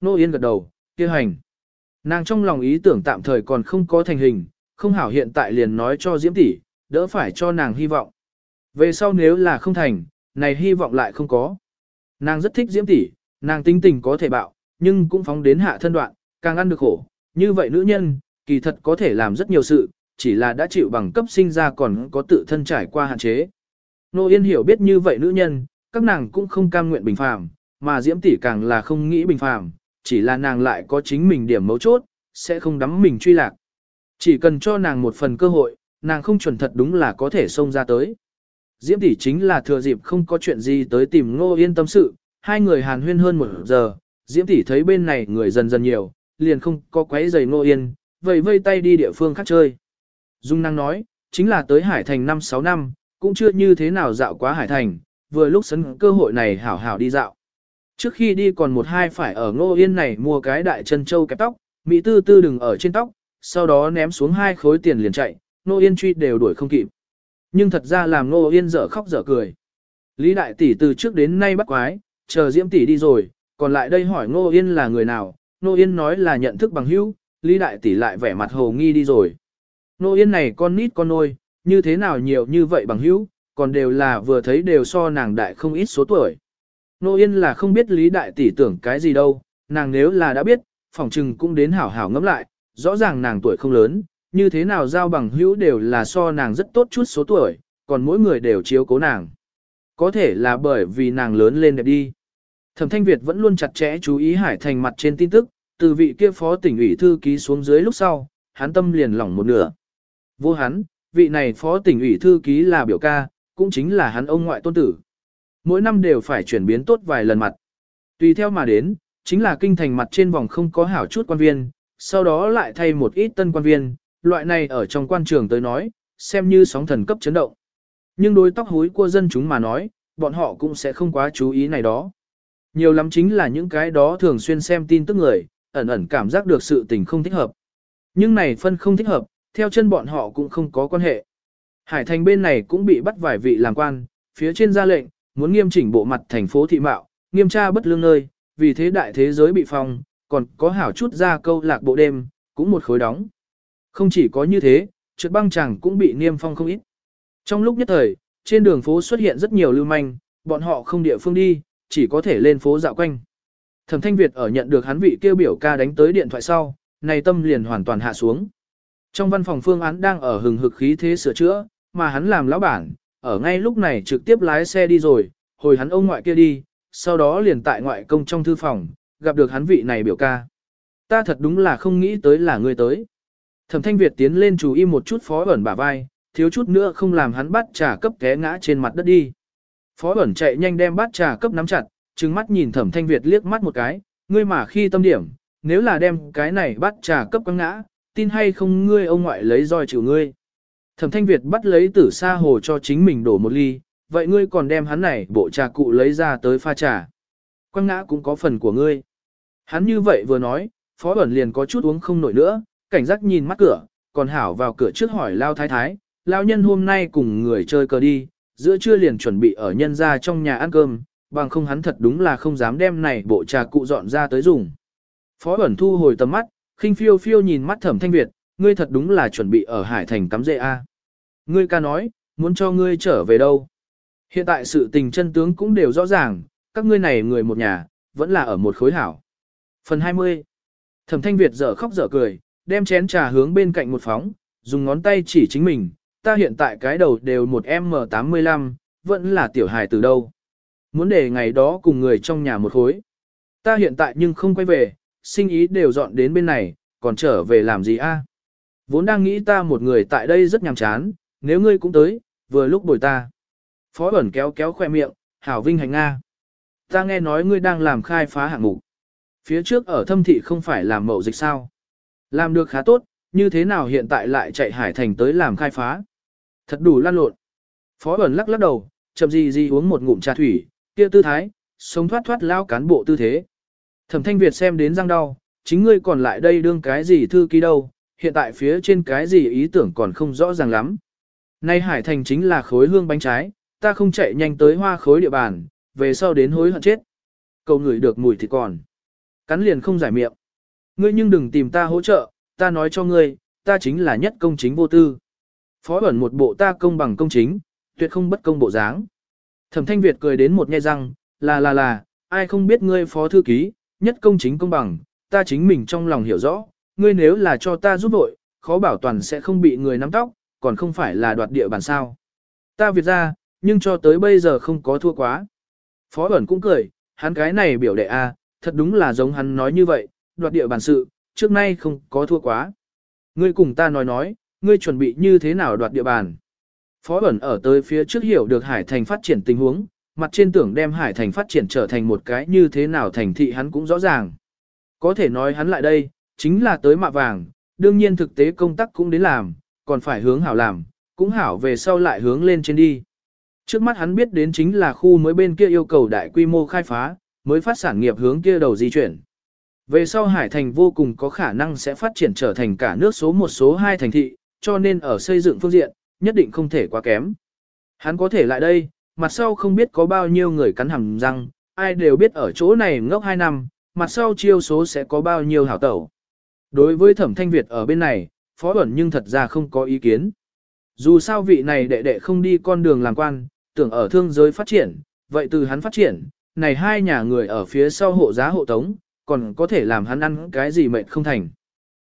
Nô Yên gật đầu, kia hành. Nàng trong lòng ý tưởng tạm thời còn không có thành hình, không hảo hiện tại liền nói cho Diễm tỷ, đỡ phải cho nàng hy vọng. Về sau nếu là không thành, này hy vọng lại không có. Nàng rất thích Diễm tỷ, nàng tính tình có thể bạo, nhưng cũng phóng đến hạ thân đoạn, càng ăn được khổ. Như vậy nữ nhân, kỳ thật có thể làm rất nhiều sự, chỉ là đã chịu bằng cấp sinh ra còn có tự thân trải qua hạn chế. Nô Yên hiểu biết như vậy nữ nhân, các nàng cũng không cam nguyện bình phàm, mà Diễm tỷ càng là không nghĩ bình phàm, chỉ là nàng lại có chính mình điểm mấu chốt, sẽ không đắm mình truy lạc. Chỉ cần cho nàng một phần cơ hội, nàng không chuẩn thật đúng là có thể xông ra tới. Diễm tỷ chính là thừa dịp không có chuyện gì tới tìm Ngô Yên tâm sự, hai người hàn huyên hơn một giờ, Diễm tỷ thấy bên này người dần dần nhiều, liền không có quấy giày Ngô Yên, vậy vây tay đi địa phương khác chơi. Dung năng nói, chính là tới Hải Thành 5-6 năm, cũng chưa như thế nào dạo quá Hải Thành, vừa lúc sấn cơ hội này hảo hảo đi dạo. Trước khi đi còn một hai phải ở Ngô Yên này mua cái đại chân châu kẹp tóc, Mỹ tư tư đừng ở trên tóc, sau đó ném xuống hai khối tiền liền chạy, Ngô Yên truy đều đuổi không kịp. Nhưng thật ra làm Ngô Yên dở khóc dở cười. Lý đại tỷ từ trước đến nay bắt quái, chờ Diễm tỷ đi rồi, còn lại đây hỏi Ngô Yên là người nào, Ngô Yên nói là nhận thức bằng hữu, Lý đại tỷ lại vẻ mặt hồ nghi đi rồi. Ngô Yên này con nít con nôi, như thế nào nhiều như vậy bằng hữu, còn đều là vừa thấy đều so nàng đại không ít số tuổi. Nô Yên là không biết Lý Đại Tỷ tưởng cái gì đâu, nàng nếu là đã biết, phòng trừng cũng đến hảo hảo ngẫm lại, rõ ràng nàng tuổi không lớn, như thế nào giao bằng hữu đều là so nàng rất tốt chút số tuổi, còn mỗi người đều chiếu cố nàng. Có thể là bởi vì nàng lớn lên đẹp đi. Thẩm Thanh Việt vẫn luôn chặt chẽ chú ý Hải Thành mặt trên tin tức, từ vị kia phó tỉnh ủy thư ký xuống dưới lúc sau, hắn tâm liền lỏng một nửa. Vô hắn, vị này phó tỉnh ủy thư ký là biểu ca, cũng chính là hắn ông ngoại tôn tử. Mỗi năm đều phải chuyển biến tốt vài lần mặt. Tùy theo mà đến, chính là kinh thành mặt trên vòng không có hảo chút quan viên, sau đó lại thay một ít tân quan viên, loại này ở trong quan trường tới nói, xem như sóng thần cấp chấn động. Nhưng đối tóc hối của dân chúng mà nói, bọn họ cũng sẽ không quá chú ý này đó. Nhiều lắm chính là những cái đó thường xuyên xem tin tức người, ẩn ẩn cảm giác được sự tình không thích hợp. Nhưng này phân không thích hợp, theo chân bọn họ cũng không có quan hệ. Hải thành bên này cũng bị bắt vài vị làm quan, phía trên ra lệnh, muốn nghiêm chỉnh bộ mặt thành phố thị mạo, nghiêm tra bất lương nơi, vì thế đại thế giới bị phong, còn có hảo chút ra câu lạc bộ đêm, cũng một khối đóng. Không chỉ có như thế, trượt băng chẳng cũng bị niêm phong không ít. Trong lúc nhất thời, trên đường phố xuất hiện rất nhiều lưu manh, bọn họ không địa phương đi, chỉ có thể lên phố dạo quanh. Thẩm Thanh Việt ở nhận được hắn vị kêu biểu ca đánh tới điện thoại sau, này tâm liền hoàn toàn hạ xuống. Trong văn phòng phương án đang ở hừng hực khí thế sửa chữa, mà hắn làm lão bản, ở ngay lúc này trực tiếp lái xe đi rồi, hồi hắn ông ngoại kia đi, sau đó liền tại ngoại công trong thư phòng, gặp được hắn vị này biểu ca. Ta thật đúng là không nghĩ tới là ngươi tới. Thẩm thanh Việt tiến lên chú ý một chút phó ẩn bả vai, thiếu chút nữa không làm hắn bắt trà cấp té ngã trên mặt đất đi. Phó ẩn chạy nhanh đem bát trà cấp nắm chặt, trừng mắt nhìn thẩm thanh Việt liếc mắt một cái, ngươi mà khi tâm điểm, nếu là đem cái này bắt trà cấp quăng ngã, tin hay không ngươi ông ngoại lấy roi chịu ngươi. Thẩm Thanh Việt bắt lấy tử sa hồ cho chính mình đổ một ly, vậy ngươi còn đem hắn này bộ trà cụ lấy ra tới pha trà. Quang ngã cũng có phần của ngươi. Hắn như vậy vừa nói, Phó Bẩn liền có chút uống không nổi nữa, cảnh giác nhìn mắt cửa, còn hảo vào cửa trước hỏi Lao Thái Thái, Lao Nhân hôm nay cùng người chơi cờ đi, giữa trưa liền chuẩn bị ở nhân ra trong nhà ăn cơm, bằng không hắn thật đúng là không dám đem này bộ trà cụ dọn ra tới dùng. Phó Bẩn thu hồi tầm mắt, khinh phiêu phiêu nhìn mắt Thẩm Thanh Việt, ngươi thật đúng là chuẩn bị ở Hải Thành cắm rễ a. Ngươi ca nói, muốn cho ngươi trở về đâu. Hiện tại sự tình chân tướng cũng đều rõ ràng, các ngươi này người một nhà, vẫn là ở một khối hảo. Phần 20 Thẩm thanh Việt dở khóc dở cười, đem chén trà hướng bên cạnh một phóng, dùng ngón tay chỉ chính mình, ta hiện tại cái đầu đều một M85, vẫn là tiểu hài từ đâu. Muốn để ngày đó cùng người trong nhà một khối. Ta hiện tại nhưng không quay về, sinh ý đều dọn đến bên này, còn trở về làm gì a? Vốn đang nghĩ ta một người tại đây rất nhàm chán, nếu ngươi cũng tới, vừa lúc bồi ta. Phó ẩn kéo kéo khoe miệng, hảo vinh hành Nga. Ta nghe nói ngươi đang làm khai phá hạng mục. Phía trước ở thâm thị không phải làm mậu dịch sao. Làm được khá tốt, như thế nào hiện tại lại chạy hải thành tới làm khai phá. Thật đủ lan lộn. Phó ẩn lắc lắc đầu, chậm gì gì uống một ngụm trà thủy, kia tư thái, sống thoát thoát lao cán bộ tư thế. Thẩm thanh Việt xem đến răng đau, chính ngươi còn lại đây đương cái gì thư ký đâu, hiện tại phía trên cái gì ý tưởng còn không rõ ràng lắm. Nay Hải Thành chính là khối hương bánh trái, ta không chạy nhanh tới hoa khối địa bàn, về sau đến hối hận chết. Cầu người được mùi thì còn. cắn liền không giải miệng. Ngươi nhưng đừng tìm ta hỗ trợ, ta nói cho ngươi, ta chính là nhất công chính vô tư. Phó ẩn một bộ ta công bằng công chính, tuyệt không bất công bộ dáng. Thẩm Thanh Việt cười đến một nghe răng, là là là, ai không biết ngươi phó thư ký, nhất công chính công bằng, ta chính mình trong lòng hiểu rõ, ngươi nếu là cho ta giúp vội, khó bảo toàn sẽ không bị người nắm tóc, còn không phải là đoạt địa bàn sao. Ta Việt ra, nhưng cho tới bây giờ không có thua quá. Phó ẩn cũng cười, hắn cái này biểu đệ a, thật đúng là giống hắn nói như vậy, đoạt địa bàn sự, trước nay không có thua quá. Ngươi cùng ta nói nói, ngươi chuẩn bị như thế nào đoạt địa bàn. Phó ẩn ở tới phía trước hiểu được Hải Thành phát triển tình huống, mặt trên tưởng đem Hải Thành phát triển trở thành một cái như thế nào thành thị hắn cũng rõ ràng. Có thể nói hắn lại đây, chính là tới mạ vàng, đương nhiên thực tế công tác cũng đến làm, còn phải hướng hảo làm, cũng hảo về sau lại hướng lên trên đi. Trước mắt hắn biết đến chính là khu mới bên kia yêu cầu đại quy mô khai phá, mới phát sản nghiệp hướng kia đầu di chuyển. Về sau Hải Thành vô cùng có khả năng sẽ phát triển trở thành cả nước số một số hai thành thị, cho nên ở xây dựng phương diện, nhất định không thể quá kém. Hắn có thể lại đây, mặt sau không biết có bao nhiêu người cắn hàm răng, ai đều biết ở chỗ này ngốc 2 năm, mặt sau chiêu số sẽ có bao nhiêu hảo tẩu. Đối với thẩm thanh Việt ở bên này, phó ẩn nhưng thật ra không có ý kiến. Dù sao vị này đệ đệ không đi con đường làm quan, tưởng ở thương giới phát triển, vậy từ hắn phát triển, này hai nhà người ở phía sau hộ giá hộ tống, còn có thể làm hắn ăn cái gì mệt không thành.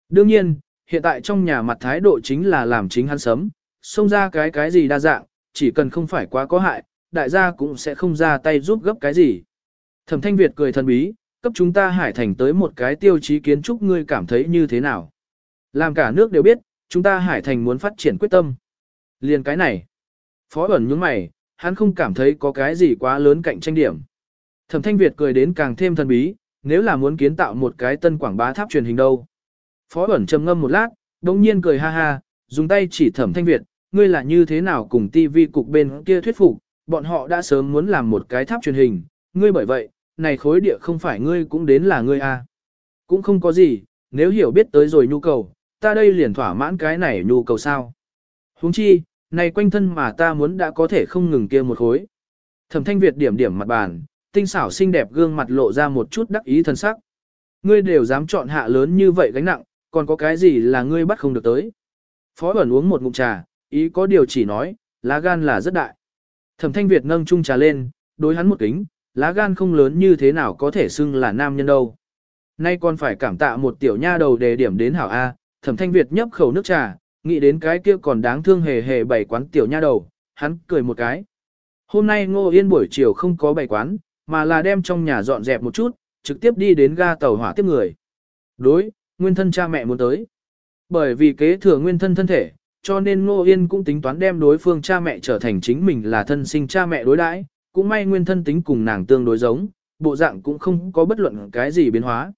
Đương nhiên, hiện tại trong nhà mặt thái độ chính là làm chính hắn sấm, xông ra cái cái gì đa dạng, chỉ cần không phải quá có hại, đại gia cũng sẽ không ra tay giúp gấp cái gì. Thẩm Thanh Việt cười thần bí, cấp chúng ta hải thành tới một cái tiêu chí kiến trúc ngươi cảm thấy như thế nào. Làm cả nước đều biết, chúng ta hải thành muốn phát triển quyết tâm. Liền cái này. Phó ẩn nhướng mày, hắn không cảm thấy có cái gì quá lớn cạnh tranh điểm. Thẩm Thanh Việt cười đến càng thêm thần bí, nếu là muốn kiến tạo một cái tân quảng bá tháp truyền hình đâu. Phó ẩn trầm ngâm một lát, đồng nhiên cười ha ha, dùng tay chỉ Thẩm Thanh Việt, ngươi là như thế nào cùng TV cục bên kia thuyết phục, bọn họ đã sớm muốn làm một cái tháp truyền hình, ngươi bởi vậy, này khối địa không phải ngươi cũng đến là ngươi a. À. Cũng không có gì, nếu hiểu biết tới rồi nhu cầu, ta đây liền thỏa mãn cái này nhu cầu sao. huống chi, này quanh thân mà ta muốn đã có thể không ngừng kia một khối. Thẩm thanh Việt điểm điểm mặt bàn, tinh xảo xinh đẹp gương mặt lộ ra một chút đắc ý thân sắc. Ngươi đều dám chọn hạ lớn như vậy gánh nặng, còn có cái gì là ngươi bắt không được tới. Phó bẩn uống một ngụm trà, ý có điều chỉ nói, lá gan là rất đại. Thẩm thanh Việt nâng chung trà lên, đối hắn một kính, lá gan không lớn như thế nào có thể xưng là nam nhân đâu. Nay còn phải cảm tạ một tiểu nha đầu đề điểm đến hảo A, thẩm thanh Việt nhấp khẩu nước trà, nghĩ đến cái kia còn đáng thương hề hề bảy quán tiểu nha đầu, hắn cười một cái. Hôm nay Ngô Yên buổi chiều không có bảy quán, mà là đem trong nhà dọn dẹp một chút, trực tiếp đi đến ga tàu hỏa tiếp người. Đối, nguyên thân cha mẹ muốn tới. Bởi vì kế thừa nguyên thân thân thể, cho nên Ngô Yên cũng tính toán đem đối phương cha mẹ trở thành chính mình là thân sinh cha mẹ đối đãi, cũng may nguyên thân tính cùng nàng tương đối giống, bộ dạng cũng không có bất luận cái gì biến hóa.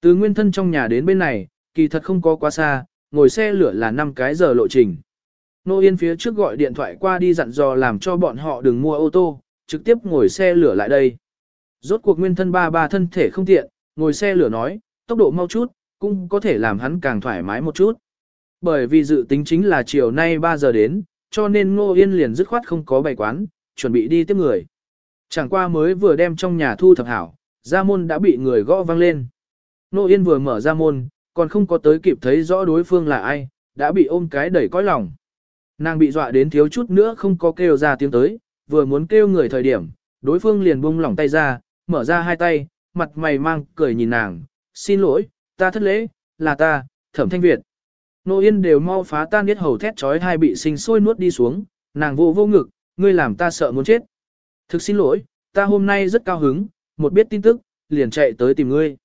Từ nguyên thân trong nhà đến bên này, kỳ thật không có quá xa, ngồi xe lửa là 5 cái giờ lộ trình. Nô Yên phía trước gọi điện thoại qua đi dặn dò làm cho bọn họ đừng mua ô tô, trực tiếp ngồi xe lửa lại đây. Rốt cuộc nguyên thân ba ba thân thể không tiện, ngồi xe lửa nói, tốc độ mau chút, cũng có thể làm hắn càng thoải mái một chút. Bởi vì dự tính chính là chiều nay 3 giờ đến, cho nên Ngô Yên liền dứt khoát không có bày quán, chuẩn bị đi tiếp người. Chẳng qua mới vừa đem trong nhà thu thập hảo, ra môn đã bị người gõ vang lên. Ngô Yên vừa mở ra môn, còn không có tới kịp thấy rõ đối phương là ai, đã bị ôm cái đẩy cõi lòng. Nàng bị dọa đến thiếu chút nữa không có kêu ra tiếng tới, vừa muốn kêu người thời điểm, đối phương liền buông lỏng tay ra, mở ra hai tay, mặt mày mang cười nhìn nàng, xin lỗi, ta thất lễ, là ta, thẩm thanh Việt. Nô Yên đều mau phá tan biết hầu thét trói hai bị sinh sôi nuốt đi xuống, nàng vô vô ngực, ngươi làm ta sợ muốn chết. Thực xin lỗi, ta hôm nay rất cao hứng, một biết tin tức, liền chạy tới tìm ngươi.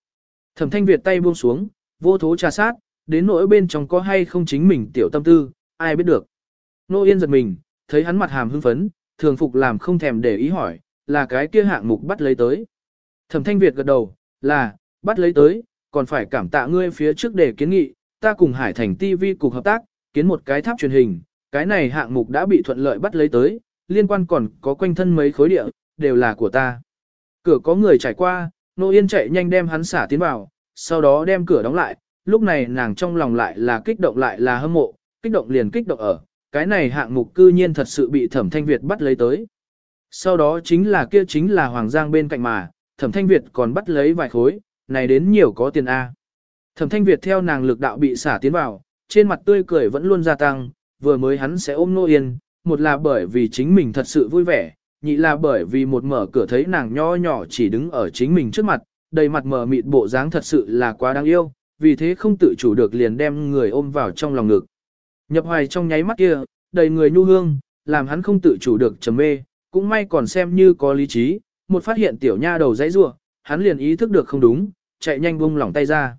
Thẩm thanh Việt tay buông xuống, vô thố trà sát, đến nỗi bên trong có hay không chính mình tiểu tâm tư, ai biết được. Nô Yên giật mình, thấy hắn mặt hàm hưng phấn, thường phục làm không thèm để ý hỏi, là cái kia hạng mục bắt lấy tới. Thẩm thanh Việt gật đầu, là, bắt lấy tới, còn phải cảm tạ ngươi phía trước để kiến nghị, ta cùng Hải Thành TV cục hợp tác, kiến một cái tháp truyền hình, cái này hạng mục đã bị thuận lợi bắt lấy tới, liên quan còn có quanh thân mấy khối địa, đều là của ta. Cửa có người trải qua, Nô Yên chạy nhanh đem hắn xả tiến vào, sau đó đem cửa đóng lại, lúc này nàng trong lòng lại là kích động lại là hâm mộ, kích động liền kích động ở, cái này hạng mục cư nhiên thật sự bị Thẩm Thanh Việt bắt lấy tới. Sau đó chính là kia chính là Hoàng Giang bên cạnh mà, Thẩm Thanh Việt còn bắt lấy vài khối, này đến nhiều có tiền A. Thẩm thanh Việt theo nàng lực đạo bị xả tiến vào, trên mặt tươi cười vẫn luôn gia tăng, vừa mới hắn sẽ ôm Nô Yên, một là bởi vì chính mình thật sự vui vẻ, nhị là bởi vì một mở cửa thấy nàng nho nhỏ chỉ đứng ở chính mình trước mặt, đầy mặt mờ mịt bộ dáng thật sự là quá đáng yêu, vì thế không tự chủ được liền đem người ôm vào trong lòng ngực. Nhập hoài trong nháy mắt kia, đầy người nhu hương, làm hắn không tự chủ được trầm mê, cũng may còn xem như có lý trí, một phát hiện tiểu nha đầu dãy rủa hắn liền ý thức được không đúng, chạy nhanh buông lỏng tay ra.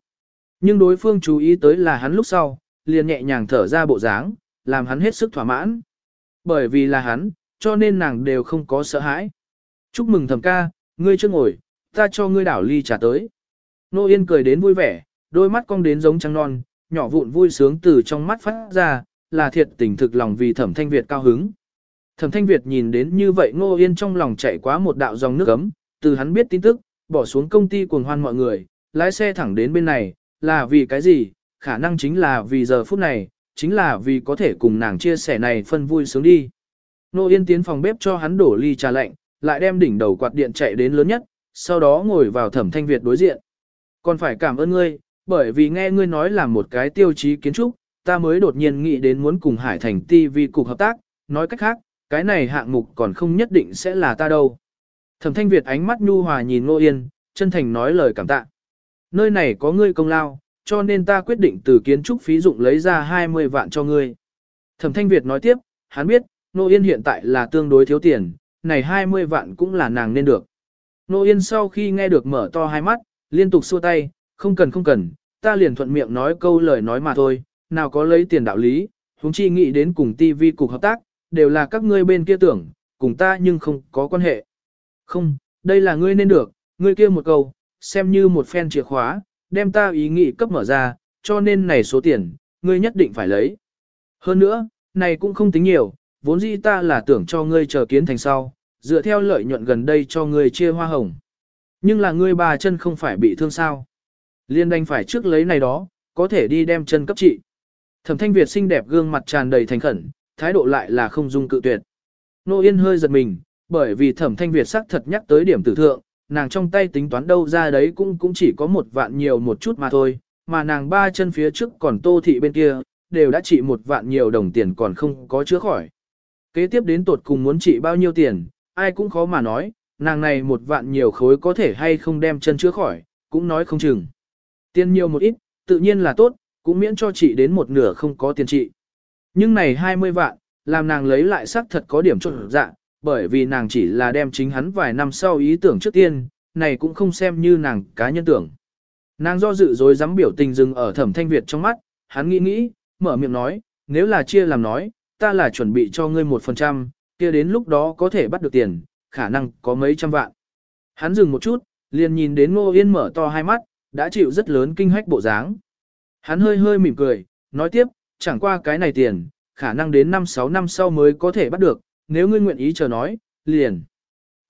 Nhưng đối phương chú ý tới là hắn lúc sau, liền nhẹ nhàng thở ra bộ dáng, làm hắn hết sức thỏa mãn. Bởi vì là hắn, cho nên nàng đều không có sợ hãi. Chúc mừng thầm ca, ngươi chưa ngồi, ta cho ngươi đảo ly trà tới. Nô Yên cười đến vui vẻ, đôi mắt cong đến giống trăng non, nhỏ vụn vui sướng từ trong mắt phát ra, là thiệt tình thực lòng vì thẩm thanh Việt cao hứng. Thẩm thanh Việt nhìn đến như vậy Ngô Yên trong lòng chạy quá một đạo dòng nước ấm, từ hắn biết tin tức, bỏ xuống công ty cuồng hoan mọi người, lái xe thẳng đến bên này, là vì cái gì, khả năng chính là vì giờ phút này, chính là vì có thể cùng nàng chia sẻ này phân vui sướng đi. Nô Yên tiến phòng bếp cho hắn đổ ly trà lạnh, lại đem đỉnh đầu quạt điện chạy đến lớn nhất, sau đó ngồi vào thẩm thanh Việt đối diện. Còn phải cảm ơn ngươi, bởi vì nghe ngươi nói là một cái tiêu chí kiến trúc, ta mới đột nhiên nghĩ đến muốn cùng Hải Thành TV cục hợp tác, nói cách khác, cái này hạng mục còn không nhất định sẽ là ta đâu. Thẩm thanh Việt ánh mắt nhu hòa nhìn Ngô Yên, chân thành nói lời cảm tạ. Nơi này có ngươi công lao, cho nên ta quyết định từ kiến trúc phí dụng lấy ra 20 vạn cho ngươi. Thẩm thanh Việt nói tiếp, hắn biết, Nô Yên hiện tại là tương đối thiếu tiền, này 20 vạn cũng là nàng nên được. Nô Yên sau khi nghe được mở to hai mắt, liên tục xua tay, không cần không cần, ta liền thuận miệng nói câu lời nói mà thôi, nào có lấy tiền đạo lý, huống chi nghĩ đến cùng TV cục hợp tác, đều là các ngươi bên kia tưởng, cùng ta nhưng không có quan hệ. Không, đây là ngươi nên được, ngươi kia một câu, xem như một phen chìa khóa, đem ta ý nghĩ cấp mở ra, cho nên này số tiền, ngươi nhất định phải lấy. Hơn nữa, này cũng không tính nhiều, vốn dĩ ta là tưởng cho ngươi chờ kiến thành sau, dựa theo lợi nhuận gần đây cho ngươi chia hoa hồng. Nhưng là ngươi bà chân không phải bị thương sao. Liên đành phải trước lấy này đó, có thể đi đem chân cấp trị. Thẩm thanh Việt xinh đẹp gương mặt tràn đầy thành khẩn, thái độ lại là không dung cự tuyệt. Nô Yên hơi giật mình, bởi vì thẩm thanh Việt sắc thật nhắc tới điểm tử thượng, nàng trong tay tính toán đâu ra đấy cũng cũng chỉ có một vạn nhiều một chút mà thôi, mà nàng ba chân phía trước còn tô thị bên kia, đều đã trị một vạn nhiều đồng tiền còn không có chữa khỏi. Kế tiếp đến tột cùng muốn trị bao nhiêu tiền, ai cũng khó mà nói, nàng này một vạn nhiều khối có thể hay không đem chân chữa khỏi, cũng nói không chừng. Tiền nhiều một ít, tự nhiên là tốt, cũng miễn cho chị đến một nửa không có tiền trị. Nhưng này 20 vạn, làm nàng lấy lại xác thật có điểm trộn dạ, bởi vì nàng chỉ là đem chính hắn vài năm sau ý tưởng trước tiên, này cũng không xem như nàng cá nhân tưởng. Nàng do dự rồi dám biểu tình dừng ở thẩm thanh Việt trong mắt, hắn nghĩ nghĩ, mở miệng nói, nếu là chia làm nói, ta là chuẩn bị cho ngươi một phần trăm, kia đến lúc đó có thể bắt được tiền, khả năng có mấy trăm vạn. Hắn dừng một chút, liền nhìn đến Ngô Yên mở to hai mắt, đã chịu rất lớn kinh hách bộ dáng. Hắn hơi hơi mỉm cười, nói tiếp, chẳng qua cái này tiền, khả năng đến 5-6 năm sau mới có thể bắt được, nếu ngươi nguyện ý chờ nói, liền.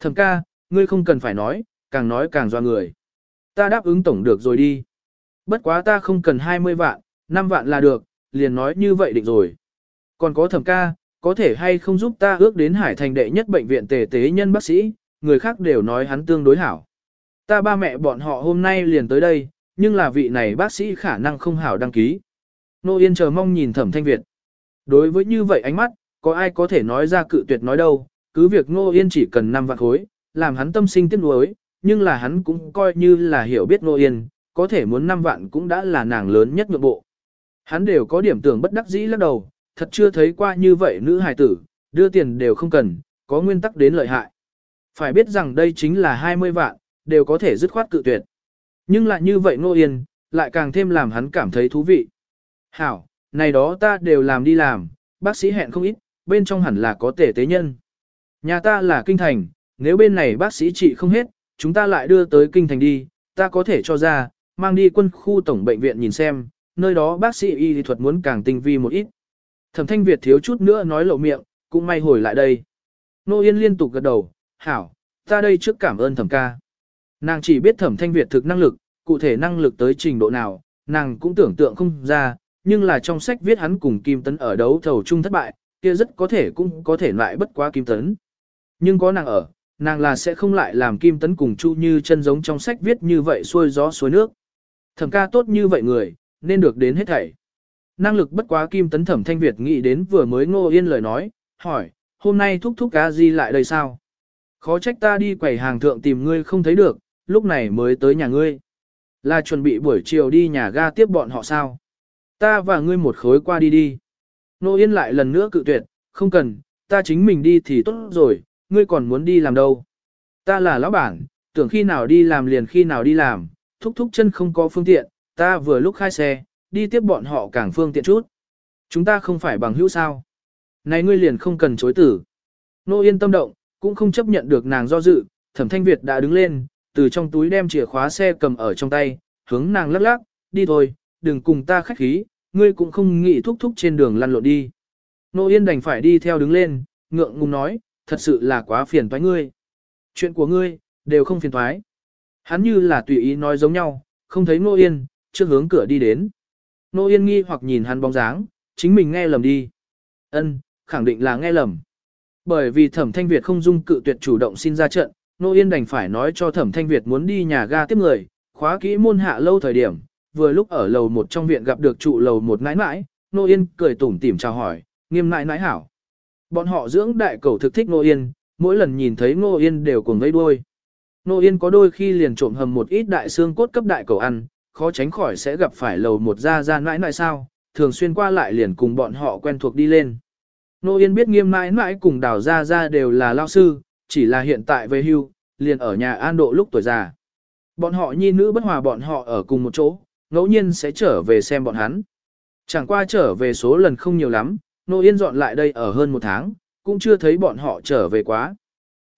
Thầm ca, ngươi không cần phải nói, càng nói càng doa người. Ta đáp ứng tổng được rồi đi. Bất quá ta không cần 20 vạn, 5 vạn là được, liền nói như vậy định rồi. Còn có thẩm ca, có thể hay không giúp ta ước đến hải thành đệ nhất bệnh viện tề tế nhân bác sĩ, người khác đều nói hắn tương đối hảo. Ta ba mẹ bọn họ hôm nay liền tới đây, nhưng là vị này bác sĩ khả năng không hảo đăng ký. Nô Yên chờ mong nhìn thẩm thanh Việt. Đối với như vậy ánh mắt, có ai có thể nói ra cự tuyệt nói đâu, cứ việc Nô Yên chỉ cần 5 vạn khối, làm hắn tâm sinh tiếc nuối, nhưng là hắn cũng coi như là hiểu biết Nô Yên, có thể muốn 5 vạn cũng đã là nàng lớn nhất nhượng bộ. Hắn đều có điểm tưởng bất đắc dĩ lắc đầu, thật chưa thấy qua như vậy nữ hài tử, đưa tiền đều không cần, có nguyên tắc đến lợi hại. Phải biết rằng đây chính là 20 vạn, đều có thể dứt khoát cự tuyệt. Nhưng lại như vậy Nô Yên, lại càng thêm làm hắn cảm thấy thú vị. Hảo, này đó ta đều làm đi làm, bác sĩ hẹn không ít, bên trong hẳn là có tể tế nhân. Nhà ta là kinh thành, nếu bên này bác sĩ trị không hết, chúng ta lại đưa tới kinh thành đi, ta có thể cho ra, mang đi quân khu tổng bệnh viện nhìn xem, nơi đó bác sĩ y thuật muốn càng tinh vi một ít. Thẩm thanh Việt thiếu chút nữa nói lộ miệng, cũng may hồi lại đây. Nô Yên liên tục gật đầu, hảo, ta đây trước cảm ơn thẩm ca. Nàng chỉ biết thẩm thanh Việt thực năng lực, cụ thể năng lực tới trình độ nào, nàng cũng tưởng tượng không ra, nhưng là trong sách viết hắn cùng Kim Tấn ở đấu thầu chung thất bại, kia rất có thể cũng có thể lại bất quá Kim Tấn. Nhưng có nàng ở, nàng là sẽ không lại làm Kim Tấn cùng Chu Như chân giống trong sách viết như vậy xuôi gió suối nước. Thẩm ca tốt như vậy người, nên được đến hết thảy. Năng lực bất quá Kim Tấn Thẩm Thanh Việt nghĩ đến vừa mới Ngô Yên lời nói, hỏi, hôm nay thúc thúc cá gì lại đây sao? Khó trách ta đi quầy hàng thượng tìm ngươi không thấy được, lúc này mới tới nhà ngươi. Là chuẩn bị buổi chiều đi nhà ga tiếp bọn họ sao? Ta và ngươi một khối qua đi đi. Nô Yên lại lần nữa cự tuyệt, không cần, ta chính mình đi thì tốt rồi, ngươi còn muốn đi làm đâu. Ta là lão bản, tưởng khi nào đi làm liền khi nào đi làm, thúc thúc chân không có phương tiện, ta vừa lúc khai xe, đi tiếp bọn họ càng phương tiện chút. Chúng ta không phải bằng hữu sao. Này ngươi liền không cần chối tử. Nô Yên tâm động, cũng không chấp nhận được nàng do dự, thẩm thanh Việt đã đứng lên, từ trong túi đem chìa khóa xe cầm ở trong tay, hướng nàng lắc lắc, đi thôi, đừng cùng ta khách khí, ngươi cũng không nghĩ thúc thúc trên đường lăn lộn đi. Nô Yên đành phải đi theo đứng lên, ngượng ngùng nói, thật sự là quá phiền toái ngươi. Chuyện của ngươi, đều không phiền toái. Hắn như là tùy ý nói giống nhau, không thấy Nô Yên, trước hướng cửa đi đến. Nô Yên nghi hoặc nhìn hắn bóng dáng, chính mình nghe lầm đi. ân khẳng định là nghe lầm. Bởi vì thẩm thanh Việt không dung cự tuyệt chủ động xin ra trận, Nô Yên đành phải nói cho thẩm thanh Việt muốn đi nhà ga tiếp người, khóa kỹ môn hạ lâu thời điểm, vừa lúc ở lầu một trong viện gặp được trụ lầu một nãi nãi, Nô Yên cười tủm tỉm chào hỏi, nghiêm nãi nãi hảo. Bọn họ dưỡng đại cầu thực thích Nô Yên, mỗi lần nhìn thấy Nô Yên đều cùng vây đuôi. Nô Yên có đôi khi liền trộm hầm một ít đại xương cốt cấp đại cầu ăn, khó tránh khỏi sẽ gặp phải lầu một gia gia nãi nãi sao, thường xuyên qua lại liền cùng bọn họ quen thuộc đi lên. Nô Yên biết nghiêm nãi nãi cùng đào gia gia đều là lao sư, chỉ là hiện tại về hưu, liền ở nhà an độ lúc tuổi già. Bọn họ nhi nữ bất hòa bọn họ ở cùng một chỗ, ngẫu nhiên sẽ trở về xem bọn hắn. Chẳng qua trở về số lần không nhiều lắm, Nô Yên dọn lại đây ở hơn một tháng, cũng chưa thấy bọn họ trở về quá.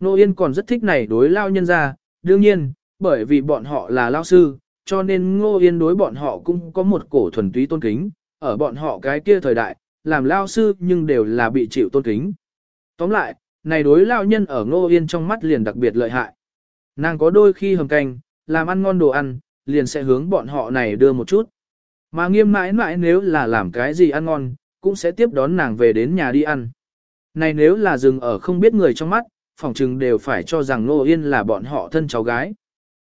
Nô Yên còn rất thích này đối lao nhân ra, đương nhiên, bởi vì bọn họ là lao sư, cho nên Ngô Yên đối bọn họ cũng có một cổ thuần túy tôn kính, ở bọn họ cái kia thời đại, làm lao sư nhưng đều là bị chịu tôn kính. Tóm lại, này đối lao nhân ở Ngô Yên trong mắt liền đặc biệt lợi hại. Nàng có đôi khi hầm canh, làm ăn ngon đồ ăn, liền sẽ hướng bọn họ này đưa một chút. Mà nghiêm mãi mãi nếu là làm cái gì ăn ngon, cũng sẽ tiếp đón nàng về đến nhà đi ăn. Này nếu là dừng ở không biết người trong mắt, phòng trừng đều phải cho rằng Ngô Yên là bọn họ thân cháu gái.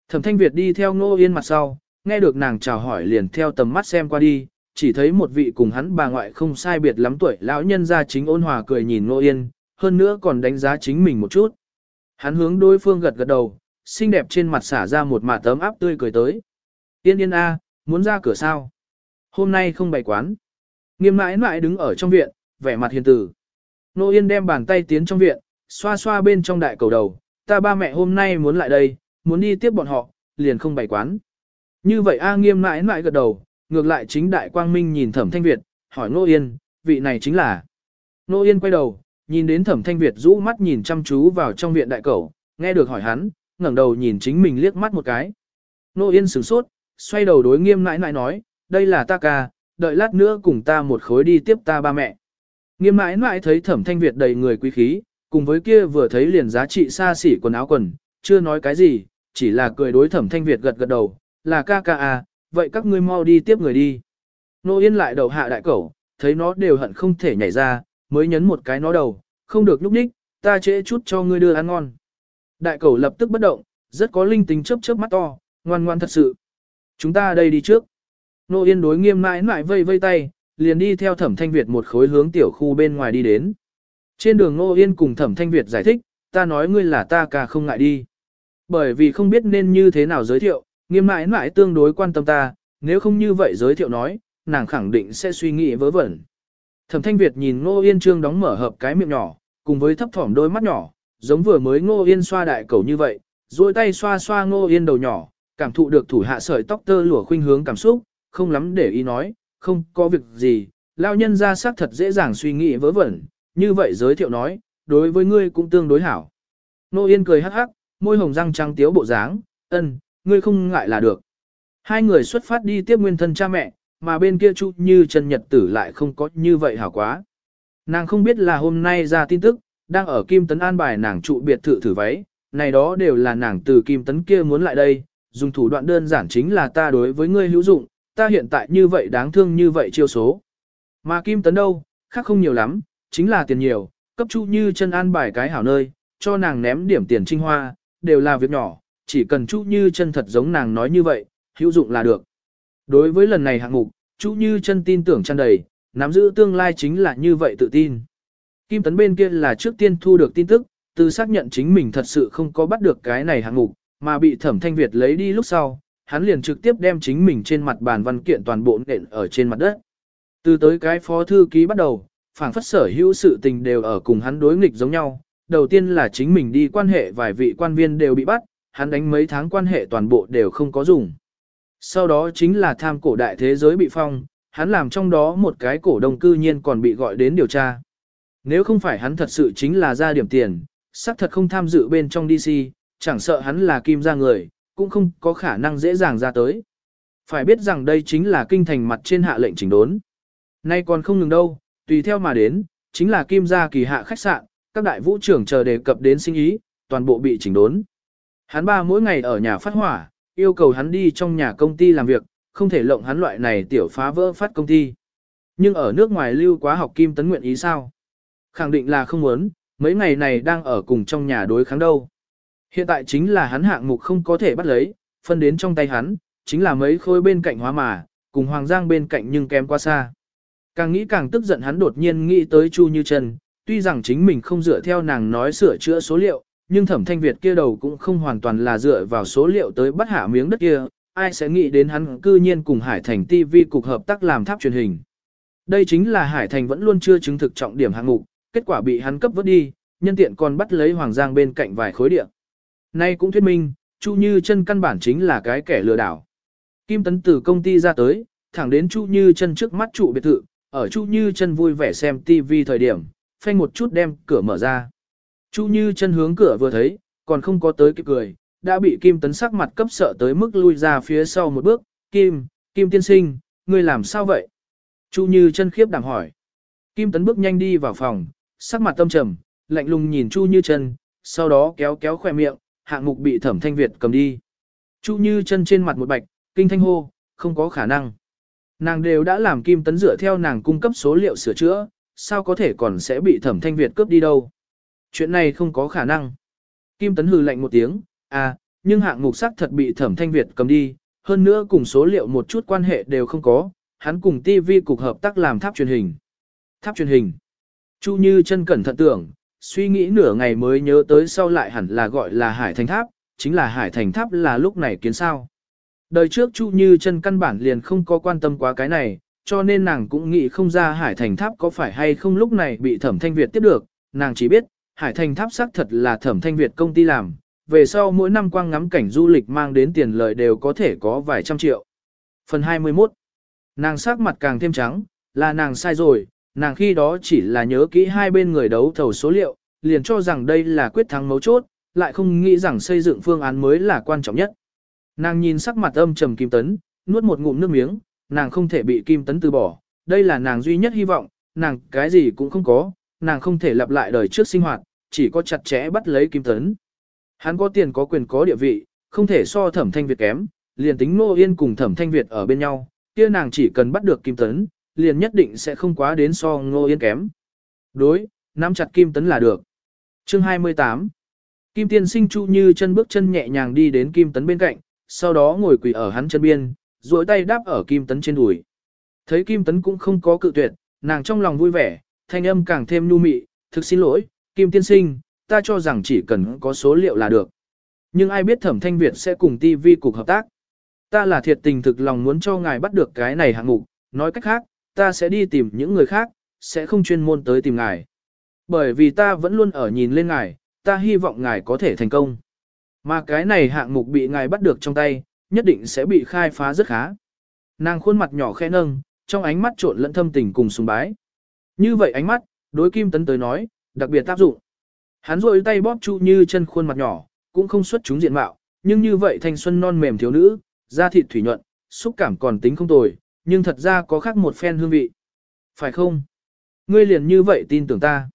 Thẩm Thanh Việt đi theo Nô Yên mặt sau, nghe được nàng chào hỏi liền theo tầm mắt xem qua đi, chỉ thấy một vị cùng hắn bà ngoại không sai biệt lắm tuổi lão nhân ra chính ôn hòa cười nhìn Nô Yên, hơn nữa còn đánh giá chính mình một chút. Hắn hướng đối phương gật gật đầu, xinh đẹp trên mặt xả ra một mạ tấm áp tươi cười tới. Yên yên a, muốn ra cửa sao? Hôm nay không bày quán. Nghiêm mãi mãi đứng ở trong viện, vẻ mặt hiền tử. Nô Yên đem bàn tay tiến trong viện, xoa xoa bên trong đại cầu đầu. Ta ba mẹ hôm nay muốn lại đây, muốn đi tiếp bọn họ, liền không bày quán. Như vậy A nghiêm mãi mãi gật đầu, ngược lại chính đại quang minh nhìn thẩm thanh Việt, hỏi Nô Yên, vị này chính là. Nô Yên quay đầu, nhìn đến thẩm thanh Việt rũ mắt nhìn chăm chú vào trong viện đại cầu, nghe được hỏi hắn, ngẩng đầu nhìn chính mình liếc mắt một cái. Nô Yên sửng sốt, xoay đầu đối nghiêm nãi nãi nói, đây là ta ca, đợi lát nữa cùng ta một khối đi tiếp ta ba mẹ. Nghiêm nãi nãi thấy thẩm thanh Việt đầy người quý khí, cùng với kia vừa thấy liền giá trị xa xỉ quần áo quần, chưa nói cái gì, chỉ là cười đối thẩm thanh Việt gật gật đầu, là ca ca à, vậy các ngươi mau đi tiếp người đi. Nô Yên lại đầu hạ đại cẩu, thấy nó đều hận không thể nhảy ra, mới nhấn một cái nó đầu, không được lúc đích, ta trễ chút cho ngươi đưa ăn ngon. Đại cẩu lập tức bất động, rất có linh tính chớp chớp mắt to, ngoan ngoan thật sự. Chúng ta đây đi trước. Nô Yên đối nghiêm mãi mãi vây vây tay, liền đi theo thẩm thanh Việt một khối hướng tiểu khu bên ngoài đi đến. Trên đường Nô Yên cùng thẩm thanh Việt giải thích, ta nói ngươi là ta cả không ngại đi. Bởi vì không biết nên như thế nào giới thiệu, nghiêm mãi mãi tương đối quan tâm ta, nếu không như vậy giới thiệu nói, nàng khẳng định sẽ suy nghĩ vớ vẩn. Thẩm thanh Việt nhìn ngô Yên trương đóng mở hợp cái miệng nhỏ, cùng với thấp thỏm đôi mắt nhỏ, giống vừa mới Ngô Yên xoa đại cầu như vậy, duỗi tay xoa xoa Ngô Yên đầu nhỏ, cảm thụ được thủ hạ sợi tóc tơ lụa khuynh hướng cảm xúc, không lắm để ý nói, không có việc gì, lao nhân ra sắc thật dễ dàng suy nghĩ vớ vẩn, như vậy giới thiệu nói, đối với ngươi cũng tương đối hảo. Ngô Yên cười hắc hắc, môi hồng răng trắng tiếu bộ dáng, ân, ngươi không ngại là được. Hai người xuất phát đi tiếp nguyên thân cha mẹ, mà bên kia chút như Trần Nhật Tử lại không có như vậy hảo quá. Nàng không biết là hôm nay ra tin tức, đang ở Kim Tấn an bài nàng trụ biệt thự thử váy, này đó đều là nàng từ Kim Tấn kia muốn lại đây, dùng thủ đoạn đơn giản chính là ta đối với ngươi hữu dụng, ta hiện tại như vậy đáng thương như vậy chiêu số. Mà Kim Tấn đâu, khác không nhiều lắm, chính là tiền nhiều, cấp chu như chân an bài cái hảo nơi, cho nàng ném điểm tiền trinh hoa, đều là việc nhỏ, chỉ cần Chu Như chân thật giống nàng nói như vậy, hữu dụng là được. Đối với lần này hạng mục, Chu Như chân tin tưởng tràn đầy, nắm giữ tương lai chính là như vậy tự tin. Kim Tấn bên kia là trước tiên thu được tin tức, từ xác nhận chính mình thật sự không có bắt được cái này hạng mục, mà bị Thẩm Thanh Việt lấy đi lúc sau, hắn liền trực tiếp đem chính mình trên mặt bàn văn kiện toàn bộ nện ở trên mặt đất. Từ tới cái phó thư ký bắt đầu, phảng phất sở hữu sự tình đều ở cùng hắn đối nghịch giống nhau. Đầu tiên là chính mình đi quan hệ vài vị quan viên đều bị bắt, hắn đánh mấy tháng quan hệ toàn bộ đều không có dùng. Sau đó chính là tham cổ đại thế giới bị phong, hắn làm trong đó một cái cổ đông cư nhiên còn bị gọi đến điều tra. Nếu không phải hắn thật sự chính là ra điểm tiền, xác thật không tham dự bên trong DC, chẳng sợ hắn là kim ra người, cũng không có khả năng dễ dàng ra tới. Phải biết rằng đây chính là kinh thành mặt trên hạ lệnh chỉnh đốn. Nay còn không ngừng đâu, tùy theo mà đến, chính là kim gia kỳ hạ khách sạn, các đại vũ trưởng chờ đề cập đến sinh ý, toàn bộ bị chỉnh đốn. Hắn ba mỗi ngày ở nhà phát hỏa, yêu cầu hắn đi trong nhà công ty làm việc, không thể lộng hắn loại này tiểu phá vỡ phát công ty. Nhưng ở nước ngoài lưu quá học kim tấn nguyện ý sao? Khẳng định là không muốn, mấy ngày này đang ở cùng trong nhà đối kháng đâu. Hiện tại chính là hắn hạng mục không có thể bắt lấy, phân đến trong tay hắn, chính là mấy khối bên cạnh hóa mà, cùng Hoàng Giang bên cạnh nhưng kém quá xa. Càng nghĩ càng tức giận hắn đột nhiên nghĩ tới Chu Như Trần, tuy rằng chính mình không dựa theo nàng nói sửa chữa số liệu, nhưng thẩm thanh Việt kia đầu cũng không hoàn toàn là dựa vào số liệu tới bắt hạ miếng đất kia, ai sẽ nghĩ đến hắn cư nhiên cùng Hải Thành TV cục hợp tác làm tháp truyền hình. Đây chính là Hải Thành vẫn luôn chưa chứng thực trọng điểm hạng mục, kết quả bị hắn cấp vớt đi, nhân tiện còn bắt lấy Hoàng Giang bên cạnh vài khối địa. Nay cũng thuyết minh, Chu Như chân căn bản chính là cái kẻ lừa đảo. Kim Tấn từ công ty ra tới, thẳng đến Chu Như chân trước mắt trụ biệt thự, ở Chu Như chân vui vẻ xem TV thời điểm, phanh một chút đem cửa mở ra. Chu Như chân hướng cửa vừa thấy, còn không có tới kịp cười, đã bị Kim Tấn sắc mặt cấp sợ tới mức lui ra phía sau một bước, Kim, Kim tiên sinh, ngươi làm sao vậy? Chu Như chân khiếp đảm hỏi. Kim Tấn bước nhanh đi vào phòng, sắc mặt tâm trầm, lạnh lùng nhìn Chu Như chân, sau đó kéo kéo khỏe miệng, hạng mục bị thẩm thanh Việt cầm đi. Chu Như chân trên mặt một bạch, kinh thanh hô, không có khả năng. Nàng đều đã làm Kim Tấn dựa theo nàng cung cấp số liệu sửa chữa, sao có thể còn sẽ bị thẩm thanh Việt cướp đi đâu. Chuyện này không có khả năng. Kim Tấn hừ lạnh một tiếng, à, nhưng hạng mục sắc thật bị thẩm thanh Việt cầm đi, hơn nữa cùng số liệu một chút quan hệ đều không có, hắn cùng TV cục hợp tác làm tháp truyền hình. Tháp truyền hình. Chu Như chân cẩn thận tưởng, suy nghĩ nửa ngày mới nhớ tới sau lại hẳn là gọi là Hải Thành Tháp, chính là Hải Thành Tháp là lúc này kiến sao. Đời trước Chu Như chân căn bản liền không có quan tâm quá cái này, cho nên nàng cũng nghĩ không ra Hải Thành Tháp có phải hay không lúc này bị Thẩm Thanh Việt tiếp được, nàng chỉ biết, Hải Thành Tháp xác thật là Thẩm Thanh Việt công ty làm, về sau mỗi năm quang ngắm cảnh du lịch mang đến tiền lợi đều có thể có vài trăm triệu. Phần 21 Nàng sắc mặt càng thêm trắng, là nàng sai rồi, nàng khi đó chỉ là nhớ kỹ hai bên người đấu thầu số liệu, liền cho rằng đây là quyết thắng mấu chốt, lại không nghĩ rằng xây dựng phương án mới là quan trọng nhất. Nàng nhìn sắc mặt âm trầm Kim Tấn, nuốt một ngụm nước miếng, nàng không thể bị Kim Tấn từ bỏ, đây là nàng duy nhất hy vọng, nàng cái gì cũng không có, nàng không thể lặp lại đời trước sinh hoạt, chỉ có chặt chẽ bắt lấy Kim Tấn. Hắn có tiền có quyền có địa vị, không thể so thẩm thanh Việt kém, liền tính Nô Yên cùng thẩm thanh Việt ở bên nhau, kia nàng chỉ cần bắt được Kim Tấn, liền nhất định sẽ không quá đến so Ngô Yên kém. Đối, nắm chặt Kim Tấn là được. Chương 28 Kim Tiên sinh Chu Như chân bước chân nhẹ nhàng đi đến Kim Tấn bên cạnh, sau đó ngồi quỳ ở hắn chân biên, duỗi tay đáp ở Kim Tấn trên đùi. Thấy Kim Tấn cũng không có cự tuyệt, nàng trong lòng vui vẻ, thanh âm càng thêm nhu mị, thực xin lỗi, Kim Tiên sinh, ta cho rằng chỉ cần có số liệu là được. Nhưng ai biết Thẩm Thanh Việt sẽ cùng TV cục hợp tác. Ta là thiệt tình thực lòng muốn cho ngài bắt được cái này hạng mục, nói cách khác, ta sẽ đi tìm những người khác, sẽ không chuyên môn tới tìm ngài. Bởi vì ta vẫn luôn ở nhìn lên ngài, ta hy vọng ngài có thể thành công. Mà cái này hạng mục bị ngài bắt được trong tay, nhất định sẽ bị khai phá rất khá. Nàng khuôn mặt nhỏ khẽ nâng, trong ánh mắt trộn lẫn thâm tình cùng sùng bái. Như vậy ánh mắt, đối Kim Tấn tới nói, đặc biệt tác dụng. Hắn rôi tay bóp chu như chân khuôn mặt nhỏ, cũng không xuất chúng diện mạo, nhưng như vậy thanh xuân non mềm thiếu nữ, da thịt thủy nhuận, xúc cảm còn tính không tồi, nhưng thật ra có khác một phen hương vị. Phải không? Ngươi liền như vậy tin tưởng ta.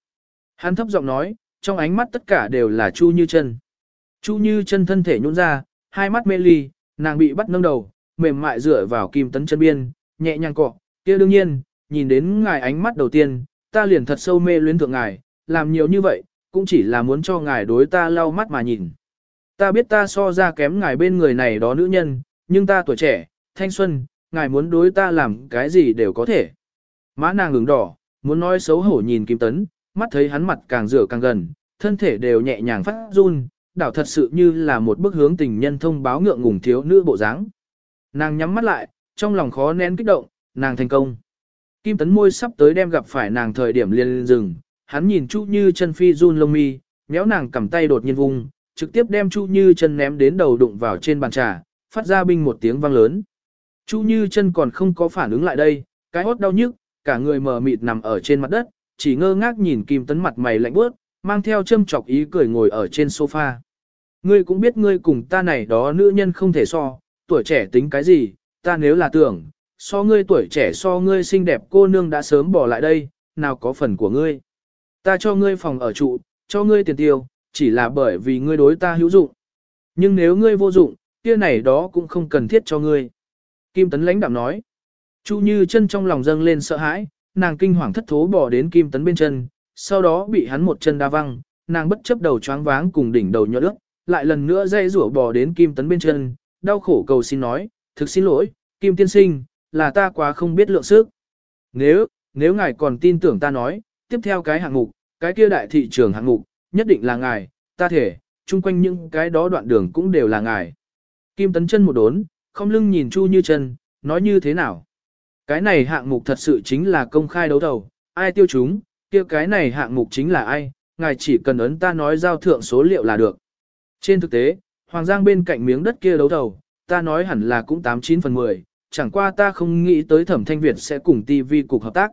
Hắn thấp giọng nói, trong ánh mắt tất cả đều là Chu Như Chân. Chu Như Chân thân thể nhũn ra, hai mắt mê ly, nàng bị bắt nâng đầu, mềm mại dựa vào kim tấn chân biên, nhẹ nhàng cọ. Kia đương nhiên, nhìn đến ngài ánh mắt đầu tiên, ta liền thật sâu mê luyến thượng ngài, làm nhiều như vậy, cũng chỉ là muốn cho ngài đối ta lau mắt mà nhìn. Ta biết ta so ra kém ngài bên người này đó nữ nhân, nhưng ta tuổi trẻ, thanh xuân, ngài muốn đối ta làm cái gì đều có thể. Má nàng ngừng đỏ, muốn nói xấu hổ nhìn Kim Tấn, mắt thấy hắn mặt càng rửa càng gần, thân thể đều nhẹ nhàng phát run, đảo thật sự như là một bức hướng tình nhân thông báo ngượng ngùng thiếu nữ bộ dáng. Nàng nhắm mắt lại, trong lòng khó nén kích động, nàng thành công. Kim Tấn môi sắp tới đem gặp phải nàng thời điểm liền dừng, hắn nhìn Chu Như chân phi run lông mi, méo nàng cầm tay đột nhiên vùng, trực tiếp đem Chu Như chân ném đến đầu đụng vào trên bàn trà, phát ra binh một tiếng vang lớn. Chu Như chân còn không có phản ứng lại đây, cái hốt đau nhức, cả người mờ mịt nằm ở trên mặt đất, chỉ ngơ ngác nhìn Kim Tấn mặt mày lạnh bước, mang theo châm chọc ý cười ngồi ở trên sofa. Ngươi cũng biết ngươi cùng ta này đó nữ nhân không thể so, tuổi trẻ tính cái gì, ta nếu là tưởng, so ngươi tuổi trẻ so ngươi xinh đẹp cô nương đã sớm bỏ lại đây, nào có phần của ngươi. Ta cho ngươi phòng ở trụ, cho ngươi tiền tiêu, chỉ là bởi vì ngươi đối ta hữu dụng. Nhưng nếu ngươi vô dụng, kia này đó cũng không cần thiết cho ngươi. Kim Tấn lãnh đạm nói. Chu Như chân trong lòng dâng lên sợ hãi, nàng kinh hoàng thất thố bỏ đến Kim Tấn bên chân, sau đó bị hắn một chân đa văng, nàng bất chấp đầu choáng váng cùng đỉnh đầu nhọ nước, lại lần nữa dây rủa bò đến Kim Tấn bên chân, đau khổ cầu xin nói, thực xin lỗi, Kim Tiên Sinh, là ta quá không biết lượng sức. Nếu, nếu ngài còn tin tưởng ta nói, tiếp theo cái hạng mục, cái kia đại thị trường hạng mục, nhất định là ngài, ta thể, chung quanh những cái đó đoạn đường cũng đều là ngài. Kim Tấn chân một đốn, không lưng nhìn Chu Như chân, nói như thế nào. Cái này hạng mục thật sự chính là công khai đấu thầu, ai tiêu chúng, kia cái này hạng mục chính là ai, ngài chỉ cần ấn ta nói giao thượng số liệu là được. Trên thực tế, Hoàng Giang bên cạnh miếng đất kia đấu thầu, ta nói hẳn là cũng 89 phần 10, chẳng qua ta không nghĩ tới Thẩm Thanh Việt sẽ cùng TV cục hợp tác.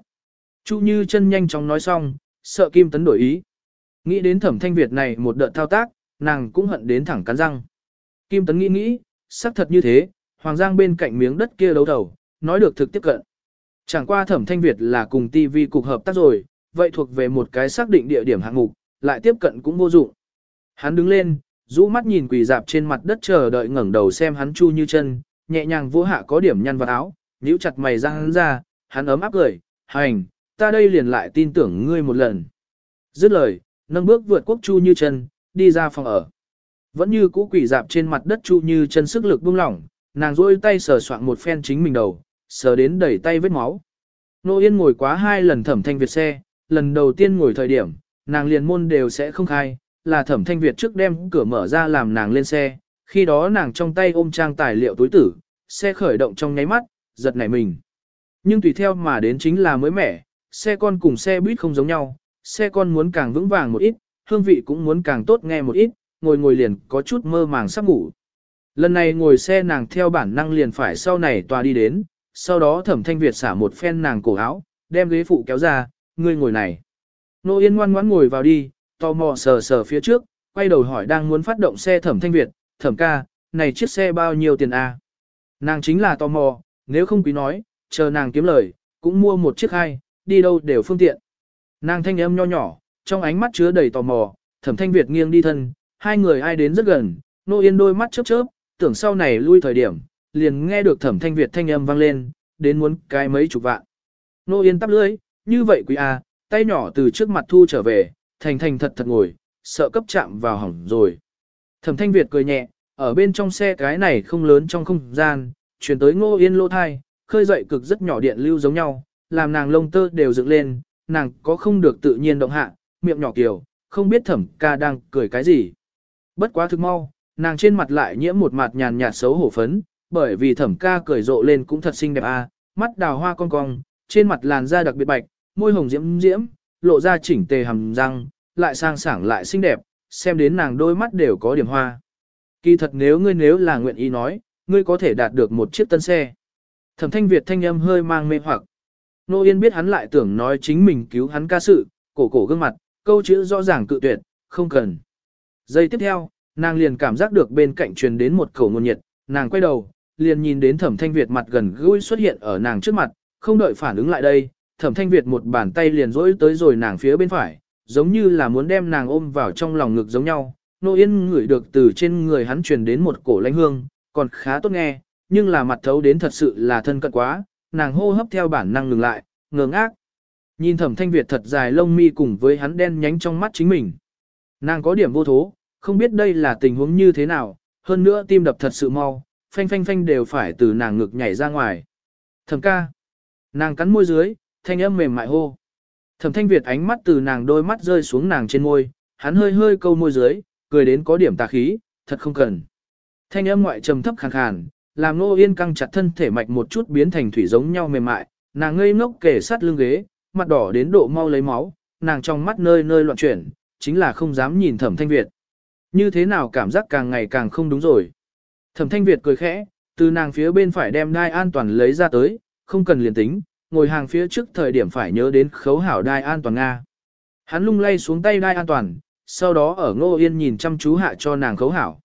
Chu Như chân nhanh chóng nói xong, sợ Kim Tấn đổi ý. Nghĩ đến Thẩm Thanh Việt này một đợt thao tác, nàng cũng hận đến thẳng cắn răng. Kim Tấn nghĩ nghĩ, xác thật như thế, Hoàng Giang bên cạnh miếng đất kia đấu thầu, nói được thực tiếp cận. Chẳng qua Thẩm Thanh Việt là cùng TV cục hợp tác rồi, vậy thuộc về một cái xác định địa điểm hạng mục, lại tiếp cận cũng vô dụng. Hắn đứng lên, rũ mắt nhìn quỳ dạp trên mặt đất chờ đợi ngẩng đầu xem hắn chu như chân, nhẹ nhàng vô hạ có điểm nhăn vào áo, nhíu chặt mày ra hắn ra, hắn ấm áp cười, hành, ta đây liền lại tin tưởng ngươi một lần. Dứt lời, nâng bước vượt quốc chu như chân, đi ra phòng ở. Vẫn như cũ quỷ dạp trên mặt đất chu như chân sức lực buông lỏng, nàng rôi tay sờ soạn một phen chính mình đầu, sờ đến đẩy tay vết máu. Nô Yên ngồi quá hai lần thẩm thanh Việt xe, lần đầu tiên ngồi thời điểm, nàng liền môn đều sẽ không khai, là thẩm thanh Việt trước đem cửa mở ra làm nàng lên xe, khi đó nàng trong tay ôm trang tài liệu túi tử, xe khởi động trong nháy mắt, giật nảy mình. Nhưng tùy theo mà đến chính là mới mẻ, xe con cùng xe buýt không giống nhau, xe con muốn càng vững vàng một ít, hương vị cũng muốn càng tốt nghe một ít, ngồi ngồi liền có chút mơ màng sắp ngủ. Lần này ngồi xe nàng theo bản năng liền phải sau này tòa đi đến, sau đó thẩm thanh Việt xả một phen nàng cổ áo, đem ghế phụ kéo ra, ngươi ngồi này. Nô Yên ngoan ngoãn ngồi vào đi, tò mò sờ sờ phía trước, quay đầu hỏi đang muốn phát động xe thẩm thanh Việt, thẩm ca, này chiếc xe bao nhiêu tiền a? Nàng chính là tò mò, nếu không quý nói, chờ nàng kiếm lời, cũng mua một chiếc hai, đi đâu đều phương tiện. Nàng thanh âm nho nhỏ, trong ánh mắt chứa đầy tò mò, thẩm thanh Việt nghiêng đi thân, hai người ai đến rất gần, nô yên đôi mắt chớp chớp, tưởng sau này lui thời điểm, liền nghe được thẩm thanh Việt thanh âm vang lên, đến muốn cái mấy chục vạn. Nô yên tắp lưỡi, như vậy quý a, tay nhỏ từ trước mặt thu trở về, thành thành thật thật ngồi, sợ cấp chạm vào hỏng rồi. Thẩm thanh Việt cười nhẹ, ở bên trong xe cái này không lớn trong không gian, chuyển tới ngô yên lô thai, khơi dậy cực rất nhỏ điện lưu giống nhau, làm nàng lông tơ đều dựng lên, nàng có không được tự nhiên động hạ, miệng nhỏ kiểu, không biết thẩm ca đang cười cái gì. Bất quá thực mau, nàng trên mặt lại nhiễm một mặt nhàn nhạt xấu hổ phấn, bởi vì thẩm ca cười rộ lên cũng thật xinh đẹp a, mắt đào hoa cong cong, trên mặt làn da đặc biệt bạch, môi hồng diễm diễm, lộ ra chỉnh tề hầm răng, lại sang sảng lại xinh đẹp, xem đến nàng đôi mắt đều có điểm hoa. Kỳ thật nếu ngươi nếu là nguyện ý nói, ngươi có thể đạt được một chiếc tân xe. Thẩm thanh Việt thanh âm hơi mang mê hoặc. Nô Yên biết hắn lại tưởng nói chính mình cứu hắn ca sự, cổ cổ gương mặt, câu chữ rõ ràng cự tuyệt, không cần. Giây tiếp theo, nàng liền cảm giác được bên cạnh truyền đến một khẩu nguồn nhiệt, nàng quay đầu, liền nhìn đến thẩm thanh Việt mặt gần gũi xuất hiện ở nàng trước mặt, không đợi phản ứng lại đây, thẩm thanh Việt một bàn tay liền rỗi tới rồi nàng phía bên phải, giống như là muốn đem nàng ôm vào trong lòng ngực giống nhau. Nô Yên ngửi được từ trên người hắn truyền đến một cổ lãnh hương, còn khá tốt nghe, nhưng là mặt thấu đến thật sự là thân cận quá, nàng hô hấp theo bản năng ngừng lại, ngơ ngác. Nhìn thẩm thanh Việt thật dài lông mi cùng với hắn đen nhánh trong mắt chính mình. Nàng có điểm vô thố, không biết đây là tình huống như thế nào, hơn nữa tim đập thật sự mau, phanh phanh phanh đều phải từ nàng ngực nhảy ra ngoài. Thẩm ca. Nàng cắn môi dưới, thanh âm mềm mại hô. Thẩm thanh Việt ánh mắt từ nàng đôi mắt rơi xuống nàng trên môi, hắn hơi hơi câu môi dưới, cười đến có điểm tà khí, thật không cần. Thanh âm ngoại trầm thấp khàn khàn, làm Nô Yên căng chặt thân thể mạch một chút biến thành thủy giống nhau mềm mại, nàng ngây ngốc kề sát lưng ghế, mặt đỏ đến độ mau lấy máu, nàng trong mắt nơi nơi loạn chuyển, chính là không dám nhìn Thẩm Thanh Việt. Như thế nào cảm giác càng ngày càng không đúng rồi. Thẩm Thanh Việt cười khẽ, từ nàng phía bên phải đem đai an toàn lấy ra tới, không cần liền tính, ngồi hàng phía trước thời điểm phải nhớ đến khấu hảo đai an toàn Nga. Hắn lung lay xuống tay đai an toàn, sau đó ở Ngô Yên nhìn chăm chú hạ cho nàng khấu hảo.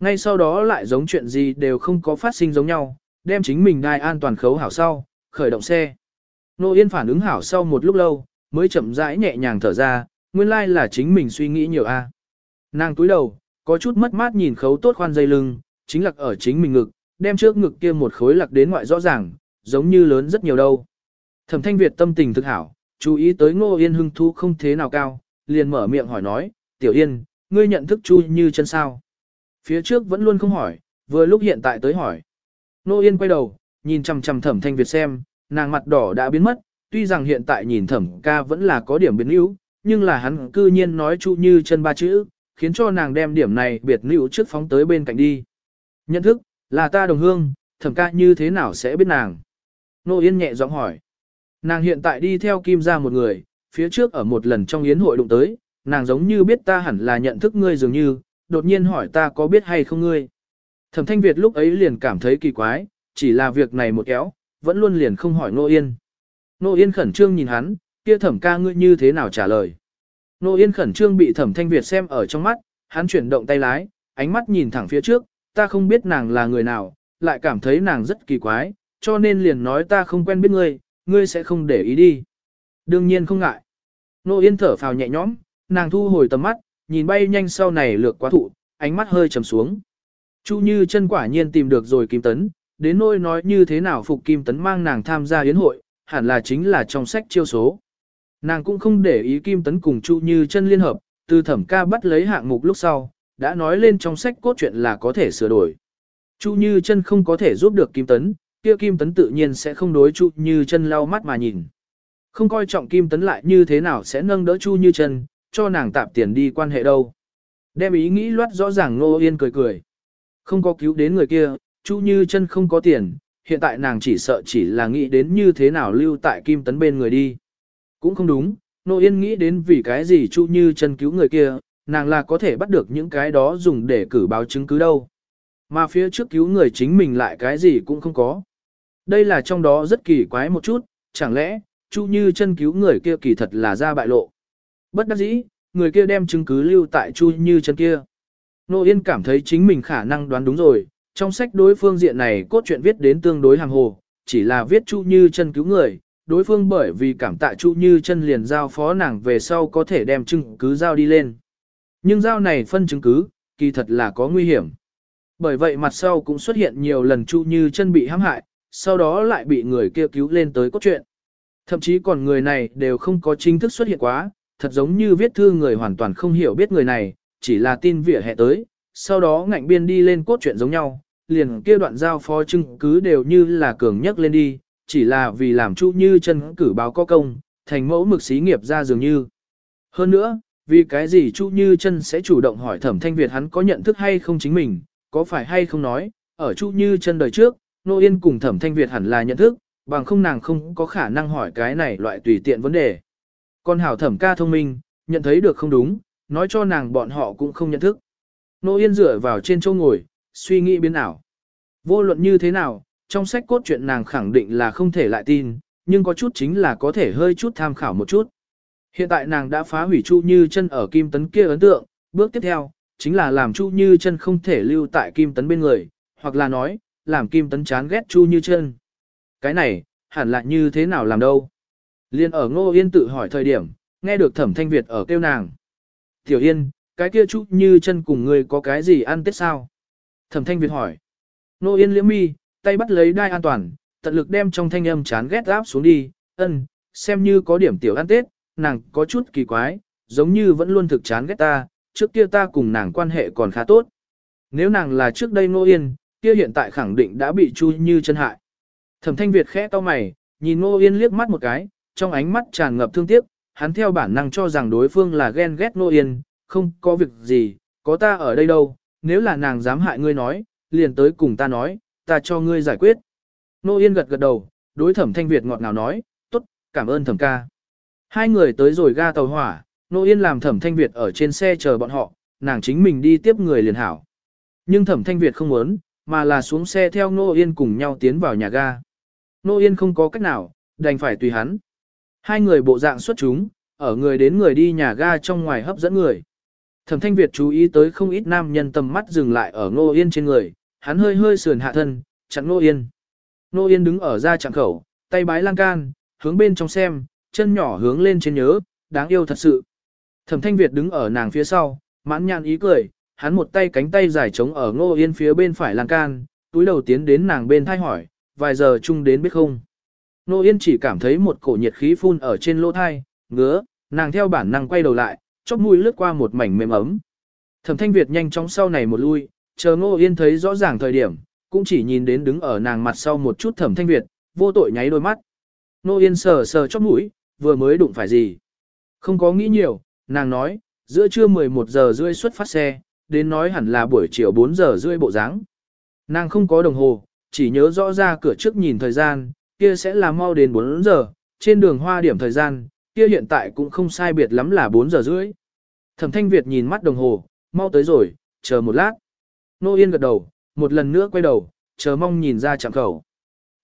Ngay sau đó lại giống chuyện gì đều không có phát sinh giống nhau, đem chính mình đai an toàn khấu hảo sau, khởi động xe. Ngô Yên phản ứng hảo sau một lúc lâu, mới chậm rãi nhẹ nhàng thở ra, nguyên lai là chính mình suy nghĩ nhiều a. Nàng túi đầu, có chút mất mát nhìn khấu tốt khoan dây lưng, chính lạc ở chính mình ngực, đem trước ngực kia một khối lạc đến ngoại rõ ràng, giống như lớn rất nhiều đâu. Thẩm thanh Việt tâm tình thực hảo, chú ý tới ngô yên hưng thu không thế nào cao, liền mở miệng hỏi nói, tiểu yên, ngươi nhận thức chu như chân sao. Phía trước vẫn luôn không hỏi, vừa lúc hiện tại tới hỏi. Ngô yên quay đầu, nhìn chằm chằm thẩm thanh Việt xem, nàng mặt đỏ đã biến mất, tuy rằng hiện tại nhìn thẩm ca vẫn là có điểm biến yếu, nhưng là hắn cư nhiên nói chu như chân ba chữ, khiến cho nàng đem điểm này biệt nữ trước phóng tới bên cạnh đi. Nhận thức, là ta đồng hương, thẩm ca như thế nào sẽ biết nàng? Nô Yên nhẹ giọng hỏi. Nàng hiện tại đi theo Kim ra một người, phía trước ở một lần trong yến hội đụng tới, nàng giống như biết ta hẳn là nhận thức ngươi dường như, đột nhiên hỏi ta có biết hay không ngươi. Thẩm Thanh Việt lúc ấy liền cảm thấy kỳ quái, chỉ là việc này một kéo, vẫn luôn liền không hỏi Nô Yên. Nô Yên khẩn trương nhìn hắn, kia thẩm ca ngươi như thế nào trả lời. Nô Yên khẩn trương bị thẩm Thanh Việt xem ở trong mắt, hắn chuyển động tay lái, ánh mắt nhìn thẳng phía trước, ta không biết nàng là người nào, lại cảm thấy nàng rất kỳ quái, cho nên liền nói ta không quen biết ngươi, ngươi sẽ không để ý đi. Đương nhiên không ngại. Nô Yên thở phào nhẹ nhõm, nàng thu hồi tầm mắt, nhìn bay nhanh sau này lược quá thụ, ánh mắt hơi trầm xuống. Chu Như chân quả nhiên tìm được rồi Kim Tấn, đến nỗi nói như thế nào phục Kim Tấn mang nàng tham gia yến hội, hẳn là chính là trong sách chiêu số. Nàng cũng không để ý Kim Tấn cùng Chu Như chân liên hợp, từ thẩm ca bắt lấy hạng mục lúc sau, đã nói lên trong sách cốt truyện là có thể sửa đổi. Chu Như chân không có thể giúp được Kim Tấn, kia Kim Tấn tự nhiên sẽ không đối Chu Như chân lau mắt mà nhìn. Không coi trọng Kim Tấn lại như thế nào sẽ nâng đỡ Chu Như chân, cho nàng tạp tiền đi quan hệ đâu. Đem ý nghĩ loát rõ ràng Ngô Yên cười cười. Không có cứu đến người kia, Chu Như chân không có tiền, hiện tại nàng chỉ sợ chỉ là nghĩ đến như thế nào lưu tại Kim Tấn bên người đi. Cũng không đúng, Nô Yên nghĩ đến vì cái gì Chu Như chân cứu người kia, nàng là có thể bắt được những cái đó dùng để cử báo chứng cứ đâu. Mà phía trước cứu người chính mình lại cái gì cũng không có. Đây là trong đó rất kỳ quái một chút, chẳng lẽ, Chu Như chân cứu người kia kỳ thật là ra bại lộ. Bất đắc dĩ, người kia đem chứng cứ lưu tại Chu Như chân kia. Nô Yên cảm thấy chính mình khả năng đoán đúng rồi, trong sách đối phương diện này cốt truyện viết đến tương đối hàng hồ, chỉ là viết Chu Như chân cứu người, đối phương bởi vì cảm tạ Chu Như chân liền giao phó nàng về sau có thể đem chứng cứ giao đi lên. Nhưng giao này phân chứng cứ, kỳ thật là có nguy hiểm. Bởi vậy mặt sau cũng xuất hiện nhiều lần Chu Như chân bị hãm hại, sau đó lại bị người kia cứu lên tới cốt truyện. Thậm chí còn người này đều không có chính thức xuất hiện quá, thật giống như viết thư người hoàn toàn không hiểu biết người này, chỉ là tin vỉa hè tới, sau đó ngạnh biên đi lên cốt truyện giống nhau, liền kia đoạn giao phó chứng cứ đều như là cường nhất lên đi, chỉ là vì làm Chu Như chân cử báo có công, thành mẫu mực xí nghiệp ra dường như. Hơn nữa, vì cái gì Chu Như chân sẽ chủ động hỏi Thẩm Thanh Việt hắn có nhận thức hay không chính mình, có phải hay không nói, ở Chu Như chân đời trước, Nô Yên cùng Thẩm Thanh Việt hẳn là nhận thức, bằng không nàng không có khả năng hỏi cái này loại tùy tiện vấn đề. con hảo Thẩm ca thông minh, nhận thấy được không đúng, nói cho nàng bọn họ cũng không nhận thức. Nô Yên dựa vào trên chỗ ngồi, suy nghĩ biến ảo. Vô luận như thế nào, trong sách cốt truyện nàng khẳng định là không thể lại tin, nhưng có chút chính là có thể hơi chút tham khảo một chút. Hiện tại nàng đã phá hủy Chu Như chân ở Kim Tấn kia ấn tượng, bước tiếp theo, chính là làm Chu Như chân không thể lưu tại Kim Tấn bên người, hoặc là nói, làm Kim Tấn chán ghét Chu Như chân. Cái này, hẳn là như thế nào làm đâu? Liên ở Ngô Yên tự hỏi thời điểm, nghe được Thẩm Thanh Việt ở kêu nàng. Tiểu Yên, cái kia Chu Như chân cùng người có cái gì ăn tết sao? Thẩm Thanh Việt hỏi. Ngô Yên liễm mi, tay bắt lấy đai an toàn, tận lực đem trong thanh âm chán ghét áp xuống đi, "Ừm, xem như có điểm tiểu ăn tết, nàng có chút kỳ quái, giống như vẫn luôn thực chán ghét ta, trước kia ta cùng nàng quan hệ còn khá tốt. Nếu nàng là trước đây Ngô Yên, kia hiện tại khẳng định đã bị Chu Như chân hại. Thẩm Thanh Việt khẽ to mày, nhìn Ngô Yên liếc mắt một cái, trong ánh mắt tràn ngập thương tiếc, hắn theo bản năng cho rằng đối phương là ghen ghét Ngô Yên, không có việc gì, có ta ở đây đâu, nếu là nàng dám hại ngươi nói, liền tới cùng ta nói, ta cho ngươi giải quyết. Ngô Yên gật gật đầu, đối Thẩm Thanh Việt ngọt ngào nói, tốt, cảm ơn Thẩm ca. Hai người tới rồi ga tàu hỏa, Nô Yên làm Thẩm Thanh Việt ở trên xe chờ bọn họ, nàng chính mình đi tiếp người liền hảo. Nhưng Thẩm Thanh Việt không muốn, mà là xuống xe theo Nô Yên cùng nhau tiến vào nhà ga. Nô Yên không có cách nào, đành phải tùy hắn. Hai người bộ dạng xuất chúng, ở người đến người đi nhà ga trong ngoài hấp dẫn người. Thẩm Thanh Việt chú ý tới không ít nam nhân tầm mắt dừng lại ở Nô Yên trên người, hắn hơi hơi sườn hạ thân, chặn Nô Yên. Nô Yên đứng ở ra chặng khẩu, tay bái lan can, hướng bên trong xem, chân nhỏ hướng lên trên nhớ, đáng yêu thật sự. Thẩm Thanh Việt đứng ở nàng phía sau, mãn nhãn ý cười, hắn một tay cánh tay dài trống ở ngô yên phía bên phải lan can, túi đầu tiến đến nàng bên thai hỏi, vài giờ chung đến biết không. Ngô yên chỉ cảm thấy một cổ nhiệt khí phun ở trên lỗ thai, ngứa, nàng theo bản năng quay đầu lại, chóp mũi lướt qua một mảnh mềm ấm. Thẩm thanh Việt nhanh chóng sau này một lui, chờ ngô yên thấy rõ ràng thời điểm, cũng chỉ nhìn đến đứng ở nàng mặt sau một chút thẩm thanh Việt, vô tội nháy đôi mắt. Ngô yên sờ sờ chóp mũi, vừa mới đụng phải gì. Không có nghĩ nhiều, nàng nói, giữa trưa 11 giờ rưỡi xuất phát xe, đến nói hẳn là buổi chiều 4 giờ rưỡi bộ dáng. Nàng không có đồng hồ, chỉ nhớ rõ ra cửa trước nhìn thời gian, kia sẽ là mau đến 4 giờ, trên đường hoa điểm thời gian, kia hiện tại cũng không sai biệt lắm là 4 giờ rưỡi. Thẩm Thanh Việt nhìn mắt đồng hồ, mau tới rồi, chờ một lát. Nô Yên gật đầu, một lần nữa quay đầu, chờ mong nhìn ra chạm khẩu.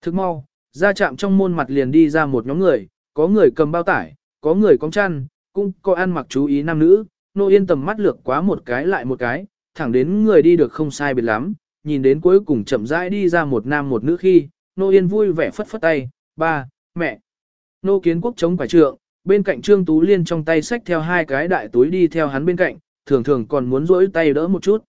Thức mau, ra chạm trong môn mặt liền đi ra một nhóm người, có người cầm bao tải, có người cong chăn, cũng có ăn mặc chú ý nam nữ, nô yên tầm mắt lược quá một cái lại một cái, thẳng đến người đi được không sai biệt lắm, nhìn đến cuối cùng chậm rãi đi ra một nam một nữ khi, nô yên vui vẻ phất phất tay, ba, mẹ. Nô kiến quốc chống quả trượng, bên cạnh Trương Tú Liên trong tay xách theo hai cái đại túi đi theo hắn bên cạnh, thường thường còn muốn rỗi tay đỡ một chút.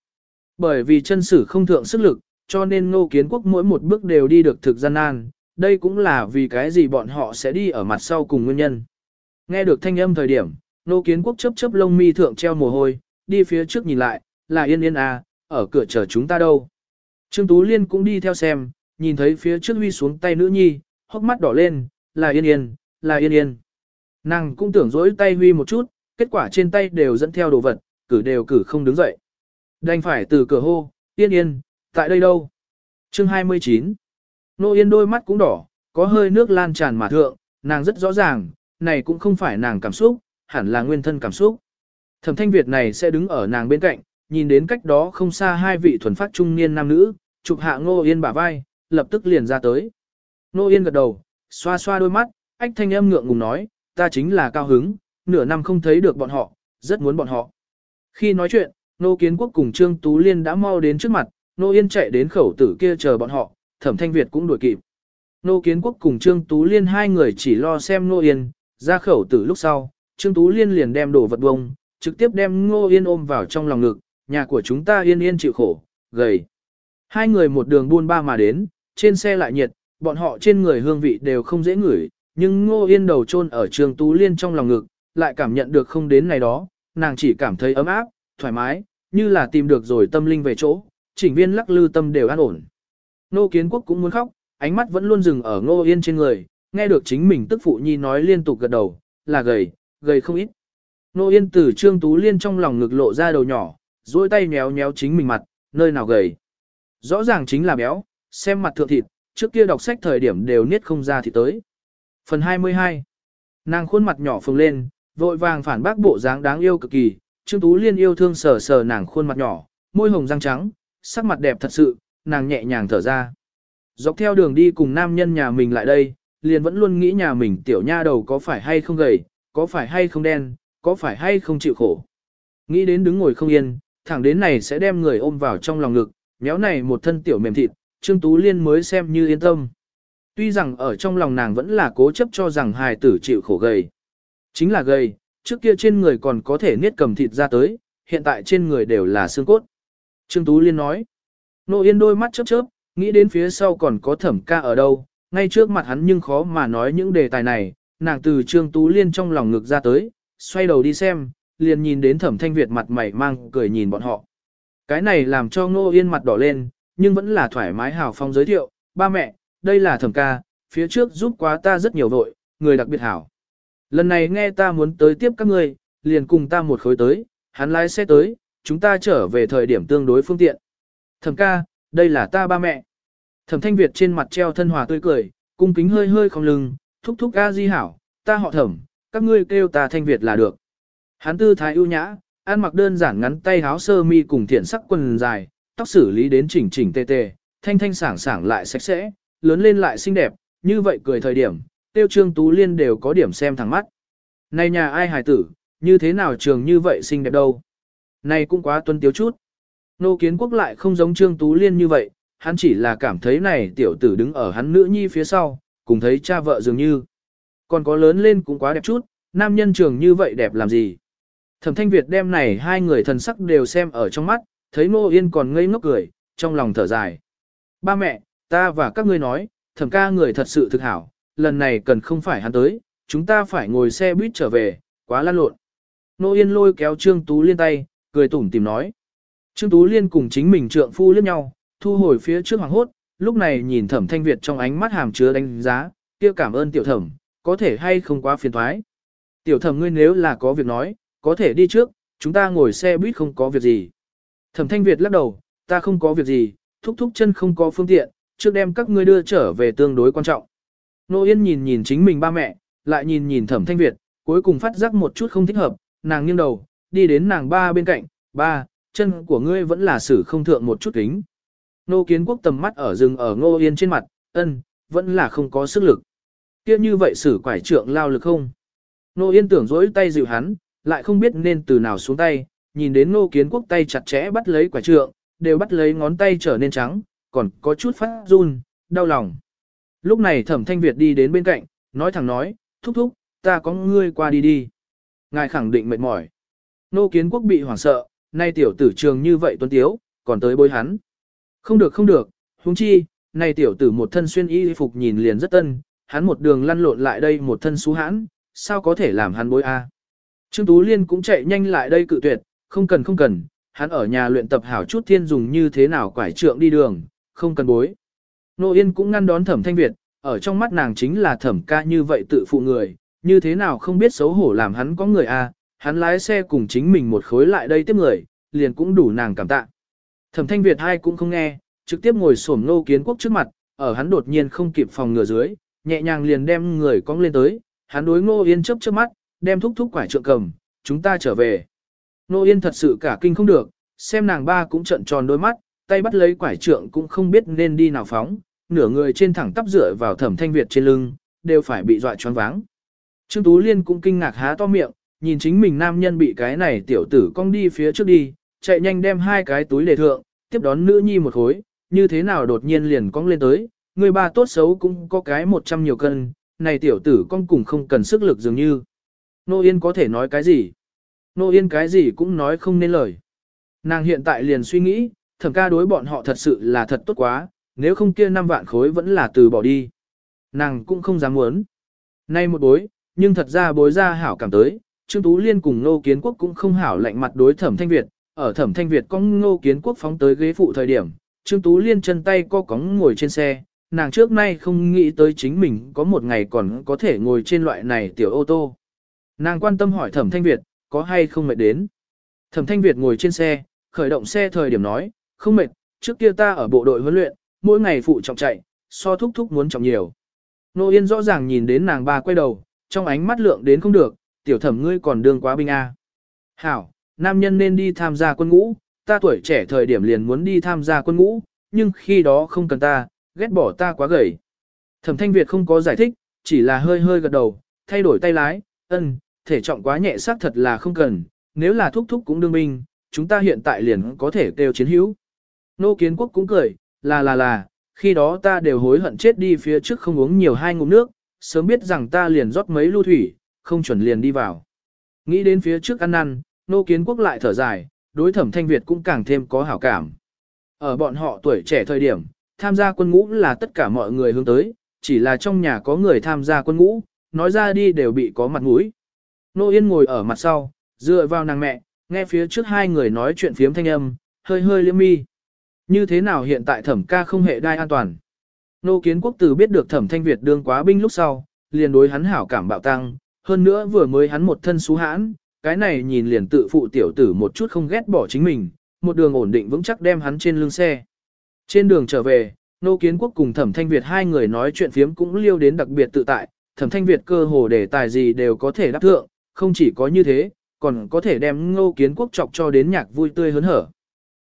Bởi vì chân sử không thượng sức lực, cho nên nô kiến quốc mỗi một bước đều đi được thực gian nan, đây cũng là vì cái gì bọn họ sẽ đi ở mặt sau cùng nguyên nhân. Nghe được thanh âm thời điểm, Nô kiến quốc chấp chấp lông mi thượng treo mồ hôi, đi phía trước nhìn lại, là yên yên à, ở cửa chờ chúng ta đâu. Trương Tú Liên cũng đi theo xem, nhìn thấy phía trước huy xuống tay nữ nhi, hốc mắt đỏ lên, là yên yên, là yên yên. Nàng cũng tưởng dỗi tay huy một chút, kết quả trên tay đều dẫn theo đồ vật, cử đều cử không đứng dậy. Đành phải từ cửa hô, yên yên, tại đây đâu? Chương 29 Nô yên đôi mắt cũng đỏ, có hơi nước lan tràn mà thượng, nàng rất rõ ràng, này cũng không phải nàng cảm xúc, hẳn là nguyên thân cảm xúc. Thẩm thanh Việt này sẽ đứng ở nàng bên cạnh, nhìn đến cách đó không xa hai vị thuần phát trung niên nam nữ, chụp hạ Ngô Yên bả vai, lập tức liền ra tới. Ngô Yên gật đầu, xoa xoa đôi mắt, ách thanh âm ngượng ngùng nói, ta chính là cao hứng, nửa năm không thấy được bọn họ, rất muốn bọn họ. Khi nói chuyện, Nô Kiến Quốc cùng Trương Tú Liên đã mau đến trước mặt, Nô Yên chạy đến khẩu tử kia chờ bọn họ, Thẩm Thanh Việt cũng đuổi kịp. Nô Kiến Quốc cùng Trương Tú Liên hai người chỉ lo xem Nô Yên, ra khẩu tử lúc sau, Trương Tú Liên liền đem đồ vật bông, trực tiếp đem Ngô Yên ôm vào trong lòng ngực, nhà của chúng ta yên yên chịu khổ, gầy. Hai người một đường buôn ba mà đến, trên xe lại nhiệt, bọn họ trên người hương vị đều không dễ ngửi, nhưng Ngô Yên đầu chôn ở Trương Tú Liên trong lòng ngực, lại cảm nhận được không đến này đó, nàng chỉ cảm thấy ấm áp, thoải mái, như là tìm được rồi tâm linh về chỗ, chỉnh viên lắc lư tâm đều an ổn. Nô Kiến Quốc cũng muốn khóc, ánh mắt vẫn luôn dừng ở Ngô Yên trên người, nghe được chính mình tức phụ nhi nói liên tục gật đầu, là gầy, gầy không ít. Nô Yên từ Trương Tú Liên trong lòng ngực lộ ra đầu nhỏ, duỗi tay nhéo nhéo chính mình mặt, nơi nào gầy. Rõ ràng chính là béo, xem mặt thượng thịt, trước kia đọc sách thời điểm đều niết không ra thì tới. Phần 22 Nàng khuôn mặt nhỏ phồng lên, vội vàng phản bác bộ dáng đáng yêu cực kỳ, Trương Tú Liên yêu thương sờ sờ nàng khuôn mặt nhỏ, môi hồng răng trắng, sắc mặt đẹp thật sự, nàng nhẹ nhàng thở ra. Dọc theo đường đi cùng nam nhân nhà mình lại đây, liền vẫn luôn nghĩ nhà mình tiểu nha đầu có phải hay không gầy, có phải hay không đen, có phải hay không chịu khổ. Nghĩ đến đứng ngồi không yên, thẳng đến này sẽ đem người ôm vào trong lòng ngực, Nhéo này một thân tiểu mềm thịt, Trương Tú Liên mới xem như yên tâm. Tuy rằng ở trong lòng nàng vẫn là cố chấp cho rằng hài tử chịu khổ gầy. Chính là gầy, trước kia trên người còn có thể niết cầm thịt ra tới, hiện tại trên người đều là xương cốt. Trương Tú Liên nói, nô yên đôi mắt chớp chớp, nghĩ đến phía sau còn có thẩm ca ở đâu, ngay trước mặt hắn nhưng khó mà nói những đề tài này, nàng từ Trương Tú Liên trong lòng ngực ra tới, xoay đầu đi xem, liền nhìn đến thẩm thanh Việt mặt mày mang cười nhìn bọn họ. Cái này làm cho Ngô Yên mặt đỏ lên, nhưng vẫn là thoải mái hào phong giới thiệu, ba mẹ, đây là thẩm ca, phía trước giúp quá ta rất nhiều vội, người đặc biệt hảo. Lần này nghe ta muốn tới tiếp các ngươi, liền cùng ta một khối tới, hắn lái xe tới, chúng ta trở về thời điểm tương đối phương tiện. Thẩm ca, đây là ta ba mẹ. Thẩm thanh Việt trên mặt treo thân hòa tươi cười, cung kính hơi hơi không lưng, thúc thúc a di hảo, ta họ thẩm, các ngươi kêu ta thanh Việt là được. Hắn tư thái ưu nhã, ăn mặc đơn giản ngắn tay áo sơ mi cùng thiện sắc quần dài, tóc xử lý đến chỉnh chỉnh tề tề, thanh thanh sảng sảng lại sạch sẽ, lớn lên lại xinh đẹp, như vậy cười thời điểm, tiêu trương tú liên đều có điểm xem thẳng mắt. Này nhà ai hài tử, như thế nào trường như vậy xinh đẹp đâu. Này cũng quá tuân tiếu chút. Nô kiến quốc lại không giống trương tú liên như vậy, hắn chỉ là cảm thấy này tiểu tử đứng ở hắn nữ nhi phía sau, cùng thấy cha vợ dường như. Còn có lớn lên cũng quá đẹp chút, nam nhân trường như vậy đẹp làm gì. Thẩm thanh Việt đem này hai người thần sắc đều xem ở trong mắt, thấy Nô Yên còn ngây ngốc cười, trong lòng thở dài. Ba mẹ, ta và các ngươi nói, thẩm ca người thật sự thực hảo, lần này cần không phải hắn tới, chúng ta phải ngồi xe buýt trở về, quá lan lộn. Nô Yên lôi kéo Trương Tú Liên tay, cười tủm tìm nói. Trương Tú Liên cùng chính mình trượng phu liếc nhau, thu hồi phía trước hoàng hốt, lúc này nhìn thẩm thanh Việt trong ánh mắt hàm chứa đánh giá, kia cảm ơn tiểu thẩm, có thể hay không quá phiền thoái. Tiểu thẩm ngươi nếu là có việc nói, có thể đi trước, chúng ta ngồi xe buýt không có việc gì. Thẩm thanh Việt lắc đầu, ta không có việc gì, thúc thúc chân không có phương tiện, trước đem các ngươi đưa trở về tương đối quan trọng. Nô Yên nhìn nhìn chính mình ba mẹ, lại nhìn nhìn thẩm thanh Việt, cuối cùng phát giác một chút không thích hợp, nàng nghiêng đầu, đi đến nàng ba bên cạnh, ba, chân của ngươi vẫn là xử không thượng một chút kính. Nô kiến quốc tầm mắt ở rừng ở ngô yên trên mặt, ân, vẫn là không có sức lực. kia như vậy xử quải trượng lao lực không? Nô yên tưởng dối tay dịu hắn, lại không biết nên từ nào xuống tay, nhìn đến nô kiến quốc tay chặt chẽ bắt lấy quả trượng, đều bắt lấy ngón tay trở nên trắng, còn có chút phát run, đau lòng. Lúc này thẩm thanh Việt đi đến bên cạnh, nói thẳng nói, thúc thúc, ta có ngươi qua đi đi. Ngài khẳng định mệt mỏi. Nô kiến quốc bị hoảng sợ, nay tiểu tử trường như vậy tuấn tiếu, còn tới bối hắn. Không được không được, huống chi, nay tiểu tử một thân xuyên y phục nhìn liền rất tân, hắn một đường lăn lộn lại đây một thân xú hãn, sao có thể làm hắn bối a? Trương Tú Liên cũng chạy nhanh lại đây cự tuyệt, không cần không cần, hắn ở nhà luyện tập hảo chút thiên dùng như thế nào quải trượng đi đường, không cần bối. Nô Yên cũng ngăn đón thẩm thanh Việt, ở trong mắt nàng chính là thẩm ca như vậy tự phụ người, như thế nào không biết xấu hổ làm hắn có người a hắn lái xe cùng chính mình một khối lại đây tiếp người, liền cũng đủ nàng cảm tạ. Thẩm thanh Việt hai cũng không nghe, trực tiếp ngồi xổm nô kiến quốc trước mặt, ở hắn đột nhiên không kịp phòng ngừa dưới, nhẹ nhàng liền đem người cong lên tới, hắn đối ngô yên chớp trước mắt, đem thúc thúc quải trượng cầm, chúng ta trở về. Nô yên thật sự cả kinh không được, xem nàng ba cũng trận tròn đôi mắt, tay bắt lấy quải trượng cũng không biết nên đi nào phóng, nửa người trên thẳng tắp dựa vào thẩm thanh Việt trên lưng, đều phải bị dọa choáng váng. Trương Tú Liên cũng kinh ngạc há to miệng, nhìn chính mình nam nhân bị cái này tiểu tử cong đi phía trước đi, chạy nhanh đem hai cái túi lề thượng, tiếp đón nữ nhi một khối, như thế nào đột nhiên liền cong lên tới, người bà tốt xấu cũng có cái một trăm nhiều cân, này tiểu tử con cùng không cần sức lực dường như. Nô Yên có thể nói cái gì? Nô Yên cái gì cũng nói không nên lời. Nàng hiện tại liền suy nghĩ, thẩm ca đối bọn họ thật sự là thật tốt quá, nếu không kia năm vạn khối vẫn là từ bỏ đi. Nàng cũng không dám muốn. Nay một bối, nhưng thật ra bối ra hảo cảm tới, Trương Tú Liên cùng Nô Kiến Quốc cũng không hảo lạnh mặt đối Thẩm Thanh Việt, ở Thẩm Thanh Việt có Ngô Kiến Quốc phóng tới ghế phụ thời điểm, Trương Tú Liên chân tay co cóng ngồi trên xe, nàng trước nay không nghĩ tới chính mình có một ngày còn có thể ngồi trên loại này tiểu ô tô. Nàng quan tâm hỏi Thẩm Thanh Việt, có hay không mệt đến. Thẩm Thanh Việt ngồi trên xe, khởi động xe thời điểm nói, không mệt, trước kia ta ở bộ đội huấn luyện, mỗi ngày phụ trọng chạy, so thúc thúc muốn trọng nhiều. Nô Yên rõ ràng nhìn đến nàng ba quay đầu, trong ánh mắt lượng đến không được, tiểu thẩm ngươi còn đương quá binh a. Hảo, nam nhân nên đi tham gia quân ngũ, ta tuổi trẻ thời điểm liền muốn đi tham gia quân ngũ, nhưng khi đó không cần ta, ghét bỏ ta quá gầy. Thẩm thanh Việt không có giải thích, chỉ là hơi hơi gật đầu, thay đổi tay lái, ân, thể trọng quá nhẹ xác thật là không cần, nếu là thúc thúc cũng đương binh, chúng ta hiện tại liền có thể kêu chiến hữu. Nô kiến quốc cũng cười, là là là, khi đó ta đều hối hận chết đi phía trước không uống nhiều hai ngụm nước, sớm biết rằng ta liền rót mấy lưu thủy, không chuẩn liền đi vào. Nghĩ đến phía trước ăn năn, nô kiến quốc lại thở dài, đối thẩm thanh Việt cũng càng thêm có hảo cảm. Ở bọn họ tuổi trẻ thời điểm, tham gia quân ngũ là tất cả mọi người hướng tới, chỉ là trong nhà có người tham gia quân ngũ, nói ra đi đều bị có mặt mũi. Nô Yên ngồi ở mặt sau, dựa vào nàng mẹ, nghe phía trước hai người nói chuyện phiếm thanh âm, hơi hơi liếm mi. Như thế nào hiện tại thẩm ca không hệ đai an toàn? Nô kiến quốc từ biết được thẩm thanh Việt đương quá binh lúc sau, liền đối hắn hảo cảm bạo tăng, hơn nữa vừa mới hắn một thân xú hãn, cái này nhìn liền tự phụ tiểu tử một chút không ghét bỏ chính mình, một đường ổn định vững chắc đem hắn trên lưng xe. Trên đường trở về, Nô Kiến Quốc cùng Thẩm Thanh Việt hai người nói chuyện phiếm cũng liêu đến đặc biệt tự tại, Thẩm Thanh Việt cơ hồ để tài gì đều có thể đáp thượng, không chỉ có như thế, còn có thể đem Ngô Kiến Quốc chọc cho đến nhạc vui tươi hớn hở.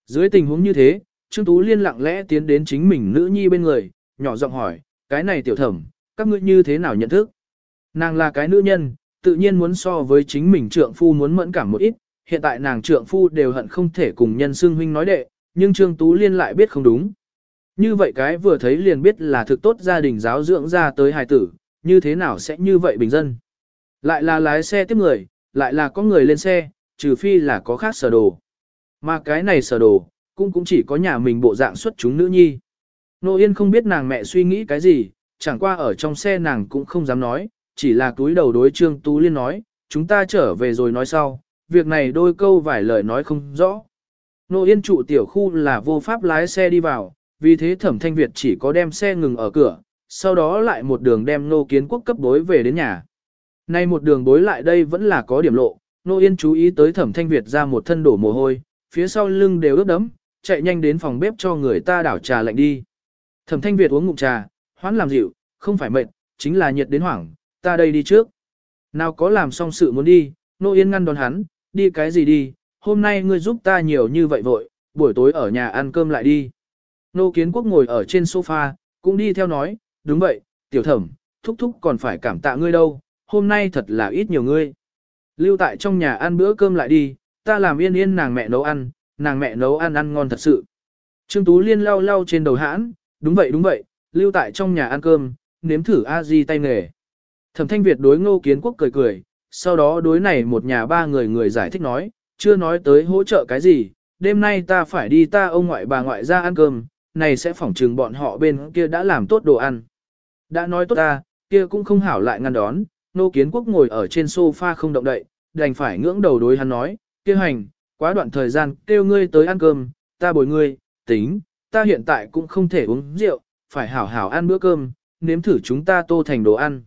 Dưới tình huống như thế, Trương Tú Liên lặng lẽ tiến đến chính mình nữ nhi bên người, nhỏ giọng hỏi, cái này tiểu thẩm, các ngươi như thế nào nhận thức? Nàng là cái nữ nhân, tự nhiên muốn so với chính mình trượng phu muốn mẫn cảm một ít, hiện tại nàng trượng phu đều hận không thể cùng nhân xương huynh nói đệ, nhưng Trương Tú Liên lại biết không đúng. Như vậy cái vừa thấy liền biết là thực tốt gia đình giáo dưỡng ra tới hài tử, như thế nào sẽ như vậy bình dân. Lại là lái xe tiếp người, lại là có người lên xe, trừ phi là có khác sở đồ. Mà cái này sở đồ, cũng cũng chỉ có nhà mình bộ dạng xuất chúng nữ nhi. Nô Yên không biết nàng mẹ suy nghĩ cái gì, chẳng qua ở trong xe nàng cũng không dám nói, chỉ là túi đầu đối Trương Tú Liên nói, chúng ta trở về rồi nói sau, việc này đôi câu vài lời nói không rõ. Nô Yên trụ tiểu khu là vô pháp lái xe đi vào, vì thế thẩm thanh Việt chỉ có đem xe ngừng ở cửa, sau đó lại một đường đem nô kiến quốc cấp bối về đến nhà. Nay một đường bối lại đây vẫn là có điểm lộ, nô yên chú ý tới thẩm thanh Việt ra một thân đổ mồ hôi, phía sau lưng đều ướt đấm, chạy nhanh đến phòng bếp cho người ta đảo trà lạnh đi. Thẩm thanh Việt uống ngụm trà, hoán làm dịu, không phải mệt, chính là nhiệt đến hoảng, ta đây đi trước. Nào có làm xong sự muốn đi, nô yên ngăn đón hắn, đi cái gì đi, hôm nay ngươi giúp ta nhiều như vậy vội, buổi tối ở nhà ăn cơm lại đi. Nô Kiến Quốc ngồi ở trên sofa, cũng đi theo nói, đúng vậy, tiểu thẩm, thúc thúc còn phải cảm tạ ngươi đâu, hôm nay thật là ít nhiều ngươi. Lưu tại trong nhà ăn bữa cơm lại đi, ta làm yên yên nàng mẹ nấu ăn, nàng mẹ nấu ăn ăn ngon thật sự. Trương Tú Liên lau lau trên đầu hãn, đúng vậy đúng vậy, lưu tại trong nhà ăn cơm, nếm thử a di tay nghề. Thẩm Thanh Việt đối Ngô Kiến Quốc cười cười, sau đó đối này một nhà ba người người giải thích nói, chưa nói tới hỗ trợ cái gì, đêm nay ta phải đi ta ông ngoại bà ngoại ra ăn cơm, này sẽ phỏng trừng bọn họ bên kia đã làm tốt đồ ăn. Đã nói tốt ta, kia cũng không hảo lại ngăn đón, nô kiến quốc ngồi ở trên sofa không động đậy, đành phải ngưỡng đầu đối hắn nói, kia hành, quá đoạn thời gian kêu ngươi tới ăn cơm, ta bồi ngươi, tính, ta hiện tại cũng không thể uống rượu, phải hảo hảo ăn bữa cơm, nếm thử chúng ta tô thành đồ ăn.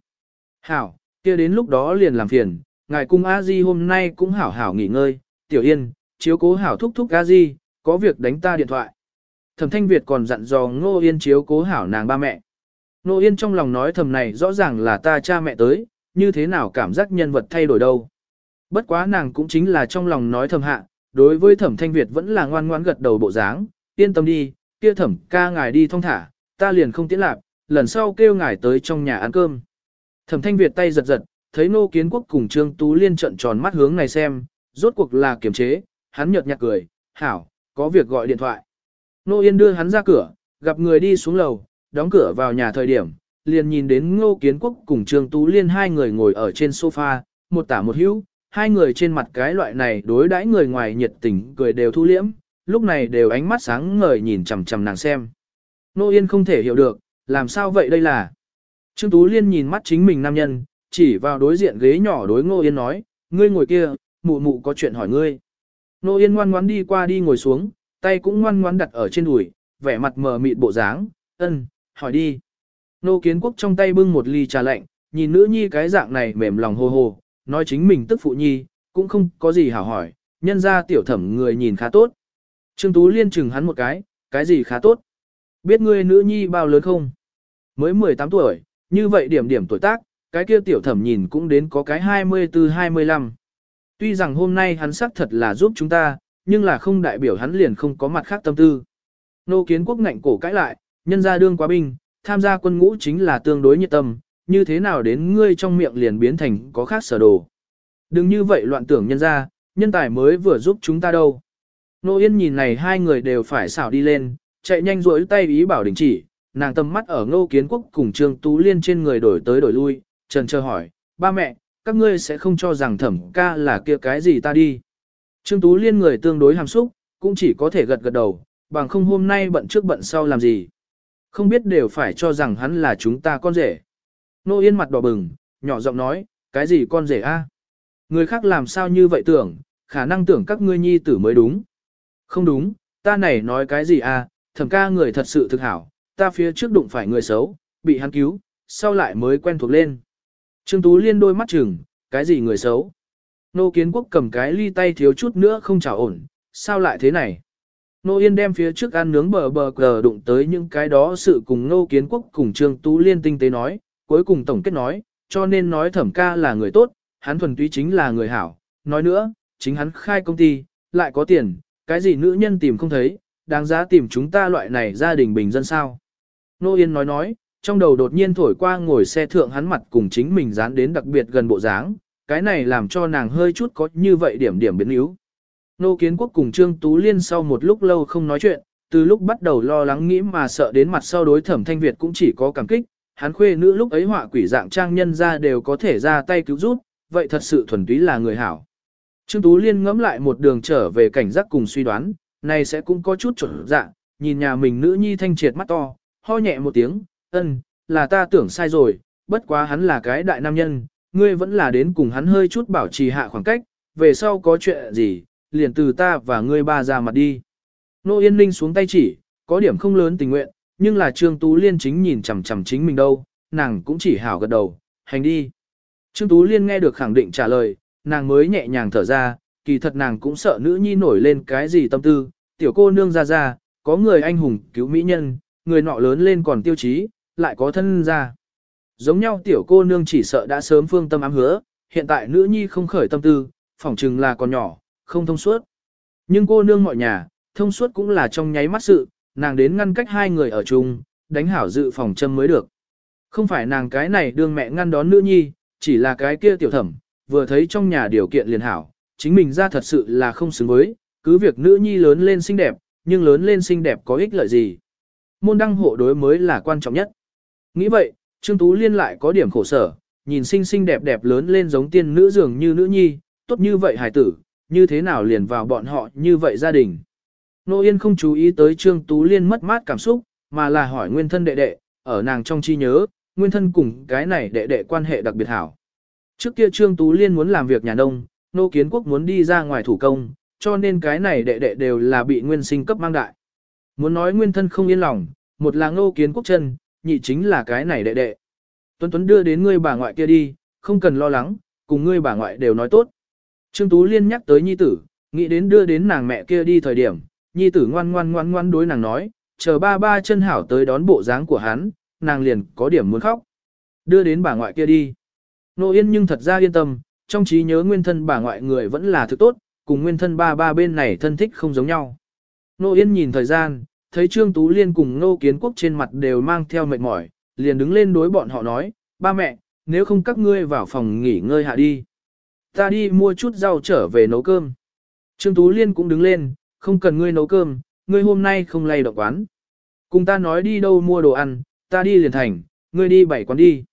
Hảo, kia đến lúc đó liền làm phiền, ngài cung a di hôm nay cũng hảo hảo nghỉ ngơi, tiểu yên, chiếu cố hảo thúc thúc a di, có việc đánh ta điện thoại. Thẩm Thanh Việt còn dặn dò Ngô Yên chiếu cố hảo nàng ba mẹ. Ngô Yên trong lòng nói thầm này rõ ràng là ta cha mẹ tới, như thế nào cảm giác nhân vật thay đổi đâu. Bất quá nàng cũng chính là trong lòng nói thầm hạ, đối với Thẩm Thanh Việt vẫn là ngoan ngoãn gật đầu bộ dáng, yên tâm đi, kia Thẩm ca ngài đi thong thả, ta liền không tiễn lạc, lần sau kêu ngài tới trong nhà ăn cơm. Thẩm Thanh Việt tay giật giật, thấy Nô Kiến Quốc cùng Trương Tú Liên trận tròn mắt hướng này xem, rốt cuộc là kiềm chế, hắn nhợt nhạt cười, hảo, có việc gọi điện thoại. Nô Yên đưa hắn ra cửa, gặp người đi xuống lầu, đóng cửa vào nhà thời điểm, liền nhìn đến Ngô Kiến Quốc cùng Trương Tú Liên hai người ngồi ở trên sofa, một tả một hữu, hai người trên mặt cái loại này đối đãi người ngoài nhiệt tình cười đều thu liễm, lúc này đều ánh mắt sáng ngời nhìn chằm chằm nàng xem. Nô Yên không thể hiểu được, làm sao vậy đây là? Trương Tú Liên nhìn mắt chính mình nam nhân, chỉ vào đối diện ghế nhỏ đối Ngô Yên nói, ngươi ngồi kia, mụ mụ có chuyện hỏi ngươi. Ngô Yên ngoan ngoãn đi qua đi ngồi xuống, tay cũng ngoan ngoãn đặt ở trên đùi, vẻ mặt mờ mịt bộ dáng, ân, hỏi đi. Nô kiến quốc trong tay bưng một ly trà lạnh, nhìn nữ nhi cái dạng này mềm lòng hồ hồ, nói chính mình tức phụ nhi, cũng không có gì hảo hỏi, nhân ra tiểu thẩm người nhìn khá tốt. Trương Tú liên chừng hắn một cái, cái gì khá tốt? Biết ngươi nữ nhi bao lớn không? Mới 18 tuổi, như vậy điểm điểm tuổi tác, cái kia tiểu thẩm nhìn cũng đến có cái 24-25. Tuy rằng hôm nay hắn xác thật là giúp chúng ta, nhưng là không đại biểu hắn liền không có mặt khác tâm tư. Nô kiến quốc ngạnh cổ cãi lại, nhân ra đương quá binh, tham gia quân ngũ chính là tương đối nhiệt tâm, như thế nào đến ngươi trong miệng liền biến thành có khác sở đồ. Đừng như vậy loạn tưởng nhân ra, nhân tài mới vừa giúp chúng ta đâu. Nô Yên nhìn này hai người đều phải xảo đi lên, chạy nhanh rỗi tay ý bảo đình chỉ, nàng tâm mắt ở ngô kiến quốc cùng Trương Tú Liên trên người đổi tới đổi lui, trần chờ hỏi, ba mẹ, các ngươi sẽ không cho rằng thẩm ca là kia cái gì ta đi. Trương Tú Liên người tương đối hàm xúc, cũng chỉ có thể gật gật đầu, bằng không hôm nay bận trước bận sau làm gì. Không biết đều phải cho rằng hắn là chúng ta con rể. Nô Yên mặt đỏ bừng, nhỏ giọng nói, cái gì con rể a? Người khác làm sao như vậy tưởng, khả năng tưởng các ngươi nhi tử mới đúng. Không đúng, ta này nói cái gì à, thẩm ca người thật sự thực hảo, ta phía trước đụng phải người xấu, bị hắn cứu, sau lại mới quen thuộc lên. Trương Tú Liên đôi mắt chừng, cái gì người xấu? Nô Kiến Quốc cầm cái ly tay thiếu chút nữa không trả ổn, sao lại thế này? Nô Yên đem phía trước ăn nướng bờ bờ cờ đụng tới những cái đó sự cùng Nô Kiến Quốc cùng Trương Tú Liên tinh tế nói, cuối cùng tổng kết nói, cho nên nói thẩm ca là người tốt, hắn thuần túy chính là người hảo. Nói nữa, chính hắn khai công ty, lại có tiền, cái gì nữ nhân tìm không thấy, đáng giá tìm chúng ta loại này gia đình bình dân sao. Nô Yên nói nói, trong đầu đột nhiên thổi qua ngồi xe thượng hắn mặt cùng chính mình dán đến đặc biệt gần bộ dáng, cái này làm cho nàng hơi chút có như vậy điểm điểm biến yếu. Nô Kiến Quốc cùng Trương Tú Liên sau một lúc lâu không nói chuyện, từ lúc bắt đầu lo lắng nghĩ mà sợ đến mặt sau đối thẩm thanh Việt cũng chỉ có cảm kích, hắn khuê nữ lúc ấy họa quỷ dạng trang nhân ra đều có thể ra tay cứu giúp, vậy thật sự thuần túy là người hảo. Trương Tú Liên ngẫm lại một đường trở về cảnh giác cùng suy đoán, này sẽ cũng có chút chuẩn dạng, nhìn nhà mình nữ nhi thanh triệt mắt to, ho nhẹ một tiếng, ân, là ta tưởng sai rồi, bất quá hắn là cái đại nam nhân, ngươi vẫn là đến cùng hắn hơi chút bảo trì hạ khoảng cách, về sau có chuyện gì, liền từ ta và ngươi ba ra mặt đi. Nô Yên Ninh xuống tay chỉ, có điểm không lớn tình nguyện, nhưng là Trương Tú Liên chính nhìn chằm chằm chính mình đâu, nàng cũng chỉ hảo gật đầu, hành đi. Trương Tú Liên nghe được khẳng định trả lời, nàng mới nhẹ nhàng thở ra, kỳ thật nàng cũng sợ nữ nhi nổi lên cái gì tâm tư, tiểu cô nương ra ra, có người anh hùng cứu mỹ nhân, người nọ lớn lên còn tiêu chí, lại có thân ra. Giống nhau tiểu cô nương chỉ sợ đã sớm phương tâm ám hứa, hiện tại nữ nhi không khởi tâm tư, phỏng chừng là còn nhỏ, không thông suốt. Nhưng cô nương mọi nhà, thông suốt cũng là trong nháy mắt sự, nàng đến ngăn cách hai người ở chung, đánh hảo dự phòng châm mới được. Không phải nàng cái này đương mẹ ngăn đón nữ nhi, chỉ là cái kia tiểu thẩm, vừa thấy trong nhà điều kiện liền hảo, chính mình ra thật sự là không xứng với, cứ việc nữ nhi lớn lên xinh đẹp, nhưng lớn lên xinh đẹp có ích lợi gì. Môn đăng hộ đối mới là quan trọng nhất. Nghĩ vậy, Trương Tú Liên lại có điểm khổ sở, nhìn xinh xinh đẹp đẹp lớn lên giống tiên nữ dường như nữ nhi, tốt như vậy hài tử, như thế nào liền vào bọn họ như vậy gia đình. Nô Yên không chú ý tới Trương Tú Liên mất mát cảm xúc, mà là hỏi nguyên thân đệ đệ, ở nàng trong chi nhớ, nguyên thân cùng cái này đệ đệ quan hệ đặc biệt hảo. Trước kia Trương Tú Liên muốn làm việc nhà nông, Nô Kiến Quốc muốn đi ra ngoài thủ công, cho nên cái này đệ đệ đều là bị nguyên sinh cấp mang đại. Muốn nói nguyên thân không yên lòng, một là ngô Kiến Quốc chân, nhị chính là cái này đệ đệ. Tuấn Tuấn đưa đến ngươi bà ngoại kia đi, không cần lo lắng, cùng ngươi bà ngoại đều nói tốt. Trương Tú Liên nhắc tới nhi tử, nghĩ đến đưa đến nàng mẹ kia đi thời điểm, nhi tử ngoan ngoan ngoan ngoan đối nàng nói, chờ ba ba chân hảo tới đón bộ dáng của hắn, nàng liền có điểm muốn khóc. Đưa đến bà ngoại kia đi. Nô Yên nhưng thật ra yên tâm, trong trí nhớ nguyên thân bà ngoại người vẫn là thứ tốt, cùng nguyên thân ba ba bên này thân thích không giống nhau. Nô Yên nhìn thời gian, thấy Trương Tú Liên cùng Nô Kiến Quốc trên mặt đều mang theo mệt mỏi, liền đứng lên đối bọn họ nói, ba mẹ, nếu không các ngươi vào phòng nghỉ ngơi hạ đi. Ta đi mua chút rau trở về nấu cơm. Trương Tú Liên cũng đứng lên, không cần ngươi nấu cơm, ngươi hôm nay không lay động quán. Cùng ta nói đi đâu mua đồ ăn, ta đi liền thành, ngươi đi bảy quán đi.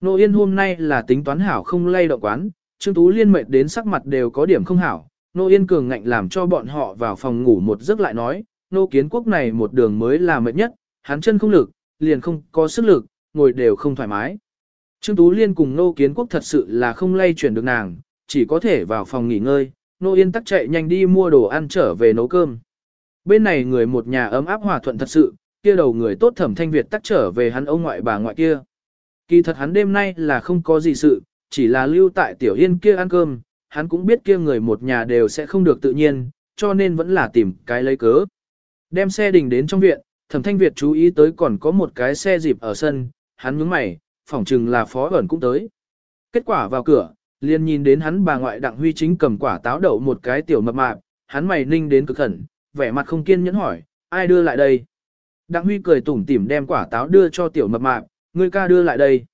Nô Yên hôm nay là tính toán hảo không lay động quán, Trương Tú Liên mệt đến sắc mặt đều có điểm không hảo. Nô Yên cường ngạnh làm cho bọn họ vào phòng ngủ một giấc lại nói, nô kiến quốc này một đường mới là mệt nhất, hắn chân không lực, liền không có sức lực, ngồi đều không thoải mái. Trương Tú Liên cùng nô kiến quốc thật sự là không lay chuyển được nàng, chỉ có thể vào phòng nghỉ ngơi, nô yên tắc chạy nhanh đi mua đồ ăn trở về nấu cơm. Bên này người một nhà ấm áp hòa thuận thật sự, kia đầu người tốt thẩm thanh Việt tắc trở về hắn ông ngoại bà ngoại kia. Kỳ thật hắn đêm nay là không có gì sự, chỉ là lưu tại tiểu yên kia ăn cơm, hắn cũng biết kia người một nhà đều sẽ không được tự nhiên, cho nên vẫn là tìm cái lấy cớ. Đem xe đình đến trong viện, thẩm thanh Việt chú ý tới còn có một cái xe dịp ở sân, hắn nhướng mày, phỏng chừng là phó ẩn cũng tới. Kết quả vào cửa, liền nhìn đến hắn bà ngoại đặng huy chính cầm quả táo đậu một cái tiểu mập mạp, hắn mày ninh đến cực khẩn, vẻ mặt không kiên nhẫn hỏi, ai đưa lại đây? Đặng huy cười tủm tỉm đem quả táo đưa cho tiểu mập mạp, người ca đưa lại đây.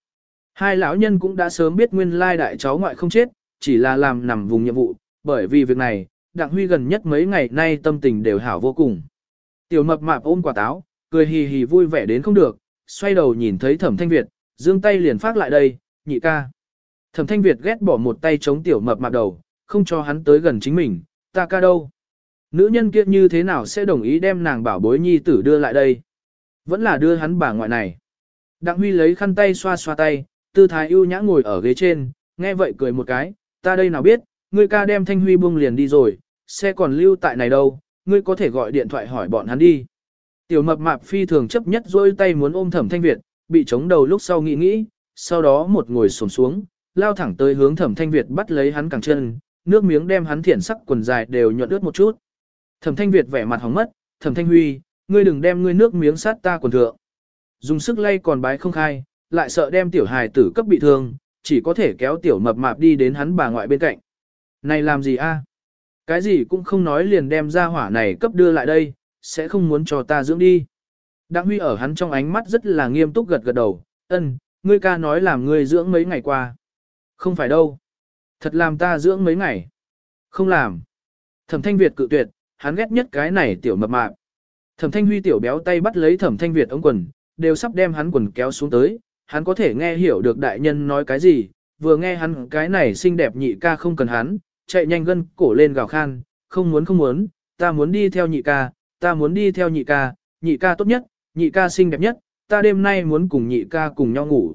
Hai lão nhân cũng đã sớm biết nguyên lai đại cháu ngoại không chết, chỉ là làm nằm vùng nhiệm vụ, bởi vì việc này, Đặng Huy gần nhất mấy ngày nay tâm tình đều hảo vô cùng. Tiểu mập mạp ôm quả táo, cười hì hì vui vẻ đến không được, xoay đầu nhìn thấy Thẩm Thanh Việt, Dương tay liền phát lại đây, nhị ca. Thẩm Thanh Việt ghét bỏ một tay chống tiểu mập mạp đầu, không cho hắn tới gần chính mình, ta ca đâu. Nữ nhân kia như thế nào sẽ đồng ý đem nàng bảo bối nhi tử đưa lại đây? Vẫn là đưa hắn bà ngoại này. Đặng Huy lấy khăn tay xoa xoa tay, tư thái ưu nhã ngồi ở ghế trên, nghe vậy cười một cái, ta đây nào biết, người ca đem Thanh Huy buông liền đi rồi, xe còn lưu tại này đâu, ngươi có thể gọi điện thoại hỏi bọn hắn đi. Tiểu mập mạp phi thường chấp nhất dôi tay muốn ôm thẩm thanh Việt, bị chống đầu lúc sau nghĩ nghĩ, sau đó một ngồi xổm xuống, lao thẳng tới hướng thẩm thanh Việt bắt lấy hắn cẳng chân, nước miếng đem hắn thiển sắc quần dài đều nhuận ướt một chút. Thẩm thanh Việt vẻ mặt hóng mất, thẩm thanh huy, ngươi đừng đem ngươi nước miếng sát ta quần thượng. Dùng sức lay còn bái không khai, lại sợ đem tiểu hài tử cấp bị thương, chỉ có thể kéo tiểu mập mạp đi đến hắn bà ngoại bên cạnh. Này làm gì a? Cái gì cũng không nói liền đem ra hỏa này cấp đưa lại đây, sẽ không muốn cho ta dưỡng đi. Đặng Huy ở hắn trong ánh mắt rất là nghiêm túc gật gật đầu, ân, ngươi ca nói làm ngươi dưỡng mấy ngày qua. Không phải đâu. Thật làm ta dưỡng mấy ngày. Không làm. Thẩm Thanh Việt cự tuyệt, hắn ghét nhất cái này tiểu mập mạp. Thẩm Thanh Huy tiểu béo tay bắt lấy Thẩm Thanh Việt ống quần, đều sắp đem hắn quần kéo xuống tới, hắn có thể nghe hiểu được đại nhân nói cái gì, vừa nghe hắn cái này xinh đẹp nhị ca không cần hắn, chạy nhanh gân cổ lên gào khan, không muốn không muốn, ta muốn đi theo nhị ca, ta muốn đi theo nhị ca, nhị ca tốt nhất, nhị ca xinh đẹp nhất, ta đêm nay muốn cùng nhị ca cùng nhau ngủ.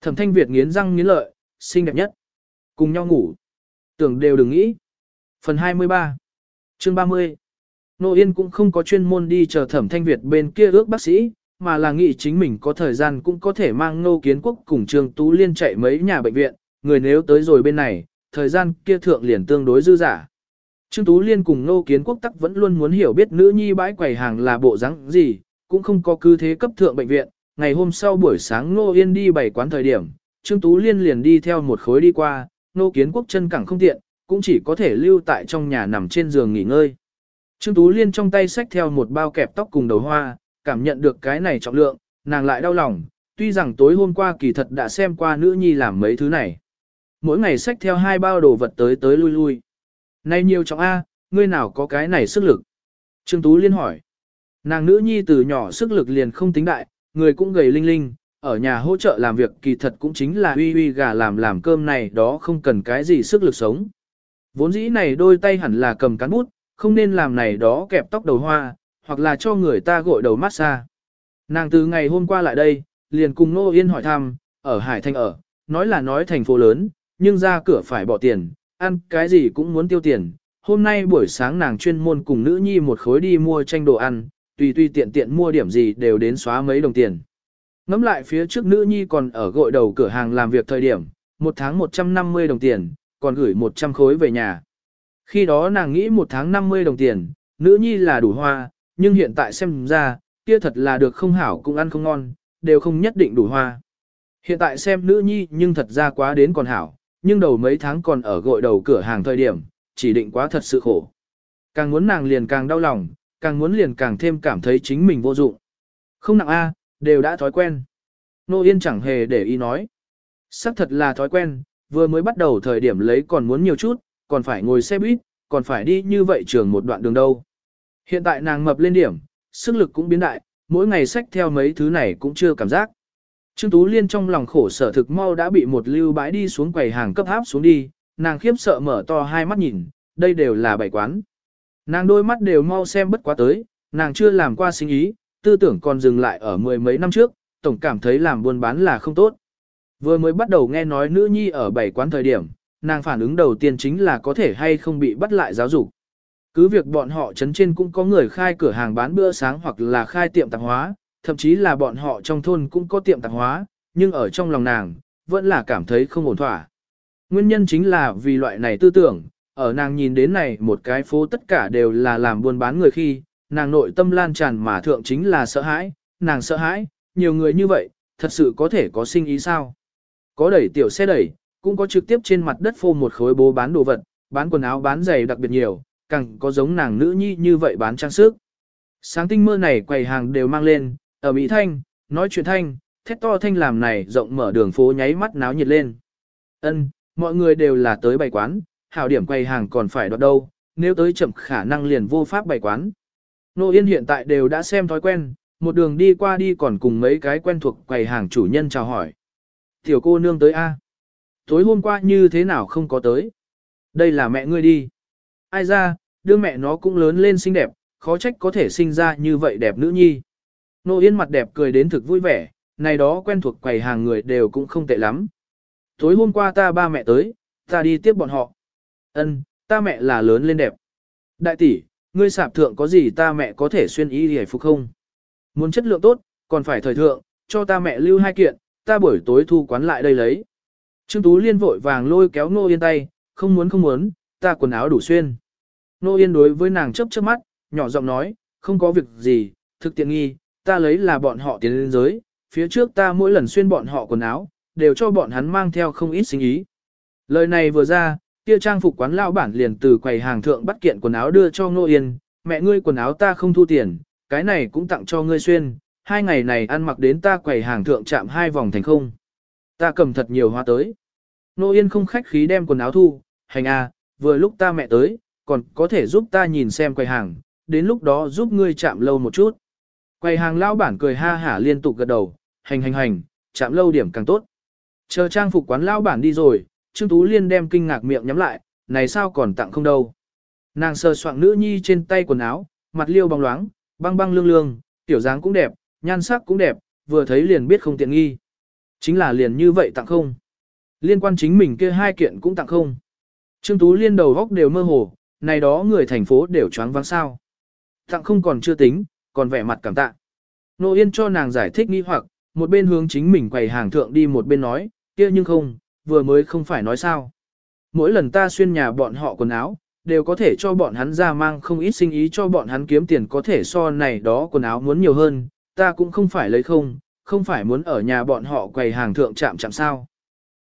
Thẩm thanh Việt nghiến răng nghiến lợi, xinh đẹp nhất, cùng nhau ngủ. Tưởng đều đừng nghĩ. Phần 23 Chương 30 Nô Yên cũng không có chuyên môn đi chờ thẩm thanh Việt bên kia ước bác sĩ, mà là nghĩ chính mình có thời gian cũng có thể mang Nô Kiến Quốc cùng Trương Tú Liên chạy mấy nhà bệnh viện, người nếu tới rồi bên này, thời gian kia thượng liền tương đối dư giả. Trương Tú Liên cùng Nô Kiến Quốc tắc vẫn luôn muốn hiểu biết nữ nhi bãi quầy hàng là bộ dáng gì, cũng không có cứ thế cấp thượng bệnh viện. Ngày hôm sau buổi sáng Nô Yên đi bày quán thời điểm, Trương Tú Liên liền đi theo một khối đi qua, Nô Kiến Quốc chân cẳng không tiện, cũng chỉ có thể lưu tại trong nhà nằm trên giường nghỉ ngơi. Trương Tú Liên trong tay xách theo một bao kẹp tóc cùng đầu hoa, cảm nhận được cái này trọng lượng, nàng lại đau lòng, tuy rằng tối hôm qua kỳ thật đã xem qua nữ nhi làm mấy thứ này. Mỗi ngày xách theo hai bao đồ vật tới tới lui lui. nay nhiều trọng A, ngươi nào có cái này sức lực? Trương Tú Liên hỏi. Nàng nữ nhi từ nhỏ sức lực liền không tính đại, người cũng gầy linh linh, ở nhà hỗ trợ làm việc kỳ thật cũng chính là uy uy gà làm làm cơm này đó không cần cái gì sức lực sống. Vốn dĩ này đôi tay hẳn là cầm cán bút, không nên làm này đó kẹp tóc đầu hoa, hoặc là cho người ta gội đầu massage. Nàng từ ngày hôm qua lại đây, liền cùng Nô Yên hỏi thăm, ở Hải thành ở, nói là nói thành phố lớn, nhưng ra cửa phải bỏ tiền, ăn cái gì cũng muốn tiêu tiền. Hôm nay buổi sáng nàng chuyên môn cùng nữ nhi một khối đi mua tranh đồ ăn, tùy tùy tiện tiện mua điểm gì đều đến xóa mấy đồng tiền. Ngắm lại phía trước nữ nhi còn ở gội đầu cửa hàng làm việc thời điểm, một tháng 150 đồng tiền, còn gửi 100 khối về nhà. Khi đó nàng nghĩ một tháng 50 đồng tiền, nữ nhi là đủ hoa, nhưng hiện tại xem ra, kia thật là được không hảo cũng ăn không ngon, đều không nhất định đủ hoa. Hiện tại xem nữ nhi nhưng thật ra quá đến còn hảo, nhưng đầu mấy tháng còn ở gội đầu cửa hàng thời điểm, chỉ định quá thật sự khổ. Càng muốn nàng liền càng đau lòng, càng muốn liền càng thêm cảm thấy chính mình vô dụng. Không nặng A, đều đã thói quen. Nô Yên chẳng hề để ý nói. Sắc thật là thói quen, vừa mới bắt đầu thời điểm lấy còn muốn nhiều chút, còn phải ngồi xe buýt, còn phải đi như vậy trường một đoạn đường đâu. Hiện tại nàng mập lên điểm, sức lực cũng biến đại, mỗi ngày sách theo mấy thứ này cũng chưa cảm giác. Trương Tú Liên trong lòng khổ sở thực mau đã bị một lưu bãi đi xuống quầy hàng cấp áp xuống đi, nàng khiếp sợ mở to hai mắt nhìn, đây đều là bảy quán. Nàng đôi mắt đều mau xem bất quá tới, nàng chưa làm qua sinh ý, tư tưởng còn dừng lại ở mười mấy năm trước, tổng cảm thấy làm buôn bán là không tốt. Vừa mới bắt đầu nghe nói nữ nhi ở bảy quán thời điểm, nàng phản ứng đầu tiên chính là có thể hay không bị bắt lại giáo dục. Cứ việc bọn họ chấn trên cũng có người khai cửa hàng bán bữa sáng hoặc là khai tiệm tạp hóa, thậm chí là bọn họ trong thôn cũng có tiệm tạp hóa, nhưng ở trong lòng nàng, vẫn là cảm thấy không ổn thỏa. Nguyên nhân chính là vì loại này tư tưởng, ở nàng nhìn đến này một cái phố tất cả đều là làm buôn bán người khi, nàng nội tâm lan tràn mà thượng chính là sợ hãi, nàng sợ hãi, nhiều người như vậy, thật sự có thể có sinh ý sao. Có đẩy tiểu xe đẩy, cũng có trực tiếp trên mặt đất phô một khối bố bán đồ vật, bán quần áo bán giày đặc biệt nhiều, càng có giống nàng nữ nhi như vậy bán trang sức. Sáng tinh mơ này quầy hàng đều mang lên, ở Mỹ Thanh, nói chuyện thanh, thét to thanh làm này rộng mở đường phố nháy mắt náo nhiệt lên. Ân, mọi người đều là tới bày quán, hảo điểm quầy hàng còn phải đoạt đâu, nếu tới chậm khả năng liền vô pháp bày quán. Nô Yên hiện tại đều đã xem thói quen, một đường đi qua đi còn cùng mấy cái quen thuộc quầy hàng chủ nhân chào hỏi. Tiểu cô nương tới A. Tối hôm qua như thế nào không có tới? Đây là mẹ ngươi đi. Ai ra, đứa mẹ nó cũng lớn lên xinh đẹp, khó trách có thể sinh ra như vậy đẹp nữ nhi. Nô Yên mặt đẹp cười đến thực vui vẻ, này đó quen thuộc quầy hàng người đều cũng không tệ lắm. Tối hôm qua ta ba mẹ tới, ta đi tiếp bọn họ. Ân, ta mẹ là lớn lên đẹp. Đại tỷ, ngươi sạp thượng có gì ta mẹ có thể xuyên y hề phục không? Muốn chất lượng tốt, còn phải thời thượng, cho ta mẹ lưu hai kiện, ta buổi tối thu quán lại đây lấy. Trương Tú Liên vội vàng lôi kéo Nô Yên tay, không muốn không muốn, ta quần áo đủ xuyên. Nô Yên đối với nàng chấp chớp mắt, nhỏ giọng nói, không có việc gì, thực tiện nghi, ta lấy là bọn họ tiến lên giới, phía trước ta mỗi lần xuyên bọn họ quần áo, đều cho bọn hắn mang theo không ít sinh ý. Lời này vừa ra, kia trang phục quán lao bản liền từ quầy hàng thượng bắt kiện quần áo đưa cho Nô Yên, mẹ ngươi quần áo ta không thu tiền, cái này cũng tặng cho ngươi xuyên, hai ngày này ăn mặc đến ta quầy hàng thượng chạm hai vòng thành không. Ta cầm thật nhiều hoa tới. Nô Yên không khách khí đem quần áo thu, hành à, vừa lúc ta mẹ tới, còn có thể giúp ta nhìn xem quầy hàng, đến lúc đó giúp ngươi chạm lâu một chút. Quầy hàng lao bản cười ha hả liên tục gật đầu, hành hành hành, chạm lâu điểm càng tốt. Chờ trang phục quán lao bản đi rồi, Trương Tú Liên đem kinh ngạc miệng nhắm lại, này sao còn tặng không đâu. Nàng sờ soạng nữ nhi trên tay quần áo, mặt liêu bóng loáng, băng băng lương lương, tiểu dáng cũng đẹp, nhan sắc cũng đẹp, vừa thấy liền biết không tiện nghi. Chính là liền như vậy tặng không. Liên quan chính mình kia hai kiện cũng tặng không. Trương Tú Liên đầu góc đều mơ hồ, này đó người thành phố đều choáng váng sao. Tặng không còn chưa tính, còn vẻ mặt cảm tạ. Nô Yên cho nàng giải thích nghi hoặc, một bên hướng chính mình quầy hàng thượng đi một bên nói, kia nhưng không, vừa mới không phải nói sao. Mỗi lần ta xuyên nhà bọn họ quần áo, đều có thể cho bọn hắn ra mang không ít sinh ý cho bọn hắn kiếm tiền có thể so này đó quần áo muốn nhiều hơn, ta cũng không phải lấy không, không phải muốn ở nhà bọn họ quầy hàng thượng chạm chạm sao.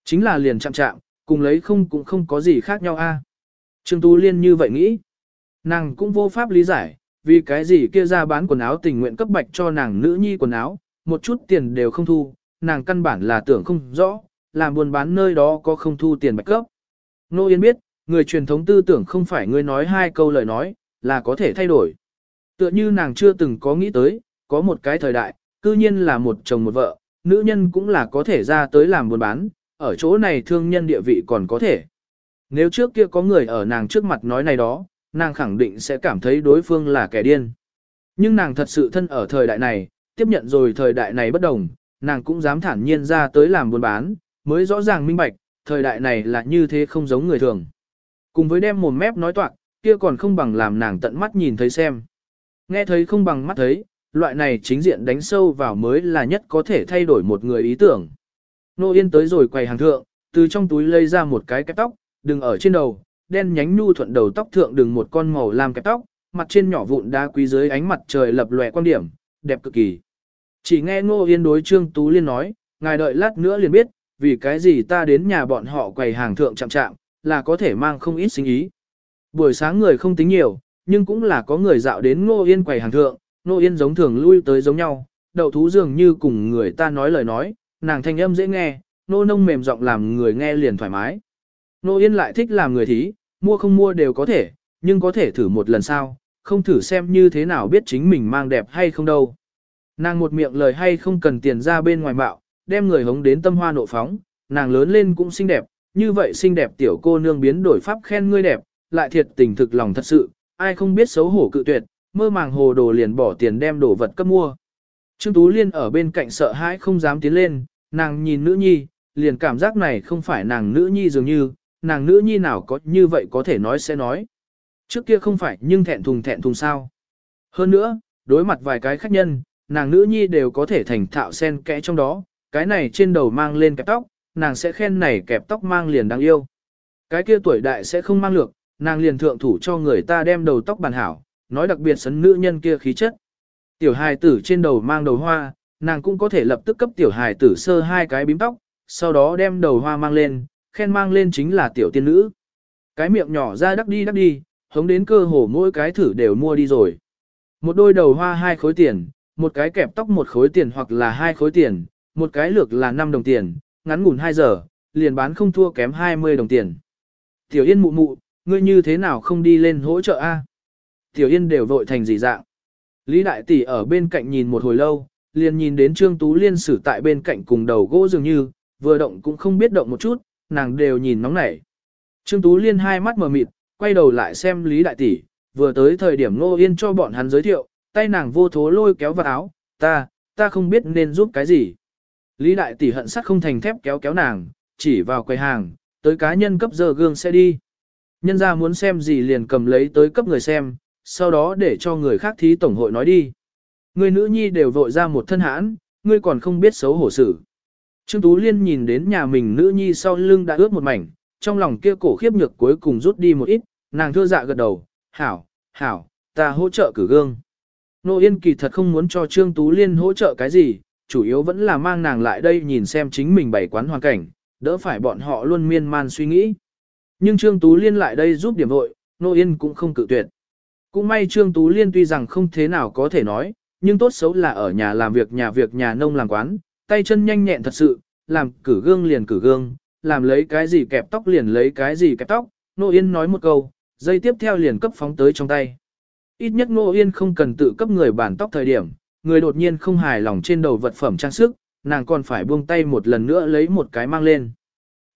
Chính là liền chạm chạm, cùng lấy không cũng không có gì khác nhau a. Trương Tú Liên như vậy nghĩ. Nàng cũng vô pháp lý giải, vì cái gì kia ra bán quần áo tình nguyện cấp bạch cho nàng nữ nhi quần áo, một chút tiền đều không thu, nàng căn bản là tưởng không rõ, làm buôn bán nơi đó có không thu tiền bạch cấp. Nô Yên biết, người truyền thống tư tưởng không phải ngươi nói hai câu lời nói, là có thể thay đổi. Tựa như nàng chưa từng có nghĩ tới, có một cái thời đại, cư nhiên là một chồng một vợ, nữ nhân cũng là có thể ra tới làm buôn bán, ở chỗ này thương nhân địa vị còn có thể. Nếu trước kia có người ở nàng trước mặt nói này đó, nàng khẳng định sẽ cảm thấy đối phương là kẻ điên. Nhưng nàng thật sự thân ở thời đại này, tiếp nhận rồi thời đại này bất đồng, nàng cũng dám thản nhiên ra tới làm buôn bán, mới rõ ràng minh bạch, thời đại này là như thế không giống người thường. Cùng với đem mồm mép nói toạc, kia còn không bằng làm nàng tận mắt nhìn thấy xem. Nghe thấy không bằng mắt thấy, loại này chính diện đánh sâu vào mới là nhất có thể thay đổi một người ý tưởng. Nô Yên tới rồi quầy hàng thượng, từ trong túi lấy ra một cái kẹp tóc, đừng ở trên đầu, đen nhánh nhu thuận đầu tóc thượng đường một con màu làm kẹp tóc, mặt trên nhỏ vụn đá quý dưới ánh mặt trời lập lòe quan điểm, đẹp cực kỳ. Chỉ nghe Ngô Yên đối Trương Tú Liên nói, ngài đợi lát nữa liền biết, vì cái gì ta đến nhà bọn họ quầy hàng thượng chạm chạm, là có thể mang không ít sinh ý. Buổi sáng người không tính nhiều, nhưng cũng là có người dạo đến Ngô Yên quầy hàng thượng, Ngô Yên giống thường lui tới giống nhau, đầu thú dường như cùng người ta nói lời nói, nàng thanh âm dễ nghe, nô nông mềm giọng làm người nghe liền thoải mái. Nô Yên lại thích làm người thí, mua không mua đều có thể, nhưng có thể thử một lần sao, không thử xem như thế nào biết chính mình mang đẹp hay không đâu. Nàng một miệng lời hay không cần tiền ra bên ngoài mạo, đem người hống đến tâm hoa nộ phóng, nàng lớn lên cũng xinh đẹp, như vậy xinh đẹp tiểu cô nương biến đổi pháp khen ngươi đẹp, lại thiệt tình thực lòng thật sự, ai không biết xấu hổ cự tuyệt, mơ màng hồ đồ liền bỏ tiền đem đồ vật cấp mua. Trương Tú Liên ở bên cạnh sợ hãi không dám tiến lên, nàng nhìn nữ nhi, liền cảm giác này không phải nàng nữ nhi dường như, nàng nữ nhi nào có như vậy có thể nói sẽ nói. Trước kia không phải nhưng thẹn thùng thẹn thùng sao. Hơn nữa, đối mặt vài cái khách nhân, nàng nữ nhi đều có thể thành thạo sen kẽ trong đó, cái này trên đầu mang lên kẹp tóc, nàng sẽ khen này kẹp tóc mang liền đáng yêu. Cái kia tuổi đại sẽ không mang lược, nàng liền thượng thủ cho người ta đem đầu tóc bàn hảo, nói đặc biệt sấn nữ nhân kia khí chất. Tiểu hài tử trên đầu mang đầu hoa, nàng cũng có thể lập tức cấp tiểu hài tử sơ hai cái bím tóc, sau đó đem đầu hoa mang lên, khen mang lên chính là tiểu tiên nữ. Cái miệng nhỏ ra đắc đi đắc đi, hống đến cơ hồ mỗi cái thử đều mua đi rồi. Một đôi đầu hoa hai khối tiền, một cái kẹp tóc một khối tiền hoặc là hai khối tiền, một cái lược là 5 đồng tiền, ngắn ngủn 2 giờ, liền bán không thua kém 20 đồng tiền. Tiểu Yên mụ mụ, ngươi như thế nào không đi lên hỗ trợ a? Tiểu Yên đều vội thành gì dạng. Lý Đại Tỷ ở bên cạnh nhìn một hồi lâu, liền nhìn đến Trương Tú Liên xử tại bên cạnh cùng đầu gỗ dường như, vừa động cũng không biết động một chút, nàng đều nhìn nóng nảy. Trương Tú Liên hai mắt mở mịt, quay đầu lại xem Lý Đại Tỷ, vừa tới thời điểm Ngô Yên cho bọn hắn giới thiệu, tay nàng vô thố lôi kéo vào áo, ta, ta không biết nên giúp cái gì. Lý Đại Tỷ hận sắt không thành thép kéo kéo nàng, chỉ vào quầy hàng, tới cá nhân cấp giờ gương sẽ đi. Nhân ra muốn xem gì liền cầm lấy tới cấp người xem, sau đó để cho người khác thí tổng hội nói đi. Người nữ nhi đều vội ra một thân hãn, ngươi còn không biết xấu hổ sự. Trương Tú Liên nhìn đến nhà mình nữ nhi sau lưng đã ướt một mảnh, trong lòng kia cổ khiếp nhược cuối cùng rút đi một ít, nàng thưa dạ gật đầu, hảo, hảo, ta hỗ trợ cử gương. Nô Yên kỳ thật không muốn cho Trương Tú Liên hỗ trợ cái gì, chủ yếu vẫn là mang nàng lại đây nhìn xem chính mình bày quán hoàn cảnh, đỡ phải bọn họ luôn miên man suy nghĩ. Nhưng Trương Tú Liên lại đây giúp điểm hội, Nô Yên cũng không cự tuyệt. Cũng may Trương Tú Liên tuy rằng không thế nào có thể nói, nhưng tốt xấu là ở nhà làm việc nhà việc nhà nông làm quán, tay chân nhanh nhẹn thật sự, làm cử gương liền cử gương, làm lấy cái gì kẹp tóc liền lấy cái gì kẹp tóc, Nô Yên nói một câu, dây tiếp theo liền cấp phóng tới trong tay. Ít nhất Nô Yên không cần tự cấp người bản tóc thời điểm, người đột nhiên không hài lòng trên đầu vật phẩm trang sức, nàng còn phải buông tay một lần nữa lấy một cái mang lên.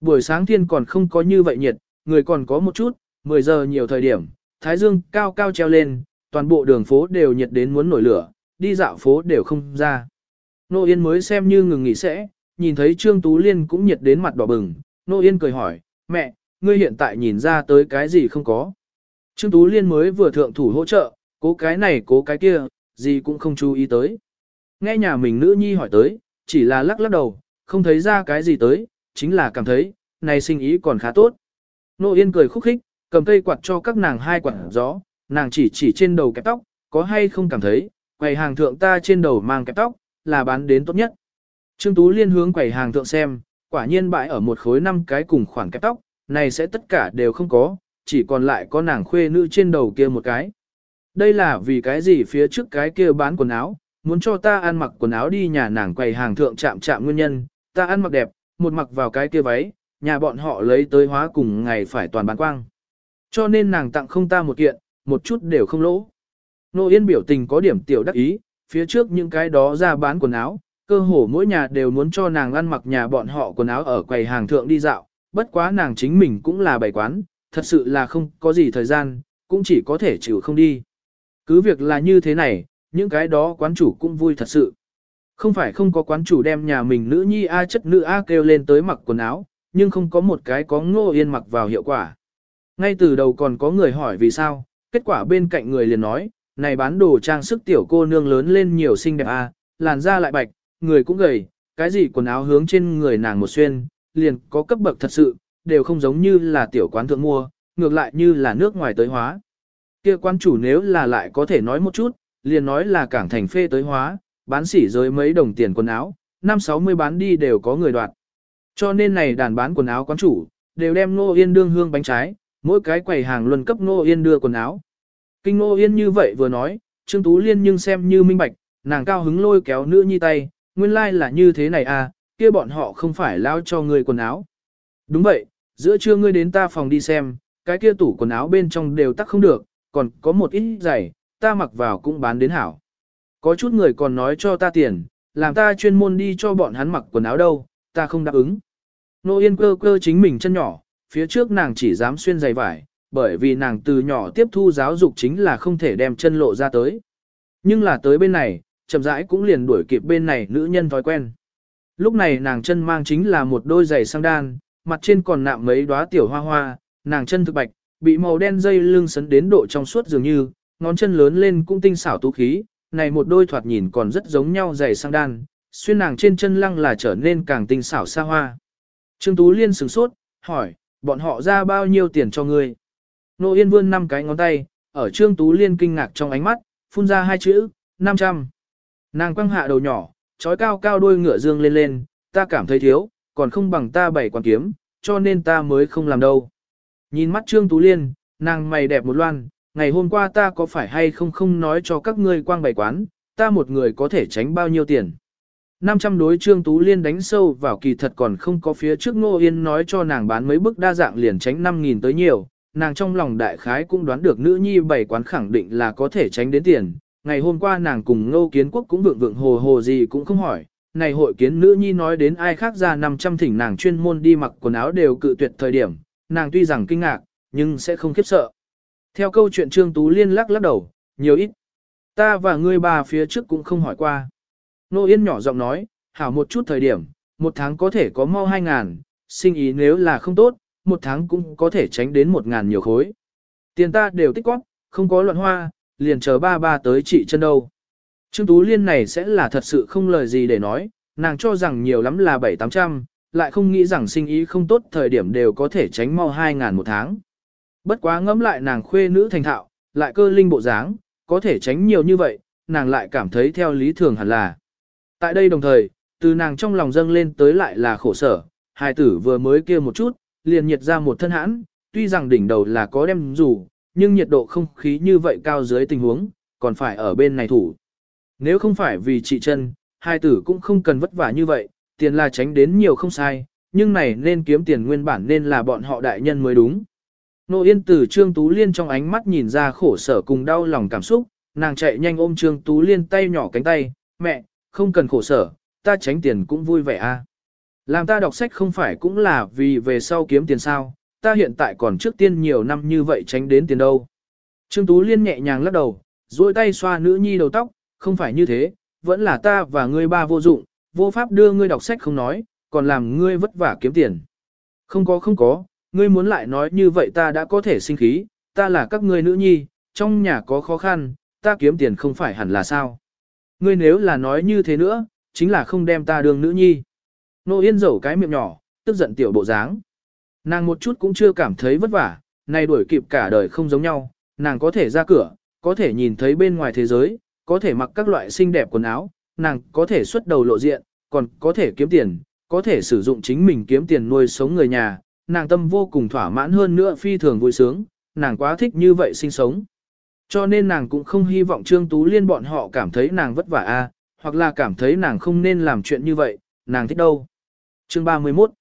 Buổi sáng thiên còn không có như vậy nhiệt, người còn có một chút, 10 giờ nhiều thời điểm, thái dương cao cao treo lên, toàn bộ đường phố đều nhiệt đến muốn nổi lửa, đi dạo phố đều không ra. Nô Yên mới xem như ngừng nghỉ sẽ, nhìn thấy Trương Tú Liên cũng nhiệt đến mặt đỏ bừng, Nô Yên cười hỏi, mẹ, ngươi hiện tại nhìn ra tới cái gì không có. Trương Tú Liên mới vừa thượng thủ hỗ trợ, cố cái này cố cái kia, gì cũng không chú ý tới. Nghe nhà mình nữ nhi hỏi tới, chỉ là lắc lắc đầu, không thấy ra cái gì tới, chính là cảm thấy, này sinh ý còn khá tốt. Nô Yên cười khúc khích, cầm cây quạt cho các nàng hai quạt gió, nàng chỉ chỉ trên đầu kẹp tóc, có hay không cảm thấy, quầy hàng thượng ta trên đầu mang kẹp tóc, là bán đến tốt nhất. Trương Tú Liên hướng quầy hàng thượng xem, quả nhiên bãi ở một khối năm cái cùng khoảng kẹp tóc, này sẽ tất cả đều không có, chỉ còn lại có nàng khuê nữ trên đầu kia một cái. Đây là vì cái gì phía trước cái kia bán quần áo, muốn cho ta ăn mặc quần áo đi nhà nàng quầy hàng thượng chạm chạm nguyên nhân, ta ăn mặc đẹp, một mặc vào cái kia váy, nhà bọn họ lấy tới hóa cùng ngày phải toàn bán quang. Cho nên nàng tặng không ta một kiện, một chút đều không lỗ. Nô Yên biểu tình có điểm tiểu đắc ý, phía trước những cái đó ra bán quần áo, cơ hồ mỗi nhà đều muốn cho nàng ăn mặc nhà bọn họ quần áo ở quầy hàng thượng đi dạo, bất quá nàng chính mình cũng là bày quán, thật sự là không có gì thời gian, cũng chỉ có thể chịu không đi. Cứ việc là như thế này, những cái đó quán chủ cũng vui thật sự. Không phải không có quán chủ đem nhà mình nữ nhi A chất nữ A kêu lên tới mặc quần áo, nhưng không có một cái có ngô yên mặc vào hiệu quả. Ngay từ đầu còn có người hỏi vì sao, kết quả bên cạnh người liền nói, này bán đồ trang sức tiểu cô nương lớn lên nhiều xinh đẹp A, làn da lại bạch, người cũng gầy, cái gì quần áo hướng trên người nàng một xuyên, liền có cấp bậc thật sự, đều không giống như là tiểu quán thượng mua, ngược lại như là nước ngoài tới hóa. Kia quan chủ nếu là lại có thể nói một chút, liền nói là cảng thành phê tới hóa, bán sỉ giới mấy đồng tiền quần áo, năm sáu mươi bán đi đều có người đoạt. Cho nên này đàn bán quần áo quán chủ, đều đem Nô Yên đương hương bánh trái, mỗi cái quầy hàng luân cấp Nô Yên đưa quần áo. Kinh Nô Yên như vậy vừa nói, Trương Tú Liên nhưng xem như minh bạch, nàng cao hứng lôi kéo nữ nhi tay, nguyên lai like là như thế này à, kia bọn họ không phải lao cho người quần áo. Đúng vậy, giữa trưa ngươi đến ta phòng đi xem, cái kia tủ quần áo bên trong đều tắc không được, còn có một ít giày, ta mặc vào cũng bán đến hảo. Có chút người còn nói cho ta tiền, làm ta chuyên môn đi cho bọn hắn mặc quần áo đâu, ta không đáp ứng. Nô Yên cơ cơ chính mình chân nhỏ, phía trước nàng chỉ dám xuyên giày vải, bởi vì nàng từ nhỏ tiếp thu giáo dục chính là không thể đem chân lộ ra tới. Nhưng là tới bên này, chậm rãi cũng liền đuổi kịp bên này nữ nhân thói quen. Lúc này nàng chân mang chính là một đôi giày sang đan, mặt trên còn nạm mấy đóa tiểu hoa hoa, nàng chân thực bạch, bị màu đen dây lưng sấn đến độ trong suốt dường như, ngón chân lớn lên cũng tinh xảo tú khí, này một đôi thoạt nhìn còn rất giống nhau giày sang đan, xuyên nàng trên chân lăng là trở nên càng tinh xảo xa hoa. Trương Tú Liên sửng sốt, hỏi, bọn họ ra bao nhiêu tiền cho ngươi? Nô Yên vươn năm cái ngón tay, ở Trương Tú Liên kinh ngạc trong ánh mắt, phun ra hai chữ, 500. Nàng quăng hạ đầu nhỏ, trói cao cao đuôi ngựa dương lên lên, ta cảm thấy thiếu, còn không bằng ta bảy quan kiếm, cho nên ta mới không làm đâu. Nhìn mắt Trương Tú Liên, nàng mày đẹp một loan, ngày hôm qua ta có phải hay không không nói cho các ngươi quang bày quán, ta một người có thể tránh bao nhiêu tiền. 500 đối Trương Tú Liên đánh sâu vào kỳ thật còn không có phía trước Ngô Yên nói cho nàng bán mấy bức đa dạng liền tránh 5.000 tới nhiều, nàng trong lòng đại khái cũng đoán được nữ nhi bảy quán khẳng định là có thể tránh đến tiền. Ngày hôm qua nàng cùng Ngô Kiến Quốc cũng vượng vượng hồ hồ gì cũng không hỏi, này hội kiến nữ nhi nói đến ai khác ra 500 thỉnh nàng chuyên môn đi mặc quần áo đều cự tuyệt thời điểm, nàng tuy rằng kinh ngạc, nhưng sẽ không khiếp sợ. Theo câu chuyện Trương Tú Liên lắc lắc đầu, nhiều ít. Ta và ngươi bà phía trước cũng không hỏi qua. Nô Yên nhỏ giọng nói, hảo một chút thời điểm, một tháng có thể có mau 2 ngàn, sinh ý nếu là không tốt, một tháng cũng có thể tránh đến một ngàn nhiều khối. Tiền ta đều tích góp, không có loạn hoa, liền chờ ba ba tới trị chân đâu. Trương Tú Liên này sẽ là thật sự không lời gì để nói, nàng cho rằng nhiều lắm là 7-800, lại không nghĩ rằng sinh ý không tốt thời điểm đều có thể tránh mau hai ngàn một tháng. Bất quá ngẫm lại nàng khuê nữ thành thạo, lại cơ linh bộ dáng, có thể tránh nhiều như vậy, nàng lại cảm thấy theo lý thường hẳn là. Tại đây đồng thời, từ nàng trong lòng dâng lên tới lại là khổ sở, hài tử vừa mới kia một chút, liền nhiệt ra một thân hãn, tuy rằng đỉnh đầu là có đem dù, nhưng nhiệt độ không khí như vậy cao dưới tình huống, còn phải ở bên này thủ. Nếu không phải vì chị chân, hai tử cũng không cần vất vả như vậy, tiền là tránh đến nhiều không sai, nhưng này nên kiếm tiền nguyên bản nên là bọn họ đại nhân mới đúng. Nô Yên từ Trương Tú Liên trong ánh mắt nhìn ra khổ sở cùng đau lòng cảm xúc, nàng chạy nhanh ôm Trương Tú Liên tay nhỏ cánh tay, mẹ, không cần khổ sở, ta tránh tiền cũng vui vẻ a làm ta đọc sách không phải cũng là vì về sau kiếm tiền sao, ta hiện tại còn trước tiên nhiều năm như vậy tránh đến tiền đâu. Trương Tú Liên nhẹ nhàng lắc đầu, duỗi tay xoa nữ nhi đầu tóc, không phải như thế, vẫn là ta và ngươi ba vô dụng, vô pháp đưa ngươi đọc sách không nói, còn làm ngươi vất vả kiếm tiền. Không có không có, ngươi muốn lại nói như vậy ta đã có thể sinh khí, ta là các ngươi nữ nhi, trong nhà có khó khăn, ta kiếm tiền không phải hẳn là sao. Ngươi nếu là nói như thế nữa, chính là không đem ta đường nữ nhi. Nô Yên dẩu cái miệng nhỏ, tức giận tiểu bộ dáng. Nàng một chút cũng chưa cảm thấy vất vả, này đuổi kịp cả đời không giống nhau, nàng có thể ra cửa, có thể nhìn thấy bên ngoài thế giới, có thể mặc các loại xinh đẹp quần áo, nàng có thể xuất đầu lộ diện, còn có thể kiếm tiền, có thể sử dụng chính mình kiếm tiền nuôi sống người nhà, nàng tâm vô cùng thỏa mãn hơn nữa phi thường vui sướng, nàng quá thích như vậy sinh sống. Cho nên nàng cũng không hy vọng Trương Tú Liên bọn họ cảm thấy nàng vất vả a, hoặc là cảm thấy nàng không nên làm chuyện như vậy, nàng thích đâu. Chương 31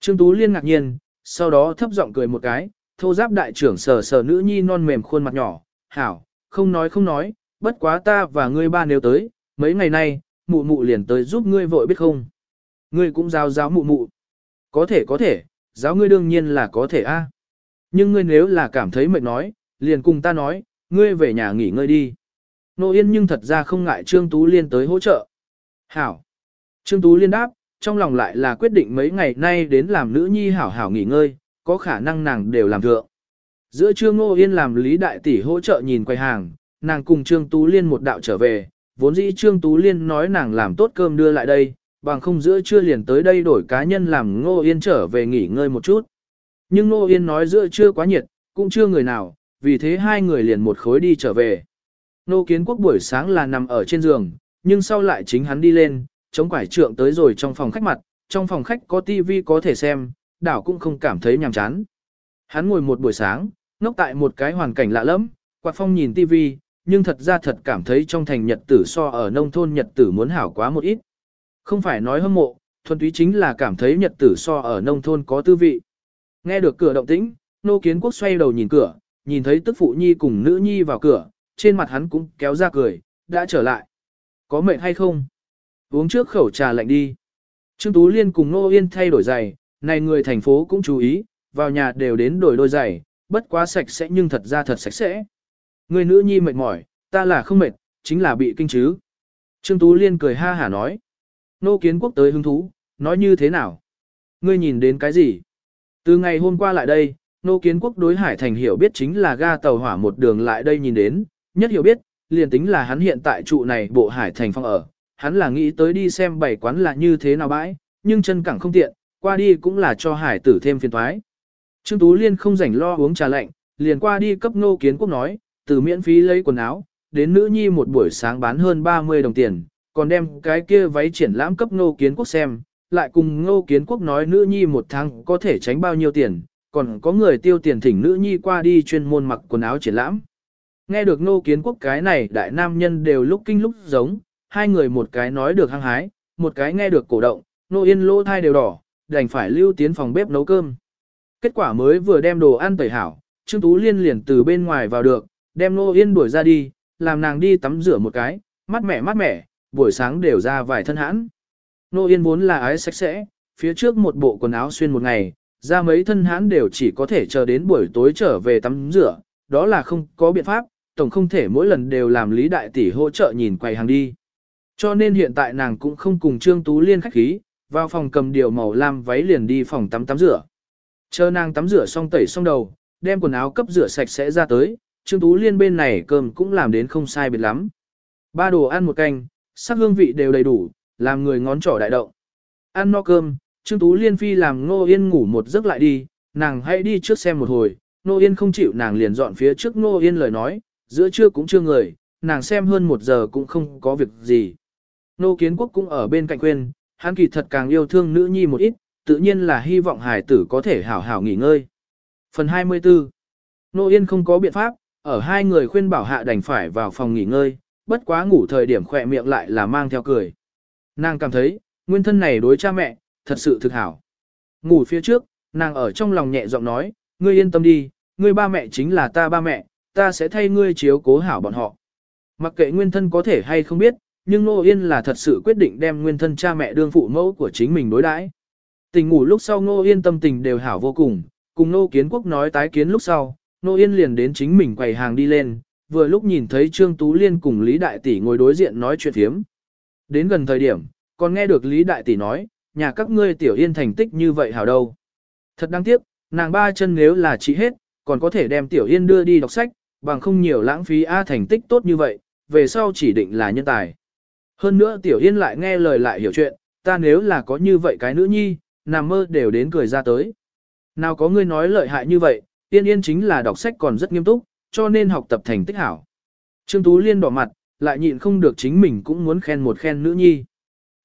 Trương Tú Liên ngạc nhiên, sau đó thấp giọng cười một cái, thô giáp đại trưởng sờ sờ nữ nhi non mềm khuôn mặt nhỏ, hảo, không nói không nói, bất quá ta và ngươi ba nếu tới, mấy ngày nay, mụ mụ liền tới giúp ngươi vội biết không. Ngươi cũng giáo giáo mụ mụ. Có thể có thể, giáo ngươi đương nhiên là có thể a. Nhưng ngươi nếu là cảm thấy mệt nói, liền cùng ta nói, ngươi về nhà nghỉ ngơi đi. Nô Yên nhưng thật ra không ngại Trương Tú Liên tới hỗ trợ. Hảo. Trương Tú Liên đáp, trong lòng lại là quyết định mấy ngày nay đến làm nữ nhi hảo hảo nghỉ ngơi, có khả năng nàng đều làm thượng. Giữa trưa Ngô Yên làm Lý Đại Tỷ hỗ trợ nhìn quầy hàng, nàng cùng Trương Tú Liên một đạo trở về, vốn dĩ Trương Tú Liên nói nàng làm tốt cơm đưa lại đây, bằng không giữa trưa liền tới đây đổi cá nhân làm Ngô Yên trở về nghỉ ngơi một chút. Nhưng Ngô Yên nói giữa trưa quá nhiệt, cũng chưa người nào, vì thế hai người liền một khối đi trở về. Nô Kiến Quốc buổi sáng là nằm ở trên giường, nhưng sau lại chính hắn đi lên, chống quải trượng tới rồi trong phòng khách mặt, trong phòng khách có tivi có thể xem, đảo cũng không cảm thấy nhàm chán. Hắn ngồi một buổi sáng, ngốc tại một cái hoàn cảnh lạ lẫm, quạt phong nhìn tivi, nhưng thật ra thật cảm thấy trong thành nhật tử so ở nông thôn nhật tử muốn hảo quá một ít. Không phải nói hâm mộ, thuần túy chính là cảm thấy nhật tử so ở nông thôn có tư vị. Nghe được cửa động tĩnh, nô kiến quốc xoay đầu nhìn cửa, nhìn thấy tức phụ nhi cùng nữ nhi vào cửa, trên mặt hắn cũng kéo ra cười, đã trở lại. Có mệt hay không? Uống trước khẩu trà lạnh đi. Trương Tú Liên cùng Nô Yên thay đổi giày, này người thành phố cũng chú ý, vào nhà đều đến đổi đôi giày, bất quá sạch sẽ nhưng thật ra thật sạch sẽ. Người nữ nhi mệt mỏi, ta là không mệt, chính là bị kinh chứ. Trương Tú Liên cười ha hả nói. Nô kiến quốc tới hứng thú, nói như thế nào? Ngươi nhìn đến cái gì? Từ ngày hôm qua lại đây, nô kiến quốc đối hải thành hiểu biết chính là ga tàu hỏa một đường lại đây nhìn đến, nhất hiểu biết, liền tính là hắn hiện tại trụ này bộ hải thành phong ở, hắn là nghĩ tới đi xem bảy quán là như thế nào bãi, nhưng chân cẳng không tiện, qua đi cũng là cho hải tử thêm phiền thoái. Trương Tú Liên không rảnh lo uống trà lạnh, liền qua đi cấp nô kiến quốc nói, từ miễn phí lấy quần áo, đến nữ nhi một buổi sáng bán hơn 30 đồng tiền, còn đem cái kia váy triển lãm cấp nô kiến quốc xem, lại cùng nô kiến quốc nói nữ nhi một tháng có thể tránh bao nhiêu tiền, còn có người tiêu tiền thỉnh nữ nhi qua đi chuyên môn mặc quần áo triển lãm. Nghe được nô kiến quốc cái này đại nam nhân đều lúc kinh lúc giống, hai người một cái nói được hăng hái, một cái nghe được cổ động, nô yên lỗ thai đều đỏ, đành phải lưu tiến phòng bếp nấu cơm. Kết quả mới vừa đem đồ ăn tẩy hảo, Trương Tú Liên liền từ bên ngoài vào được, đem nô yên đuổi ra đi, làm nàng đi tắm rửa một cái, mát mẻ mát mẻ, buổi sáng đều ra vài thân hãn. Nô yên vốn là ái sạch sẽ, phía trước một bộ quần áo xuyên một ngày, ra mấy thân hãn đều chỉ có thể chờ đến buổi tối trở về tắm rửa, đó là không có biện pháp, tổng không thể mỗi lần đều làm Lý Đại Tỷ hỗ trợ nhìn quầy hàng đi. Cho nên hiện tại nàng cũng không cùng Trương Tú Liên khách khí, vào phòng cầm điều màu lam váy liền đi phòng tắm tắm rửa. Chờ nàng tắm rửa xong tẩy xong đầu, đem quần áo cấp rửa sạch sẽ ra tới, Trương Tú Liên bên này cơm cũng làm đến không sai biệt lắm. Ba đồ ăn một canh, sắc hương vị đều đầy đủ, làm người ngón trỏ đại động. Ăn no cơm, Trương Tú Liên phi làm Ngô Yên ngủ một giấc lại đi, nàng hãy đi trước xem một hồi, Ngô Yên không chịu nàng liền dọn phía trước Ngô Yên lời nói, giữa trưa cũng chưa người, nàng xem hơn một giờ cũng không có việc gì. Nô Kiến Quốc cũng ở bên cạnh khuyên, hắn kỳ thật càng yêu thương nữ nhi một ít, tự nhiên là hy vọng hải tử có thể hảo hảo nghỉ ngơi. Phần 24 Nô Yên không có biện pháp, ở hai người khuyên bảo hạ đành phải vào phòng nghỉ ngơi, bất quá ngủ thời điểm khỏe miệng lại là mang theo cười. Nàng cảm thấy, nguyên thân này đối cha mẹ, thật sự thực hảo. Ngủ phía trước, nàng ở trong lòng nhẹ giọng nói, ngươi yên tâm đi, ngươi ba mẹ chính là ta ba mẹ, ta sẽ thay ngươi chiếu cố hảo bọn họ. Mặc kệ nguyên thân có thể hay không biết, nhưng Nô Yên là thật sự quyết định đem nguyên thân cha mẹ đương phụ mẫu của chính mình đối đãi. Tình ngủ lúc sau Nô Yên tâm tình đều hảo vô cùng, cùng Nô Kiến Quốc nói tái kiến lúc sau, Nô Yên liền đến chính mình quầy hàng đi lên, vừa lúc nhìn thấy Trương Tú Liên cùng Lý Đại Tỷ ngồi đối diện nói chuyện thiếm. Đến gần thời điểm, còn nghe được Lý Đại Tỷ nói, nhà các ngươi tiểu yên thành tích như vậy hảo đâu. Thật đáng tiếc, nàng ba chân nếu là trị hết, còn có thể đem tiểu yên đưa đi đọc sách, bằng không nhiều lãng phí A thành tích tốt như vậy, về sau chỉ định là nhân tài. Hơn nữa tiểu yên lại nghe lời lại hiểu chuyện, ta nếu là có như vậy cái nữ nhi, nằm mơ đều đến cười ra tới. Nào có ngươi nói lợi hại như vậy, yên yên chính là đọc sách còn rất nghiêm túc, cho nên học tập thành tích hảo. Trương Tú Liên đỏ mặt, lại nhịn không được chính mình cũng muốn khen một khen nữ nhi.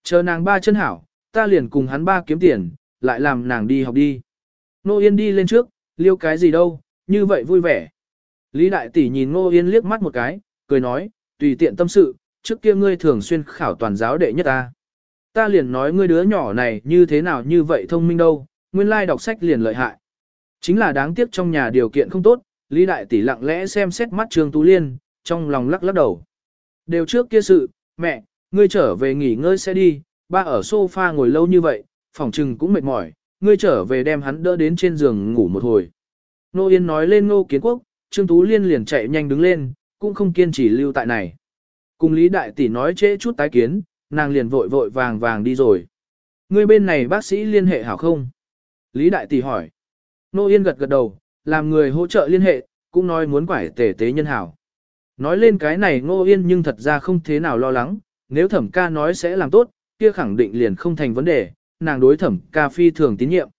Chờ nàng ba chân hảo, ta liền cùng hắn ba kiếm tiền, lại làm nàng đi học đi. Nô Yên đi lên trước, liêu cái gì đâu, như vậy vui vẻ. Lý Đại Tỷ nhìn Nô Yên liếc mắt một cái, cười nói, tùy tiện tâm sự, trước kia ngươi thường xuyên khảo toàn giáo đệ nhất ta. Ta liền nói ngươi đứa nhỏ này như thế nào như vậy thông minh đâu, nguyên lai đọc sách liền lợi hại. Chính là đáng tiếc trong nhà điều kiện không tốt, Lý Đại Tỷ lặng lẽ xem xét mắt Trương Tú Liên, trong lòng lắc lắc đầu. Đều trước kia sự, mẹ, ngươi trở về nghỉ ngơi sẽ đi, ba ở sofa ngồi lâu như vậy, phòng trừng cũng mệt mỏi, ngươi trở về đem hắn đỡ đến trên giường ngủ một hồi. Nô Yên nói lên Nô Kiến Quốc, Trương Tú Liên liền chạy nhanh đứng lên, cũng không kiên trì lưu tại này. Cùng Lý Đại Tỷ nói trễ chút tái kiến, nàng liền vội vội vàng vàng đi rồi. người bên này bác sĩ liên hệ hảo không? Lý Đại Tỷ hỏi. Nô Yên gật gật đầu, làm người hỗ trợ liên hệ, cũng nói muốn quải tể tế nhân hảo. Nói lên cái này Nô Yên nhưng thật ra không thế nào lo lắng, nếu thẩm ca nói sẽ làm tốt, kia khẳng định liền không thành vấn đề, nàng đối thẩm ca phi thường tín nhiệm.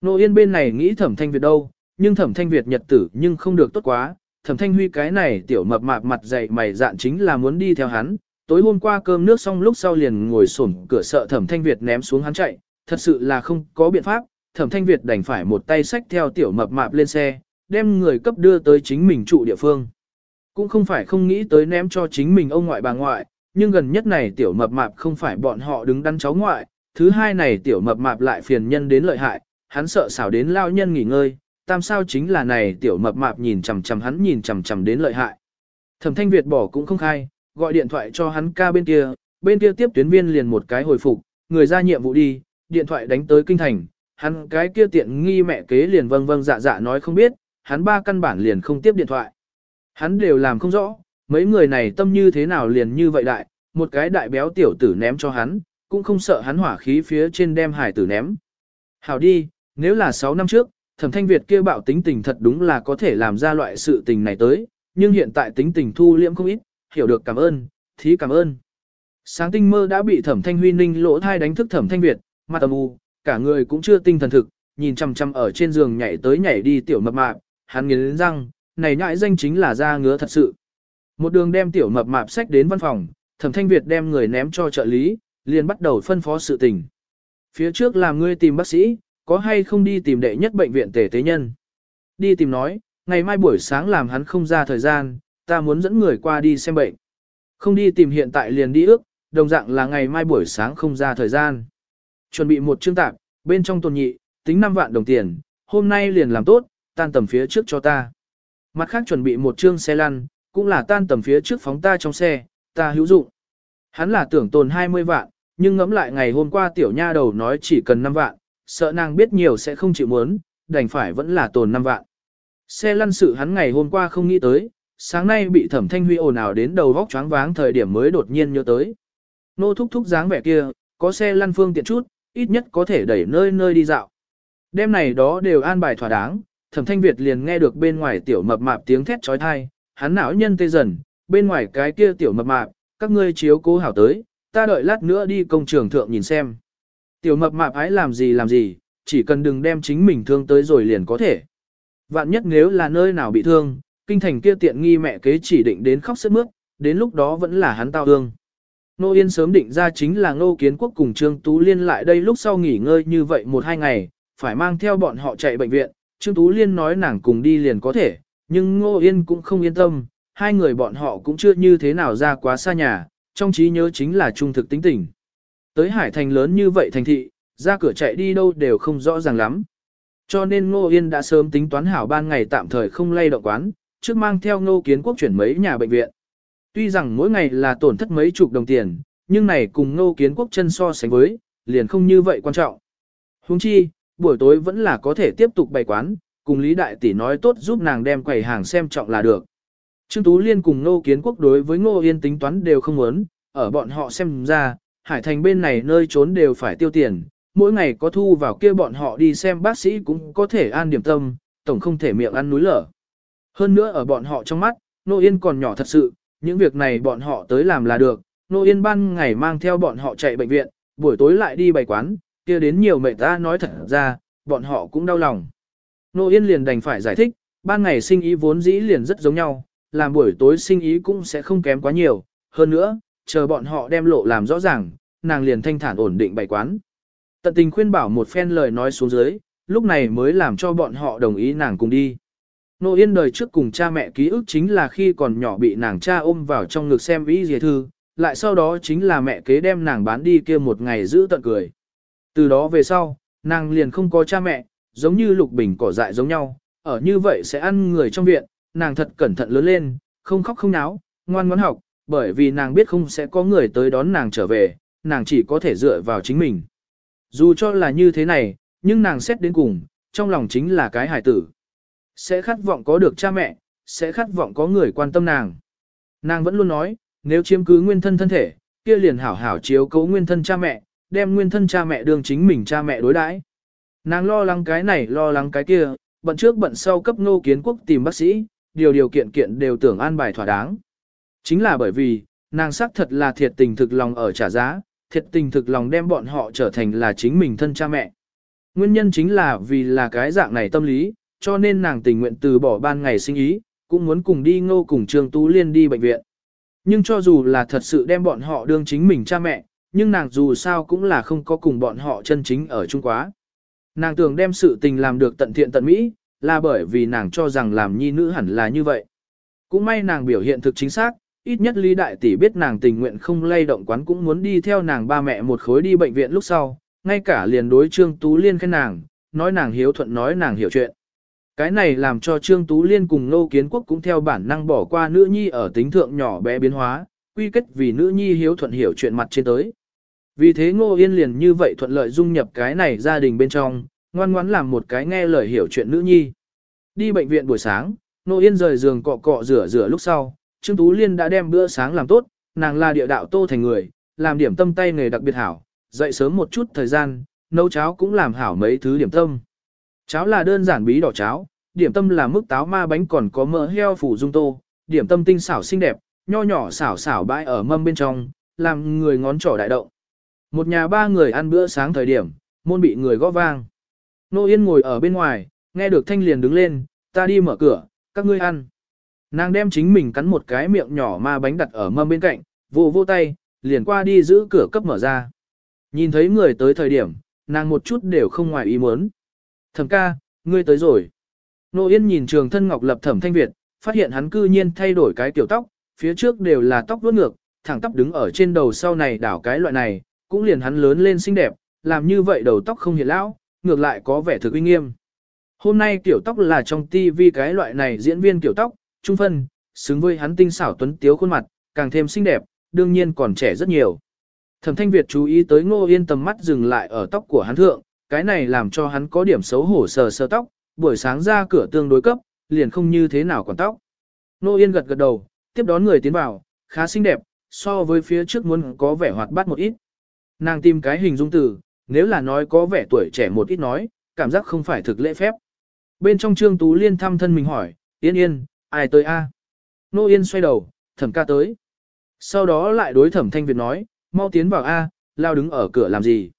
Nô Yên bên này nghĩ thẩm thanh Việt đâu, nhưng thẩm thanh Việt nhật tử nhưng không được tốt quá, thẩm thanh huy cái này tiểu mập mạp mặt dày mày dạn chính là muốn đi theo hắn. Tối hôm qua cơm nước xong lúc sau liền ngồi sổn cửa sợ thẩm thanh Việt ném xuống hắn chạy, thật sự là không có biện pháp, thẩm thanh Việt đành phải một tay xách theo tiểu mập mạp lên xe, đem người cấp đưa tới chính mình trụ địa phương. Cũng không phải không nghĩ tới ném cho chính mình ông ngoại bà ngoại, nhưng gần nhất này tiểu mập mạp không phải bọn họ đứng đắn cháu ngoại, thứ hai này tiểu mập mạp lại phiền nhân đến lợi hại, hắn sợ xảo đến lao nhân nghỉ ngơi, tam sao chính là này tiểu mập mạp nhìn chằm chằm hắn nhìn chằm chằm đến lợi hại. Thẩm Thanh Việt bỏ cũng không khai, gọi điện thoại cho hắn ca bên kia, bên kia tiếp tuyến viên liền một cái hồi phục, người ra nhiệm vụ đi, điện thoại đánh tới kinh thành, hắn cái kia tiện nghi mẹ kế liền vâng vâng dạ dạ nói không biết, hắn ba căn bản liền không tiếp điện thoại. Hắn đều làm không rõ, mấy người này tâm như thế nào liền như vậy đại, một cái đại béo tiểu tử ném cho hắn, cũng không sợ hắn hỏa khí phía trên đem hải tử ném. Hảo đi, nếu là 6 năm trước, thẩm thanh Việt kia bạo tính tình thật đúng là có thể làm ra loại sự tình này tới, nhưng hiện tại tính tình thu liễm không ít, hiểu được cảm ơn, thí cảm ơn. Sáng tinh mơ đã bị thẩm thanh huy ninh lỗ thai đánh thức thẩm thanh Việt, mặt âm u, cả người cũng chưa tinh thần thực, nhìn chằm chằm ở trên giường nhảy tới nhảy đi tiểu mập mạp, hắn nghiến răng, này nhãi danh chính là da ngứa thật sự. Một đường đem tiểu mập mạp sách đến văn phòng, thẩm thanh Việt đem người ném cho trợ lý, liền bắt đầu phân phó sự tình. Phía trước là ngươi tìm bác sĩ, có hay không đi tìm đệ nhất bệnh viện tể tế nhân. Đi tìm nói, ngày mai buổi sáng làm hắn không ra thời gian, ta muốn dẫn người qua đi xem bệnh. Không đi tìm hiện tại liền đi ước, đồng dạng là ngày mai buổi sáng không ra thời gian. Chuẩn bị một chương tạp, bên trong tồn nhị, tính 5 vạn đồng tiền, hôm nay liền làm tốt, tan tầm phía trước cho ta. Mặt khác chuẩn bị một chương xe lăn, cũng là tan tầm phía trước phóng ta trong xe, ta hữu dụng. Hắn là tưởng tồn 20 vạn, nhưng ngẫm lại ngày hôm qua tiểu nha đầu nói chỉ cần 5 vạn, sợ nàng biết nhiều sẽ không chịu muốn, đành phải vẫn là tồn 5 vạn. Xe lăn sự hắn ngày hôm qua không nghĩ tới, sáng nay bị thẩm thanh huy ồn ào đến đầu vóc choáng váng thời điểm mới đột nhiên nhớ tới. Nô thúc thúc dáng vẻ kia, có xe lăn phương tiện chút, ít nhất có thể đẩy nơi nơi đi dạo. Đêm này đó đều an bài thỏa đáng, thẩm thanh Việt liền nghe được bên ngoài tiểu mập mạp tiếng thét trói thai, hắn não nhân tê dần, bên ngoài cái kia tiểu mập mạp, các ngươi chiếu cố hảo tới, ta đợi lát nữa đi công trường thượng nhìn xem. Tiểu mập mạp ái làm gì làm gì, chỉ cần đừng đem chính mình thương tới rồi liền có thể. Vạn nhất nếu là nơi nào bị thương, kinh thành kia tiện nghi mẹ kế chỉ định đến khóc sướt mướt, đến lúc đó vẫn là hắn tao thương. Nô Yên sớm định ra chính là Ngô Kiến Quốc cùng Trương Tú Liên lại đây lúc sau nghỉ ngơi như vậy một hai ngày, phải mang theo bọn họ chạy bệnh viện. Trương Tú Liên nói nàng cùng đi liền có thể, nhưng Ngô Yên cũng không yên tâm, hai người bọn họ cũng chưa như thế nào ra quá xa nhà, trong trí nhớ chính là trung thực tính tình. Tới Hải Thành lớn như vậy thành thị, ra cửa chạy đi đâu đều không rõ ràng lắm. Cho nên Ngô Yên đã sớm tính toán hảo ban ngày tạm thời không lay động quán, trước mang theo Ngô Kiến Quốc chuyển mấy nhà bệnh viện. Tuy rằng mỗi ngày là tổn thất mấy chục đồng tiền, nhưng này cùng Ngô Kiến Quốc chân so sánh với, liền không như vậy quan trọng. Huống chi, buổi tối vẫn là có thể tiếp tục bày quán, cùng Lý Đại Tỷ nói tốt giúp nàng đem quầy hàng xem trọng là được. Trương Tú Liên cùng Ngô Kiến Quốc đối với Ngô Yên tính toán đều không muốn, ở bọn họ xem ra, Hải Thành bên này nơi trốn đều phải tiêu tiền, mỗi ngày có thu vào kia bọn họ đi xem bác sĩ cũng có thể an điểm tâm, tổng không thể miệng ăn núi lở. Hơn nữa ở bọn họ trong mắt, Nô Yên còn nhỏ thật sự, những việc này bọn họ tới làm là được, Nô Yên ban ngày mang theo bọn họ chạy bệnh viện, buổi tối lại đi bày quán, kia đến nhiều mệnh ta nói thật ra, bọn họ cũng đau lòng. Nô Yên liền đành phải giải thích, ban ngày sinh ý vốn dĩ liền rất giống nhau, làm buổi tối sinh ý cũng sẽ không kém quá nhiều, hơn nữa, chờ bọn họ đem lộ làm rõ ràng, nàng liền thanh thản ổn định bày quán. Tận tình khuyên bảo một phen lời nói xuống dưới, lúc này mới làm cho bọn họ đồng ý nàng cùng đi. Nô Yên đời trước cùng cha mẹ ký ức chính là khi còn nhỏ bị nàng cha ôm vào trong ngực xem ý dề thư, lại sau đó chính là mẹ kế đem nàng bán đi kia một ngày giữ tận cười. Từ đó về sau, nàng liền không có cha mẹ, giống như lục bình cỏ dại giống nhau, ở như vậy sẽ ăn người trong viện, nàng thật cẩn thận lớn lên, không khóc không náo, ngoan ngoãn học, bởi vì nàng biết không sẽ có người tới đón nàng trở về, nàng chỉ có thể dựa vào chính mình. Dù cho là như thế này, nhưng nàng xét đến cùng, trong lòng chính là cái hài tử. Sẽ khát vọng có được cha mẹ, sẽ khát vọng có người quan tâm nàng. Nàng vẫn luôn nói, nếu chiếm cứ nguyên thân thân thể, kia liền hảo hảo chiếu cố nguyên thân cha mẹ, đem nguyên thân cha mẹ đương chính mình cha mẹ đối đãi. Nàng lo lắng cái này lo lắng cái kia, bận trước bận sau cấp nô kiến quốc tìm bác sĩ, điều điều kiện kiện đều tưởng an bài thỏa đáng. Chính là bởi vì, nàng xác thật là thiệt tình thực lòng ở trả giá, thiệt tình thực lòng đem bọn họ trở thành là chính mình thân cha mẹ. Nguyên nhân chính là vì là cái dạng này tâm lý, cho nên nàng tình nguyện từ bỏ ban ngày sinh ý, cũng muốn cùng đi ngô cùng Trương Tú Liên đi bệnh viện. Nhưng cho dù là thật sự đem bọn họ đương chính mình cha mẹ, nhưng nàng dù sao cũng là không có cùng bọn họ chân chính ở chung quá. Nàng tưởng đem sự tình làm được tận thiện tận mỹ, là bởi vì nàng cho rằng làm nhi nữ hẳn là như vậy. Cũng may nàng biểu hiện thực chính xác, ít nhất Lý Đại Tỷ biết nàng tình nguyện không lay động quán cũng muốn đi theo nàng ba mẹ một khối đi bệnh viện lúc sau, ngay cả liền đối Trương Tú Liên khen nàng, nói nàng hiếu thuận nói nàng hiểu chuyện. Cái này làm cho Trương Tú Liên cùng Nô Kiến Quốc cũng theo bản năng bỏ qua nữ nhi ở tính thượng nhỏ bé biến hóa, quy kết vì nữ nhi hiếu thuận hiểu chuyện mặt trên tới. Vì thế Ngô Yên liền như vậy thuận lợi dung nhập cái này gia đình bên trong, ngoan ngoãn làm một cái nghe lời hiểu chuyện nữ nhi. Đi bệnh viện buổi sáng, Nô Yên rời giường cọ cọ rửa rửa lúc sau, Trương Tú Liên đã đem bữa sáng làm tốt, nàng là địa đạo tô thành người, làm điểm tâm tay nghề đặc biệt hảo, dậy sớm một chút thời gian, nấu cháo cũng làm hảo mấy thứ điểm tâm. Cháo là đơn giản bí đỏ cháo, điểm tâm là mức táo ma bánh còn có mỡ heo phủ dung tô, điểm tâm tinh xảo xinh đẹp, nho nhỏ xảo xảo bãi ở mâm bên trong, làm người ngón trỏ đại động. Một nhà ba người ăn bữa sáng thời điểm, môn bị người gõ vang. Nô Yên ngồi ở bên ngoài, nghe được thanh liền đứng lên, ta đi mở cửa, các ngươi ăn. Nàng đem chính mình cắn một cái miệng nhỏ ma bánh đặt ở mâm bên cạnh, vô vô tay, liền qua đi giữ cửa cấp mở ra. Nhìn thấy người tới thời điểm, nàng một chút đều không ngoài ý muốn. Thẩm ca, ngươi tới rồi. Nô Yên nhìn trường thân ngọc lập thẩm thanh Việt, phát hiện hắn cư nhiên thay đổi cái tiểu tóc, phía trước đều là tóc vuốt ngược, thẳng tóc đứng ở trên đầu sau này đảo cái loại này, cũng liền hắn lớn lên xinh đẹp, làm như vậy đầu tóc không hiện lão, ngược lại có vẻ thực uy nghiêm. Hôm nay tiểu tóc là trong TV cái loại này diễn viên kiểu tóc, trung phân, xứng với hắn tinh xảo tuấn tiếu khuôn mặt, càng thêm xinh đẹp, đương nhiên còn trẻ rất nhiều. Thẩm Thanh Việt chú ý tới Ngô Yên tầm mắt dừng lại ở tóc của hắn thượng, cái này làm cho hắn có điểm xấu hổ sờ sờ tóc, buổi sáng ra cửa tương đối cấp, liền không như thế nào còn tóc. Ngô Yên gật gật đầu, tiếp đón người tiến vào, khá xinh đẹp, so với phía trước muốn có vẻ hoạt bát một ít. Nàng tìm cái hình dung từ, nếu là nói có vẻ tuổi trẻ một ít nói, cảm giác không phải thực lễ phép. Bên trong Trương Tú Liên thăm thân mình hỏi, Yên Yên, ai tới a? Nô Yên xoay đầu, thẩm ca tới. Sau đó lại đối thẩm thanh Việt nói, mau tiến vào a, lao đứng ở cửa làm gì?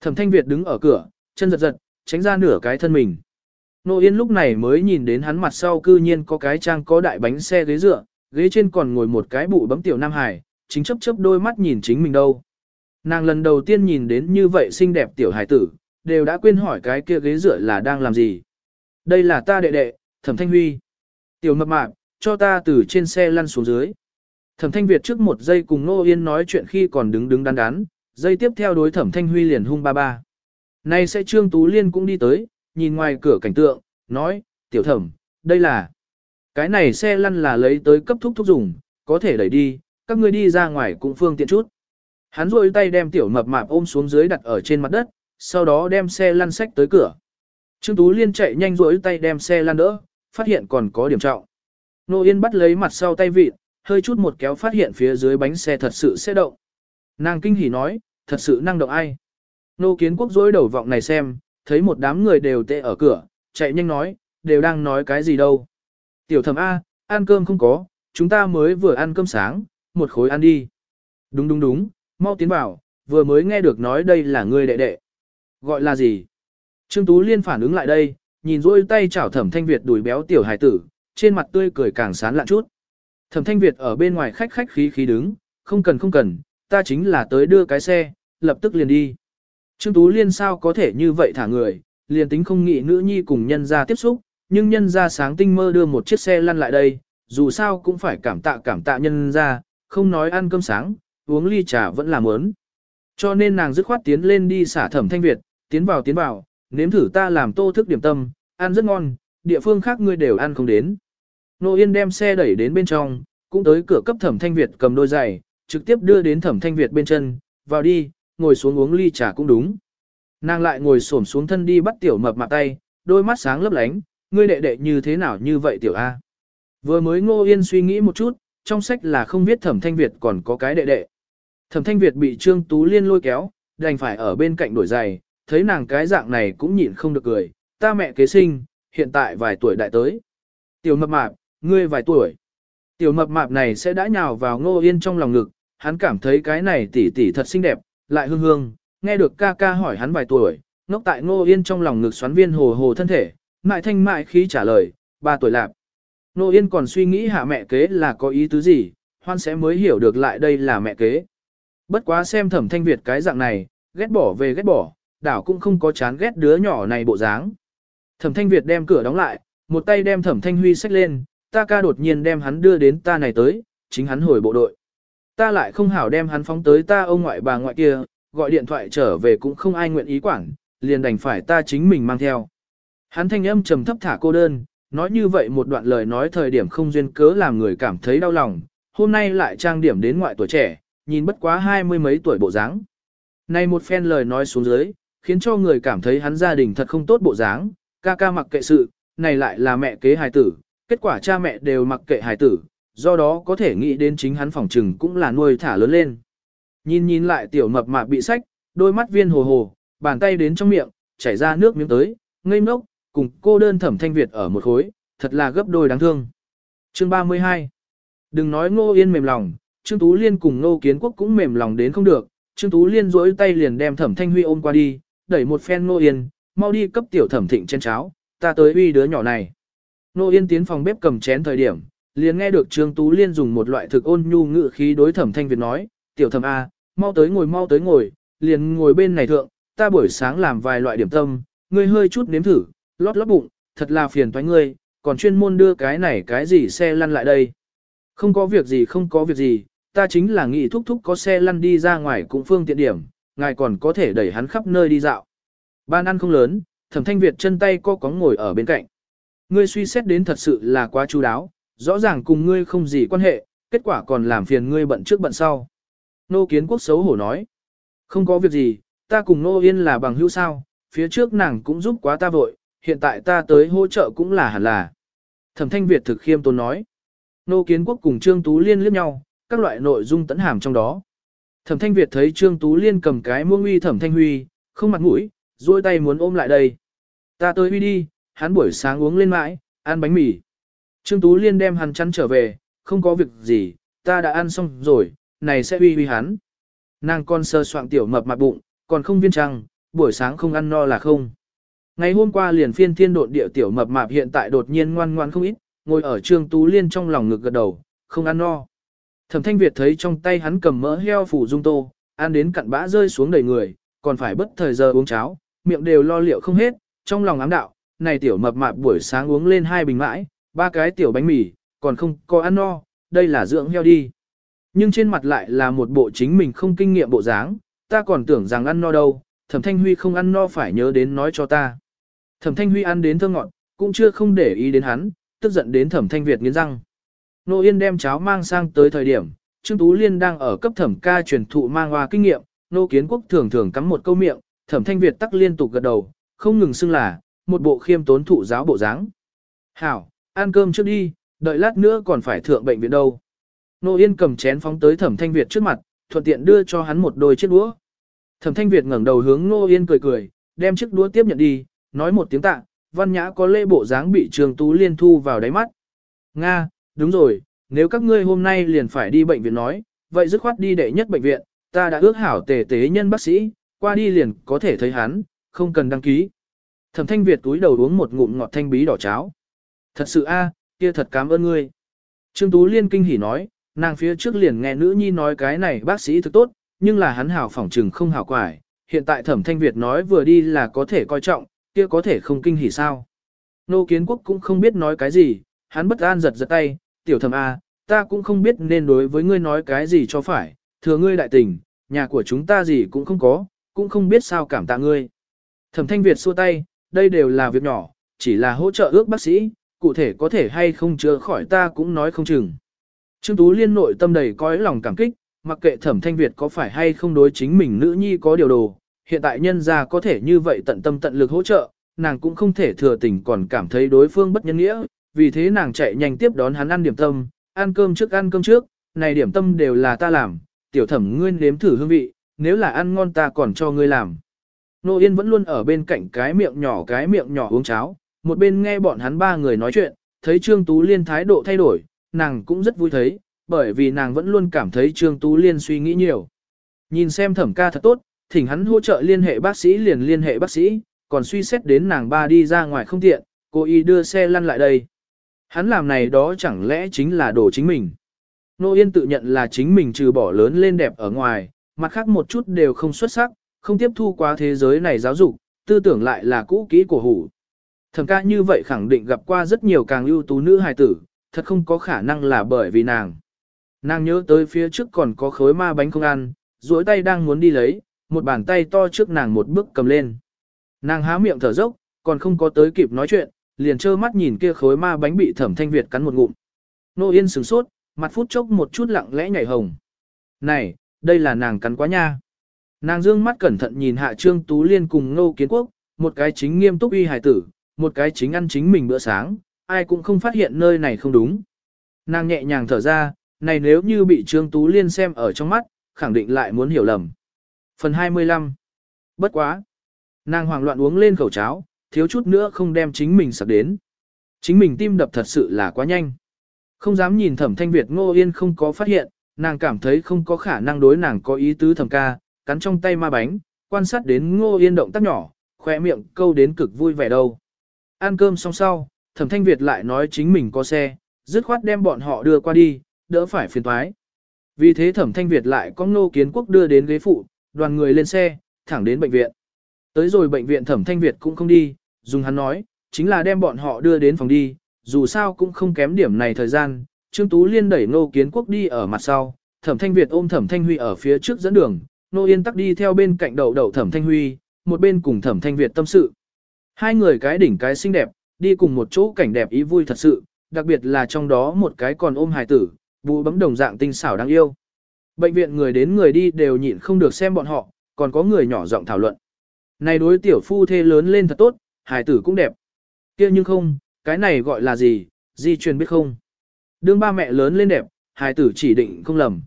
Thẩm thanh Việt đứng ở cửa, chân giật giật, tránh ra nửa cái thân mình. Nô Yên lúc này mới nhìn đến hắn mặt sau cư nhiên có cái trang có đại bánh xe ghế dựa, ghế trên còn ngồi một cái bụ bấm tiểu Nam Hải, chính chấp chấp đôi mắt nhìn chính mình đâu. Nàng lần đầu tiên nhìn đến như vậy xinh đẹp tiểu hải tử, đều đã quên hỏi cái kia ghế dựa là đang làm gì. Đây là ta đệ đệ, Thẩm Thanh Huy. Tiểu mập mạp, cho ta từ trên xe lăn xuống dưới. Thẩm Thanh Việt trước một giây cùng Nô Yên nói chuyện khi còn đứng đứng đắn đắn, giây tiếp theo đối Thẩm Thanh Huy liền hung ba ba. Nay sẽ Trương Tú Liên cũng đi tới, nhìn ngoài cửa cảnh tượng, nói, tiểu thẩm, đây là... Cái này xe lăn là lấy tới cấp thúc thúc dùng, có thể đẩy đi, các ngươi đi ra ngoài cũng phương tiện chút. Hắn rôi tay đem tiểu mập mạp ôm xuống dưới đặt ở trên mặt đất, sau đó đem xe lăn sách tới cửa. Trương Tú Liên chạy nhanh rỗi tay đem xe lăn đỡ, phát hiện còn có điểm trọng. Nô Yên bắt lấy mặt sau tay vịt, hơi chút một kéo phát hiện phía dưới bánh xe thật sự sẽ động. Nàng kinh hỉ nói, thật sự năng động ai. Nô Kiến Quốc dối đầu vọng này xem, thấy một đám người đều tệ ở cửa, chạy nhanh nói, đều đang nói cái gì đâu. Tiểu thẩm A, ăn cơm không có, chúng ta mới vừa ăn cơm sáng, một khối ăn đi. Đúng đúng đúng, mau tiến vào, vừa mới nghe được nói đây là người đệ đệ. Gọi là gì? Trương Tú Liên phản ứng lại đây, nhìn rôi tay chảo thẩm thanh Việt đùi béo tiểu hài tử, trên mặt tươi cười càng sán lạ chút. Thẩm thanh Việt ở bên ngoài khách khách khí khí đứng, không cần không cần, ta chính là tới đưa cái xe, lập tức liền đi. Trương Tú Liên sao có thể như vậy thả người, liền tính không nghĩ nữ nhi cùng nhân ra tiếp xúc, nhưng nhân ra sáng tinh mơ đưa một chiếc xe lăn lại đây, dù sao cũng phải cảm tạ cảm tạ nhân ra, không nói ăn cơm sáng, uống ly trà vẫn là mớn. Cho nên nàng dứt khoát tiến lên đi xả thẩm thanh Việt, tiến vào tiến vào, nếm thử ta làm tô thức điểm tâm, ăn rất ngon, địa phương khác ngươi đều ăn không đến. Nô Yên đem xe đẩy đến bên trong, cũng tới cửa cấp thẩm thanh Việt cầm đôi giày, trực tiếp đưa đến thẩm thanh Việt bên chân, vào đi, ngồi xuống uống ly trà cũng đúng. Nàng lại ngồi xổm xuống thân đi bắt tiểu mập mạp tay, đôi mắt sáng lấp lánh, ngươi đệ đệ như thế nào như vậy tiểu A. Vừa mới ngô yên suy nghĩ một chút, trong sách là không biết thẩm thanh Việt còn có cái đệ đệ. Thẩm thanh Việt bị Trương Tú Liên lôi kéo, đành phải ở bên cạnh đổi giày, thấy nàng cái dạng này cũng nhịn không được cười, ta mẹ kế sinh, hiện tại vài tuổi đại tới. Tiểu mập mạp, ngươi vài tuổi. Tiểu mập mạp này sẽ đã nhào vào ngô yên trong lòng ngực, hắn cảm thấy cái này tỷ tỷ thật xinh đẹp, lại hương hương, nghe được ca ca hỏi hắn vài tuổi, ngốc tại ngô yên trong lòng ngực xoắn viên hồ hồ thân thể, mại thanh mại khí trả lời, ba tuổi lạp. Ngô yên còn suy nghĩ hạ mẹ kế là có ý tứ gì, hoan sẽ mới hiểu được lại đây là mẹ kế. Bất quá xem thẩm thanh Việt cái dạng này, ghét bỏ về ghét bỏ, đảo cũng không có chán ghét đứa nhỏ này bộ dáng. Thẩm thanh Việt đem cửa đóng lại, một tay đem thẩm thanh huy xách lên, ta ca đột nhiên đem hắn đưa đến ta này tới, chính hắn hồi bộ đội. Ta lại không hảo đem hắn phóng tới ta ông ngoại bà ngoại kia, gọi điện thoại trở về cũng không ai nguyện ý quản, liền đành phải ta chính mình mang theo. Hắn thanh âm trầm thấp thả cô đơn, nói như vậy một đoạn lời nói thời điểm không duyên cớ làm người cảm thấy đau lòng, hôm nay lại trang điểm đến ngoại tuổi trẻ, nhìn bất quá hai mươi mấy tuổi bộ dáng. Này một phen lời nói xuống dưới, khiến cho người cảm thấy hắn gia đình thật không tốt bộ dáng, ca ca mặc kệ sự, này lại là mẹ kế hài tử, kết quả cha mẹ đều mặc kệ hài tử, do đó có thể nghĩ đến chính hắn phòng trừng cũng là nuôi thả lớn lên. Nhìn nhìn lại tiểu mập mạp bị sách, đôi mắt viên hồ hồ, bàn tay đến trong miệng, chảy ra nước miếng tới, ngây ngốc, cùng cô đơn thẩm thanh Việt ở một khối, thật là gấp đôi đáng thương. Chương 32 Đừng nói ngô yên mềm lòng, Trương Tú Liên cùng ngô kiến quốc cũng mềm lòng đến không được, Trương Tú Liên rỗi tay liền đem thẩm thanh huy ôm qua đi, đẩy một phen ngô yên, mau đi cấp tiểu thẩm thịnh chén cháo, ta tới uy đứa nhỏ này. Nô yên tiến phòng bếp cầm chén thời điểm, liền nghe được Trương Tú Liên dùng một loại thực ôn nhu ngữ khí đối thẩm thanh Việt nói, tiểu thẩm A, mau tới ngồi mau tới ngồi, liền ngồi bên này thượng, ta buổi sáng làm vài loại điểm tâm, ngươi hơi chút nếm thử, lót lót bụng, thật là phiền toái ngươi, còn chuyên môn đưa cái này cái gì xe lăn lại đây. Không có việc gì không có việc gì, ta chính là nghĩ thúc thúc có xe lăn đi ra ngoài cũng phương tiện điểm, ngài còn có thể đẩy hắn khắp nơi đi dạo. Ban ăn không lớn, thẩm thanh Việt chân tay co có ngồi ở bên cạnh. Ngươi suy xét đến thật sự là quá chú đáo, rõ ràng cùng ngươi không gì quan hệ, kết quả còn làm phiền ngươi bận trước bận sau. Nô kiến quốc xấu hổ nói. Không có việc gì, ta cùng Nô Yên là bằng hữu sao, phía trước nàng cũng giúp quá ta vội, hiện tại ta tới hỗ trợ cũng là hẳn là. Thẩm thanh Việt thực khiêm tốn nói. Nô kiến quốc cùng Trương Tú Liên liếc nhau, các loại nội dung tấn hàm trong đó. Thẩm thanh Việt thấy Trương Tú Liên cầm cái muông uy thẩm thanh huy, không mặt mũi, duỗi tay muốn ôm lại đây. Ta tới huy đi, hắn buổi sáng uống lên mãi, ăn bánh mì. Trương Tú Liên đem hắn chăn trở về, không có việc gì, ta đã ăn xong rồi, này sẽ huy huy hắn. Nàng con sơ soạn tiểu mập mặt bụng, còn không viên trăng, buổi sáng không ăn no là không. Ngày hôm qua liền phiên thiên độn địa tiểu mập mạp hiện tại đột nhiên ngoan ngoan không ít, ngồi ở Trương Tú Liên trong lòng ngực gật đầu, không ăn no. Thẩm Thanh Việt thấy trong tay hắn cầm mỡ heo phủ dung tô, ăn đến cặn bã rơi xuống đầy người, còn phải bất thời giờ uống cháo, miệng đều lo liệu không hết, trong lòng ám đạo, này tiểu mập mạp buổi sáng uống lên hai bình mãi, ba cái tiểu bánh mì, còn không có ăn no, đây là dưỡng heo đi. Nhưng trên mặt lại là một bộ chính mình không kinh nghiệm bộ dáng, ta còn tưởng rằng ăn no đâu, thẩm thanh huy không ăn no phải nhớ đến nói cho ta. Thẩm thanh huy ăn đến thơ ngọn, cũng chưa không để ý đến hắn, tức giận đến thẩm thanh Việt nghiến răng. Nô Yên đem cháo mang sang tới thời điểm, Trương Tú Liên đang ở cấp thẩm ca truyền thụ mang hoa kinh nghiệm, nô kiến quốc thường thường cắm một câu miệng, thẩm thanh Việt tắc liên tục gật đầu, không ngừng xưng là, một bộ khiêm tốn thụ giáo bộ dáng. Hảo, ăn cơm trước đi, đợi lát nữa còn phải thượng bệnh viện đâu. Nô Yên cầm chén phóng tới thẩm thanh Việt trước mặt, thuận tiện đưa cho hắn một đôi chiếc đũa. Thẩm thanh Việt ngẩng đầu hướng Nô Yên cười cười, đem chiếc đũa tiếp nhận đi, nói một tiếng tạ, văn nhã có lễ bộ dáng bị trường tú liên thu vào đáy mắt. Nga, đúng rồi, nếu các ngươi hôm nay liền phải đi bệnh viện nói, vậy dứt khoát đi đệ nhất bệnh viện, ta đã ước hảo tề tế nhân bác sĩ, qua đi liền có thể thấy hắn, không cần đăng ký. Thẩm thanh Việt túi đầu uống một ngụm ngọt thanh bí đỏ cháo. Thật sự a, à, kia thật cảm ơn ngươi. Trương Tú Liên kinh hỉ nói, nàng phía trước liền nghe nữ nhi nói cái này bác sĩ thực tốt, nhưng là hắn hảo phỏng trừng không hảo quải. Hiện tại thẩm thanh Việt nói vừa đi là có thể coi trọng, kia có thể không kinh hỉ sao. Nô kiến quốc cũng không biết nói cái gì, hắn bất an giật giật tay, tiểu thẩm A, ta cũng không biết nên đối với ngươi nói cái gì cho phải, thừa ngươi đại tình, nhà của chúng ta gì cũng không có, cũng không biết sao cảm tạ ngươi. Thẩm thanh Việt xua tay, đây đều là việc nhỏ, chỉ là hỗ trợ ước bác sĩ, cụ thể có thể hay không chữa khỏi ta cũng nói không chừng. Trương Tú Liên nội tâm đầy cõi lòng cảm kích, mặc kệ thẩm thanh Việt có phải hay không đối chính mình nữ nhi có điều đồ, hiện tại nhân gia có thể như vậy tận tâm tận lực hỗ trợ, nàng cũng không thể thừa tình còn cảm thấy đối phương bất nhân nghĩa, vì thế nàng chạy nhanh tiếp đón hắn ăn điểm tâm, ăn cơm trước ăn cơm trước, này điểm tâm đều là ta làm, tiểu thẩm ngươi nếm thử hương vị, nếu là ăn ngon ta còn cho ngươi làm. Nô Yên vẫn luôn ở bên cạnh cái miệng nhỏ cái miệng nhỏ uống cháo, một bên nghe bọn hắn ba người nói chuyện, thấy Trương Tú Liên thái độ thay đổi, nàng cũng rất vui thấy, bởi vì nàng vẫn luôn cảm thấy Trương Tú Liên suy nghĩ nhiều. Nhìn xem thẩm ca thật tốt, thỉnh hắn hỗ trợ liên hệ bác sĩ liền liên hệ bác sĩ, còn suy xét đến nàng ba đi ra ngoài không tiện, cô y đưa xe lăn lại đây. Hắn làm này đó chẳng lẽ chính là đồ chính mình. Nô Yên tự nhận là chính mình trừ bỏ lớn lên đẹp ở ngoài, mặt khác một chút đều không xuất sắc, không tiếp thu qua thế giới này giáo dục, tư tưởng lại là cũ kỹ của hủ. Thẩm ca như vậy khẳng định gặp qua rất nhiều càng ưu tú nữ hài tử, thật không có khả năng là bởi vì nàng. Nàng nhớ tới phía trước còn có khối ma bánh không ăn, duỗi tay đang muốn đi lấy, một bàn tay to trước nàng một bước cầm lên. Nàng há miệng thở dốc, còn không có tới kịp nói chuyện, liền trơ mắt nhìn kia khối ma bánh bị thẩm thanh Việt cắn một ngụm. Nô Yên sửng sốt, mặt phút chốc một chút lặng lẽ nhảy hồng. Này, đây là nàng cắn quá nha. Nàng dương mắt cẩn thận nhìn hạ trương tú liên cùng ngô kiến quốc, một cái chính nghiêm túc uy hài tử, một cái chính ăn chính mình bữa sáng, ai cũng không phát hiện nơi này không đúng. Nàng nhẹ nhàng thở ra, này nếu như bị trương tú liên xem ở trong mắt, khẳng định lại muốn hiểu lầm. Phần 25 Bất quá. Nàng hoảng loạn uống lên khẩu cháo, thiếu chút nữa không đem chính mình sạc đến. Chính mình tim đập thật sự là quá nhanh. Không dám nhìn thẩm thanh Việt ngô yên không có phát hiện, nàng cảm thấy không có khả năng đối nàng có ý tứ thầm ca, cắn trong tay ma bánh, quan sát đến ngô yên động tác nhỏ, khỏe miệng câu đến cực vui vẻ đâu. Ăn cơm xong sau, thẩm thanh Việt lại nói chính mình có xe, dứt khoát đem bọn họ đưa qua đi, đỡ phải phiền thoái. Vì thế thẩm thanh Việt lại có ngô kiến quốc đưa đến ghế phụ, đoàn người lên xe, thẳng đến bệnh viện. Tới rồi bệnh viện thẩm thanh Việt cũng không đi, dùng hắn nói, chính là đem bọn họ đưa đến phòng đi, dù sao cũng không kém điểm này thời gian. Trương Tú Liên đẩy Nô Kiến Quốc đi ở mặt sau, Thẩm Thanh Việt ôm Thẩm Thanh Huy ở phía trước dẫn đường, Nô Yên tắc đi theo bên cạnh đầu đầu Thẩm Thanh Huy, một bên cùng Thẩm Thanh Việt tâm sự. Hai người cái đỉnh cái xinh đẹp, đi cùng một chỗ cảnh đẹp ý vui thật sự, đặc biệt là trong đó một cái còn ôm hài tử, bú bấm đồng dạng tinh xảo đáng yêu. Bệnh viện người đến người đi đều nhịn không được xem bọn họ, còn có người nhỏ giọng thảo luận. Này đối tiểu phu thê lớn lên thật tốt, hài tử cũng đẹp. kia nhưng không, cái này gọi là gì, di truyền biết không. Đương ba mẹ lớn lên đẹp, hài tử chỉ định không lầm.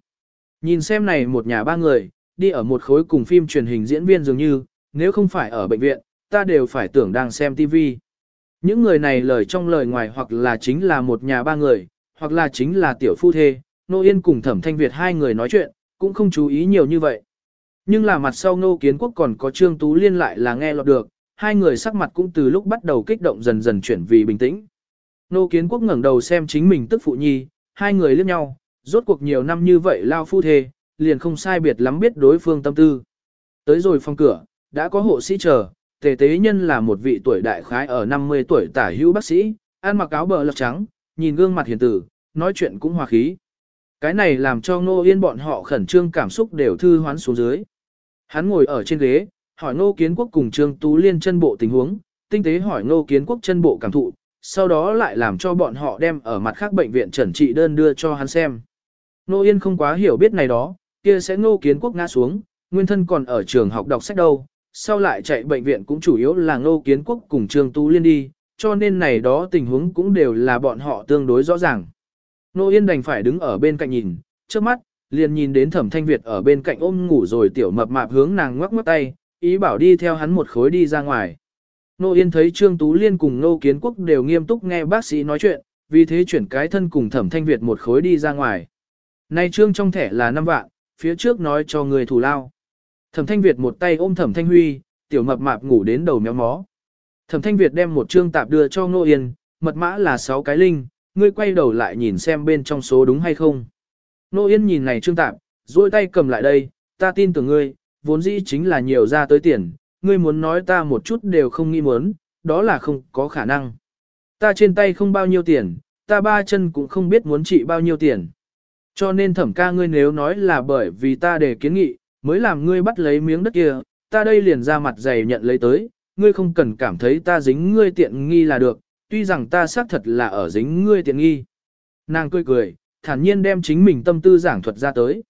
Nhìn xem này một nhà ba người, đi ở một khối cùng phim truyền hình diễn viên dường như, nếu không phải ở bệnh viện, ta đều phải tưởng đang xem TV. Những người này lời trong lời ngoài hoặc là chính là một nhà ba người, hoặc là chính là tiểu phu thê, Nô Yên cùng Thẩm Thanh Việt hai người nói chuyện, cũng không chú ý nhiều như vậy. Nhưng là mặt sau Nô Kiến Quốc còn có Trương Tú Liên lại là nghe lọt được, hai người sắc mặt cũng từ lúc bắt đầu kích động dần dần chuyển vì bình tĩnh. Nô Kiến Quốc ngẩng đầu xem chính mình tức phụ nhi, hai người liếc nhau, rốt cuộc nhiều năm như vậy lao phu thề, liền không sai biệt lắm biết đối phương tâm tư. Tới rồi phòng cửa, đã có hộ sĩ chờ, tề tế nhân là một vị tuổi đại khái ở 50 tuổi tả hữu bác sĩ, ăn mặc áo bờ lọc trắng, nhìn gương mặt hiền tử, nói chuyện cũng hòa khí. Cái này làm cho Ngô Yên bọn họ khẩn trương cảm xúc đều thư hoán xuống dưới. Hắn ngồi ở trên ghế, hỏi Ngô Kiến Quốc cùng Trương Tú Liên chân bộ tình huống, tinh tế hỏi Ngô Kiến Quốc chân bộ cảm thụ, sau đó lại làm cho bọn họ đem ở mặt khác bệnh viện trần trị đơn đưa cho hắn xem. Nô Yên không quá hiểu biết này đó, kia sẽ Ngô Kiến Quốc ngã xuống, nguyên thân còn ở trường học đọc sách đâu, sau lại chạy bệnh viện cũng chủ yếu là Ngô Kiến Quốc cùng Trường Tú Liên đi, cho nên này đó tình huống cũng đều là bọn họ tương đối rõ ràng. Nô Yên đành phải đứng ở bên cạnh nhìn, trước mắt, liền nhìn đến thẩm thanh Việt ở bên cạnh ôm ngủ rồi tiểu mập mạp hướng nàng ngoắc ngoắc tay, ý bảo đi theo hắn một khối đi ra ngoài. Nô Yên thấy Trương Tú Liên cùng Nô Kiến Quốc đều nghiêm túc nghe bác sĩ nói chuyện, vì thế chuyển cái thân cùng thẩm thanh Việt một khối đi ra ngoài. Nay Trương trong thẻ là 5 vạn, phía trước nói cho người thủ lao. Thẩm thanh Việt một tay ôm thẩm thanh Huy, tiểu mập mạp ngủ đến đầu méo mó. Thẩm thanh Việt đem một trương tạp đưa cho Nô Yên, mật mã là 6 cái linh, ngươi quay đầu lại nhìn xem bên trong số đúng hay không. Nô Yên nhìn này trương tạp, duỗi tay cầm lại đây, ta tin tưởng ngươi, vốn dĩ chính là nhiều ra tới tiền, ngươi muốn nói ta một chút đều không nghi muốn, đó là không có khả năng. Ta trên tay không bao nhiêu tiền, ta ba chân cũng không biết muốn trị bao nhiêu tiền. Cho nên thẩm ca ngươi nếu nói là bởi vì ta để kiến nghị, mới làm ngươi bắt lấy miếng đất kia, ta đây liền ra mặt dày nhận lấy tới, ngươi không cần cảm thấy ta dính ngươi tiện nghi là được, tuy rằng ta xác thật là ở dính ngươi tiện nghi. Nàng cười cười, thản nhiên đem chính mình tâm tư giảng thuật ra tới.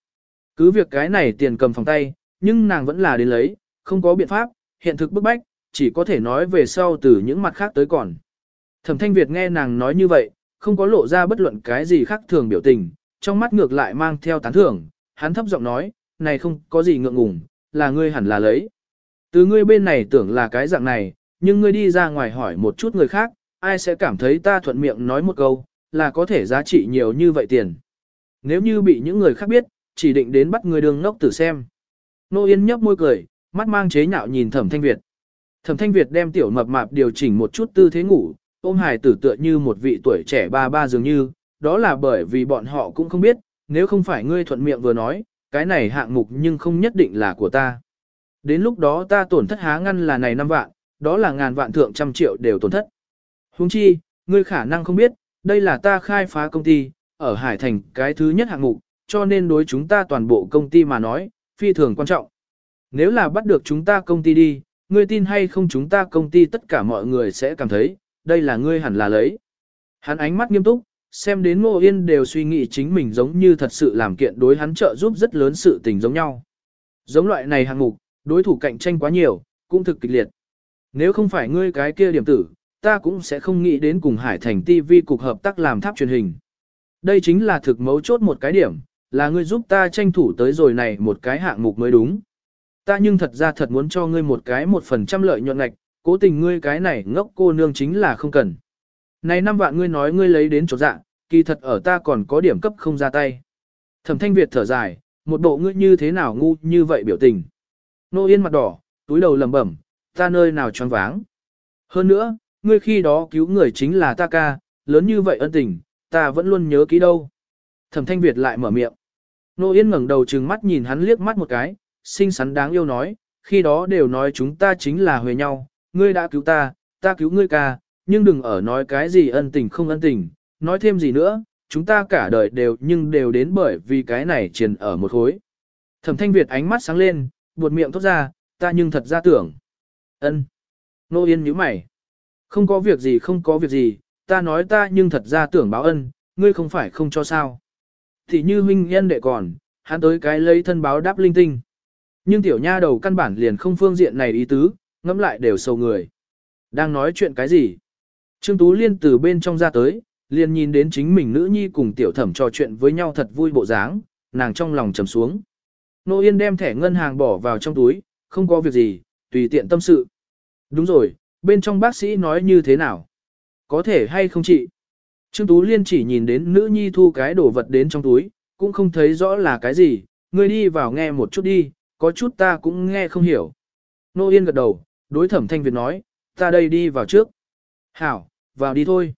Cứ việc cái này tiền cầm phòng tay, nhưng nàng vẫn là đến lấy, không có biện pháp, hiện thực bức bách, chỉ có thể nói về sau từ những mặt khác tới còn. Thẩm Thanh Việt nghe nàng nói như vậy, không có lộ ra bất luận cái gì khác thường biểu tình, trong mắt ngược lại mang theo tán thưởng, hắn thấp giọng nói, này không có gì ngượng ngùng, là ngươi hẳn là lấy. Từ ngươi bên này tưởng là cái dạng này, nhưng ngươi đi ra ngoài hỏi một chút người khác, ai sẽ cảm thấy ta thuận miệng nói một câu, là có thể giá trị nhiều như vậy tiền. Nếu như bị những người khác biết, chỉ định đến bắt người đường ngốc tử xem. Nô Yên nhấp môi cười, mắt mang chế nhạo nhìn Thẩm Thanh Việt. Thẩm Thanh Việt đem tiểu mập mạp điều chỉnh một chút tư thế ngủ, ôm hài tử tựa như một vị tuổi trẻ ba ba dường như, đó là bởi vì bọn họ cũng không biết, nếu không phải ngươi thuận miệng vừa nói, cái này hạng mục nhưng không nhất định là của ta. Đến lúc đó ta tổn thất há ngăn là này năm vạn, đó là ngàn vạn thượng trăm triệu đều tổn thất. Huống chi, ngươi khả năng không biết, đây là ta khai phá công ty, ở Hải Thành cái thứ nhất hạng mục, cho nên đối chúng ta toàn bộ công ty mà nói, phi thường quan trọng. Nếu là bắt được chúng ta công ty đi, ngươi tin hay không chúng ta công ty tất cả mọi người sẽ cảm thấy, đây là ngươi hẳn là lấy. Hắn ánh mắt nghiêm túc, xem đến Ngô Yên đều suy nghĩ chính mình giống như thật sự làm kiện đối hắn trợ giúp rất lớn sự tình giống nhau. Giống loại này hạng mục, đối thủ cạnh tranh quá nhiều, cũng thực kịch liệt. Nếu không phải ngươi cái kia điểm tử, ta cũng sẽ không nghĩ đến cùng Hải Thành TV cục hợp tác làm tháp truyền hình. Đây chính là thực mấu chốt một cái điểm, là ngươi giúp ta tranh thủ tới rồi này một cái hạng mục mới đúng. Ta nhưng thật ra thật muốn cho ngươi một cái một phần trăm lợi nhuận ngạch, cố tình ngươi cái này ngốc cô nương chính là không cần. Này năm vạn ngươi nói ngươi lấy đến chỗ dạ, kỳ thật ở ta còn có điểm cấp không ra tay. Thẩm thanh Việt thở dài, một bộ ngươi như thế nào ngu như vậy biểu tình. Nô yên mặt đỏ, túi đầu lầm bẩm, ta nơi nào choáng váng. Hơn nữa, ngươi khi đó cứu người chính là ta ca, lớn như vậy ân tình, ta vẫn luôn nhớ kỹ đâu. Thẩm thanh Việt lại mở miệng. Nô Yên ngẩng đầu trừng mắt nhìn hắn liếc mắt một cái, xinh xắn đáng yêu nói, khi đó đều nói chúng ta chính là huề nhau, ngươi đã cứu ta, ta cứu ngươi ca, nhưng đừng ở nói cái gì ân tình không ân tình, nói thêm gì nữa, chúng ta cả đời đều nhưng đều đến bởi vì cái này triền ở một khối. Thẩm thanh Việt ánh mắt sáng lên, buột miệng thốt ra, ta nhưng thật ra tưởng. ân Nô Yên nhíu mày. Không có việc gì không có việc gì, ta nói ta nhưng thật ra tưởng báo ân, ngươi không phải không cho sao. Thì như huynh nhân đệ còn, hắn tới cái lấy thân báo đáp linh tinh. Nhưng tiểu nha đầu căn bản liền không phương diện này ý tứ, ngẫm lại đều sầu người. Đang nói chuyện cái gì? Trương Tú Liên từ bên trong ra tới, liền nhìn đến chính mình nữ nhi cùng tiểu thẩm trò chuyện với nhau thật vui bộ dáng, nàng trong lòng trầm xuống. Nô Yên đem thẻ ngân hàng bỏ vào trong túi, không có việc gì, tùy tiện tâm sự. Đúng rồi, bên trong bác sĩ nói như thế nào? Có thể hay không chị? Trương Tú Liên chỉ nhìn đến nữ nhi thu cái đồ vật đến trong túi, cũng không thấy rõ là cái gì, ngươi đi vào nghe một chút đi, có chút ta cũng nghe không hiểu. Nô Yên gật đầu, đối thẩm thanh Việt nói, ta đây đi vào trước. Hảo, vào đi thôi.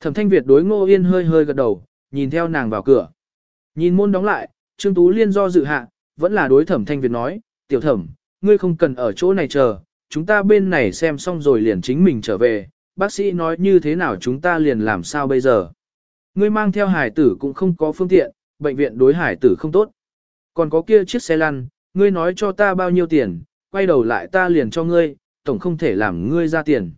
Thẩm thanh Việt đối Ngô Yên hơi hơi gật đầu, nhìn theo nàng vào cửa. Nhìn môn đóng lại, Trương Tú Liên do dự hạ, vẫn là đối thẩm thanh Việt nói, tiểu thẩm, ngươi không cần ở chỗ này chờ, chúng ta bên này xem xong rồi liền chính mình trở về, bác sĩ nói như thế nào chúng ta liền làm sao bây giờ. Ngươi mang theo hải tử cũng không có phương tiện, bệnh viện đối hải tử không tốt. Còn có kia chiếc xe lăn, ngươi nói cho ta bao nhiêu tiền, quay đầu lại ta liền cho ngươi, tổng không thể làm ngươi ra tiền.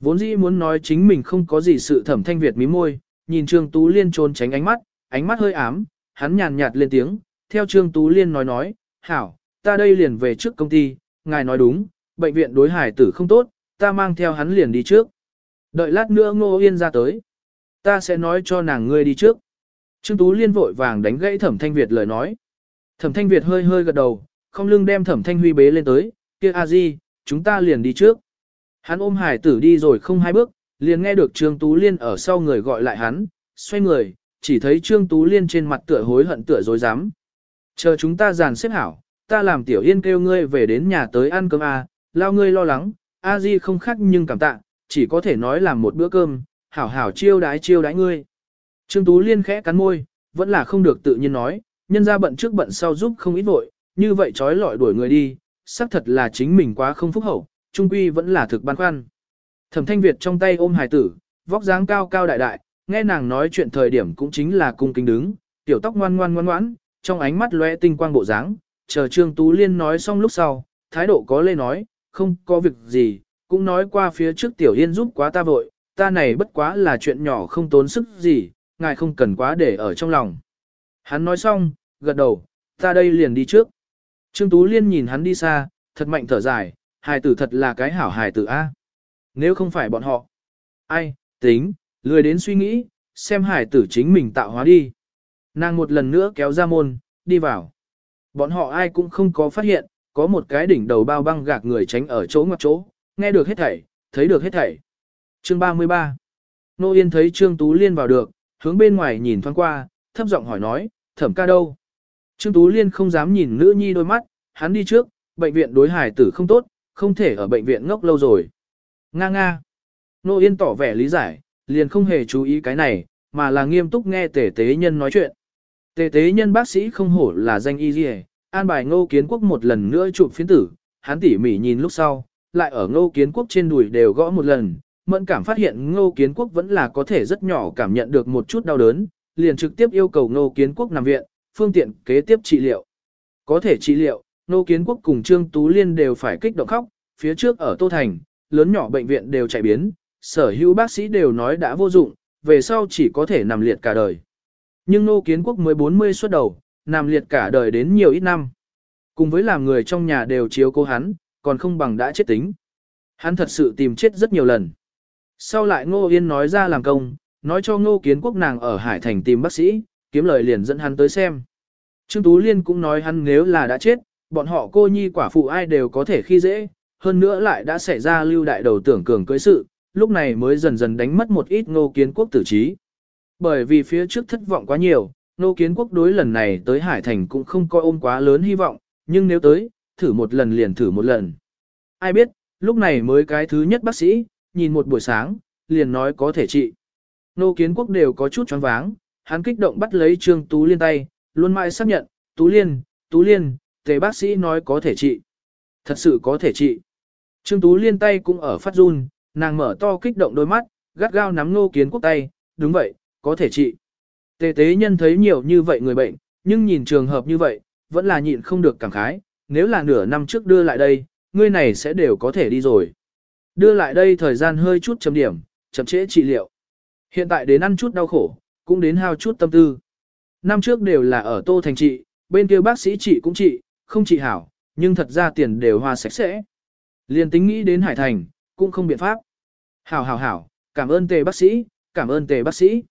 Vốn dĩ muốn nói chính mình không có gì sự thẩm thanh Việt mí môi, nhìn Trương Tú Liên trốn tránh ánh mắt, ánh mắt hơi ám, hắn nhàn nhạt lên tiếng, theo Trương Tú Liên nói nói, hảo, ta đây liền về trước công ty, ngài nói đúng, bệnh viện đối hải tử không tốt, ta mang theo hắn liền đi trước. Đợi lát nữa Ngô Yên ra tới, ta sẽ nói cho nàng ngươi đi trước. Trương Tú Liên vội vàng đánh gãy Thẩm Thanh Việt lời nói. Thẩm Thanh Việt hơi hơi gật đầu, không lưng đem Thẩm Thanh Huy bế lên tới, kia a di, chúng ta liền đi trước. Hắn ôm hải tử đi rồi không hai bước, liền nghe được Trương Tú Liên ở sau người gọi lại hắn, xoay người, chỉ thấy Trương Tú Liên trên mặt tựa hối hận tựa dối dám. Chờ chúng ta dàn xếp hảo, ta làm tiểu yên kêu ngươi về đến nhà tới ăn cơm a, à, lao ngươi lo lắng, a di không khác nhưng cảm tạ, chỉ có thể nói làm một bữa cơm, hảo hảo chiêu đái chiêu đái ngươi. Trương Tú Liên khẽ cắn môi, vẫn là không được tự nhiên nói, nhân ra bận trước bận sau giúp không ít vội, như vậy trói lọi đuổi người đi, xác thật là chính mình quá không phúc hậu, trung quy vẫn là thực băn khoăn. Thẩm Thanh Việt trong tay ôm hài tử, vóc dáng cao cao đại đại, nghe nàng nói chuyện thời điểm cũng chính là cung kính đứng, tiểu tóc ngoan ngoan ngoan ngoãn, trong ánh mắt lóe tinh quang bộ dáng, chờ Trương Tú Liên nói xong lúc sau, thái độ có lê nói, không có việc gì, cũng nói qua phía trước tiểu yên giúp quá ta vội, ta này bất quá là chuyện nhỏ không tốn sức gì, ngài không cần quá để ở trong lòng. Hắn nói xong, gật đầu, ta đây liền đi trước. Trương Tú Liên nhìn hắn đi xa, thật mạnh thở dài, hài tử thật là cái hảo hài tử A. Nếu không phải bọn họ, ai, tính, lười đến suy nghĩ, xem hài tử chính mình tạo hóa đi. Nàng một lần nữa kéo ra môn, đi vào. Bọn họ ai cũng không có phát hiện, có một cái đỉnh đầu bao băng gạc người tránh ở chỗ ngoặc chỗ, nghe được hết thảy, thấy được hết thảy. Chương 33 Nô Yên thấy Trương Tú Liên vào được, hướng bên ngoài nhìn thoáng qua, thấp giọng hỏi nói, thẩm ca đâu? Trương Tú Liên không dám nhìn nữ nhi đôi mắt, hắn đi trước, bệnh viện đối hải tử không tốt, không thể ở bệnh viện ngốc lâu rồi. Nga nga. Nô Yên tỏ vẻ lý giải, liền không hề chú ý cái này, mà là nghiêm túc nghe tể tế nhân nói chuyện. Tề tế nhân bác sĩ không hổ là danh y gì, an bài ngô kiến quốc một lần nữa chụp phiến tử, hắn tỉ mỉ nhìn lúc sau, lại ở ngô kiến quốc trên đùi đều gõ một lần, mẫn cảm phát hiện ngô kiến quốc vẫn là có thể rất nhỏ cảm nhận được một chút đau đớn, liền trực tiếp yêu cầu ngô kiến quốc nằm viện, phương tiện kế tiếp trị liệu. Có thể trị liệu, ngô kiến quốc cùng Trương Tú Liên đều phải kích động khóc, phía trước ở Tô Thành, lớn nhỏ bệnh viện đều chạy biến, sở hữu bác sĩ đều nói đã vô dụng, về sau chỉ có thể nằm liệt cả đời. Nhưng Ngô Kiến Quốc mới 40 xuất đầu, nằm liệt cả đời đến nhiều ít năm. Cùng với làm người trong nhà đều chiếu cố hắn, còn không bằng đã chết tính. Hắn thật sự tìm chết rất nhiều lần. Sau lại Ngô Yên nói ra làm công, nói cho Ngô Kiến Quốc nàng ở Hải Thành tìm bác sĩ, kiếm lời liền dẫn hắn tới xem. Trương Tú Liên cũng nói hắn nếu là đã chết, bọn họ cô nhi quả phụ ai đều có thể khi dễ, hơn nữa lại đã xảy ra lưu đại đầu tưởng cường cưới sự, lúc này mới dần dần đánh mất một ít Ngô Kiến Quốc tử trí. Bởi vì phía trước thất vọng quá nhiều, Ngô Kiến Quốc đối lần này tới Hải Thành cũng không coi ôm quá lớn hy vọng, nhưng nếu tới, thử một lần liền thử một lần. Ai biết, lúc này mới cái thứ nhất bác sĩ, nhìn một buổi sáng, liền nói có thể trị. Nô kiến quốc đều có chút choáng váng, hắn kích động bắt lấy Trương Tú Liên tay, luôn mãi xác nhận, Tú Liên, Tú Liên, tề bác sĩ nói có thể trị. Thật sự có thể trị. Trương Tú Liên tay cũng ở phát run, nàng mở to kích động đôi mắt, gắt gao nắm nô kiến quốc tay, đúng vậy, có thể trị. Tề tế nhân thấy nhiều như vậy người bệnh, nhưng nhìn trường hợp như vậy, vẫn là nhịn không được cảm khái, nếu là nửa năm trước đưa lại đây, ngươi này sẽ đều có thể đi rồi. Đưa lại đây thời gian hơi chút chấm điểm, chậm trễ trị liệu. Hiện tại đến ăn chút đau khổ, cũng đến hao chút tâm tư. Năm trước đều là ở Tô Thành trị, bên kia bác sĩ trị cũng trị, không trị hảo, nhưng thật ra tiền đều hoa sạch sẽ. Liên tính nghĩ đến Hải Thành, cũng không biện pháp. Hảo hảo hảo, cảm ơn tề bác sĩ, cảm ơn tề bác sĩ.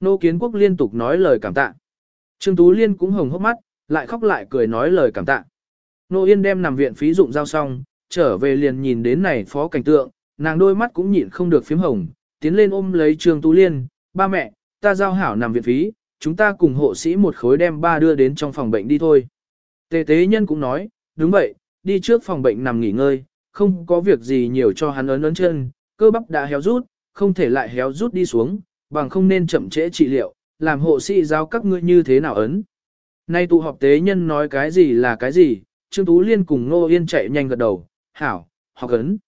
Nô Kiến Quốc liên tục nói lời cảm tạ. Trương Tú Liên cũng hồng hốc mắt, lại khóc lại cười nói lời cảm tạ. Nô Yên đem nằm viện phí dụng giao xong, trở về liền nhìn đến này phó cảnh tượng, nàng đôi mắt cũng nhịn không được phím hồng, tiến lên ôm lấy Trương Tú Liên, ba mẹ, ta giao hảo nằm viện phí, chúng ta cùng hộ sĩ một khối đem ba đưa đến trong phòng bệnh đi thôi. Tề tế nhân cũng nói, đúng vậy, đi trước phòng bệnh nằm nghỉ ngơi, không có việc gì nhiều cho hắn ấn ấn chân, cơ bắp đã héo rút, không thể lại héo rút đi xuống, bằng không nên chậm trễ trị liệu, làm hộ sĩ giao các ngươi như thế nào ấn. Nay tụ họp tế nhân nói cái gì là cái gì, Trương Tú Liên cùng Nô Yên chạy nhanh gật đầu, hảo, học ấn.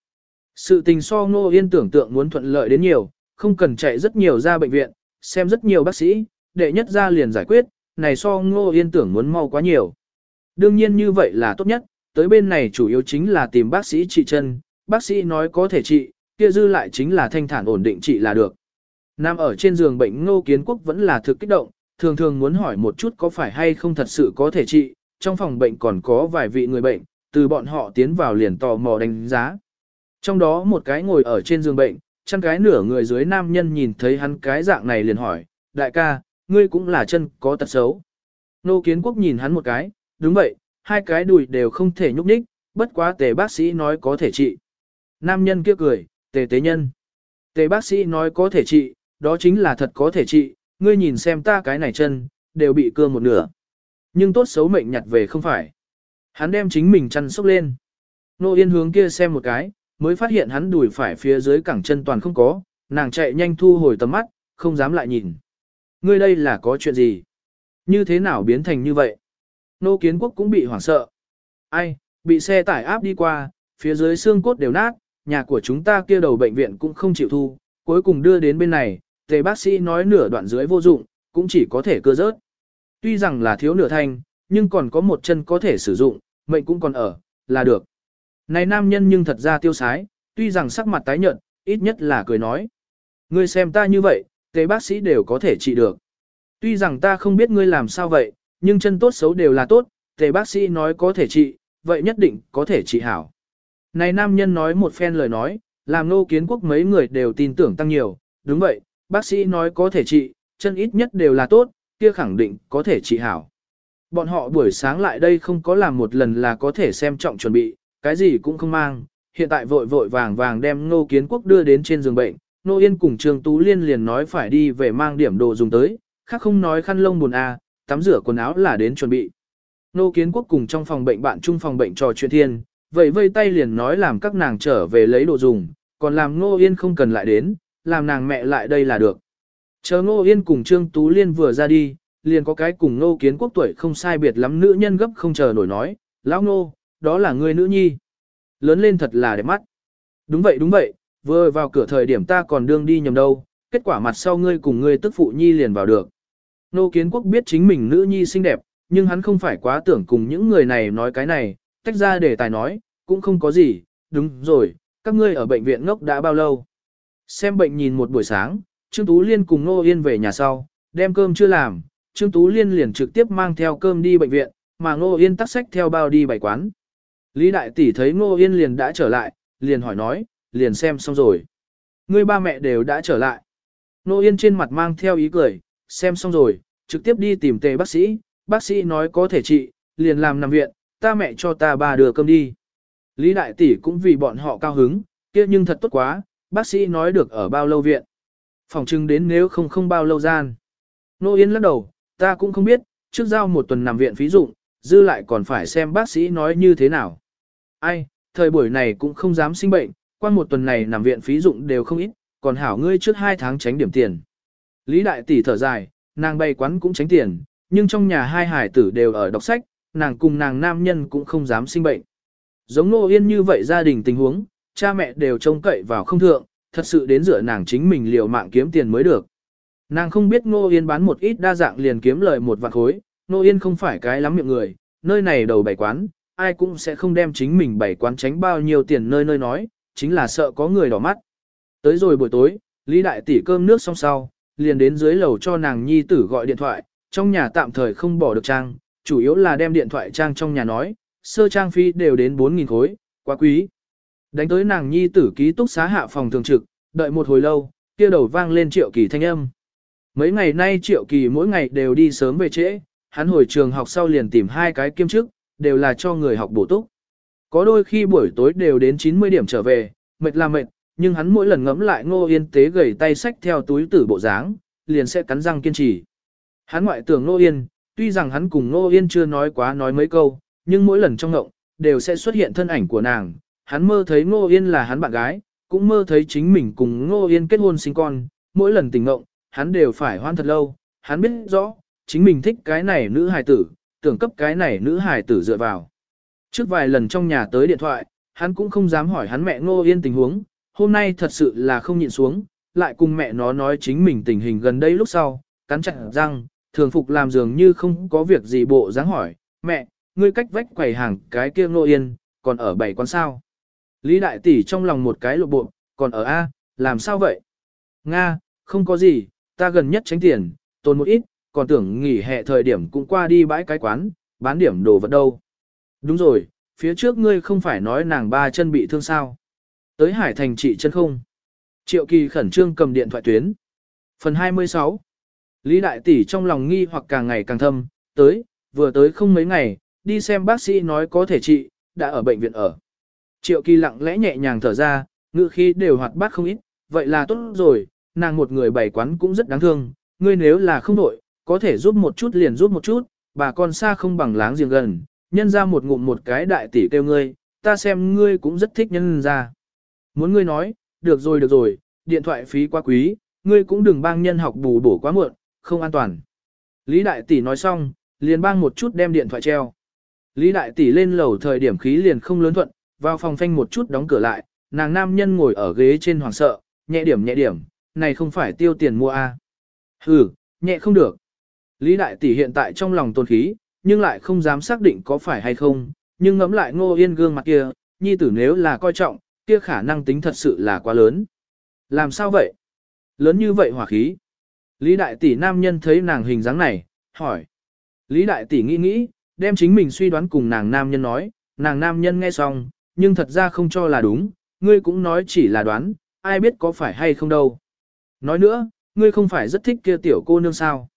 Sự tình so Nô Yên tưởng tượng muốn thuận lợi đến nhiều, không cần chạy rất nhiều ra bệnh viện, xem rất nhiều bác sĩ, đệ nhất ra liền giải quyết, này so Ngô Yên tưởng muốn mau quá nhiều. Đương nhiên như vậy là tốt nhất, tới bên này chủ yếu chính là tìm bác sĩ trị chân, bác sĩ nói có thể trị, kia dư lại chính là thanh thản ổn định trị là được. Nam ở trên giường bệnh ngô kiến quốc vẫn là thực kích động, thường thường muốn hỏi một chút có phải hay không thật sự có thể trị, trong phòng bệnh còn có vài vị người bệnh, từ bọn họ tiến vào liền tò mò đánh giá. Trong đó một cái ngồi ở trên giường bệnh, chân cái nửa người dưới nam nhân nhìn thấy hắn cái dạng này liền hỏi, đại ca, ngươi cũng là chân có tật xấu. Nô kiến quốc nhìn hắn một cái, đúng vậy, hai cái đùi đều không thể nhúc nhích, bất quá tề bác sĩ nói có thể trị. Nam nhân kia cười, tề tế nhân. Tề bác sĩ nói có thể trị, đó chính là thật có thể trị, ngươi nhìn xem ta cái này chân, đều bị cưa một nửa. Nhưng tốt xấu mệnh nhặt về không phải. Hắn đem chính mình chăn sốc lên. Nô Yên hướng kia xem một cái, mới phát hiện hắn đùi phải phía dưới cẳng chân toàn không có, nàng chạy nhanh thu hồi tầm mắt, không dám lại nhìn. Ngươi đây là có chuyện gì? Như thế nào biến thành như vậy? Nô Kiến Quốc cũng bị hoảng sợ. Ai, bị xe tải áp đi qua, phía dưới xương cốt đều nát, nhà của chúng ta kia đầu bệnh viện cũng không chịu thu, cuối cùng đưa đến bên này, tề bác sĩ nói nửa đoạn dưới vô dụng, cũng chỉ có thể cơ rớt. Tuy rằng là thiếu nửa thanh, nhưng còn có một chân có thể sử dụng, mệnh cũng còn ở, là được. Này nam nhân nhưng thật ra tiêu sái, tuy rằng sắc mặt tái nhợt, ít nhất là cười nói. Ngươi xem ta như vậy, tề bác sĩ đều có thể trị được. Tuy rằng ta không biết ngươi làm sao vậy, nhưng chân tốt xấu đều là tốt, tề bác sĩ nói có thể trị, vậy nhất định có thể trị hảo. Này nam nhân nói một phen lời nói, làm nô kiến quốc mấy người đều tin tưởng tăng nhiều, đúng vậy, bác sĩ nói có thể trị, chân ít nhất đều là tốt, kia khẳng định có thể trị hảo. Bọn họ buổi sáng lại đây không có làm một lần là có thể xem trọng chuẩn bị, cái gì cũng không mang, hiện tại vội vội vàng vàng đem Ngô Kiến Quốc đưa đến trên giường bệnh, Nô Yên cùng Trương Tú Liên liền nói phải đi về mang điểm đồ dùng tới, khác không nói khăn lông buồn a, tắm rửa quần áo là đến chuẩn bị. Nô Kiến Quốc cùng trong phòng bệnh bạn chung phòng bệnh trò chuyện thiên, vậy vây tay liền nói làm các nàng trở về lấy đồ dùng, còn làm Ngô Yên không cần lại đến, làm nàng mẹ lại đây là được. Chờ Ngô Yên cùng Trương Tú Liên vừa ra đi, liền có cái cùng Ngô Kiến Quốc tuổi không sai biệt lắm nữ nhân gấp không chờ nổi nói, Lão Ngô, đó là ngươi nữ nhi. Lớn lên thật là đẹp mắt. Đúng vậy đúng vậy, vừa vào cửa thời điểm ta còn đương đi nhầm đâu, kết quả mặt sau ngươi cùng ngươi tức phụ nhi liền vào được. nô Kiến Quốc biết chính mình nữ nhi xinh đẹp, nhưng hắn không phải quá tưởng cùng những người này nói cái này, tách ra để tài nói, cũng không có gì, đúng rồi, các ngươi ở bệnh viện ngốc đã bao lâu. Xem bệnh nhìn một buổi sáng, Trương Tú Liên cùng Nô Yên về nhà sau, đem cơm chưa làm, Trương Tú Liên liền trực tiếp mang theo cơm đi bệnh viện, mà Nô Yên tắt sách theo bao đi bày quán. Lý Đại Tỷ thấy Nô Yên liền đã trở lại, liền hỏi nói, liền xem xong rồi. Ngươi ba mẹ đều đã trở lại. Nô Yên trên mặt mang theo ý cười, xem xong rồi, trực tiếp đi tìm tề bác sĩ, bác sĩ nói có thể trị, liền làm nằm viện, ta mẹ cho ta ba đưa cơm đi. Lý Đại Tỷ cũng vì bọn họ cao hứng, kia nhưng thật tốt quá, bác sĩ nói được ở bao lâu viện. Phòng trưng đến nếu không không bao lâu gian. Nô Yên lắc đầu, ta cũng không biết, trước giao một tuần nằm viện phí dụng, dư lại còn phải xem bác sĩ nói như thế nào. Ai, thời buổi này cũng không dám sinh bệnh, qua một tuần này nằm viện phí dụng đều không ít, còn hảo ngươi trước hai tháng tránh điểm tiền. Lý đại tỷ thở dài, nàng bày quán cũng tránh tiền, nhưng trong nhà hai hải tử đều ở đọc sách, nàng cùng nàng nam nhân cũng không dám sinh bệnh. Giống Nô Yên như vậy gia đình tình huống, cha mẹ đều trông cậy vào không thượng, thật sự đến dựa nàng chính mình liều mạng kiếm tiền mới được. Nàng không biết Ngô Yên bán một ít đa dạng liền kiếm lời một vạn khối, Ngô Yên không phải cái lắm miệng người, nơi này đầu bảy quán, ai cũng sẽ không đem chính mình bảy quán tránh bao nhiêu tiền nơi nơi nói, chính là sợ có người đỏ mắt. Tới rồi buổi tối, Lý Đại Tỷ cơm nước xong sau, liền đến dưới lầu cho nàng nhi tử gọi điện thoại, trong nhà tạm thời không bỏ được trang, chủ yếu là đem điện thoại trang trong nhà nói, sơ trang phí đều đến 4.000 khối, quá quý. Đánh tới nàng nhi tử ký túc xá hạ phòng thường trực, đợi một hồi lâu, kia đầu vang lên triệu kỳ thanh âm. Mấy ngày nay triệu kỳ mỗi ngày đều đi sớm về trễ, hắn hồi trường học sau liền tìm hai cái kiêm chức, đều là cho người học bổ túc. Có đôi khi buổi tối đều đến 90 điểm trở về, mệt là mệt, nhưng hắn mỗi lần ngẫm lại Ngô Yên tế gầy tay sách theo túi tử bộ dáng, liền sẽ cắn răng kiên trì. Hắn ngoại tưởng Ngô Yên, tuy rằng hắn cùng Ngô Yên chưa nói quá nói mấy câu, nhưng mỗi lần trong ngộng, đều sẽ xuất hiện thân ảnh của nàng. Hắn mơ thấy Ngô Yên là hắn bạn gái, cũng mơ thấy chính mình cùng Ngô Yên kết hôn sinh con, mỗi lần tỉnh ngộng, hắn đều phải hoan thật lâu, hắn biết rõ, chính mình thích cái này nữ hài tử, tưởng cấp cái này nữ hài tử dựa vào. Trước vài lần trong nhà tới điện thoại, hắn cũng không dám hỏi hắn mẹ Ngô Yên tình huống, hôm nay thật sự là không nhịn xuống, lại cùng mẹ nó nói chính mình tình hình gần đây lúc sau, cắn chặt răng, thường phục làm dường như không có việc gì bộ dáng hỏi, mẹ, ngươi cách vách quầy hàng cái kia Ngô Yên, còn ở bảy quán sao? Lý đại tỷ trong lòng một cái lộ bộ, còn ở A, làm sao vậy? Nga, không có gì, ta gần nhất tránh tiền, tồn một ít, còn tưởng nghỉ hè thời điểm cũng qua đi bãi cái quán, bán điểm đồ vật đâu. Đúng rồi, phía trước ngươi không phải nói nàng ba chân bị thương sao. Tới Hải Thành trị chân không. Triệu Kỳ khẩn trương cầm điện thoại tuyến. Phần 26 Lý Đại Tỷ trong lòng nghi hoặc càng ngày càng thâm, tới, vừa tới không mấy ngày, đi xem bác sĩ nói có thể trị, đã ở bệnh viện ở. Triệu Kỳ lặng lẽ nhẹ nhàng thở ra, ngữ khí đều hoạt bát không ít, vậy là tốt rồi, nàng một người bày quán cũng rất đáng thương, ngươi nếu là không đổi, có thể giúp một chút liền giúp một chút, bà con xa không bằng láng giềng gần, nhân ra một ngụm một cái đại tỷ kêu ngươi, ta xem ngươi cũng rất thích nhân ra. Muốn ngươi nói, được rồi được rồi, điện thoại phí quá quý, ngươi cũng đừng bang nhân học bù bổ quá muộn, không an toàn. Lý đại tỷ nói xong, liền bang một chút đem điện thoại treo. Lý đại tỷ lên lầu thời điểm khí liền không lớn thuận, vào phòng phanh một chút đóng cửa lại, nàng nam nhân ngồi ở ghế trên hoàng sợ, nhẹ điểm nhẹ điểm, này không phải tiêu tiền mua a à. Ừ, nhẹ không được. Lý đại tỷ hiện tại trong lòng tôn khí, nhưng lại không dám xác định có phải hay không, nhưng ngẫm lại ngô yên gương mặt kia, nhi tử nếu là coi trọng, kia khả năng tính thật sự là quá lớn. Làm sao vậy? Lớn như vậy hỏa khí. Lý đại tỷ nam nhân thấy nàng hình dáng này, hỏi. Lý đại tỷ nghĩ nghĩ, đem chính mình suy đoán cùng nàng nam nhân nói, nàng nam nhân nghe xong, nhưng thật ra không cho là đúng, ngươi cũng nói chỉ là đoán, ai biết có phải hay không đâu. Nói nữa, ngươi không phải rất thích kia tiểu cô nương sao.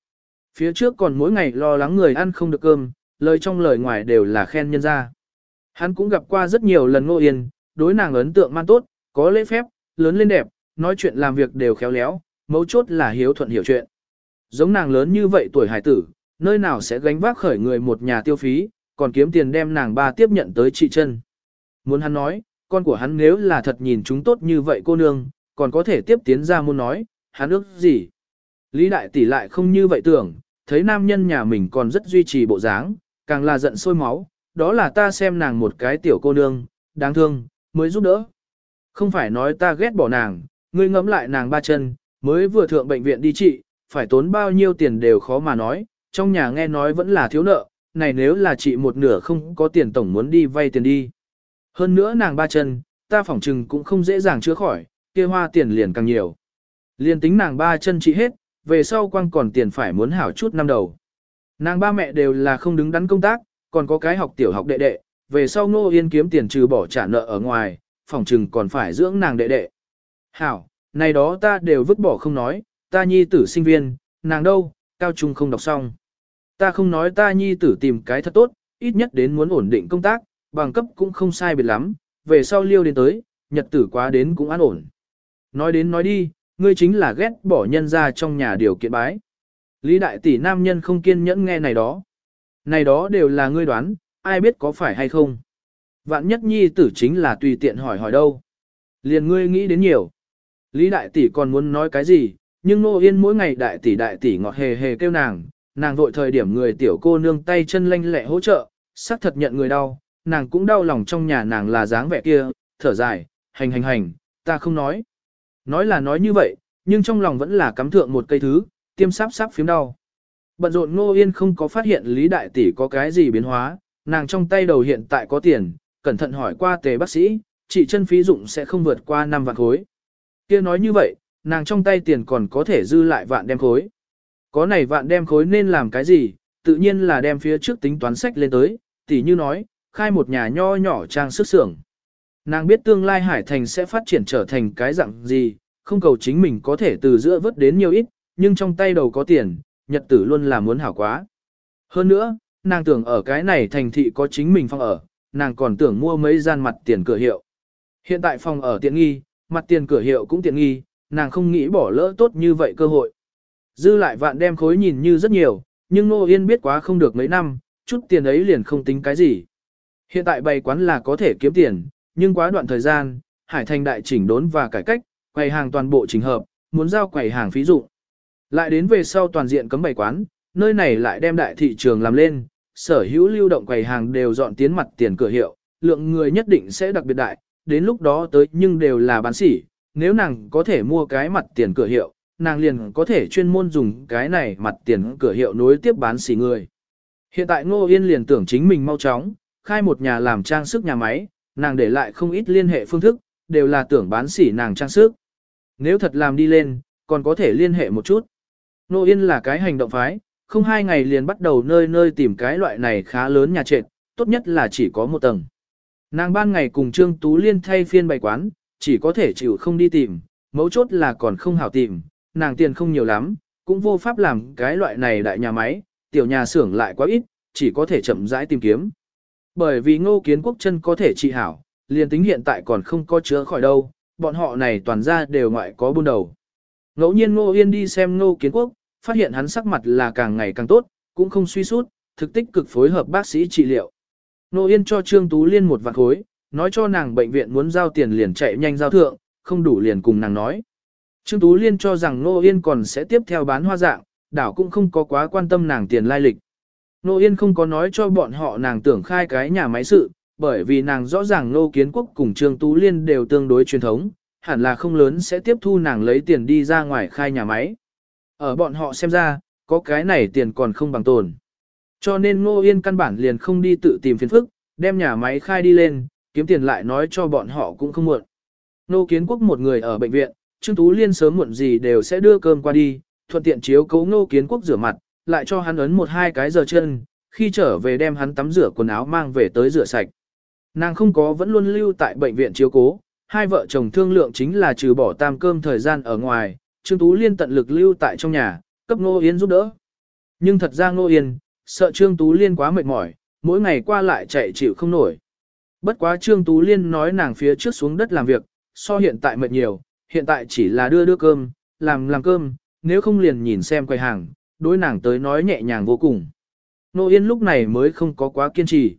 Phía trước còn mỗi ngày lo lắng người ăn không được cơm, lời trong lời ngoài đều là khen nhân ra. Hắn cũng gặp qua rất nhiều lần ngô yên, đối nàng ấn tượng man tốt, có lễ phép, lớn lên đẹp, nói chuyện làm việc đều khéo léo, mấu chốt là hiếu thuận hiểu chuyện. Giống nàng lớn như vậy tuổi hải tử, nơi nào sẽ gánh vác khởi người một nhà tiêu phí, còn kiếm tiền đem nàng ba tiếp nhận tới trị chân. Muốn hắn nói, con của hắn nếu là thật nhìn chúng tốt như vậy cô nương, còn có thể tiếp tiến ra muốn nói, hắn ước gì. Lý đại tỷ lại không như vậy tưởng, thấy nam nhân nhà mình còn rất duy trì bộ dáng, càng là giận sôi máu, đó là ta xem nàng một cái tiểu cô nương, đáng thương, mới giúp đỡ. Không phải nói ta ghét bỏ nàng, ngươi ngẫm lại nàng ba chân, mới vừa thượng bệnh viện đi trị, phải tốn bao nhiêu tiền đều khó mà nói, trong nhà nghe nói vẫn là thiếu nợ, này nếu là chị một nửa không có tiền tổng muốn đi vay tiền đi. Hơn nữa nàng ba chân, ta phỏng chừng cũng không dễ dàng chữa khỏi, kia hoa tiền liền càng nhiều. Liền tính nàng ba chân trị hết, về sau quang còn tiền phải muốn hảo chút năm đầu. Nàng ba mẹ đều là không đứng đắn công tác, còn có cái học tiểu học đệ đệ, về sau Ngô Yên kiếm tiền trừ bỏ trả nợ ở ngoài, phòng trừng còn phải dưỡng nàng đệ đệ. Hảo, này đó ta đều vứt bỏ không nói, ta nhi tử sinh viên, nàng đâu, cao trung không đọc xong. Ta không nói ta nhi tử tìm cái thật tốt, ít nhất đến muốn ổn định công tác, bằng cấp cũng không sai biệt lắm, về sau liêu đến tới, nhật tử quá đến cũng an ổn. Nói đến nói đi, ngươi chính là ghét bỏ nhân ra trong nhà điều kiện bái. Lý đại tỷ nam nhân không kiên nhẫn nghe này đó. Này đó đều là ngươi đoán, ai biết có phải hay không. Vạn nhất nhi tử chính là tùy tiện hỏi hỏi đâu. Liền ngươi nghĩ đến nhiều. Lý đại tỷ còn muốn nói cái gì, nhưng nô yên mỗi ngày đại tỷ đại tỷ ngọt hề hề kêu nàng, nàng vội thời điểm người tiểu cô nương tay chân lanh lẹ hỗ trợ, xác thật nhận người đau, nàng cũng đau lòng trong nhà nàng là dáng vẻ kia, thở dài, hành hành hành, ta không nói. Nói là nói như vậy, nhưng trong lòng vẫn là cắm thượng một cây thứ, tiêm sáp sáp phím đau. Bận rộn Ngô Yên không có phát hiện Lý Đại Tỷ có cái gì biến hóa, nàng trong tay đầu hiện tại có tiền, cẩn thận hỏi qua tề bác sĩ, chỉ chân phí dụng sẽ không vượt qua 5 vạn khối. kia nói như vậy, nàng trong tay tiền còn có thể dư lại vạn đem khối. Có này vạn đem khối nên làm cái gì, tự nhiên là đem phía trước tính toán sách lên tới, tỷ như nói, khai một nhà nho nhỏ trang sức xưởng. Nàng biết tương lai Hải Thành sẽ phát triển trở thành cái dạng gì, không cầu chính mình có thể từ giữa vớt đến nhiều ít, nhưng trong tay đầu có tiền, nhật tử luôn là muốn hảo quá. Hơn nữa, nàng tưởng ở cái này thành thị có chính mình phòng ở, nàng còn tưởng mua mấy gian mặt tiền cửa hiệu. Hiện tại phòng ở tiện nghi, mặt tiền cửa hiệu cũng tiện nghi, nàng không nghĩ bỏ lỡ tốt như vậy cơ hội. Dư lại vạn đem khối nhìn như rất nhiều, nhưng Nô Yên biết quá không được mấy năm, chút tiền ấy liền không tính cái gì. Hiện tại bày quán là có thể kiếm tiền, nhưng quá đoạn thời gian, Hải Thành đại chỉnh đốn và cải cách, quầy hàng toàn bộ chỉnh hợp, muốn giao quầy hàng phí dụng. Lại đến về sau toàn diện cấm bày quán, nơi này lại đem đại thị trường làm lên, sở hữu lưu động quầy hàng đều dọn tiến mặt tiền cửa hiệu, lượng người nhất định sẽ đặc biệt đại, đến lúc đó tới nhưng đều là bán sỉ, nếu nàng có thể mua cái mặt tiền cửa hiệu, nàng liền có thể chuyên môn dùng cái này mặt tiền cửa hiệu nối tiếp bán xỉ người. Hiện tại Ngô Yên liền tưởng chính mình mau chóng, khai một nhà làm trang sức nhà máy, nàng để lại không ít liên hệ phương thức, đều là tưởng bán xỉ nàng trang sức. Nếu thật làm đi lên, còn có thể liên hệ một chút. nô Yên là cái hành động phái, không hai ngày liền bắt đầu nơi nơi tìm cái loại này khá lớn nhà trệt, tốt nhất là chỉ có một tầng. Nàng ban ngày cùng Trương Tú Liên thay phiên bày quán, chỉ có thể chịu không đi tìm, mấu chốt là còn không hảo tìm, nàng tiền không nhiều lắm, cũng vô pháp làm cái loại này đại nhà máy, tiểu nhà xưởng lại quá ít, chỉ có thể chậm rãi tìm kiếm. Bởi vì ngô kiến quốc chân có thể trị hảo, liền tính hiện tại còn không có chữa khỏi đâu, bọn họ này toàn ra đều ngoại có buôn đầu. Ngẫu nhiên ngô yên đi xem ngô kiến quốc, phát hiện hắn sắc mặt là càng ngày càng tốt, cũng không suy sút, thực tích cực phối hợp bác sĩ trị liệu. Ngô yên cho Trương Tú Liên một vạn khối, nói cho nàng bệnh viện muốn giao tiền liền chạy nhanh giao thượng, không đủ liền cùng nàng nói. Trương Tú Liên cho rằng Ngô Yên còn sẽ tiếp theo bán hoa dạng, đảo cũng không có quá quan tâm nàng tiền lai lịch. Nô Yên không có nói cho bọn họ nàng tưởng khai cái nhà máy sự, bởi vì nàng rõ ràng Nô Kiến Quốc cùng Trương Tú Liên đều tương đối truyền thống, hẳn là không lớn sẽ tiếp thu nàng lấy tiền đi ra ngoài khai nhà máy. Ở bọn họ xem ra, có cái này tiền còn không bằng tồn. Cho nên Nô Yên căn bản liền không đi tự tìm phiền phức, đem nhà máy khai đi lên, kiếm tiền lại nói cho bọn họ cũng không muộn. Nô Kiến Quốc một người ở bệnh viện, Trương Tú Liên sớm muộn gì đều sẽ đưa cơm qua đi, thuận tiện chiếu cấu Nô Kiến Quốc rửa mặt, lại cho hắn ấn một hai cái giờ chân, khi trở về đem hắn tắm rửa quần áo mang về tới rửa sạch. Nàng không có vẫn luôn lưu tại bệnh viện chiếu cố, hai vợ chồng thương lượng chính là trừ bỏ tam cơm thời gian ở ngoài, Trương Tú Liên tận lực lưu tại trong nhà, cấp Nô Yên giúp đỡ. Nhưng thật ra Nô Yên, sợ Trương Tú Liên quá mệt mỏi, mỗi ngày qua lại chạy chịu không nổi. Bất quá Trương Tú Liên nói nàng phía trước xuống đất làm việc, so hiện tại mệt nhiều, hiện tại chỉ là đưa đưa cơm, làm làm cơm, nếu không liền nhìn xem quầy hàng, đối nàng tới nói nhẹ nhàng vô cùng. Nô Yên lúc này mới không có quá kiên trì.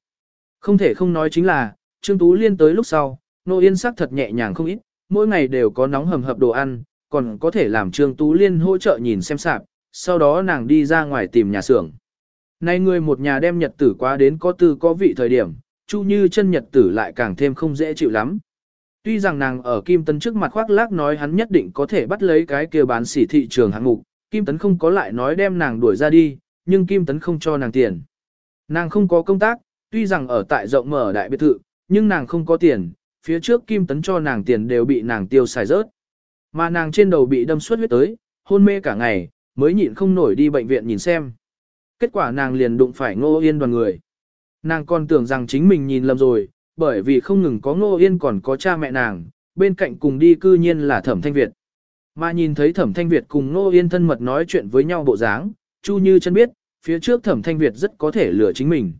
Không thể không nói chính là, Trương Tú Liên tới lúc sau, Nô Yên sắc thật nhẹ nhàng không ít, mỗi ngày đều có nóng hầm hập đồ ăn, còn có thể làm Trương Tú Liên hỗ trợ nhìn xem sạp, sau đó nàng đi ra ngoài tìm nhà xưởng. Nay người một nhà đem nhật tử quá đến có tư có vị thời điểm, Chu Như chân nhật tử lại càng thêm không dễ chịu lắm. Tuy rằng nàng ở Kim Tân trước mặt khoác lác nói hắn nhất định có thể bắt lấy cái kia bán sỉ thị trường hạng mục, Kim Tấn không có lại nói đem nàng đuổi ra đi, nhưng Kim Tấn không cho nàng tiền. Nàng không có công tác, tuy rằng ở tại rộng mở đại biệt thự, nhưng nàng không có tiền, phía trước Kim Tấn cho nàng tiền đều bị nàng tiêu xài rớt. Mà nàng trên đầu bị đâm suốt huyết tới, hôn mê cả ngày, mới nhịn không nổi đi bệnh viện nhìn xem. Kết quả nàng liền đụng phải ngô yên đoàn người. Nàng còn tưởng rằng chính mình nhìn lầm rồi, bởi vì không ngừng có Ngô Yên còn có cha mẹ nàng, bên cạnh cùng đi cư nhiên là Thẩm Thanh Việt. Mà nhìn thấy Thẩm Thanh Việt cùng Nô Yên thân mật nói chuyện với nhau bộ dáng, Chu Như chân biết, phía trước Thẩm Thanh Việt rất có thể lừa chính mình.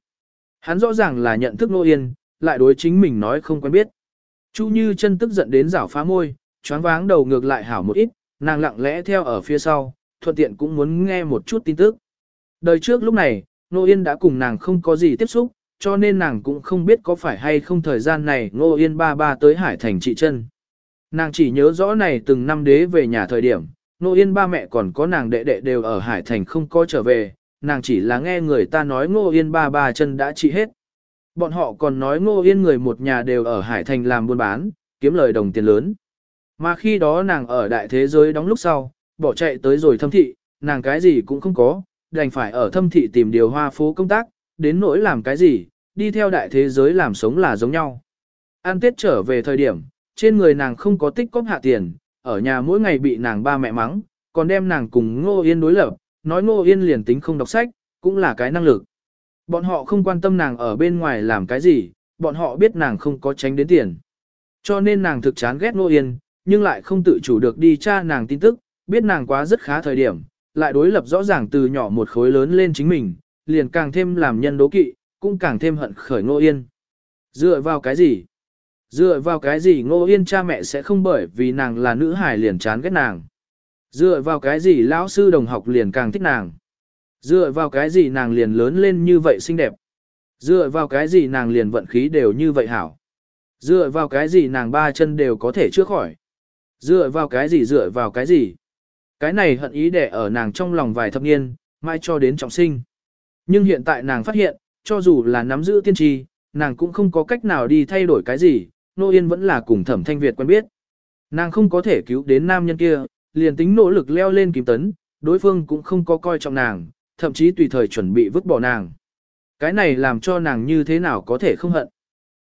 Hắn rõ ràng là nhận thức Nô Yên, lại đối chính mình nói không quen biết. Chu Như chân tức giận đến rảo phá môi, choáng váng đầu ngược lại hảo một ít, nàng lặng lẽ theo ở phía sau, thuận tiện cũng muốn nghe một chút tin tức. Đời trước lúc này, Nô Yên đã cùng nàng không có gì tiếp xúc, cho nên nàng cũng không biết có phải hay không thời gian này Nô Yên ba ba tới Hải Thành trị chân. Nàng chỉ nhớ rõ này từng năm đế về nhà thời điểm, Ngô Yên ba mẹ còn có nàng đệ đệ đều ở Hải Thành không có trở về, nàng chỉ là nghe người ta nói Ngô Yên ba ba chân đã trị hết. Bọn họ còn nói Ngô Yên người một nhà đều ở Hải Thành làm buôn bán, kiếm lời đồng tiền lớn. Mà khi đó nàng ở đại thế giới đóng lúc sau, bỏ chạy tới rồi thâm thị, nàng cái gì cũng không có, đành phải ở thâm thị tìm điều hoa phố công tác, đến nỗi làm cái gì, đi theo đại thế giới làm sống là giống nhau. An tiết trở về thời điểm, trên người nàng không có tích cóp hạ tiền, ở nhà mỗi ngày bị nàng ba mẹ mắng, còn đem nàng cùng Ngô Yên đối lập, nói Ngô Yên liền tính không đọc sách, cũng là cái năng lực. Bọn họ không quan tâm nàng ở bên ngoài làm cái gì, bọn họ biết nàng không có tránh đến tiền. Cho nên nàng thực chán ghét Ngô Yên, nhưng lại không tự chủ được đi tra nàng tin tức, biết nàng quá rất khá thời điểm, lại đối lập rõ ràng từ nhỏ một khối lớn lên chính mình, liền càng thêm làm nhân đố kỵ, cũng càng thêm hận khởi Ngô Yên. Dựa vào cái gì? Dựa vào cái gì Ngô Yên cha mẹ sẽ không bởi vì nàng là nữ hài liền chán ghét nàng? Dựa vào cái gì lão sư đồng học liền càng thích nàng? Dựa vào cái gì nàng liền lớn lên như vậy xinh đẹp? Dựa vào cái gì nàng liền vận khí đều như vậy hảo? Dựa vào cái gì nàng ba chân đều có thể chữa khỏi? Dựa vào cái gì dựa vào cái gì? Cái này hận ý đẻ ở nàng trong lòng vài thập niên, mai cho đến trọng sinh. Nhưng hiện tại nàng phát hiện, cho dù là nắm giữ tiên tri, nàng cũng không có cách nào đi thay đổi cái gì, Nô Yên vẫn là cùng thẩm thanh Việt quen biết. Nàng không có thể cứu đến nam nhân kia, liền tính nỗ lực leo lên kim tấn, đối phương cũng không có coi trọng nàng, thậm chí tùy thời chuẩn bị vứt bỏ nàng. Cái này làm cho nàng như thế nào có thể không hận.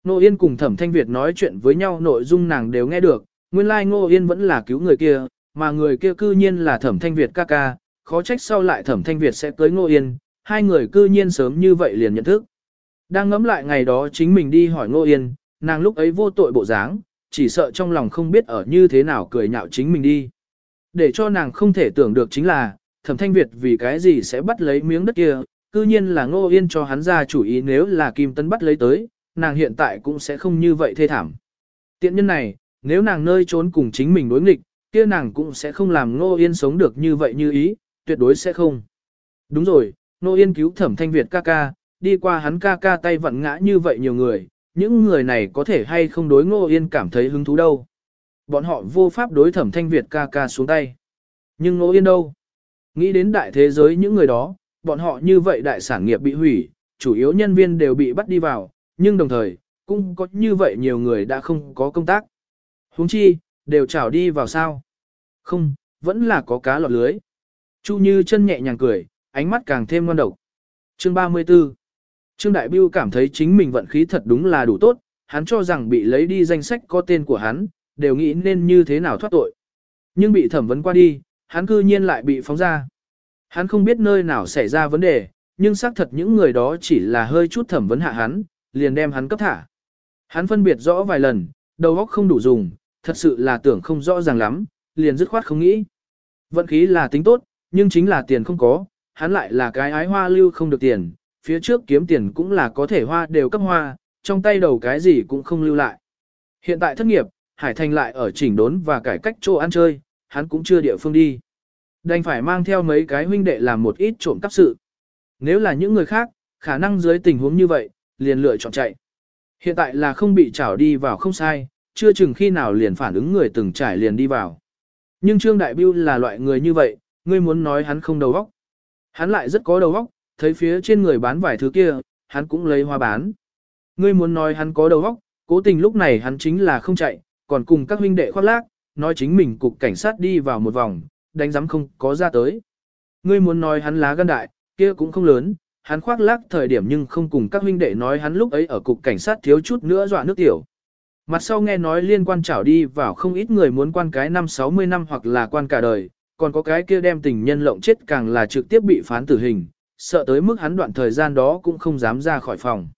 Nô Yên cùng thẩm thanh Việt nói chuyện với nhau nội dung nàng đều nghe được, nguyên lai like Ngô Yên vẫn là cứu người kia, mà người kia cư nhiên là thẩm thanh Việt ca ca, khó trách sau lại thẩm thanh Việt sẽ cưới Ngô Yên, hai người cư nhiên sớm như vậy liền nhận thức. Đang ngẫm lại ngày đó chính mình đi hỏi Ngô Yên, nàng lúc ấy vô tội bộ dáng, chỉ sợ trong lòng không biết ở như thế nào cười nhạo chính mình đi. Để cho nàng không thể tưởng được chính là, thẩm thanh Việt vì cái gì sẽ bắt lấy miếng đất kia, cư nhiên là Ngô Yên cho hắn ra chủ ý nếu là Kim Tân bắt lấy tới, nàng hiện tại cũng sẽ không như vậy thê thảm. Tiện nhân này, nếu nàng nơi trốn cùng chính mình đối nghịch, kia nàng cũng sẽ không làm Ngô Yên sống được như vậy như ý, tuyệt đối sẽ không. Đúng rồi, Ngô Yên cứu thẩm thanh Việt ca ca, đi qua hắn ca ca tay vặn ngã như vậy nhiều người, những người này có thể hay không đối Ngô Yên cảm thấy hứng thú đâu. Bọn họ vô pháp đối thẩm thanh Việt ca ca xuống tay. Nhưng Ngô Yên đâu? Nghĩ đến đại thế giới những người đó, bọn họ như vậy đại sản nghiệp bị hủy, chủ yếu nhân viên đều bị bắt đi vào, nhưng đồng thời, cũng có như vậy nhiều người đã không có công tác. huống chi, đều trảo đi vào sao? Không, vẫn là có cá lọt lưới. Chu Như chân nhẹ nhàng cười, ánh mắt càng thêm ngon độc. Chương 34 Trương Đại Biêu cảm thấy chính mình vận khí thật đúng là đủ tốt, hắn cho rằng bị lấy đi danh sách có tên của hắn, đều nghĩ nên như thế nào thoát tội. Nhưng bị thẩm vấn qua đi, hắn cư nhiên lại bị phóng ra. Hắn không biết nơi nào xảy ra vấn đề, nhưng xác thật những người đó chỉ là hơi chút thẩm vấn hạ hắn, liền đem hắn cấp thả. Hắn phân biệt rõ vài lần, đầu óc không đủ dùng, thật sự là tưởng không rõ ràng lắm, liền dứt khoát không nghĩ. Vận khí là tính tốt, nhưng chính là tiền không có, hắn lại là cái ái hoa lưu không được tiền, phía trước kiếm tiền cũng là có thể hoa đều cấp hoa, trong tay đầu cái gì cũng không lưu lại. Hiện tại thất nghiệp, Hải Thành lại ở chỉnh đốn và cải cách chỗ ăn chơi, hắn cũng chưa địa phương đi. Đành phải mang theo mấy cái huynh đệ làm một ít trộm cắp sự. Nếu là những người khác, khả năng dưới tình huống như vậy, liền lựa chọn chạy. Hiện tại là không bị trảo đi vào không sai, chưa chừng khi nào liền phản ứng người từng trải liền đi vào. Nhưng Trương Đại Biêu là loại người như vậy, ngươi muốn nói hắn không đầu óc. Hắn lại rất có đầu óc, thấy phía trên người bán vài thứ kia, hắn cũng lấy hoa bán. Ngươi muốn nói hắn có đầu óc, cố tình lúc này hắn chính là không chạy, còn cùng các huynh đệ khoác lác, nói chính mình cục cảnh sát đi vào một vòng, đánh giám không có ra tới. Ngươi muốn nói hắn lá gan đại, kia cũng không lớn, hắn khoác lác thời điểm nhưng không cùng các huynh đệ nói hắn lúc ấy ở cục cảnh sát thiếu chút nữa dọa nước tiểu. Mặt sau nghe nói liên quan trảo đi vào không ít người muốn quan cái năm 60 năm hoặc là quan cả đời, còn có cái kia đem tình nhân lộng chết càng là trực tiếp bị phán tử hình, sợ tới mức hắn đoạn thời gian đó cũng không dám ra khỏi phòng.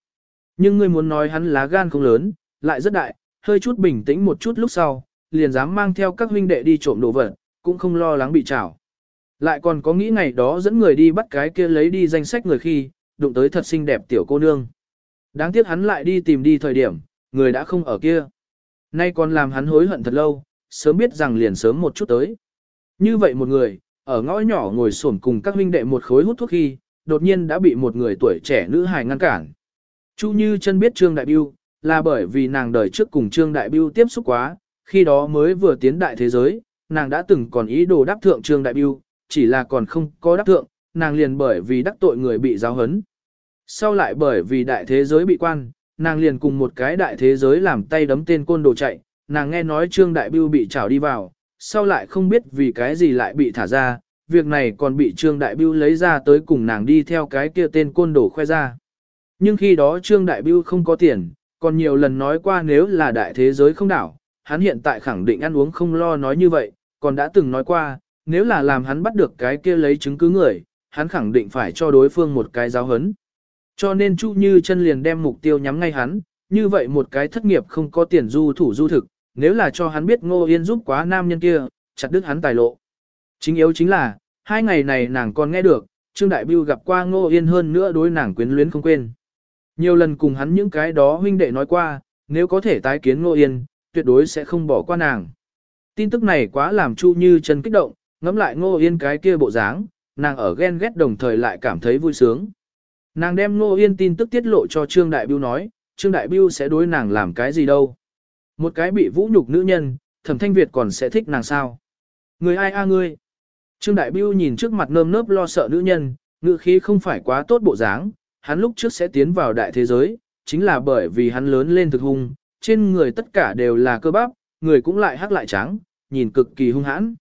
Nhưng ngươi muốn nói hắn lá gan không lớn, lại rất đại, hơi chút bình tĩnh một chút lúc sau, liền dám mang theo các huynh đệ đi trộm đồ vật, cũng không lo lắng bị trảo. Lại còn có nghĩ ngày đó dẫn người đi bắt cái kia lấy đi danh sách người khi, đụng tới thật xinh đẹp tiểu cô nương. Đáng tiếc hắn lại đi tìm đi thời điểm, người đã không ở kia. Nay còn làm hắn hối hận thật lâu, sớm biết rằng liền sớm một chút tới. Như vậy một người, ở ngõ nhỏ ngồi xổm cùng các huynh đệ một khối hút thuốc khi, đột nhiên đã bị một người tuổi trẻ nữ hài ngăn cản. Chu Như chân biết Trương Đại Biêu, là bởi vì nàng đời trước cùng Trương Đại Biêu tiếp xúc quá, khi đó mới vừa tiến đại thế giới, nàng đã từng còn ý đồ đáp thượng Trương Đại Biêu, chỉ là còn không có đáp thượng, nàng liền bởi vì đắc tội người bị giáo hấn. Sau lại bởi vì đại thế giới bị quan, nàng liền cùng một cái đại thế giới làm tay đấm tên côn đồ chạy, nàng nghe nói Trương Đại Biêu bị trảo đi vào, sau lại không biết vì cái gì lại bị thả ra, việc này còn bị Trương Đại Biêu lấy ra tới cùng nàng đi theo cái kia tên côn đồ khoe ra. Nhưng khi đó Trương Đại Biêu không có tiền, còn nhiều lần nói qua nếu là đại thế giới không đảo, hắn hiện tại khẳng định ăn uống không lo nói như vậy, còn đã từng nói qua, nếu là làm hắn bắt được cái kia lấy chứng cứ người, hắn khẳng định phải cho đối phương một cái giáo hấn. Cho nên Chu Như chân liền đem mục tiêu nhắm ngay hắn, như vậy một cái thất nghiệp không có tiền du thủ du thực, nếu là cho hắn biết Ngô Yên giúp quá nam nhân kia, chặt đứt hắn tài lộ. Chính yếu chính là, hai ngày này nàng còn nghe được, Trương Đại Biêu gặp qua Ngô Yên hơn nữa đối nàng quyến luyến không quên. Nhiều lần cùng hắn những cái đó huynh đệ nói qua, nếu có thể tái kiến Ngô Yên, tuyệt đối sẽ không bỏ qua nàng. Tin tức này quá làm Chu Như chân kích động, ngắm lại Ngô Yên cái kia bộ dáng, nàng ở ghen ghét đồng thời lại cảm thấy vui sướng. Nàng đem Ngô Yên tin tức tiết lộ cho Trương Đại Biêu nói, Trương Đại Biêu sẽ đối nàng làm cái gì đâu. Một cái bị vũ nhục nữ nhân, thẩm thanh Việt còn sẽ thích nàng sao. Người ai a ngươi? Trương Đại Biêu nhìn trước mặt nơm nớp lo sợ nữ nhân, ngữ khí không phải quá tốt bộ dáng, hắn lúc trước sẽ tiến vào đại thế giới, chính là bởi vì hắn lớn lên thực hung, trên người tất cả đều là cơ bắp, người cũng lại hắc lại trắng, nhìn cực kỳ hung hãn.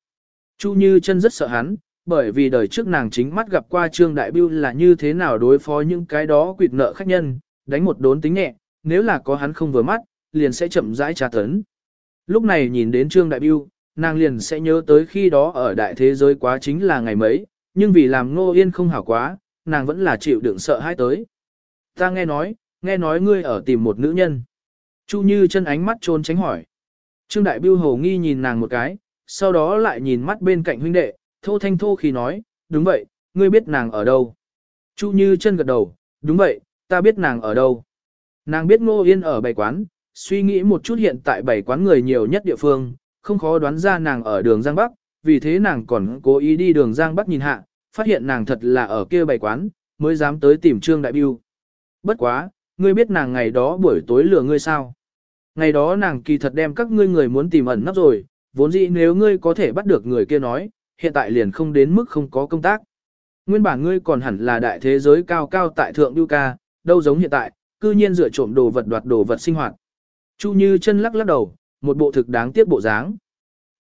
Chu Như chân rất sợ hắn, bởi vì đời trước nàng chính mắt gặp qua Trương Đại Biêu là như thế nào đối phó những cái đó quỵt nợ khách nhân, đánh một đốn tính nhẹ, nếu là có hắn không vừa mắt, liền sẽ chậm rãi tra tấn. Lúc này nhìn đến Trương Đại Biêu, nàng liền sẽ nhớ tới khi đó ở đại thế giới quá chính là ngày mấy, nhưng vì làm ngô yên không hảo quá, nàng vẫn là chịu đựng sợ hai tới. Ta nghe nói, nghe nói ngươi ở tìm một nữ nhân. Chu Như chân ánh mắt trốn tránh hỏi. Trương Đại Biêu hồ nghi nhìn nàng một cái, sau đó lại nhìn mắt bên cạnh huynh đệ, thô thanh thô khi nói, đúng vậy, ngươi biết nàng ở đâu. Chu Như chân gật đầu, đúng vậy, ta biết nàng ở đâu. Nàng biết Ngô Yên ở bảy quán, suy nghĩ một chút hiện tại bảy quán người nhiều nhất địa phương, không khó đoán ra nàng ở đường Giang Bắc, vì thế nàng còn cố ý đi đường Giang Bắc nhìn hạ, phát hiện nàng thật là ở kia bảy quán, mới dám tới tìm Trương Đại Biêu. Bất quá, ngươi biết nàng ngày đó buổi tối lừa ngươi sao? Ngày đó nàng kỳ thật đem các ngươi người muốn tìm ẩn nấp rồi, vốn dĩ nếu ngươi có thể bắt được người kia nói, hiện tại liền không đến mức không có công tác. Nguyên bản ngươi còn hẳn là đại thế giới cao cao tại thượng Biêu ca, đâu giống hiện tại, cư nhiên dựa trộm đồ vật đoạt đồ vật sinh hoạt. Chu Như chân lắc lắc đầu, một bộ thực đáng tiếc bộ dáng.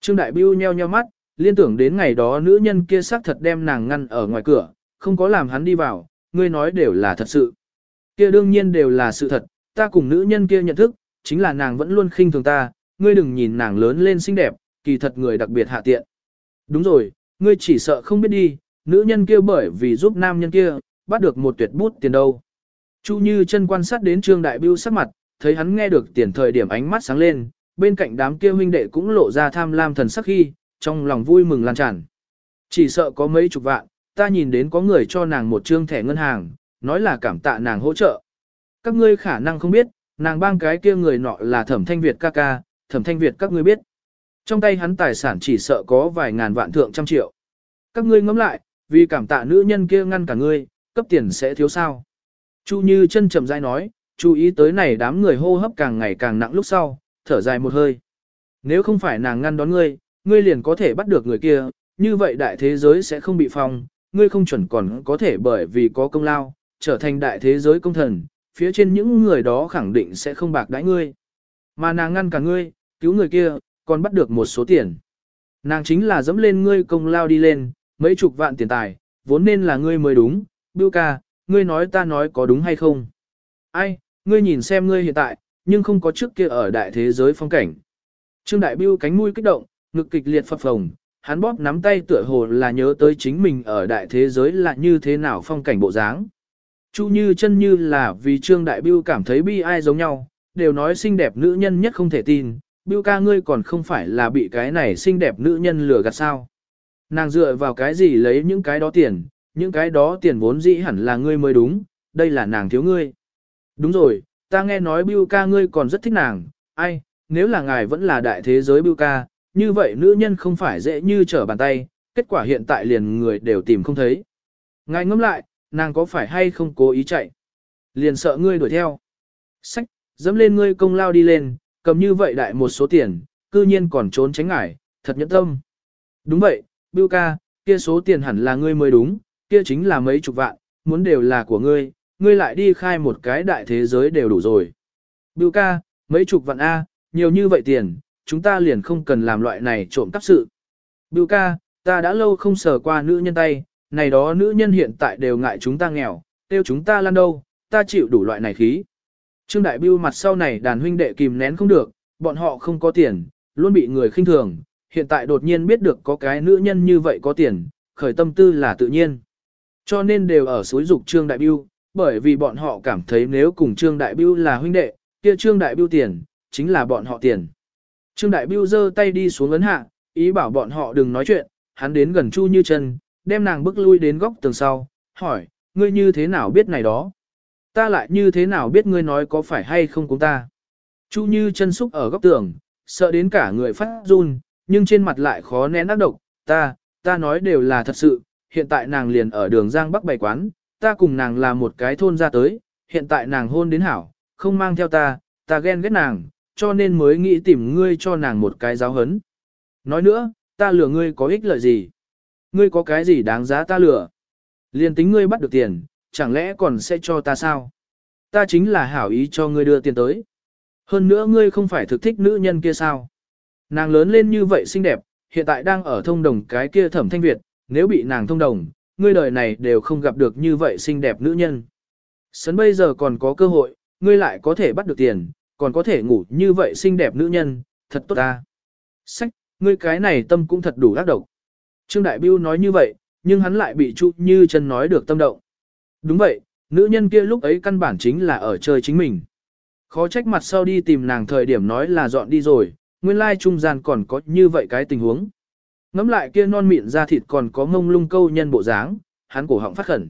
Trương Đại Bưu nheo nheo mắt, liên tưởng đến ngày đó nữ nhân kia xác thật đem nàng ngăn ở ngoài cửa, không có làm hắn đi vào, ngươi nói đều là thật sự. Kia đương nhiên đều là sự thật, ta cùng nữ nhân kia nhận thức, chính là nàng vẫn luôn khinh thường ta, ngươi đừng nhìn nàng lớn lên xinh đẹp, kỳ thật người đặc biệt hạ tiện. Đúng rồi, ngươi chỉ sợ không biết đi, nữ nhân kia bởi vì giúp nam nhân kia, bắt được một tuyệt bút tiền đâu. Chu Như chân quan sát đến Trương Đại Bưu sắc mặt, thấy hắn nghe được tiền thời điểm ánh mắt sáng lên, bên cạnh đám kia huynh đệ cũng lộ ra tham lam thần sắc khi, trong lòng vui mừng lan tràn. Chỉ sợ có mấy chục vạn, ta nhìn đến có người cho nàng một trương thẻ ngân hàng, nói là cảm tạ nàng hỗ trợ. Các ngươi khả năng không biết, nàng bang cái kia người nọ là thẩm thanh Việt ca ca, thẩm thanh Việt các ngươi biết. Trong tay hắn tài sản chỉ sợ có vài ngàn vạn thượng trăm triệu. Các ngươi ngẫm lại, vì cảm tạ nữ nhân kia ngăn cả ngươi, cấp tiền sẽ thiếu sao. Chu Như chân chậm rãi nói, chú ý tới này đám người hô hấp càng ngày càng nặng lúc sau, thở dài một hơi. Nếu không phải nàng ngăn đón ngươi, ngươi liền có thể bắt được người kia, như vậy đại thế giới sẽ không bị phong, ngươi không chuẩn còn có thể bởi vì có công lao, trở thành đại thế giới công thần, phía trên những người đó khẳng định sẽ không bạc đãi ngươi. Mà nàng ngăn cả ngươi, cứu người kia, còn bắt được một số tiền. Nàng chính là dẫm lên ngươi công lao đi lên, mấy chục vạn tiền tài, vốn nên là ngươi mới đúng, Bưu ca, ngươi nói ta nói có đúng hay không? Ai, ngươi nhìn xem ngươi hiện tại, nhưng không có trước kia ở đại thế giới phong cảnh. Trương Đại Bưu cánh mũi kích động, ngực kịch liệt phập phồng, hắn bóp nắm tay tựa hồ là nhớ tới chính mình ở đại thế giới là như thế nào phong cảnh bộ dáng. Chu như chân như là vì Trương Đại Bưu cảm thấy bi ai giống nhau, đều nói xinh đẹp nữ nhân nhất không thể tin, Bưu ca ngươi còn không phải là bị cái này xinh đẹp nữ nhân lừa gạt sao. Nàng dựa vào cái gì lấy những cái đó tiền, những cái đó tiền vốn dĩ hẳn là ngươi mới đúng, đây là nàng thiếu ngươi. Đúng rồi, ta nghe nói biu ca ngươi còn rất thích nàng, ai, nếu là ngài vẫn là đại thế giới biu ca, như vậy nữ nhân không phải dễ như trở bàn tay, kết quả hiện tại liền người đều tìm không thấy. Ngài ngẫm lại, nàng có phải hay không cố ý chạy? Liền sợ ngươi đuổi theo. Sách, dẫm lên ngươi công lao đi lên, cầm như vậy đại một số tiền, cư nhiên còn trốn tránh ngải, thật nhẫn tâm. Đúng vậy, biu ca, kia số tiền hẳn là ngươi mới đúng, kia chính là mấy chục vạn, muốn đều là của ngươi, ngươi lại đi khai một cái đại thế giới đều đủ rồi. Bưu ca, mấy chục vạn A, nhiều như vậy tiền, chúng ta liền không cần làm loại này trộm cắp sự. Bưu ca, ta đã lâu không sờ qua nữ nhân tay, này đó nữ nhân hiện tại đều ngại chúng ta nghèo, tiêu chúng ta lăn đâu, ta chịu đủ loại này khí. Trương Đại Bưu mặt sau này đàn huynh đệ kìm nén không được, bọn họ không có tiền, luôn bị người khinh thường, hiện tại đột nhiên biết được có cái nữ nhân như vậy có tiền, khởi tâm tư là tự nhiên. Cho nên đều ở suối dục Trương Đại Bưu, bởi vì bọn họ cảm thấy nếu cùng Trương Đại Bưu là huynh đệ, kia Trương Đại Bưu tiền, chính là bọn họ tiền. Trương Đại Bưu giơ tay đi xuống ấn hạ, ý bảo bọn họ đừng nói chuyện, hắn đến gần Chu Như Chân, đem nàng bước lui đến góc tường sau, hỏi, ngươi như thế nào biết này đó? Ta lại như thế nào biết ngươi nói có phải hay không cùng ta. Chu như chân xúc ở góc tường, sợ đến cả người phát run, nhưng trên mặt lại khó nén ác độc. Ta, ta nói đều là thật sự, hiện tại nàng liền ở đường Giang Bắc bày quán, ta cùng nàng là một cái thôn ra tới, hiện tại nàng hôn đến hảo, không mang theo ta, ta ghen ghét nàng, cho nên mới nghĩ tìm ngươi cho nàng một cái giáo hấn. Nói nữa, ta lừa ngươi có ích lợi gì? Ngươi có cái gì đáng giá ta lừa? Liên tính ngươi bắt được tiền, chẳng lẽ còn sẽ cho ta sao? Ta chính là hảo ý cho ngươi đưa tiền tới. Hơn nữa ngươi không phải thực thích nữ nhân kia sao? Nàng lớn lên như vậy xinh đẹp, hiện tại đang ở thông đồng cái kia thẩm thanh Việt, nếu bị nàng thông đồng, ngươi đời này đều không gặp được như vậy xinh đẹp nữ nhân. Sấn bây giờ còn có cơ hội, ngươi lại có thể bắt được tiền, còn có thể ngủ như vậy xinh đẹp nữ nhân, thật tốt ta. Sách, ngươi cái này tâm cũng thật đủ ác độc. Trương Đại Biêu nói như vậy, nhưng hắn lại bị Chu Như Chân nói được tâm động. Đúng vậy, nữ nhân kia lúc ấy căn bản chính là ở chơi chính mình. Khó trách mặt sau đi tìm nàng thời điểm nói là dọn đi rồi, nguyên lai trung gian còn có như vậy cái tình huống. Ngắm lại kia non mịn da thịt còn có ngông lung câu nhân bộ dáng, hắn cổ họng phát khẩn.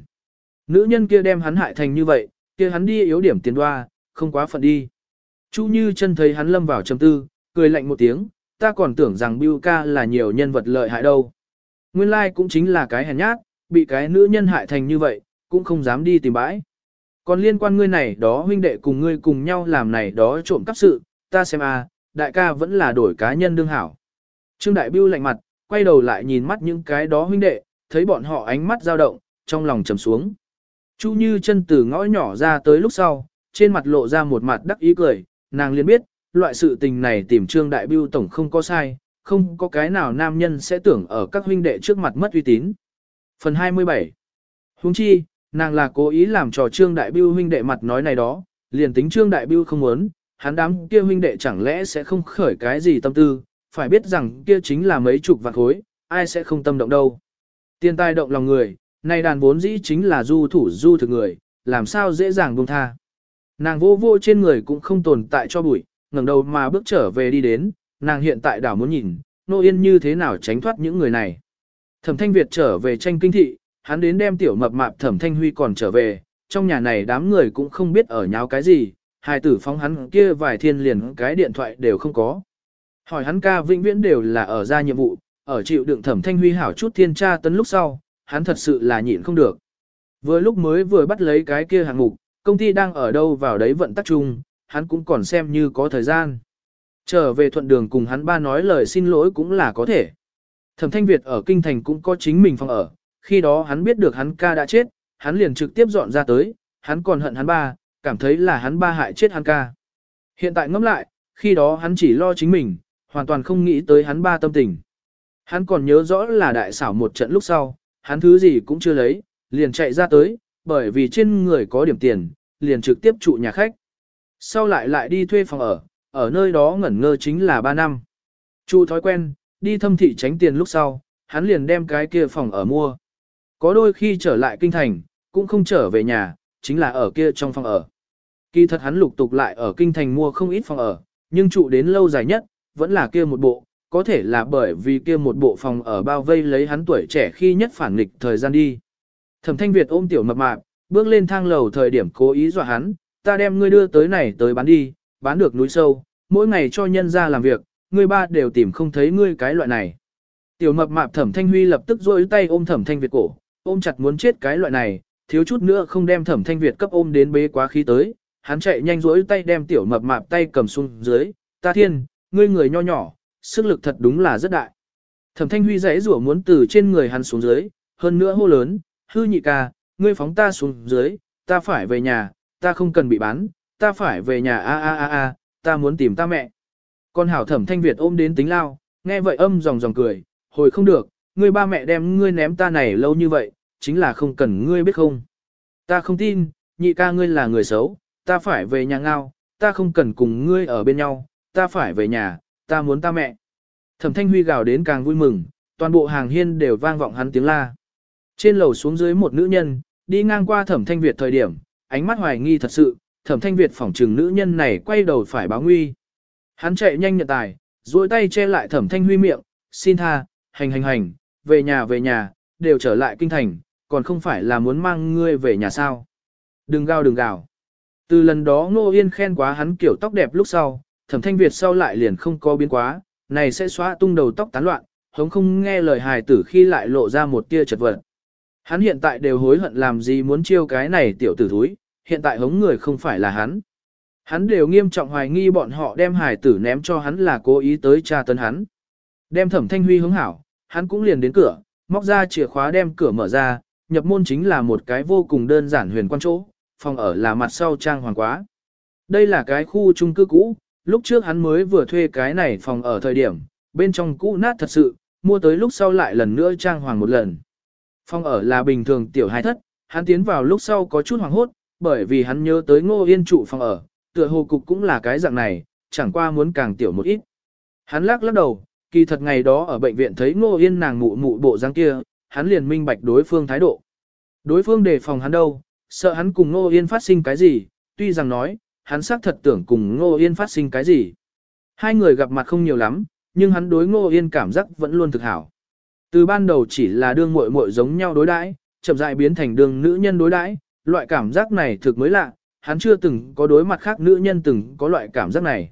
Nữ nhân kia đem hắn hại thành như vậy, kia hắn đi yếu điểm tiền đoa, không quá phận đi. Chu Như chân thấy hắn lâm vào trầm tư, cười lạnh một tiếng, ta còn tưởng rằng Biu ca là nhiều nhân vật lợi hại đâu. Nguyên lai like cũng chính là cái hèn nhát, bị cái nữ nhân hại thành như vậy, cũng không dám đi tìm bãi. Còn liên quan ngươi này đó huynh đệ cùng ngươi cùng nhau làm này đó trộm cắp sự, ta xem a, đại ca vẫn là đổi cá nhân đương hảo. Trương Đại Biêu lạnh mặt, quay đầu lại nhìn mắt những cái đó huynh đệ, thấy bọn họ ánh mắt dao động, trong lòng trầm xuống. Chu Như chân từ ngõ nhỏ ra tới lúc sau, trên mặt lộ ra một mặt đắc ý cười, nàng liền biết, loại sự tình này tìm Trương Đại Biêu tổng không có sai, không có cái nào nam nhân sẽ tưởng ở các huynh đệ trước mặt mất uy tín. Phần 27 Huống chi, nàng là cố ý làm trò Trương Đại Biêu huynh đệ mặt nói này đó, liền tính Trương Đại Biêu không muốn, hắn đám kia huynh đệ chẳng lẽ sẽ không khởi cái gì tâm tư, phải biết rằng kia chính là mấy chục vạn khối, ai sẽ không tâm động đâu. Tiền tài động lòng người, này đàn vốn dĩ chính là du thủ du thực người, làm sao dễ dàng buông tha. Nàng vô vô trên người cũng không tồn tại cho bụi, ngẩng đầu mà bước trở về đi đến, nàng hiện tại đảo muốn nhìn, nô yên như thế nào tránh thoát những người này. Thẩm thanh Việt trở về tranh kinh thị, hắn đến đem tiểu mập mạp thẩm thanh huy còn trở về, trong nhà này đám người cũng không biết ở nháo cái gì, hai tử phóng hắn kia vài thiên liền cái điện thoại đều không có. Hỏi hắn ca vĩnh viễn đều là ở ra nhiệm vụ, ở chịu đựng thẩm thanh huy hảo chút thiên tra tấn lúc sau, hắn thật sự là nhịn không được. Vừa lúc mới vừa bắt lấy cái kia hạng mục, công ty đang ở đâu vào đấy vận tắc chung, hắn cũng còn xem như có thời gian. Trở về thuận đường cùng hắn ba nói lời xin lỗi cũng là có thể. Thẩm Thanh Việt ở Kinh Thành cũng có chính mình phòng ở, khi đó hắn biết được hắn ca đã chết, hắn liền trực tiếp dọn ra tới, hắn còn hận hắn ba, cảm thấy là hắn ba hại chết hắn ca. Hiện tại ngẫm lại, khi đó hắn chỉ lo chính mình, hoàn toàn không nghĩ tới hắn ba tâm tình. Hắn còn nhớ rõ là đại xảo một trận lúc sau, hắn thứ gì cũng chưa lấy, liền chạy ra tới, bởi vì trên người có điểm tiền, liền trực tiếp trụ nhà khách. Sau lại lại đi thuê phòng ở, ở nơi đó ngẩn ngơ chính là 3 năm. Chu thói quen, đi thâm thị tránh tiền lúc sau, hắn liền đem cái kia phòng ở mua. Có đôi khi trở lại kinh thành, cũng không trở về nhà, chính là ở kia trong phòng ở. Kỳ thật hắn lục tục lại ở kinh thành mua không ít phòng ở, nhưng trụ đến lâu dài nhất, vẫn là kia một bộ, có thể là bởi vì kia một bộ phòng ở bao vây lấy hắn tuổi trẻ khi nhất phản nghịch thời gian đi. Thẩm Thanh Việt ôm tiểu mập mạp, bước lên thang lầu thời điểm cố ý dọa hắn, ta đem ngươi đưa tới này tới bán đi, bán được núi sâu, mỗi ngày cho nhân ra làm việc, ngươi ba đều tìm không thấy ngươi cái loại này. Tiểu mập mạp Thẩm Thanh Huy lập tức rôi tay ôm Thẩm Thanh Việt cổ, ôm chặt muốn chết cái loại này, thiếu chút nữa không đem Thẩm Thanh Việt cấp ôm đến bế quá khí tới, hắn chạy nhanh rỗi tay đem tiểu mập mạp tay cầm xuống dưới, ta thiên, ngươi người nho nhỏ, sức lực thật đúng là rất đại. Thẩm Thanh Huy rẽ rủa muốn từ trên người hắn xuống dưới, hơn nữa hô lớn, hư nhị ca, ngươi phóng ta xuống dưới, ta phải về nhà, ta không cần bị bán, ta phải về nhà a a a a, ta muốn tìm ta mẹ. Con hảo thẩm thanh Việt ôm đến tính lao, nghe vậy âm dòng dòng cười, hồi không được, ngươi ba mẹ đem ngươi ném ta này lâu như vậy, chính là không cần ngươi biết không. Ta không tin, nhị ca ngươi là người xấu, ta phải về nhà ngao, ta không cần cùng ngươi ở bên nhau, ta phải về nhà, ta muốn ta mẹ. Thẩm thanh huy gào đến càng vui mừng, toàn bộ hàng hiên đều vang vọng hắn tiếng la. Trên lầu xuống dưới một nữ nhân, đi ngang qua thẩm thanh Việt thời điểm, ánh mắt hoài nghi thật sự, thẩm thanh Việt phỏng trừng nữ nhân này quay đầu phải báo nguy. Hắn chạy nhanh nhận tài, duỗi tay che lại thẩm thanh huy miệng, xin tha, hành hành hành, về nhà về nhà, đều trở lại kinh thành, còn không phải là muốn mang ngươi về nhà sao. Đừng gào đừng gào. Từ lần đó Ngô Yên khen quá hắn kiểu tóc đẹp lúc sau, thẩm thanh Việt sau lại liền không có biến quá, này sẽ xóa tung đầu tóc tán loạn, hống không nghe lời hài tử khi lại lộ ra một tia chật vật. Hắn hiện tại đều hối hận làm gì muốn chiêu cái này tiểu tử thúi, hiện tại hống người không phải là hắn. Hắn đều nghiêm trọng hoài nghi bọn họ đem hài tử ném cho hắn là cố ý tới tra tấn hắn. Đem thẩm thanh huy hứng hảo, hắn cũng liền đến cửa, móc ra chìa khóa đem cửa mở ra, nhập môn chính là một cái vô cùng đơn giản huyền quan chỗ, phòng ở là mặt sau trang hoàng quá. Đây là cái khu chung cư cũ, lúc trước hắn mới vừa thuê cái này phòng ở thời điểm, bên trong cũ nát thật sự, mua tới lúc sau lại lần nữa trang hoàng một lần. Phòng ở là bình thường tiểu hai thất, hắn tiến vào lúc sau có chút hoàng hốt, bởi vì hắn nhớ tới ngô yên trụ phòng ở, tựa hồ cục cũng là cái dạng này, chẳng qua muốn càng tiểu một ít. Hắn lắc lắc đầu, kỳ thật ngày đó ở bệnh viện thấy ngô yên nàng mụ mụ bộ dáng kia, hắn liền minh bạch đối phương thái độ. Đối phương đề phòng hắn đâu, sợ hắn cùng ngô yên phát sinh cái gì, tuy rằng nói, hắn xác thật tưởng cùng ngô yên phát sinh cái gì. Hai người gặp mặt không nhiều lắm, nhưng hắn đối ngô yên cảm giác vẫn luôn thực hảo. Từ ban đầu chỉ là đương muội muội giống nhau đối đãi, chậm rãi biến thành đương nữ nhân đối đãi, loại cảm giác này thực mới lạ, hắn chưa từng có đối mặt khác nữ nhân từng có loại cảm giác này.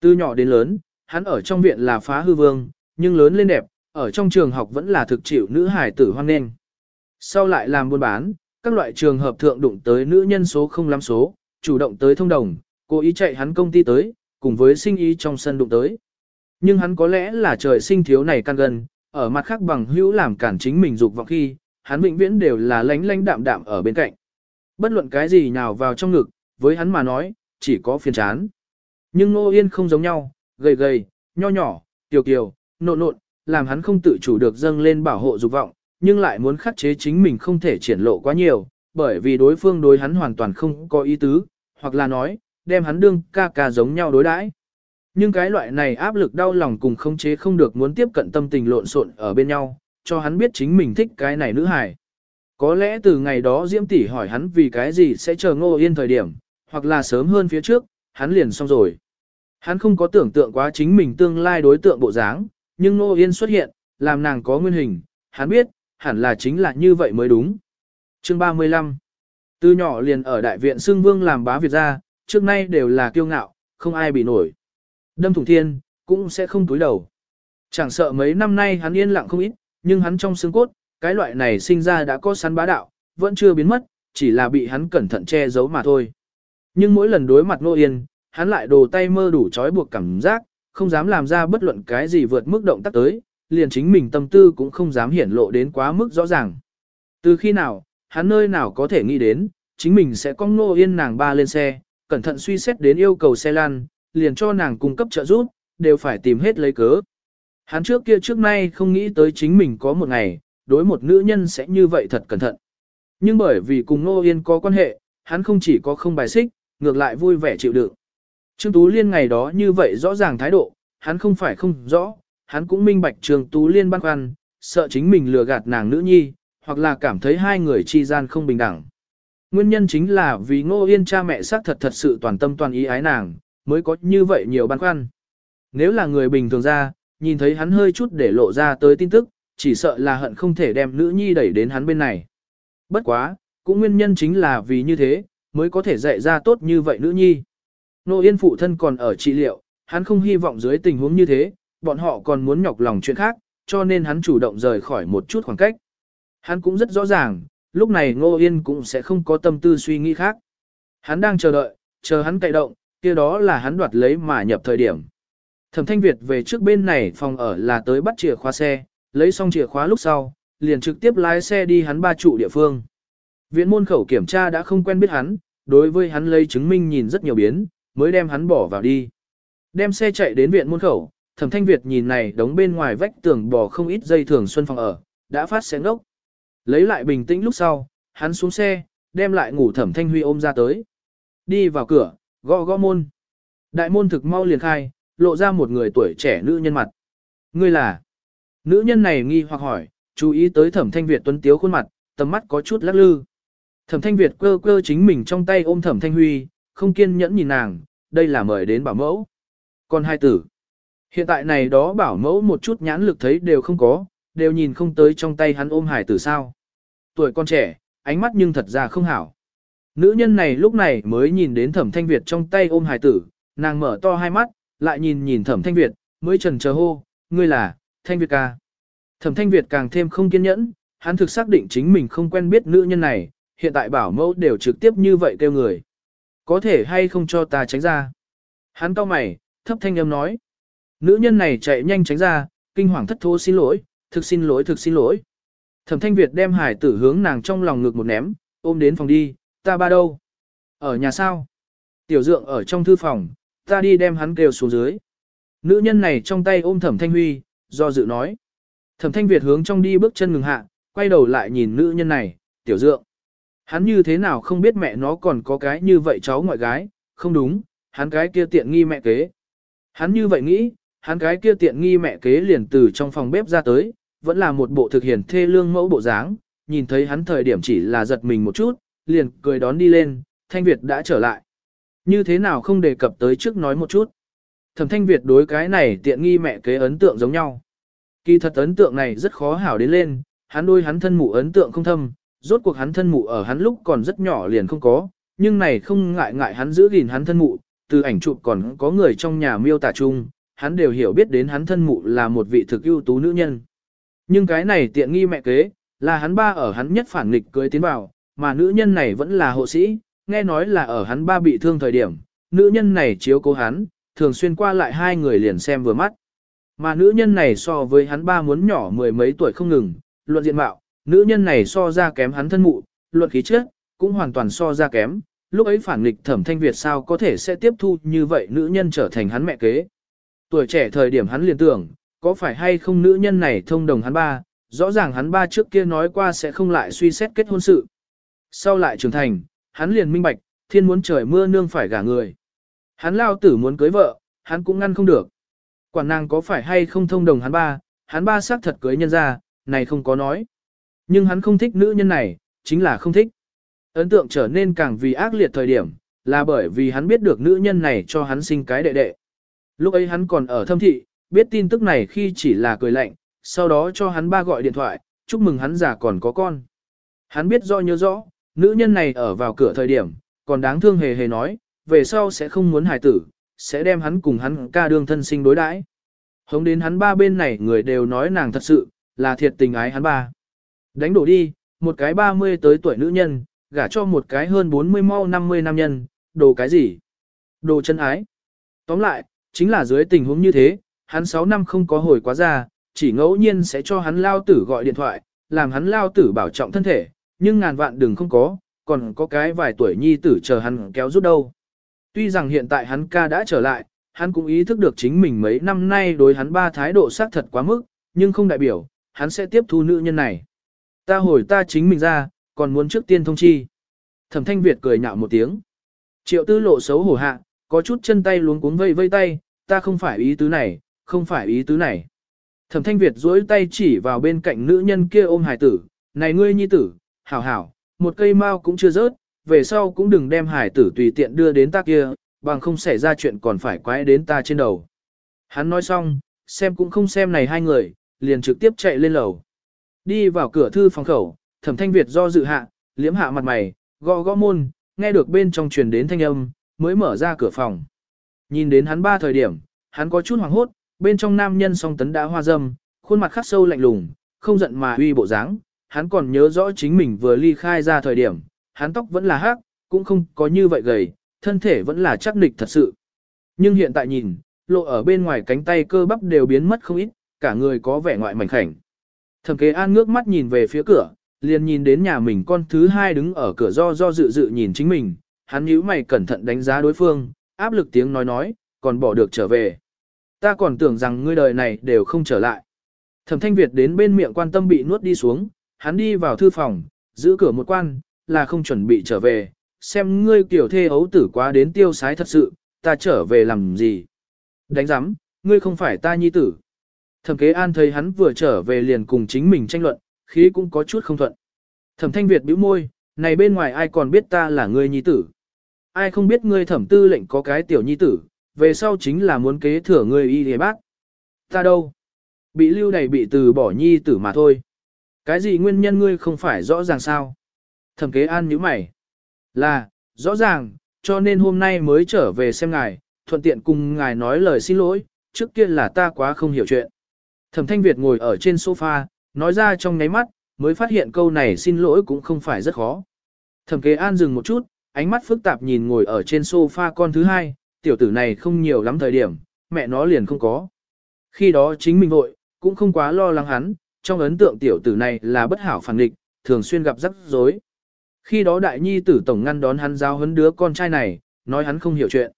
Từ nhỏ đến lớn, hắn ở trong viện là phá hư vương, nhưng lớn lên đẹp, ở trong trường học vẫn là thực chịu nữ hài tử hoan nghênh. Sau lại làm buôn bán, các loại trường hợp thượng đụng tới nữ nhân số không lắm số, chủ động tới thông đồng, cố ý chạy hắn công ty tới, cùng với sinh ý trong sân đụng tới. Nhưng hắn có lẽ là trời sinh thiếu này căn gần, ở mặt khác bằng hữu làm cản chính mình dục vọng khi, hắn vĩnh viễn đều là lánh lánh đạm đạm ở bên cạnh. Bất luận cái gì nào vào trong ngực, với hắn mà nói, chỉ có phiền chán. Nhưng Nô Yên không giống nhau, gầy gầy, nho nhỏ, tiểu kiều, nộn nộn, làm hắn không tự chủ được dâng lên bảo hộ dục vọng, nhưng lại muốn khắc chế chính mình không thể triển lộ quá nhiều, bởi vì đối phương đối hắn hoàn toàn không có ý tứ, hoặc là nói, đem hắn đương ca ca giống nhau đối đãi. Nhưng cái loại này áp lực đau lòng cùng không chế không được muốn tiếp cận tâm tình lộn xộn ở bên nhau, cho hắn biết chính mình thích cái này nữ hài. Có lẽ từ ngày đó Diễm tỷ hỏi hắn vì cái gì sẽ chờ Ngô Yên thời điểm, hoặc là sớm hơn phía trước, hắn liền xong rồi. Hắn không có tưởng tượng quá chính mình tương lai đối tượng bộ dáng, nhưng Ngô Yên xuất hiện, làm nàng có nguyên hình, hắn biết, hẳn là chính là như vậy mới đúng. Chương 35 Từ nhỏ liền ở đại viện Sương Vương làm bá Việt gia, trước nay đều là kiêu ngạo, không ai bị nổi. Đâm thủng thiên, cũng sẽ không túi đầu. Chẳng sợ mấy năm nay hắn yên lặng không ít, nhưng hắn trong xương cốt, cái loại này sinh ra đã có sắn bá đạo, vẫn chưa biến mất, chỉ là bị hắn cẩn thận che giấu mà thôi. Nhưng mỗi lần đối mặt Nô Yên, hắn lại đồ tay mơ đủ trói buộc cảm giác, không dám làm ra bất luận cái gì vượt mức động tác tới, liền chính mình tâm tư cũng không dám hiển lộ đến quá mức rõ ràng. Từ khi nào, hắn nơi nào có thể nghĩ đến, chính mình sẽ con Nô Yên nàng ba lên xe, cẩn thận suy xét đến yêu cầu xe lan, liền cho nàng cung cấp trợ giúp, đều phải tìm hết lấy cớ. Hắn trước kia trước nay không nghĩ tới chính mình có một ngày, đối một nữ nhân sẽ như vậy thật cẩn thận. Nhưng bởi vì cùng Nô Yên có quan hệ, hắn không chỉ có không bài xích, ngược lại vui vẻ chịu đựng. Trương Tú Liên ngày đó như vậy rõ ràng thái độ, hắn không phải không rõ, hắn cũng minh bạch Trương Tú Liên băn khoăn, sợ chính mình lừa gạt nàng nữ nhi, hoặc là cảm thấy hai người chi gian không bình đẳng. Nguyên nhân chính là vì Ngô Yên cha mẹ xác thật thật sự toàn tâm toàn ý ái nàng, mới có như vậy nhiều băn khoăn. Nếu là người bình thường ra, nhìn thấy hắn hơi chút để lộ ra tới tin tức, chỉ sợ là hận không thể đem nữ nhi đẩy đến hắn bên này. Bất quá, cũng nguyên nhân chính là vì như thế, mới có thể dạy ra tốt như vậy nữ nhi. Nô Yên phụ thân còn ở trị liệu, hắn không hy vọng dưới tình huống như thế, bọn họ còn muốn nhọc lòng chuyện khác, cho nên hắn chủ động rời khỏi một chút khoảng cách. Hắn cũng rất rõ ràng, lúc này Ngô Yên cũng sẽ không có tâm tư suy nghĩ khác. Hắn đang chờ đợi, chờ hắn cậy động, kia đó là hắn đoạt lấy mà nhập thời điểm. Thẩm Thanh Việt về trước bên này phòng ở là tới bắt chìa khóa xe, lấy xong chìa khóa lúc sau, liền trực tiếp lái xe đi hắn ba trụ địa phương. Viện môn khẩu kiểm tra đã không quen biết hắn, đối với hắn lấy chứng minh nhìn rất nhiều biến, mới đem hắn bỏ vào đi. Đem xe chạy đến viện môn khẩu, Thẩm Thanh Việt nhìn này đống bên ngoài vách tường bò không ít dây thường xuân phòng ở, đã phát xe ngốc. Lấy lại bình tĩnh lúc sau, hắn xuống xe, đem lại ngủ Thẩm Thanh Huy ôm ra tới. Đi vào cửa, gõ gõ môn. Đại môn thực mau liền khai, lộ ra một người tuổi trẻ nữ nhân mặt. Ngươi là? Nữ nhân này nghi hoặc hỏi, chú ý tới Thẩm Thanh Việt tuấn tiếu khuôn mặt, tầm mắt có chút lắc lư. Thẩm Thanh Việt cơ cơ chính mình trong tay ôm Thẩm Thanh Huy, không kiên nhẫn nhìn nàng, đây là mời đến bảo mẫu. Còn hai tử. Hiện tại này đó bảo mẫu một chút nhãn lực thấy đều không có, đều nhìn không tới trong tay hắn ôm hải tử sao. Tuổi con trẻ, ánh mắt nhưng thật ra không hảo. Nữ nhân này lúc này mới nhìn đến thẩm thanh Việt trong tay ôm hài tử, nàng mở to hai mắt, lại nhìn nhìn thẩm thanh Việt, mới trần chờ hô, ngươi là, thanh Việt ca. Thẩm thanh Việt càng thêm không kiên nhẫn, hắn thực xác định chính mình không quen biết nữ nhân này, hiện tại bảo mẫu đều trực tiếp như vậy kêu người. Có thể hay không cho ta tránh ra. Hắn to mày, thấp thanh âm nói. Nữ nhân này chạy nhanh tránh ra, kinh hoàng thất thố xin lỗi, thực xin lỗi thực xin lỗi. Thẩm thanh Việt đem hải tử hướng nàng trong lòng ngực một ném, ôm đến phòng đi, ta ba đâu? Ở nhà sao? Tiểu dượng ở trong thư phòng, ta đi đem hắn kêu xuống dưới. Nữ nhân này trong tay ôm thẩm thanh huy, do dự nói. Thẩm thanh Việt hướng trong đi bước chân ngừng hạ, quay đầu lại nhìn nữ nhân này, tiểu dượng. Hắn như thế nào không biết mẹ nó còn có cái như vậy cháu ngoại gái, không đúng, hắn cái kia tiện nghi mẹ kế. Hắn như vậy nghĩ, hắn cái kia tiện nghi mẹ kế liền từ trong phòng bếp ra tới, vẫn là một bộ thực hiện thê lương mẫu bộ dáng, nhìn thấy hắn thời điểm chỉ là giật mình một chút, liền cười đón đi lên, Thanh Việt đã trở lại. Như thế nào không đề cập tới trước nói một chút. Thẩm Thanh Việt đối cái này tiện nghi mẹ kế ấn tượng giống nhau. Kỳ thật ấn tượng này rất khó hảo đến lên, hắn đôi hắn thân mụ ấn tượng không thâm, rốt cuộc hắn thân mụ ở hắn lúc còn rất nhỏ liền không có, nhưng này không ngại ngại hắn giữ gìn hắn thân mụ, từ ảnh chụp còn có người trong nhà miêu tả chung, hắn đều hiểu biết đến hắn thân mụ là một vị thực ưu tú nữ nhân. Nhưng cái này tiện nghi mẹ kế, là hắn ba ở hắn nhất phản nghịch cưới tiến vào, mà nữ nhân này vẫn là hộ sĩ, nghe nói là ở hắn ba bị thương thời điểm, nữ nhân này chiếu cố hắn, thường xuyên qua lại hai người liền xem vừa mắt. Mà nữ nhân này so với hắn ba muốn nhỏ mười mấy tuổi không ngừng, luận diện mạo, nữ nhân này so ra kém hắn thân mụ, luận khí chất cũng hoàn toàn so ra kém. Lúc ấy phản nghịch thẩm thanh Việt sao có thể sẽ tiếp thu như vậy nữ nhân trở thành hắn mẹ kế. Tuổi trẻ thời điểm hắn liền tưởng, có phải hay không nữ nhân này thông đồng hắn ba, rõ ràng hắn ba trước kia nói qua sẽ không lại suy xét kết hôn sự. Sau lại trưởng thành, hắn liền minh bạch, thiên muốn trời mưa nương phải gả người. Hắn lao tử muốn cưới vợ, hắn cũng ngăn không được. Quản nàng có phải hay không thông đồng hắn ba, hắn ba xác thật cưới nhân ra, này không có nói. Nhưng hắn không thích nữ nhân này, chính là không thích. Ấn tượng trở nên càng vì ác liệt thời điểm, là bởi vì hắn biết được nữ nhân này cho hắn sinh cái đệ đệ. Lúc ấy hắn còn ở thâm thị, biết tin tức này khi chỉ là cười lạnh, sau đó cho hắn ba gọi điện thoại, chúc mừng hắn già còn có con. Hắn biết rõ nhớ rõ, nữ nhân này ở vào cửa thời điểm, còn đáng thương hề hề nói, về sau sẽ không muốn hài tử, sẽ đem hắn cùng hắn ca đương thân sinh đối đãi. Hống đến hắn ba bên này người đều nói nàng thật sự, là thiệt tình ái hắn ba. Đánh đổ đi, một cái 30 tới tuổi nữ nhân, gả cho một cái hơn 40 mau 50 nam nhân, đồ cái gì? Đồ chân ái. Tóm lại, chính là dưới tình huống như thế, hắn 6 năm không có hồi quá ra, chỉ ngẫu nhiên sẽ cho hắn lao tử gọi điện thoại, làm hắn lao tử bảo trọng thân thể, nhưng ngàn vạn đừng không có, còn có cái vài tuổi nhi tử chờ hắn kéo rút đâu. Tuy rằng hiện tại hắn ca đã trở lại, hắn cũng ý thức được chính mình mấy năm nay đối hắn ba thái độ xác thật quá mức, nhưng không đại biểu, hắn sẽ tiếp thu nữ nhân này. Ta hồi ta chính mình ra, còn muốn trước tiên thông chi. Thẩm thanh Việt cười nhạo một tiếng. Triệu tư lộ xấu hổ hạ, có chút chân tay luống cuống vây vây tay, ta không phải ý tứ này, không phải ý tứ này. Thẩm thanh Việt duỗi tay chỉ vào bên cạnh nữ nhân kia ôm hải tử, này ngươi nhi tử, hảo hảo, một cây mau cũng chưa rớt, về sau cũng đừng đem hải tử tùy tiện đưa đến ta kia, bằng không xảy ra chuyện còn phải quái đến ta trên đầu. Hắn nói xong, xem cũng không xem này hai người, liền trực tiếp chạy lên lầu. Đi vào cửa thư phòng khẩu, thẩm thanh Việt do dự hạ, liếm hạ mặt mày, gõ gõ môn, nghe được bên trong truyền đến thanh âm, mới mở ra cửa phòng. Nhìn đến hắn ba thời điểm, hắn có chút hoảng hốt, bên trong nam nhân song tấn đã hoa dâm, khuôn mặt khắc sâu lạnh lùng, không giận mà uy bộ dáng. Hắn còn nhớ rõ chính mình vừa ly khai ra thời điểm, hắn tóc vẫn là hắc, cũng không có như vậy gầy, thân thể vẫn là chắc nịch thật sự. Nhưng hiện tại nhìn, lộ ở bên ngoài cánh tay cơ bắp đều biến mất không ít, cả người có vẻ ngoại mảnh khảnh. Thẩm kế an ngước mắt nhìn về phía cửa, liền nhìn đến nhà mình con thứ hai đứng ở cửa do do dự dự nhìn chính mình, hắn nhíu mày cẩn thận đánh giá đối phương, áp lực tiếng nói nói, còn bỏ được trở về. Ta còn tưởng rằng ngươi đời này đều không trở lại. Thẩm thanh Việt đến bên miệng quan tâm bị nuốt đi xuống, hắn đi vào thư phòng, giữ cửa một quan, là không chuẩn bị trở về, xem ngươi kiểu thê ấu tử quá đến tiêu sái thật sự, ta trở về làm gì. Đánh giám, ngươi không phải ta nhi tử. Thẩm kế an thấy hắn vừa trở về liền cùng chính mình tranh luận, khí cũng có chút không thuận. Thẩm thanh Việt bĩu môi, này bên ngoài ai còn biết ta là ngươi nhi tử. Ai không biết ngươi thẩm tư lệnh có cái tiểu nhi tử, về sau chính là muốn kế thừa ngươi y hề bác. Ta đâu? Bị lưu đầy bị từ bỏ nhi tử mà thôi. Cái gì nguyên nhân ngươi không phải rõ ràng sao? Thẩm kế an nhíu mày. Là, rõ ràng, cho nên hôm nay mới trở về xem ngài, thuận tiện cùng ngài nói lời xin lỗi, trước kia là ta quá không hiểu chuyện. Thẩm Thanh Việt ngồi ở trên sofa, nói ra trong nháy mắt, mới phát hiện câu này xin lỗi cũng không phải rất khó. Thẩm Kế An dừng một chút, ánh mắt phức tạp nhìn ngồi ở trên sofa con thứ hai, tiểu tử này không nhiều lắm thời điểm, mẹ nó liền không có. Khi đó chính mình vội, cũng không quá lo lắng hắn, trong ấn tượng tiểu tử này là bất hảo phản địch, thường xuyên gặp rắc rối. Khi đó đại nhi tử tổng ngăn đón hắn giao hấn đứa con trai này, nói hắn không hiểu chuyện.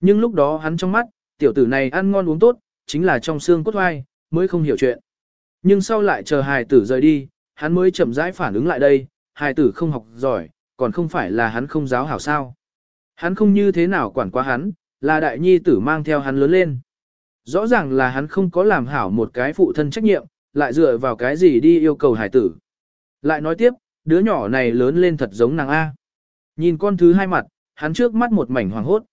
Nhưng lúc đó hắn trong mắt, tiểu tử này ăn ngon uống tốt, chính là trong xương cốt oai, mới không hiểu chuyện. Nhưng sau lại chờ hài tử rời đi, hắn mới chậm rãi phản ứng lại đây, hài tử không học giỏi, còn không phải là hắn không giáo hảo sao. Hắn không như thế nào quản quá hắn, là đại nhi tử mang theo hắn lớn lên. Rõ ràng là hắn không có làm hảo một cái phụ thân trách nhiệm, lại dựa vào cái gì đi yêu cầu hải tử. Lại nói tiếp, đứa nhỏ này lớn lên thật giống nàng A. Nhìn con thứ hai mặt, hắn trước mắt một mảnh hoàng hốt.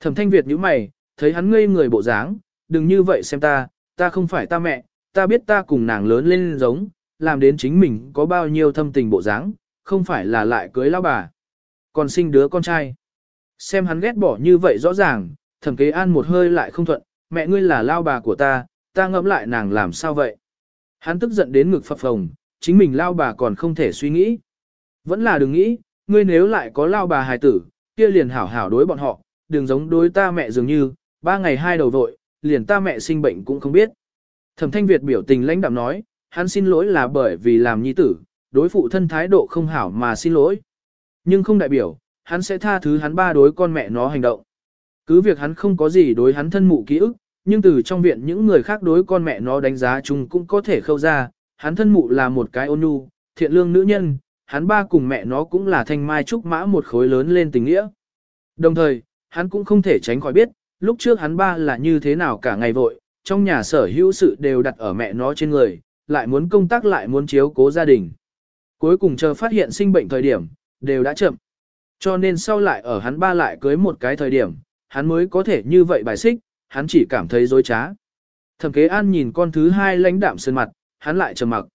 Thẩm thanh Việt nhíu mày, thấy hắn ngây người bộ dáng, đừng như vậy xem ta, ta không phải ta mẹ, ta biết ta cùng nàng lớn lên giống, làm đến chính mình có bao nhiêu thâm tình bộ dáng, không phải là lại cưới lão bà. Còn sinh đứa con trai. Xem hắn ghét bỏ như vậy rõ ràng, thẩm kế an một hơi lại không thuận, mẹ ngươi là lao bà của ta, ta ngẫm lại nàng làm sao vậy. Hắn tức giận đến ngực phập phồng, chính mình lao bà còn không thể suy nghĩ. Vẫn là đừng nghĩ, ngươi nếu lại có lao bà hài tử, kia liền hảo hảo đối bọn họ, đừng giống đối ta mẹ dường như, ba ngày hai đầu vội, liền ta mẹ sinh bệnh cũng không biết. Thẩm thanh Việt biểu tình lãnh đạm nói, hắn xin lỗi là bởi vì làm nhi tử, đối phụ thân thái độ không hảo mà xin lỗi. Nhưng không đại biểu, hắn sẽ tha thứ hắn ba đối con mẹ nó hành động. Cứ việc hắn không có gì đối hắn thân mụ ký ức, nhưng từ trong viện những người khác đối con mẹ nó đánh giá chung cũng có thể khâu ra, hắn thân mụ là một cái ôn nhu, thiện lương nữ nhân, hắn ba cùng mẹ nó cũng là thanh mai trúc mã một khối lớn lên tình nghĩa. Đồng thời, hắn cũng không thể tránh khỏi biết, lúc trước hắn ba là như thế nào cả ngày vội, trong nhà sở hữu sự đều đặt ở mẹ nó trên người, lại muốn công tác lại muốn chiếu cố gia đình. Cuối cùng chờ phát hiện sinh bệnh thời điểm, đều đã chậm. Cho nên sau lại ở hắn ba lại cưới một cái thời điểm, hắn mới có thể như vậy bài xích, hắn chỉ cảm thấy dối trá. Thẩm kế an nhìn con thứ hai lãnh đạm sơn mặt, hắn lại trầm mặc.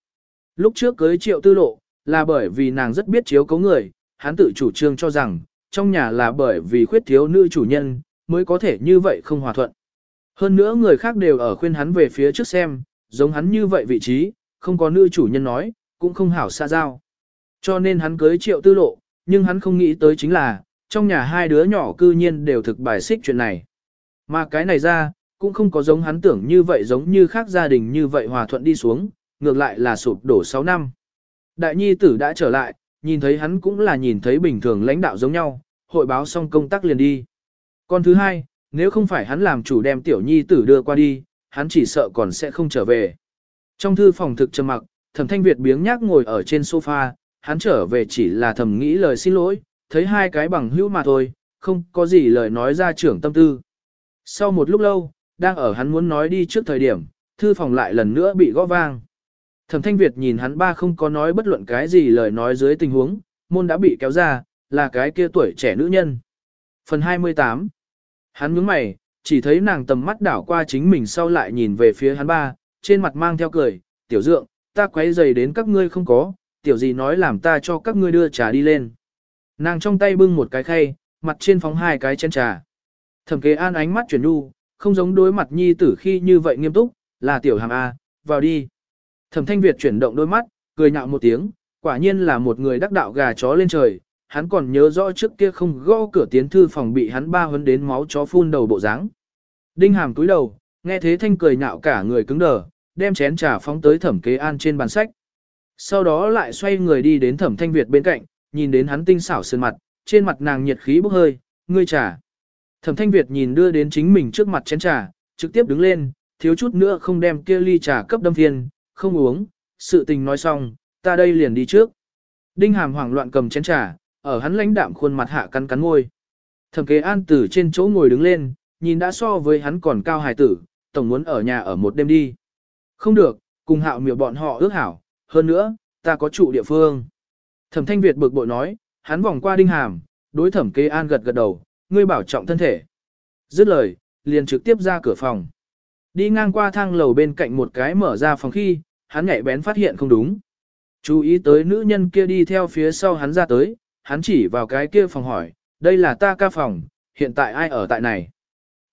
Lúc trước cưới triệu tư lộ, là bởi vì nàng rất biết chiếu cấu người, hắn tự chủ trương cho rằng, trong nhà là bởi vì khuyết thiếu nữ chủ nhân, mới có thể như vậy không hòa thuận. Hơn nữa người khác đều ở khuyên hắn về phía trước xem, giống hắn như vậy vị trí, không có nữ chủ nhân nói, cũng không hảo xa giao. Cho nên hắn cưới triệu tư lộ, nhưng hắn không nghĩ tới chính là, trong nhà hai đứa nhỏ cư nhiên đều thực bài xích chuyện này. Mà cái này ra, cũng không có giống hắn tưởng như vậy giống như khác gia đình như vậy hòa thuận đi xuống, ngược lại là sụp đổ 6 năm. Đại nhi tử đã trở lại, nhìn thấy hắn cũng là nhìn thấy bình thường lãnh đạo giống nhau, hội báo xong công tác liền đi. Con thứ hai, nếu không phải hắn làm chủ đem tiểu nhi tử đưa qua đi, hắn chỉ sợ còn sẽ không trở về. Trong thư phòng thực trầm mặc, thẩm thanh Việt biếng nhác ngồi ở trên sofa, hắn trở về chỉ là thầm nghĩ lời xin lỗi, thấy hai cái bằng hữu mà thôi, không có gì lời nói ra trưởng tâm tư. Sau một lúc lâu, đang ở hắn muốn nói đi trước thời điểm, thư phòng lại lần nữa bị gõ vang. Thẩm Thanh Việt nhìn hắn ba không có nói bất luận cái gì lời nói dưới tình huống, môn đã bị kéo ra, là cái kia tuổi trẻ nữ nhân. Phần 28 Hắn nhướng mày, chỉ thấy nàng tầm mắt đảo qua chính mình sau lại nhìn về phía hắn ba, trên mặt mang theo cười, tiểu dượng, ta quấy giày đến các ngươi không có, tiểu gì nói làm ta cho các ngươi đưa trà đi lên. Nàng trong tay bưng một cái khay, mặt trên phóng hai cái chén trà. Thẩm kế an ánh mắt chuyển nu, không giống đối mặt nhi tử khi như vậy nghiêm túc, là tiểu hàm A, vào đi. Thẩm thanh Việt chuyển động đôi mắt, cười nhạo một tiếng, quả nhiên là một người đắc đạo gà chó lên trời, hắn còn nhớ rõ trước kia không gõ cửa tiến thư phòng bị hắn ba huấn đến máu chó phun đầu bộ dáng. Đinh hàm túi đầu, nghe thế thanh cười nhạo cả người cứng đờ, đem chén trà phóng tới thẩm kế an trên bàn sách. Sau đó lại xoay người đi đến thẩm thanh Việt bên cạnh, nhìn đến hắn tinh xảo sơn mặt, trên mặt nàng nhiệt khí bốc hơi, ngươi trà. Thẩm thanh Việt nhìn đưa đến chính mình trước mặt chén trà, trực tiếp đứng lên, thiếu chút nữa không đem kia ly trà cấp đâm thiên, không uống, sự tình nói xong, ta đây liền đi trước. Đinh hàm hoảng loạn cầm chén trà, ở hắn lãnh đạm khuôn mặt hạ cắn cắn môi. Thẩm kế an Tử trên chỗ ngồi đứng lên, nhìn đã so với hắn còn cao hài tử, tổng muốn ở nhà ở một đêm đi. Không được, cùng hạo Miệu bọn họ ước hảo, hơn nữa, ta có trụ địa phương. Thẩm thanh Việt bực bội nói, hắn vòng qua đinh hàm, đối thẩm kế an gật gật đầu, ngươi bảo trọng thân thể. Dứt lời, liền trực tiếp ra cửa phòng. Đi ngang qua thang lầu bên cạnh một cái mở ra phòng khi, hắn nhạy bén phát hiện không đúng. Chú ý tới nữ nhân kia đi theo phía sau hắn ra tới, hắn chỉ vào cái kia phòng hỏi, đây là ta ca phòng, hiện tại ai ở tại này.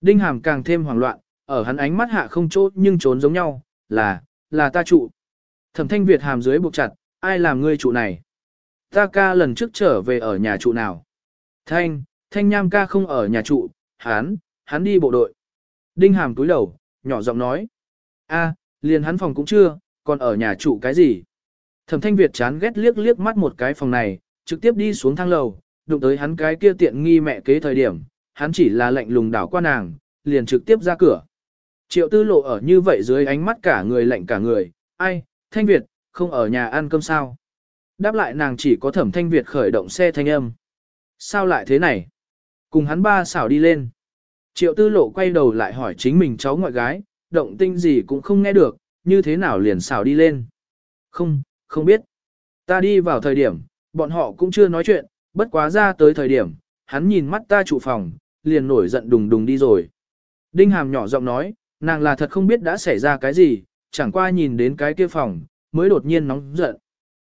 Đinh Hàm càng thêm hoảng loạn, ở hắn ánh mắt hạ không chỗ nhưng trốn giống nhau, là, là ta trụ. Thẩm thanh Việt hàm dưới buộc chặt, ai làm ngươi trụ này? Ta ca lần trước trở về ở nhà trụ nào? Thanh, thanh nham ca không ở nhà trụ, Hán, hắn đi bộ đội. Đinh hàm túi đầu, nhỏ giọng nói. a, liền hắn phòng cũng chưa, còn ở nhà trụ cái gì? Thẩm thanh Việt chán ghét liếc liếc mắt một cái phòng này, trực tiếp đi xuống thang lầu, đụng tới hắn cái kia tiện nghi mẹ kế thời điểm, hắn chỉ là lệnh lùng đảo qua nàng, liền trực tiếp ra cửa. Triệu tư lộ ở như vậy dưới ánh mắt cả người lạnh cả người, ai, thanh Việt, không ở nhà ăn cơm sao? Đáp lại nàng chỉ có thẩm thanh Việt khởi động xe thanh âm. Sao lại thế này? Cùng hắn ba xảo đi lên. Triệu tư lộ quay đầu lại hỏi chính mình cháu ngoại gái, động tinh gì cũng không nghe được, như thế nào liền xảo đi lên. Không, không biết. Ta đi vào thời điểm, bọn họ cũng chưa nói chuyện, bất quá ra tới thời điểm, hắn nhìn mắt ta trụ phòng, liền nổi giận đùng đùng đi rồi. Đinh Hàm nhỏ giọng nói, nàng là thật không biết đã xảy ra cái gì, chẳng qua nhìn đến cái kia phòng, mới đột nhiên nóng giận.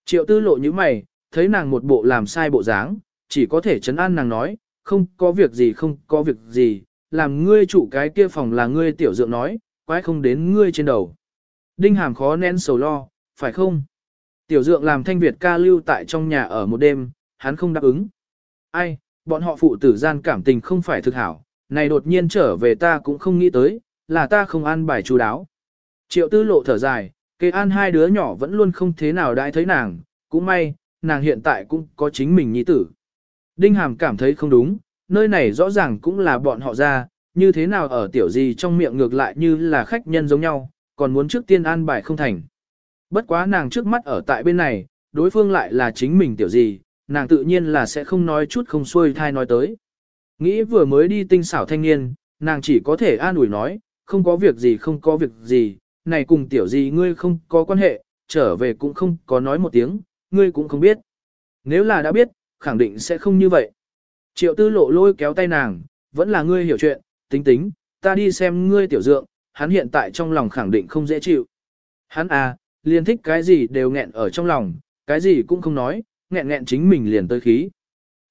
Triệu tư lộ như mày, thấy nàng một bộ làm sai bộ dáng, chỉ có thể chấn an nàng nói, không có việc gì không có việc gì, làm ngươi chủ cái kia phòng là ngươi tiểu dượng nói, quái không đến ngươi trên đầu. Đinh hàm khó nén sầu lo, phải không? Tiểu dượng làm thanh Việt ca lưu tại trong nhà ở một đêm, hắn không đáp ứng. Ai, bọn họ phụ tử gian cảm tình không phải thực hảo, này đột nhiên trở về ta cũng không nghĩ tới, là ta không ăn bài chú đáo. Triệu tư lộ thở dài, kê an hai đứa nhỏ vẫn luôn không thế nào đãi thấy nàng, cũng may, nàng hiện tại cũng có chính mình nhi tử. Đinh Hàm cảm thấy không đúng, nơi này rõ ràng cũng là bọn họ ra, như thế nào ở tiểu gì trong miệng ngược lại như là khách nhân giống nhau, còn muốn trước tiên an bài không thành. Bất quá nàng trước mắt ở tại bên này, đối phương lại là chính mình tiểu gì, nàng tự nhiên là sẽ không nói chút không xuôi thai nói tới. Nghĩ vừa mới đi tinh xảo thanh niên, nàng chỉ có thể an ủi nói, không có việc gì không có việc gì, này cùng tiểu gì ngươi không có quan hệ, trở về cũng không có nói một tiếng, ngươi cũng không biết. Nếu là đã biết, khẳng định sẽ không như vậy. Triệu tư lộ lôi kéo tay nàng, vẫn là ngươi hiểu chuyện, tính tính, ta đi xem ngươi tiểu dượng, hắn hiện tại trong lòng khẳng định không dễ chịu. Hắn à, liền thích cái gì đều nghẹn ở trong lòng, cái gì cũng không nói, nghẹn nghẹn chính mình liền tới khí.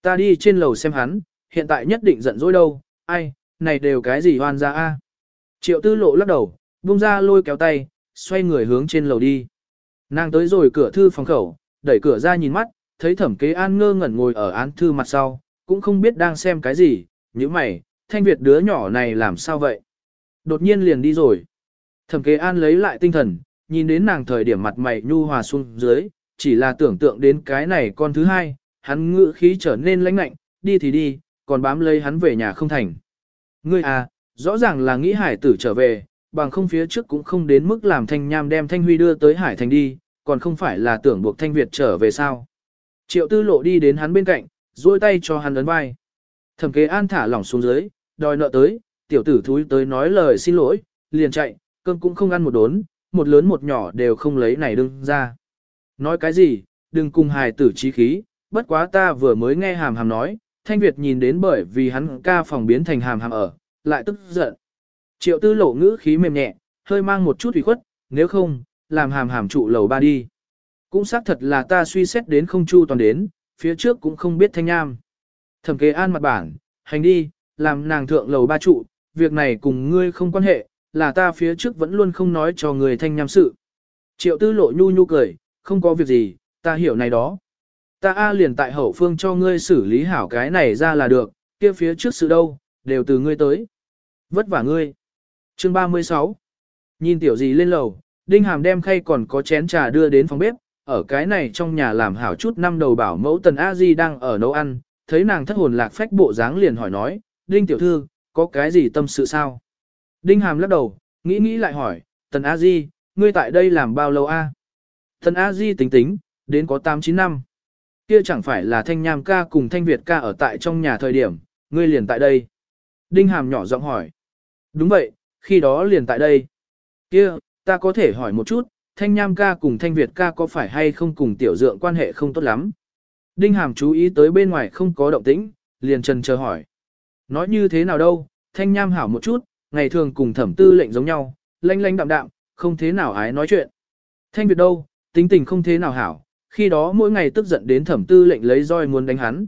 Ta đi trên lầu xem hắn, hiện tại nhất định giận dỗi đâu, ai, này đều cái gì hoan ra a? Triệu tư lộ lắc đầu, buông ra lôi kéo tay, xoay người hướng trên lầu đi. Nàng tới rồi cửa thư phòng khẩu, đẩy cửa ra nhìn mắt, thấy thẩm kế an ngơ ngẩn ngồi ở án thư mặt sau, cũng không biết đang xem cái gì, như mày, thanh Việt đứa nhỏ này làm sao vậy? Đột nhiên liền đi rồi. Thẩm kế an lấy lại tinh thần, nhìn đến nàng thời điểm mặt mày nhu hòa xuống dưới, chỉ là tưởng tượng đến cái này con thứ hai, hắn ngự khí trở nên lãnh lạnh, đi thì đi, còn bám lấy hắn về nhà không thành. Ngươi à, rõ ràng là nghĩ hải tử trở về, bằng không phía trước cũng không đến mức làm thanh nham đem thanh huy đưa tới hải thành đi, còn không phải là tưởng buộc thanh Việt trở về sao. Triệu tư lộ đi đến hắn bên cạnh, duỗi tay cho hắn ấn vai. Thẩm kế an thả lỏng xuống dưới, đòi nợ tới, tiểu tử thúi tới nói lời xin lỗi, liền chạy, cơm cũng không ăn một đốn, một lớn một nhỏ đều không lấy này đương ra. Nói cái gì, đừng cùng hài tử trí khí, bất quá ta vừa mới nghe hàm hàm nói, Thanh Việt nhìn đến bởi vì hắn ca phòng biến thành hàm hàm ở, lại tức giận. Triệu tư lộ ngữ khí mềm nhẹ, hơi mang một chút ủy khuất, nếu không, làm hàm hàm trụ lầu ba đi. Cũng xác thật là ta suy xét đến không chu toàn đến, phía trước cũng không biết thanh nham. Thẩm kế an mặt bản, hành đi, làm nàng thượng lầu ba trụ, việc này cùng ngươi không quan hệ, là ta phía trước vẫn luôn không nói cho người thanh nham sự. Triệu tư lộ nhu nhu cười, không có việc gì, ta hiểu này đó. Ta A liền tại hậu phương cho ngươi xử lý hảo cái này ra là được, kia phía trước sự đâu, đều từ ngươi tới. Vất vả ngươi. Chương 36 Nhìn tiểu gì lên lầu, Đinh Hàm đem khay còn có chén trà đưa đến phòng bếp, ở cái này trong nhà làm hảo chút năm đầu bảo mẫu tần a di đang ở nấu ăn, thấy nàng thất hồn lạc phách bộ dáng liền hỏi nói, Đinh tiểu thư, có cái gì tâm sự sao? Đinh Hàm lắc đầu, nghĩ nghĩ lại hỏi, tần a di, ngươi tại đây làm bao lâu a? Tần a di tính tính, đến có 8-9 năm. Kia chẳng phải là thanh nham ca cùng thanh Việt ca ở tại trong nhà thời điểm, ngươi liền tại đây. Đinh Hàm nhỏ giọng hỏi. Đúng vậy, khi đó liền tại đây. Kia, ta có thể hỏi một chút, thanh nham ca cùng thanh Việt ca có phải hay không cùng tiểu dượng quan hệ không tốt lắm? Đinh Hàm chú ý tới bên ngoài không có động tĩnh, liền trần chờ hỏi. Nói như thế nào đâu, thanh nham hảo một chút, ngày thường cùng thẩm tư lệnh giống nhau, lanh lanh đạm đạm, không thế nào ái nói chuyện. Thanh Việt đâu, tính tình không thế nào hảo, khi đó mỗi ngày tức giận đến thẩm tư lệnh lấy roi muốn đánh hắn.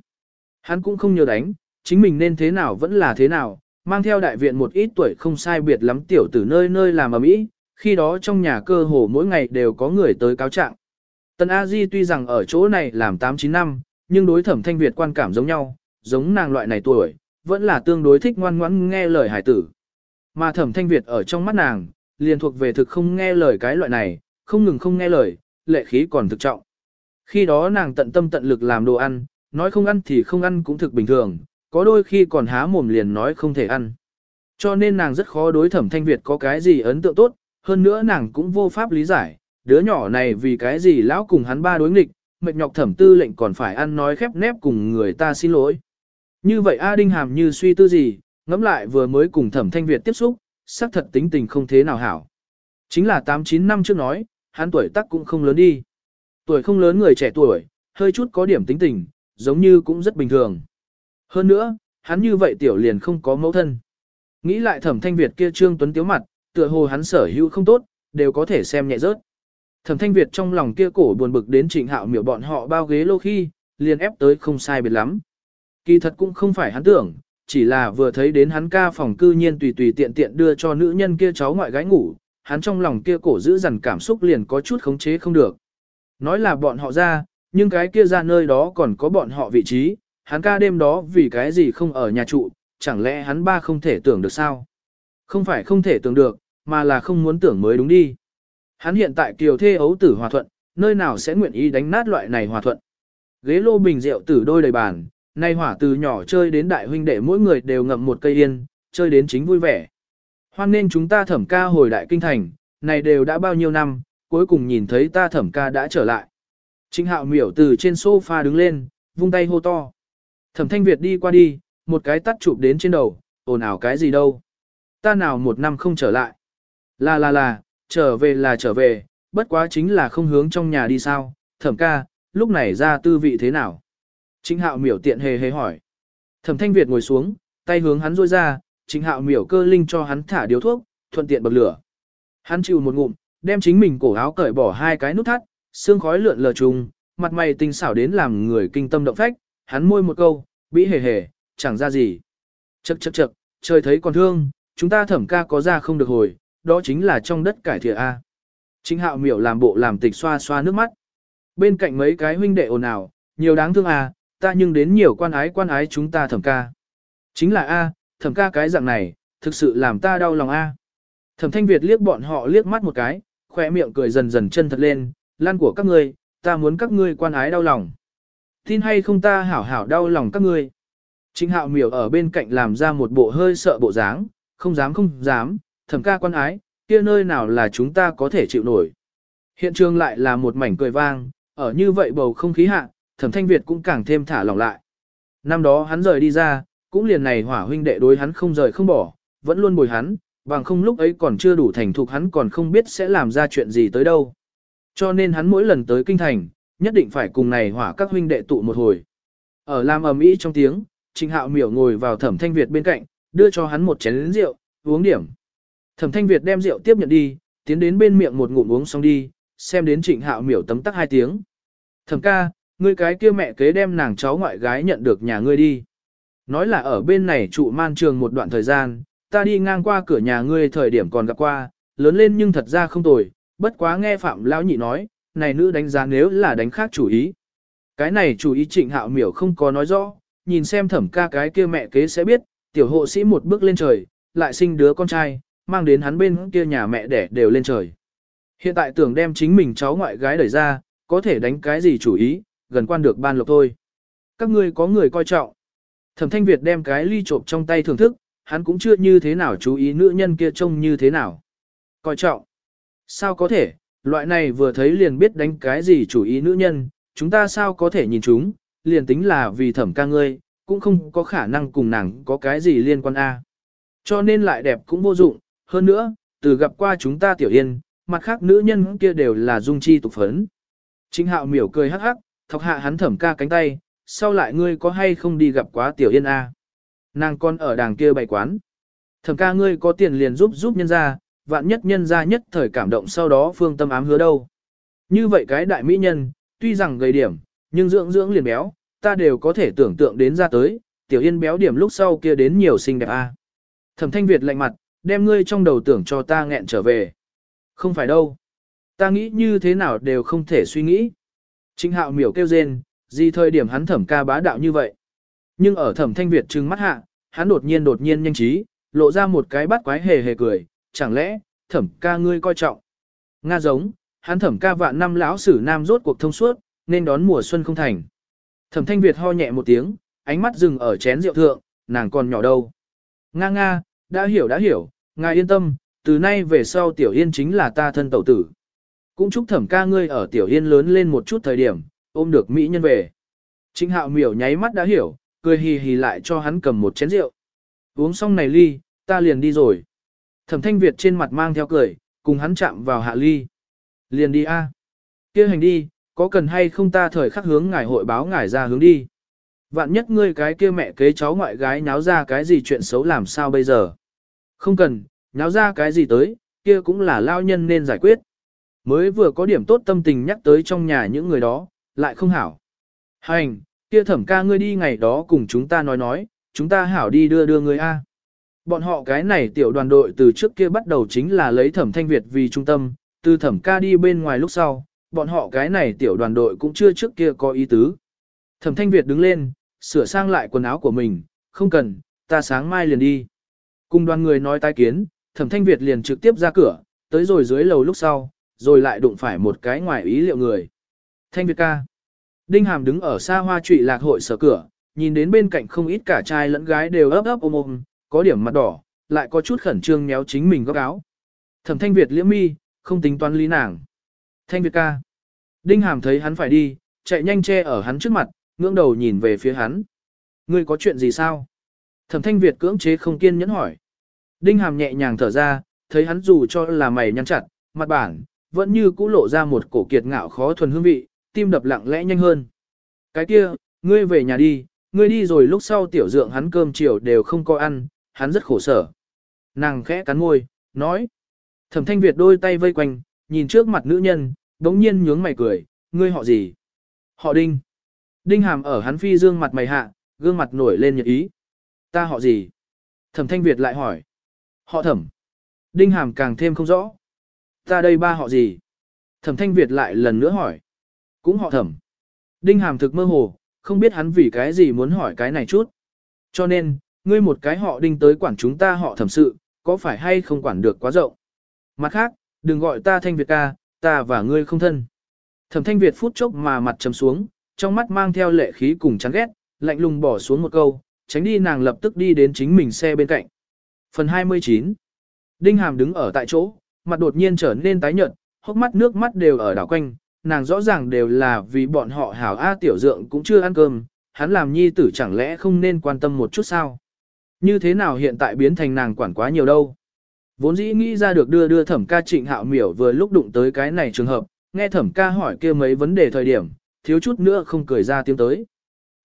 Hắn cũng không nhớ đánh, chính mình nên thế nào vẫn là thế nào, mang theo đại viện một ít tuổi không sai biệt lắm tiểu tử nơi nơi làm ở mỹ, khi đó trong nhà cơ hồ mỗi ngày đều có người tới cáo trạng. Tần A Di tuy rằng ở chỗ này làm 8-9 năm, nhưng đối thẩm thanh Việt quan cảm giống nhau, giống nàng loại này tuổi, vẫn là tương đối thích ngoan ngoãn nghe lời hải tử. Mà thẩm thanh Việt ở trong mắt nàng, liền thuộc về thực không nghe lời cái loại này, không ngừng không nghe lời, lệ khí còn thực trọng. Khi đó nàng tận tâm tận lực làm đồ ăn, nói không ăn thì không ăn cũng thực bình thường, có đôi khi còn há mồm liền nói không thể ăn. Cho nên nàng rất khó đối thẩm thanh Việt có cái gì ấn tượng tốt, hơn nữa nàng cũng vô pháp lý giải, đứa nhỏ này vì cái gì lão cùng hắn ba đối nghịch, mệt nhọc thẩm tư lệnh còn phải ăn nói khép nép cùng người ta xin lỗi. Như vậy A Đinh Hàm như suy tư gì, ngẫm lại vừa mới cùng thẩm thanh Việt tiếp xúc, xác thật tính tình không thế nào hảo. Chính là 8-9 năm trước nói, hắn tuổi tác cũng không lớn đi. Tuổi không lớn người trẻ tuổi, hơi chút có điểm tính tình, giống như cũng rất bình thường. Hơn nữa, hắn như vậy tiểu liền không có mẫu thân. Nghĩ lại thẩm thanh Việt kia trương tuấn tiếu mặt, tựa hồ hắn sở hữu không tốt, đều có thể xem nhẹ rớt. Thẩm thanh Việt trong lòng kia cổ buồn bực đến trịnh hạo miểu bọn họ bao ghế lô khi, liền ép tới không sai biệt lắm. Kỳ thật cũng không phải hắn tưởng, chỉ là vừa thấy đến hắn ca phòng cư nhiên tùy tùy tiện tiện đưa cho nữ nhân kia cháu ngoại gái ngủ, hắn trong lòng kia cổ giữ dằn cảm xúc liền có chút khống chế không được. Nói là bọn họ ra, nhưng cái kia ra nơi đó còn có bọn họ vị trí, hắn ca đêm đó vì cái gì không ở nhà trụ, chẳng lẽ hắn ba không thể tưởng được sao? Không phải không thể tưởng được, mà là không muốn tưởng mới đúng đi. Hắn hiện tại kiều thê ấu tử hòa thuận, nơi nào sẽ nguyện ý đánh nát loại này hòa thuận. Ghế lô bình rượu tử đôi đầy bàn, nay hỏa từ nhỏ chơi đến đại huynh đệ mỗi người đều ngậm một cây yên, chơi đến chính vui vẻ. Hoan nên chúng ta thẩm ca hồi đại kinh thành, này đều đã bao nhiêu năm, cuối cùng nhìn thấy ta thẩm ca đã trở lại. Trịnh hạo miểu từ trên sofa đứng lên, vung tay hô to. Thẩm thanh Việt đi qua đi, một cái tắt chụp đến trên đầu, ồn ào cái gì đâu. Ta nào một năm không trở lại. Là là là, trở về là trở về, bất quá chính là không hướng trong nhà đi sao, thẩm ca, lúc này ra tư vị thế nào. Trịnh hạo miểu tiện hề hề hỏi. Thẩm thanh Việt ngồi xuống, tay hướng hắn rôi ra, trịnh hạo miểu cơ linh cho hắn thả điếu thuốc, thuận tiện bật lửa. Hắn chịu một ngụm, đem chính mình cổ áo cởi bỏ hai cái nút thắt, xương khói lượn lờ trùng, mặt mày tinh xảo đến làm người kinh tâm động phách, hắn môi một câu, bĩ hề hề, chẳng ra gì. Chậc chậc chậc, trời thấy còn thương, chúng ta thẩm ca có ra không được hồi, đó chính là trong đất cải thiện A. chính hạo miểu làm bộ làm tịch xoa xoa nước mắt. Bên cạnh mấy cái huynh đệ ồn ào, nhiều đáng thương à, ta nhưng đến nhiều quan ái quan ái chúng ta thẩm ca. Chính là A, thẩm ca cái dạng này, thực sự làm ta đau lòng A. Thẩm thanh Việt liếc bọn họ liếc mắt một cái, khỏe miệng cười dần dần chân thật lên, lan của các ngươi, ta muốn các ngươi quan ái đau lòng. Tin hay không ta hảo hảo đau lòng các ngươi. Trịnh hạo miểu ở bên cạnh làm ra một bộ hơi sợ bộ dáng, không dám không dám, thẩm ca quan ái, kia nơi nào là chúng ta có thể chịu nổi. Hiện trường lại là một mảnh cười vang, ở như vậy bầu không khí hạ, thẩm thanh Việt cũng càng thêm thả lỏng lại. Năm đó hắn rời đi ra, cũng liền này hỏa huynh đệ đối hắn không rời không bỏ, vẫn luôn bồi hắn, bằng không lúc ấy còn chưa đủ thành thục hắn còn không biết sẽ làm ra chuyện gì tới đâu. Cho nên hắn mỗi lần tới kinh thành, nhất định phải cùng này hỏa các huynh đệ tụ một hồi. Ở làm ầm ĩ trong tiếng, Trình Hạo miểu ngồi vào Thẩm Thanh Việt bên cạnh, đưa cho hắn một chén rượu, uống điểm. Thẩm Thanh Việt đem rượu tiếp nhận đi, tiến đến bên miệng một ngụm uống xong đi, xem đến Trịnh Hạo miểu tấm tắc hai tiếng. Thẩm ca, ngươi cái kia mẹ kế đem nàng cháu ngoại gái nhận được nhà ngươi đi. Nói là ở bên này trụ man trường một đoạn thời gian, ta đi ngang qua cửa nhà ngươi thời điểm còn gặp qua, lớn lên nhưng thật ra không tồi, bất quá nghe Phạm Lão Nhị nói, này nữ đánh giá nếu là đánh khác chủ ý. Cái này chủ ý trịnh hạo miểu không có nói rõ, nhìn xem thẩm ca cái kia mẹ kế sẽ biết, tiểu hộ sĩ một bước lên trời, lại sinh đứa con trai, mang đến hắn bên kia nhà mẹ đẻ đều lên trời. Hiện tại tưởng đem chính mình cháu ngoại gái đẩy ra, có thể đánh cái gì chủ ý, gần quan được ban lộc thôi. Các ngươi có người coi trọng. Thẩm thanh Việt đem cái ly trộm trong tay thưởng thức, hắn cũng chưa như thế nào chú ý nữ nhân kia trông như thế nào. Coi trọng. Sao có thể, loại này vừa thấy liền biết đánh cái gì chủ ý nữ nhân, chúng ta sao có thể nhìn chúng, liền tính là vì thẩm ca ngươi, cũng không có khả năng cùng nàng có cái gì liên quan a. Cho nên lại đẹp cũng vô dụng, hơn nữa, từ gặp qua chúng ta tiểu yên, mặt khác nữ nhân kia đều là dung chi tục phấn. Chính hạo miểu cười hắc hắc, thọc hạ hắn thẩm ca cánh tay, sau lại ngươi có hay không đi gặp quá tiểu yên a? Nàng con ở đàng kia bày quán. Thẩm ca ngươi có tiền liền giúp giúp nhân ra, vạn nhất nhân ra nhất thời cảm động sau đó phương tâm ám hứa đâu. Như vậy cái đại mỹ nhân, tuy rằng gầy điểm, nhưng dưỡng dưỡng liền béo, ta đều có thể tưởng tượng đến ra tới, tiểu yên béo điểm lúc sau kia đến nhiều xinh đẹp a. Thẩm thanh Việt lạnh mặt, đem ngươi trong đầu tưởng cho ta nghẹn trở về. Không phải đâu. Ta nghĩ như thế nào đều không thể suy nghĩ. trinh hạo miểu kêu rên, gì thời điểm hắn thẩm ca bá đạo như vậy. Nhưng ở thẩm thanh Việt trừng mắt hạ, hắn đột nhiên đột nhiên nhanh trí, lộ ra một cái bắt quái hề hề cười, chẳng lẽ, thẩm ca ngươi coi trọng. Nga giống, hắn thẩm ca vạn năm lão sử nam rốt cuộc thông suốt, nên đón mùa xuân không thành. Thẩm thanh Việt ho nhẹ một tiếng, ánh mắt dừng ở chén rượu thượng, nàng còn nhỏ đâu. Nga nga, đã hiểu đã hiểu, ngài yên tâm, từ nay về sau tiểu yên chính là ta thân tẩu tử. Cũng chúc thẩm ca ngươi ở tiểu yên lớn lên một chút thời điểm, ôm được mỹ nhân về. Trịnh hạo miểu nháy mắt đã hiểu, cười hì hì lại cho hắn cầm một chén rượu. Uống xong này ly, ta liền đi rồi. Thẩm thanh Việt trên mặt mang theo cười, cùng hắn chạm vào hạ ly. Liền đi a kia hành đi, có cần hay không ta thời khắc hướng ngài hội báo ngài ra hướng đi. Vạn nhất ngươi cái kia mẹ kế cháu ngoại gái nháo ra cái gì chuyện xấu làm sao bây giờ. Không cần, nháo ra cái gì tới, kia cũng là lao nhân nên giải quyết. Mới vừa có điểm tốt tâm tình nhắc tới trong nhà những người đó, lại không hảo. Hành, kia thẩm ca ngươi đi ngày đó cùng chúng ta nói nói, chúng ta hảo đi đưa đưa ngươi A. Bọn họ cái này tiểu đoàn đội từ trước kia bắt đầu chính là lấy thẩm thanh Việt vì trung tâm, từ thẩm ca đi bên ngoài lúc sau, bọn họ cái này tiểu đoàn đội cũng chưa trước kia có ý tứ. Thẩm thanh Việt đứng lên, sửa sang lại quần áo của mình, không cần, ta sáng mai liền đi. Cùng đoàn người nói tai kiến, thẩm thanh Việt liền trực tiếp ra cửa, tới rồi dưới lầu lúc sau, rồi lại đụng phải một cái ngoài ý liệu người. Thanh Việt ca. Đinh Hàm đứng ở xa hoa trụy lạc hội sở cửa, nhìn đến bên cạnh không ít cả trai lẫn gái đều ấp ấp ôm ôm, có điểm mặt đỏ, lại có chút khẩn trương méo chính mình góc áo. Thẩm Thanh Việt liễm mi, không tính toán lý nàng. Thanh Việt ca. Đinh Hàm thấy hắn phải đi, chạy nhanh che ở hắn trước mặt, ngưỡng đầu nhìn về phía hắn. Ngươi có chuyện gì sao? Thẩm Thanh Việt cưỡng chế không kiên nhẫn hỏi. Đinh Hàm nhẹ nhàng thở ra, thấy hắn dù cho là mày nhăn chặt, mặt bản, vẫn như cũ lộ ra một cổ kiệt ngạo khó thuần hương vị, tim đập lặng lẽ nhanh hơn. Cái kia, ngươi về nhà đi, ngươi đi rồi lúc sau tiểu dượng hắn cơm chiều đều không có ăn, hắn rất khổ sở. Nàng khẽ cắn môi, nói. Thẩm thanh Việt đôi tay vây quanh, nhìn trước mặt nữ nhân, đống nhiên nhướng mày cười, ngươi họ gì? Họ đinh. Đinh hàm ở hắn phi dương mặt mày hạ, gương mặt nổi lên nhật ý. Ta họ gì? Thẩm thanh Việt lại hỏi. Họ thẩm. Đinh hàm càng thêm không rõ. Ta đây ba họ gì? Thẩm thanh Việt lại lần nữa hỏi. Cũng họ thẩm. Đinh hàm thực mơ hồ, không biết hắn vì cái gì muốn hỏi cái này chút. Cho nên, ngươi một cái họ đinh tới quản chúng ta họ thẩm sự, có phải hay không quản được quá rộng. Mặt khác, đừng gọi ta thanh Việt ca, ta và ngươi không thân. Thẩm thanh Việt phút chốc mà mặt trầm xuống, trong mắt mang theo lệ khí cùng chán ghét, lạnh lùng bỏ xuống một câu, tránh đi nàng lập tức đi đến chính mình xe bên cạnh. Phần 29 Đinh Hàm đứng ở tại chỗ, mặt đột nhiên trở nên tái nhợt, hốc mắt nước mắt đều ở đảo quanh, nàng rõ ràng đều là vì bọn họ hảo A tiểu dượng cũng chưa ăn cơm, hắn làm nhi tử chẳng lẽ không nên quan tâm một chút sao? Như thế nào hiện tại biến thành nàng quản quá nhiều đâu? Vốn dĩ nghĩ ra được đưa đưa thẩm ca trịnh hạo miểu vừa lúc đụng tới cái này trường hợp, nghe thẩm ca hỏi kia mấy vấn đề thời điểm, thiếu chút nữa không cười ra tiếng tới.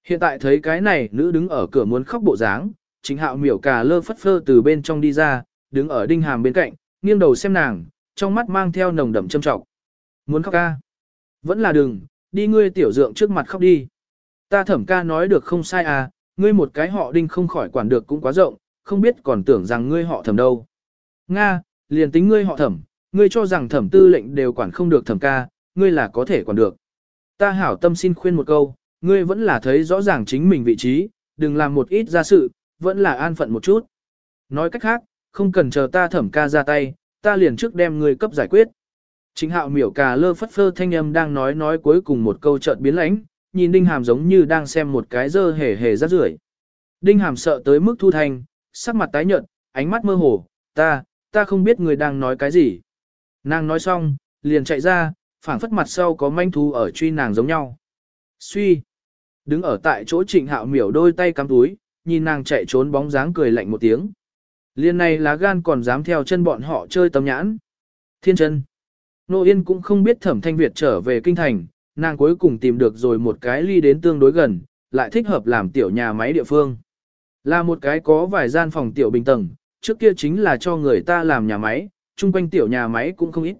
Hiện tại thấy cái này nữ đứng ở cửa muốn khóc bộ dáng, trịnh hạo miểu cà lơ phất phơ từ bên trong đi ra, đứng ở đinh hàm bên cạnh, nghiêng đầu xem nàng, trong mắt mang theo nồng đậm châm trọng. Muốn khóc ca? Vẫn là đừng, đi ngươi tiểu dượng trước mặt khóc đi. Ta thẩm ca nói được không sai à, ngươi một cái họ đinh không khỏi quản được cũng quá rộng, không biết còn tưởng rằng ngươi họ thẩm đâu. Nga, liền tính ngươi họ thẩm, ngươi cho rằng thẩm tư lệnh đều quản không được thẩm ca, ngươi là có thể quản được. Ta hảo tâm xin khuyên một câu, ngươi vẫn là thấy rõ ràng chính mình vị trí, đừng làm một ít ra sự, vẫn là an phận một chút. Nói cách khác, không cần chờ ta thẩm ca ra tay, ta liền trước đem ngươi cấp giải quyết. Chính hạo miểu cà lơ phất phơ thanh âm đang nói nói cuối cùng một câu chợt biến lãnh, nhìn Đinh Hàm giống như đang xem một cái dơ hề hề rác rưởi. Đinh Hàm sợ tới mức thu thanh, sắc mặt tái nhợt, ánh mắt mơ hồ, ta, ta không biết người đang nói cái gì. Nàng nói xong, liền chạy ra, phảng phất mặt sau có manh thú ở truy nàng giống nhau. Suy, đứng ở tại chỗ trịnh hạo miểu đôi tay cắm túi, nhìn nàng chạy trốn bóng dáng cười lạnh một tiếng. Liên này lá gan còn dám theo chân bọn họ chơi tấm nhãn. Thiên chân. Nô Yên cũng không biết thẩm thanh Việt trở về kinh thành, nàng cuối cùng tìm được rồi một cái ly đến tương đối gần, lại thích hợp làm tiểu nhà máy địa phương. Là một cái có vài gian phòng tiểu bình tầng, trước kia chính là cho người ta làm nhà máy, chung quanh tiểu nhà máy cũng không ít.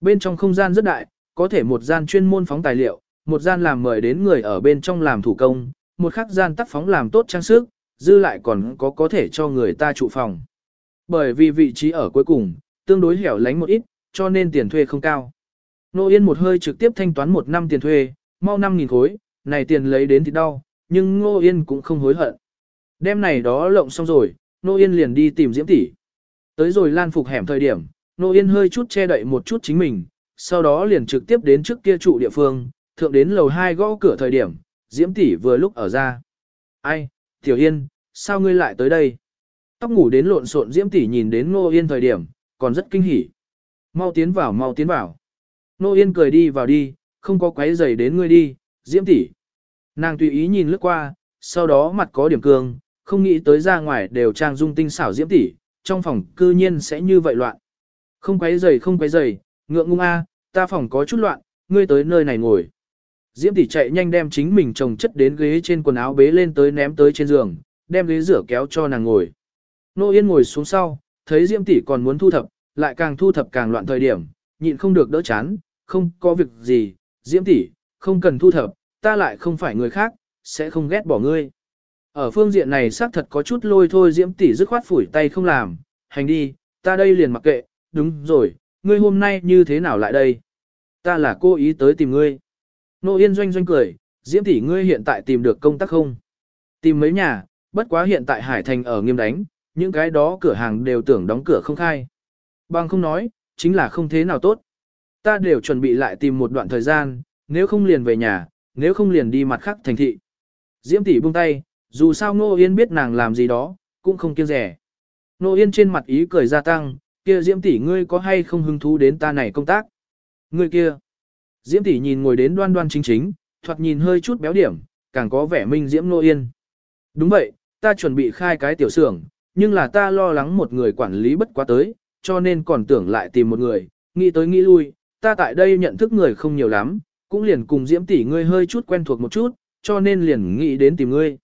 Bên trong không gian rất đại, có thể một gian chuyên môn phóng tài liệu, một gian làm mời đến người ở bên trong làm thủ công, một khắc gian tác phóng làm tốt trang sức, dư lại còn có có thể cho người ta trụ phòng. Bởi vì vị trí ở cuối cùng, tương đối hẻo lánh một ít, cho nên tiền thuê không cao. Nô Yên một hơi trực tiếp thanh toán một năm tiền thuê, mau 5.000 khối, này tiền lấy đến thì đau, nhưng Nô Yên cũng không hối hận. Đêm này đó lộng xong rồi, Nô Yên liền đi tìm Diễm tỷ. Tới rồi lan phục hẻm thời điểm, Nô Yên hơi chút che đậy một chút chính mình, sau đó liền trực tiếp đến trước kia trụ địa phương, thượng đến lầu 2 gõ cửa thời điểm, Diễm tỷ vừa lúc ở ra. Ai, Tiểu Yên, sao ngươi lại tới đây? Tóc ngủ đến lộn xộn Diễm tỷ nhìn đến Nô Yên thời điểm, còn rất kinh hỉ. Mau tiến vào, mau tiến vào. Nô Yên cười đi vào đi, không có quấy giày đến ngươi đi, Diễm tỷ. Nàng tùy ý nhìn lướt qua, sau đó mặt có điểm cường, không nghĩ tới ra ngoài đều trang dung tinh xảo Diễm tỷ, trong phòng cư nhiên sẽ như vậy loạn. Không quấy giày không quấy giày, ngượng ngung a, ta phòng có chút loạn, ngươi tới nơi này ngồi. Diễm tỷ chạy nhanh đem chính mình trồng chất đến ghế trên quần áo bế lên tới ném tới trên giường, đem ghế rửa kéo cho nàng ngồi. Nô Yên ngồi xuống sau, thấy Diễm tỷ còn muốn thu thập, lại càng thu thập càng loạn thời điểm, nhịn không được đỡ chán, không có việc gì, Diễm tỷ, không cần thu thập, ta lại không phải người khác, sẽ không ghét bỏ ngươi. Ở phương diện này xác thật có chút lôi thôi Diễm tỷ dứt khoát phủi tay không làm, hành đi, ta đây liền mặc kệ, đúng rồi, ngươi hôm nay như thế nào lại đây? Ta là cô ý tới tìm ngươi. Nô Yên doanh doanh cười, Diễm tỷ ngươi hiện tại tìm được công tác không? Tìm mấy nhà, bất quá hiện tại Hải Thành ở nghiêm đánh, những cái đó cửa hàng đều tưởng đóng cửa không khai. Bằng không nói, chính là không thế nào tốt. Ta đều chuẩn bị lại tìm một đoạn thời gian, nếu không liền về nhà, nếu không liền đi mặt khác thành thị. Diễm tỷ buông tay, dù sao Nô Yên biết nàng làm gì đó, cũng không kiêng rẻ. Nô Yên trên mặt ý cười gia tăng, kia Diễm tỷ ngươi có hay không hứng thú đến ta này công tác? Ngươi kia. Diễm tỷ nhìn ngồi đến đoan đoan chính chính, thoạt nhìn hơi chút béo điểm, càng có vẻ minh Diễm Nô Yên. Đúng vậy, ta chuẩn bị khai cái tiểu xưởng, nhưng là ta lo lắng một người quản lý bất quá tới, cho nên còn tưởng lại tìm một người, nghĩ tới nghĩ lui, ta tại đây nhận thức người không nhiều lắm, cũng liền cùng Diễm tỷ ngươi hơi chút quen thuộc một chút, cho nên liền nghĩ đến tìm ngươi.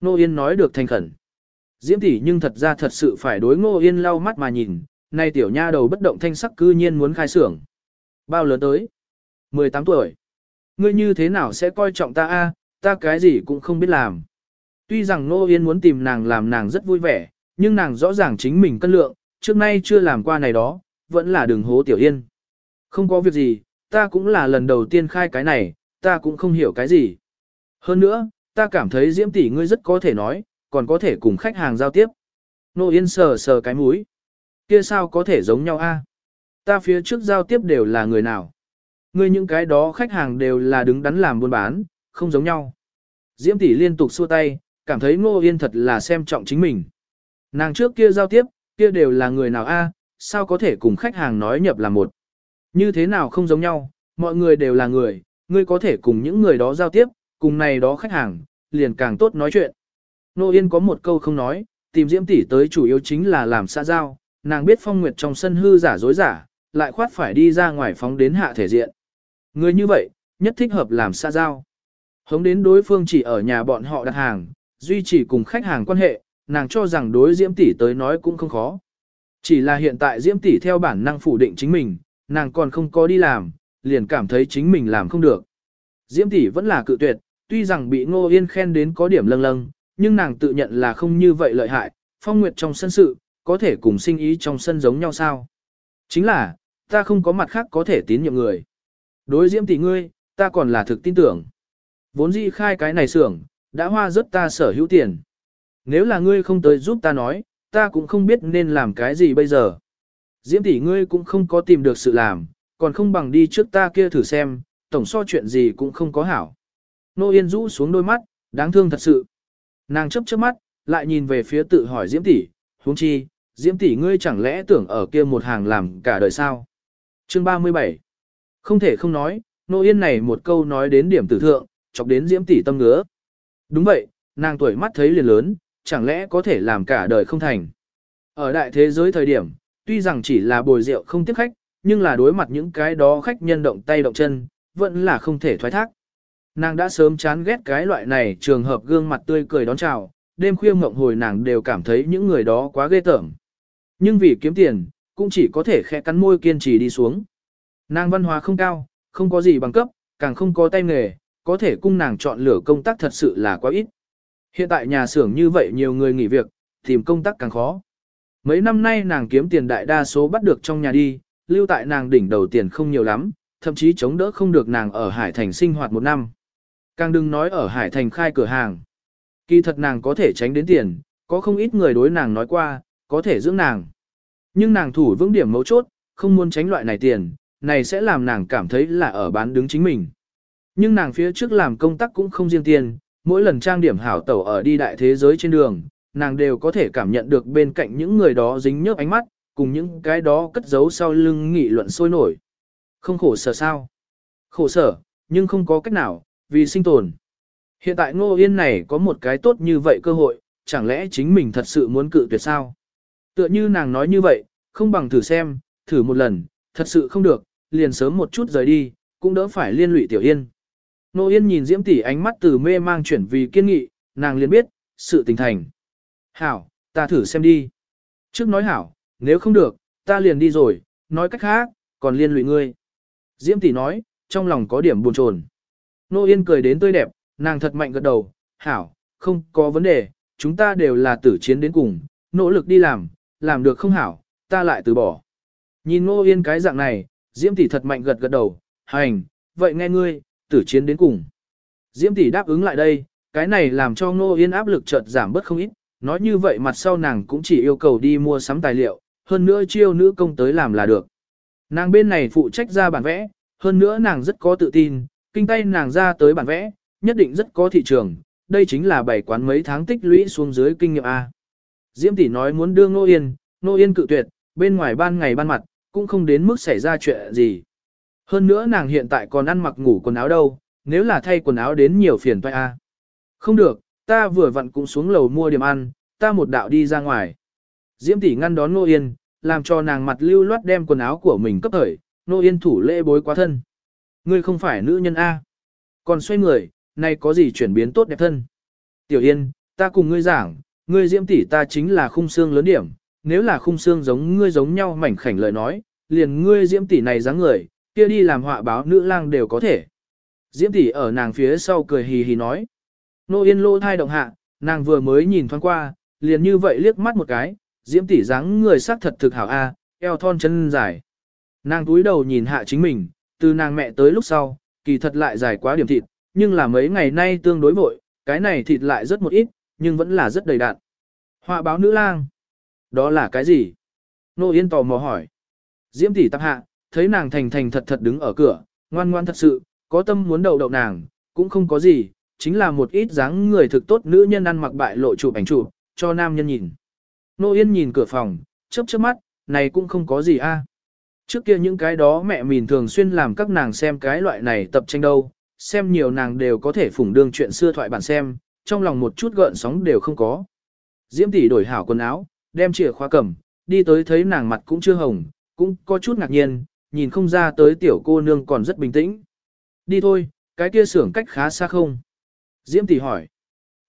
Nô Yên nói được thành khẩn. Diễm tỷ nhưng thật ra thật sự phải đối Ngô Yên lau mắt mà nhìn, nay tiểu nha đầu bất động thanh sắc cư nhiên muốn khai xưởng. Bao lớn tới? 18 tuổi. Ngươi như thế nào sẽ coi trọng ta a? ta cái gì cũng không biết làm. Tuy rằng Ngô Yên muốn tìm nàng làm nàng rất vui vẻ, nhưng nàng rõ ràng chính mình cân lượng, trước nay chưa làm qua này đó, vẫn là đường hố tiểu yên. Không có việc gì, ta cũng là lần đầu tiên khai cái này, ta cũng không hiểu cái gì. Hơn nữa, ta cảm thấy Diễm tỷ ngươi rất có thể nói, còn có thể cùng khách hàng giao tiếp. Nô Yên sờ sờ cái mũi. Kia sao có thể giống nhau a? Ta phía trước giao tiếp đều là người nào? Ngươi những cái đó khách hàng đều là đứng đắn làm buôn bán, không giống nhau. Diễm tỷ liên tục xua tay, cảm thấy Ngô Yên thật là xem trọng chính mình. Nàng trước kia giao tiếp, kia đều là người nào a? sao có thể cùng khách hàng nói nhập là một. Như thế nào không giống nhau, mọi người đều là người, ngươi có thể cùng những người đó giao tiếp, cùng này đó khách hàng, liền càng tốt nói chuyện. Nô Yên có một câu không nói, tìm Diễm tỷ tới chủ yếu chính là làm xã giao, nàng biết Phong Nguyệt trong sân hư giả dối giả, lại khoát phải đi ra ngoài phóng đến hạ thể diện. Người như vậy, nhất thích hợp làm xã giao. Hống đến đối phương chỉ ở nhà bọn họ đặt hàng, duy trì cùng khách hàng quan hệ, nàng cho rằng đối Diễm tỷ tới nói cũng không khó. Chỉ là hiện tại Diễm tỷ theo bản năng phủ định chính mình, nàng còn không có đi làm, liền cảm thấy chính mình làm không được. Diễm tỷ vẫn là cự tuyệt, tuy rằng bị Ngô Yên khen đến có điểm lâng lâng, nhưng nàng tự nhận là không như vậy lợi hại, phong nguyệt trong sân sự, có thể cùng sinh ý trong sân giống nhau sao. Chính là, ta không có mặt khác có thể tín nhiệm người. Đối diễm tỷ ngươi, ta còn là thực tin tưởng. Vốn dĩ khai cái này xưởng, đã hoa rất ta sở hữu tiền. Nếu là ngươi không tới giúp ta nói, ta cũng không biết nên làm cái gì bây giờ. Diễm tỷ ngươi cũng không có tìm được sự làm, còn không bằng đi trước ta kia thử xem, tổng so chuyện gì cũng không có hảo. Nô Yên rũ xuống đôi mắt, đáng thương thật sự. Nàng chấp chớp mắt, lại nhìn về phía tự hỏi Diễm tỷ, huống chi, Diễm tỷ ngươi chẳng lẽ tưởng ở kia một hàng làm cả đời sao? Chương 37. Không thể không nói, Nô Yên này một câu nói đến điểm tử thượng, chọc đến Diễm tỷ tâm ngứa. Đúng vậy, nàng tuổi mắt thấy liền lớn, chẳng lẽ có thể làm cả đời không thành. Ở đại thế giới thời điểm, tuy rằng chỉ là bồi rượu không tiếp khách, nhưng là đối mặt những cái đó khách nhân động tay động chân, vẫn là không thể thoái thác. Nàng đã sớm chán ghét cái loại này trường hợp gương mặt tươi cười đón chào, đêm khuya mộng hồi nàng đều cảm thấy những người đó quá ghê tởm. Nhưng vì kiếm tiền, cũng chỉ có thể khẽ cắn môi kiên trì đi xuống. Nàng văn hóa không cao, không có gì bằng cấp, càng không có tay nghề, có thể cung nàng chọn lựa công tác thật sự là quá ít. Hiện tại nhà xưởng như vậy nhiều người nghỉ việc, tìm công tác càng khó. Mấy năm nay nàng kiếm tiền đại đa số bắt được trong nhà đi, lưu tại nàng đỉnh đầu tiền không nhiều lắm, thậm chí chống đỡ không được nàng ở Hải Thành sinh hoạt một năm. Càng đừng nói ở Hải Thành khai cửa hàng. Kỳ thật nàng có thể tránh đến tiền, có không ít người đối nàng nói qua, có thể dưỡng nàng. Nhưng nàng thủ vững điểm mấu chốt, không muốn tránh loại này tiền, này sẽ làm nàng cảm thấy là ở bán đứng chính mình. Nhưng nàng phía trước làm công tác cũng không riêng tiền, mỗi lần trang điểm hảo tẩu ở đi đại thế giới trên đường, nàng đều có thể cảm nhận được bên cạnh những người đó dính nhớp ánh mắt, cùng những cái đó cất giấu sau lưng nghị luận sôi nổi. Không khổ sở sao? Khổ sở, nhưng không có cách nào, vì sinh tồn. Hiện tại Ngô Yên này có một cái tốt như vậy cơ hội, chẳng lẽ chính mình thật sự muốn cự tuyệt sao? Tựa như nàng nói như vậy, không bằng thử xem, thử một lần, thật sự không được, liền sớm một chút rời đi, cũng đỡ phải liên lụy Tiểu Yên. Nô Yên nhìn Diễm tỷ ánh mắt từ mê mang chuyển vì kiên nghị, nàng liền biết, sự tình thành. Hảo, ta thử xem đi. Trước nói hảo, nếu không được, ta liền đi rồi, nói cách khác, còn liên lụy ngươi. Diễm tỷ nói, trong lòng có điểm buồn chồn. Nô Yên cười đến tươi đẹp, nàng thật mạnh gật đầu, hảo, không có vấn đề, chúng ta đều là tử chiến đến cùng, nỗ lực đi làm, làm được không hảo, ta lại từ bỏ. Nhìn Nô Yên cái dạng này, Diễm tỷ thật mạnh gật gật đầu, hành, vậy nghe ngươi, tử chiến đến cùng. Diễm tỷ đáp ứng lại đây, cái này làm cho Nô Yên áp lực chợt giảm bớt không ít, nói như vậy mặt sau nàng cũng chỉ yêu cầu đi mua sắm tài liệu, hơn nữa chiêu nữ công tới làm là được. Nàng bên này phụ trách ra bản vẽ, hơn nữa nàng rất có tự tin, kinh tay nàng ra tới bản vẽ, nhất định rất có thị trường, đây chính là bảy quán mấy tháng tích lũy xuống dưới kinh nghiệm A. Diễm tỷ nói muốn đưa Nô Yên, Nô Yên cự tuyệt, bên ngoài ban ngày ban mặt, cũng không đến mức xảy ra chuyện gì. Hơn nữa nàng hiện tại còn ăn mặc ngủ quần áo đâu, nếu là thay quần áo đến nhiều phiền toái A. Không được, ta vừa vặn cũng xuống lầu mua điểm ăn, ta một đạo đi ra ngoài. Diễm tỷ ngăn đón Nô Yên, làm cho nàng mặt lưu loát đem quần áo của mình cấp thời, Nô Yên thủ lễ bối quá thân. Ngươi không phải nữ nhân A. Còn xoay người, nay có gì chuyển biến tốt đẹp thân. Tiểu Yên, ta cùng ngươi giảng, ngươi Diễm tỷ ta chính là khung xương lớn điểm, nếu là khung xương giống ngươi giống nhau mảnh khảnh lời nói, liền ngươi Diễm tỷ này dáng người, kia đi làm họa báo nữ lang đều có thể. Diễm tỷ ở nàng phía sau cười hì hì nói. Nô Yên lô thai động hạ, nàng vừa mới nhìn thoáng qua, liền như vậy liếc mắt một cái, Diễm tỷ dáng người sắc thật thực hảo a, eo thon chân dài. Nàng túi đầu nhìn hạ chính mình, từ nàng mẹ tới lúc sau, kỳ thật lại dài quá điểm thịt, nhưng là mấy ngày nay tương đối vội, cái này thịt lại rất một ít, nhưng vẫn là rất đầy đạn. Họa báo nữ lang. Đó là cái gì? Nô Yên tò mò hỏi. Diễm tỷ tạp hạ, thấy nàng thành thành thật thật đứng ở cửa, ngoan ngoan thật sự, có tâm muốn đầu đậu nàng, cũng không có gì, chính là một ít dáng người thực tốt nữ nhân ăn mặc bại lộ chụp ảnh chụp, cho nam nhân nhìn. Nô Yên nhìn cửa phòng, chớp chớp mắt, này cũng không có gì a. À. Trước kia những cái đó mẹ mình thường xuyên làm các nàng xem cái loại này tập tranh đâu, xem nhiều nàng đều có thể phủng đương chuyện xưa thoại bản xem, trong lòng một chút gợn sóng đều không có. Diễm tỷ đổi hảo quần áo, đem chìa khóa cầm, đi tới thấy nàng mặt cũng chưa hồng, cũng có chút ngạc nhiên, nhìn không ra tới tiểu cô nương còn rất bình tĩnh. Đi thôi, cái kia xưởng cách khá xa không? Diễm tỷ hỏi.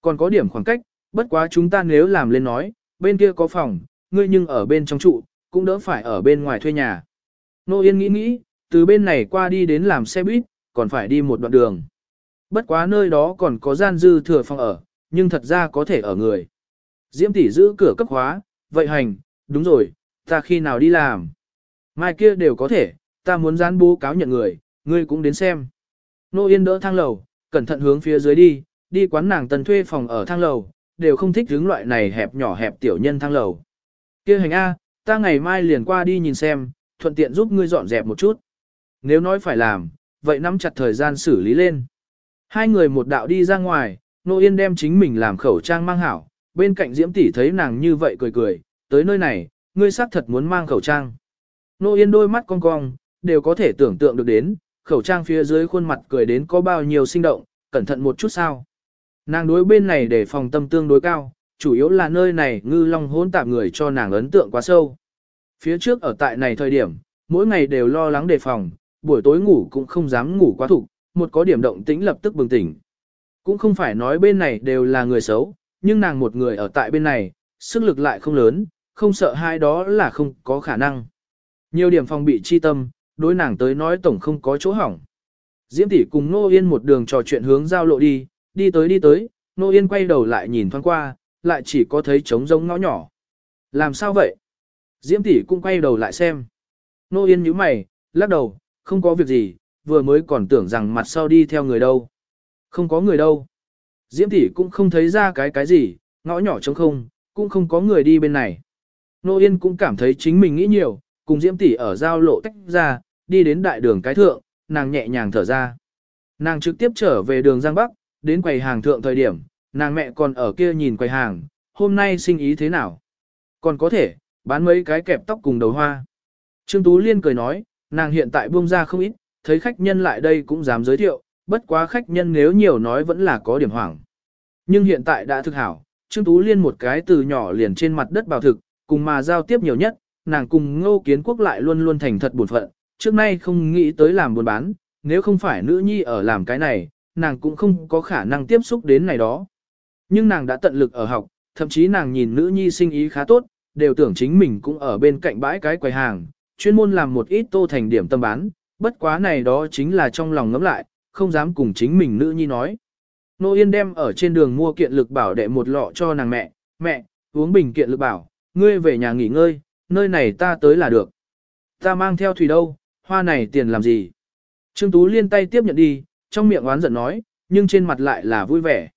Còn có điểm khoảng cách, bất quá chúng ta nếu làm lên nói, bên kia có phòng, ngươi nhưng ở bên trong trụ, cũng đỡ phải ở bên ngoài thuê nhà. Nô Yên nghĩ nghĩ, từ bên này qua đi đến làm xe buýt, còn phải đi một đoạn đường. Bất quá nơi đó còn có gian dư thừa phòng ở, nhưng thật ra có thể ở người. Diễm tỷ giữ cửa cấp khóa, vậy hành, đúng rồi, ta khi nào đi làm. Mai kia đều có thể, ta muốn dán bố cáo nhận người, ngươi cũng đến xem. Nô Yên đỡ thang lầu, cẩn thận hướng phía dưới đi, đi quán nàng tần thuê phòng ở thang lầu, đều không thích hướng loại này hẹp nhỏ hẹp tiểu nhân thang lầu. kia hành A, ta ngày mai liền qua đi nhìn xem, thuận tiện giúp ngươi dọn dẹp một chút. Nếu nói phải làm, vậy nắm chặt thời gian xử lý lên. Hai người một đạo đi ra ngoài, Nô Yên đem chính mình làm khẩu trang mang hảo, bên cạnh Diễm tỷ thấy nàng như vậy cười cười, tới nơi này, ngươi xác thật muốn mang khẩu trang. Nô Yên đôi mắt cong cong, đều có thể tưởng tượng được đến, khẩu trang phía dưới khuôn mặt cười đến có bao nhiêu sinh động, cẩn thận một chút sao. Nàng đối bên này để phòng tâm tương đối cao, chủ yếu là nơi này ngư long hỗn tạp người cho nàng ấn tượng quá sâu. Phía trước ở tại này thời điểm, mỗi ngày đều lo lắng đề phòng, buổi tối ngủ cũng không dám ngủ quá thục, một có điểm động tĩnh lập tức bừng tỉnh. Cũng không phải nói bên này đều là người xấu, nhưng nàng một người ở tại bên này, sức lực lại không lớn, không sợ hai đó là không có khả năng. Nhiều điểm phòng bị chi tâm, đối nàng tới nói tổng không có chỗ hỏng. Diễm tỷ cùng Nô Yên một đường trò chuyện hướng giao lộ đi, đi tới đi tới, Nô Yên quay đầu lại nhìn thoáng qua, lại chỉ có thấy trống rông ngõ nhỏ. Làm sao vậy? Diễm tỷ cũng quay đầu lại xem. Nô Yên nhíu mày, lắc đầu, không có việc gì, vừa mới còn tưởng rằng mặt sau đi theo người đâu. Không có người đâu. Diễm tỷ cũng không thấy ra cái cái gì, ngõ nhỏ trống không, cũng không có người đi bên này. Nô Yên cũng cảm thấy chính mình nghĩ nhiều, cùng Diễm tỷ ở giao lộ tách ra, đi đến đại đường cái thượng, nàng nhẹ nhàng thở ra. Nàng trực tiếp trở về đường Giang Bắc, đến quầy hàng thượng thời điểm, nàng mẹ còn ở kia nhìn quầy hàng, hôm nay sinh ý thế nào? Còn có thể, bán mấy cái kẹp tóc cùng đầu hoa. Trương Tú Liên cười nói, nàng hiện tại buông ra không ít, thấy khách nhân lại đây cũng dám giới thiệu, bất quá khách nhân nếu nhiều nói vẫn là có điểm hoảng. Nhưng hiện tại đã thực hảo, Trương Tú Liên một cái từ nhỏ liền trên mặt đất bảo thực, cùng mà giao tiếp nhiều nhất, nàng cùng ngô kiến quốc lại luôn luôn thành thật buồn phận, trước nay không nghĩ tới làm buôn bán, nếu không phải nữ nhi ở làm cái này, nàng cũng không có khả năng tiếp xúc đến này đó. Nhưng nàng đã tận lực ở học, thậm chí nàng nhìn nữ nhi sinh ý khá tốt, đều tưởng chính mình cũng ở bên cạnh bãi cái quầy hàng, chuyên môn làm một ít tô thành điểm tâm bán, bất quá này đó chính là trong lòng ngấm lại, không dám cùng chính mình nữ nhi nói. Nô Yên đem ở trên đường mua kiện lực bảo đệ một lọ cho nàng mẹ, mẹ, uống bình kiện lực bảo, ngươi về nhà nghỉ ngơi, nơi này ta tới là được. Ta mang theo thủy đâu, hoa này tiền làm gì? Trương Tú liên tay tiếp nhận đi, trong miệng oán giận nói, nhưng trên mặt lại là vui vẻ.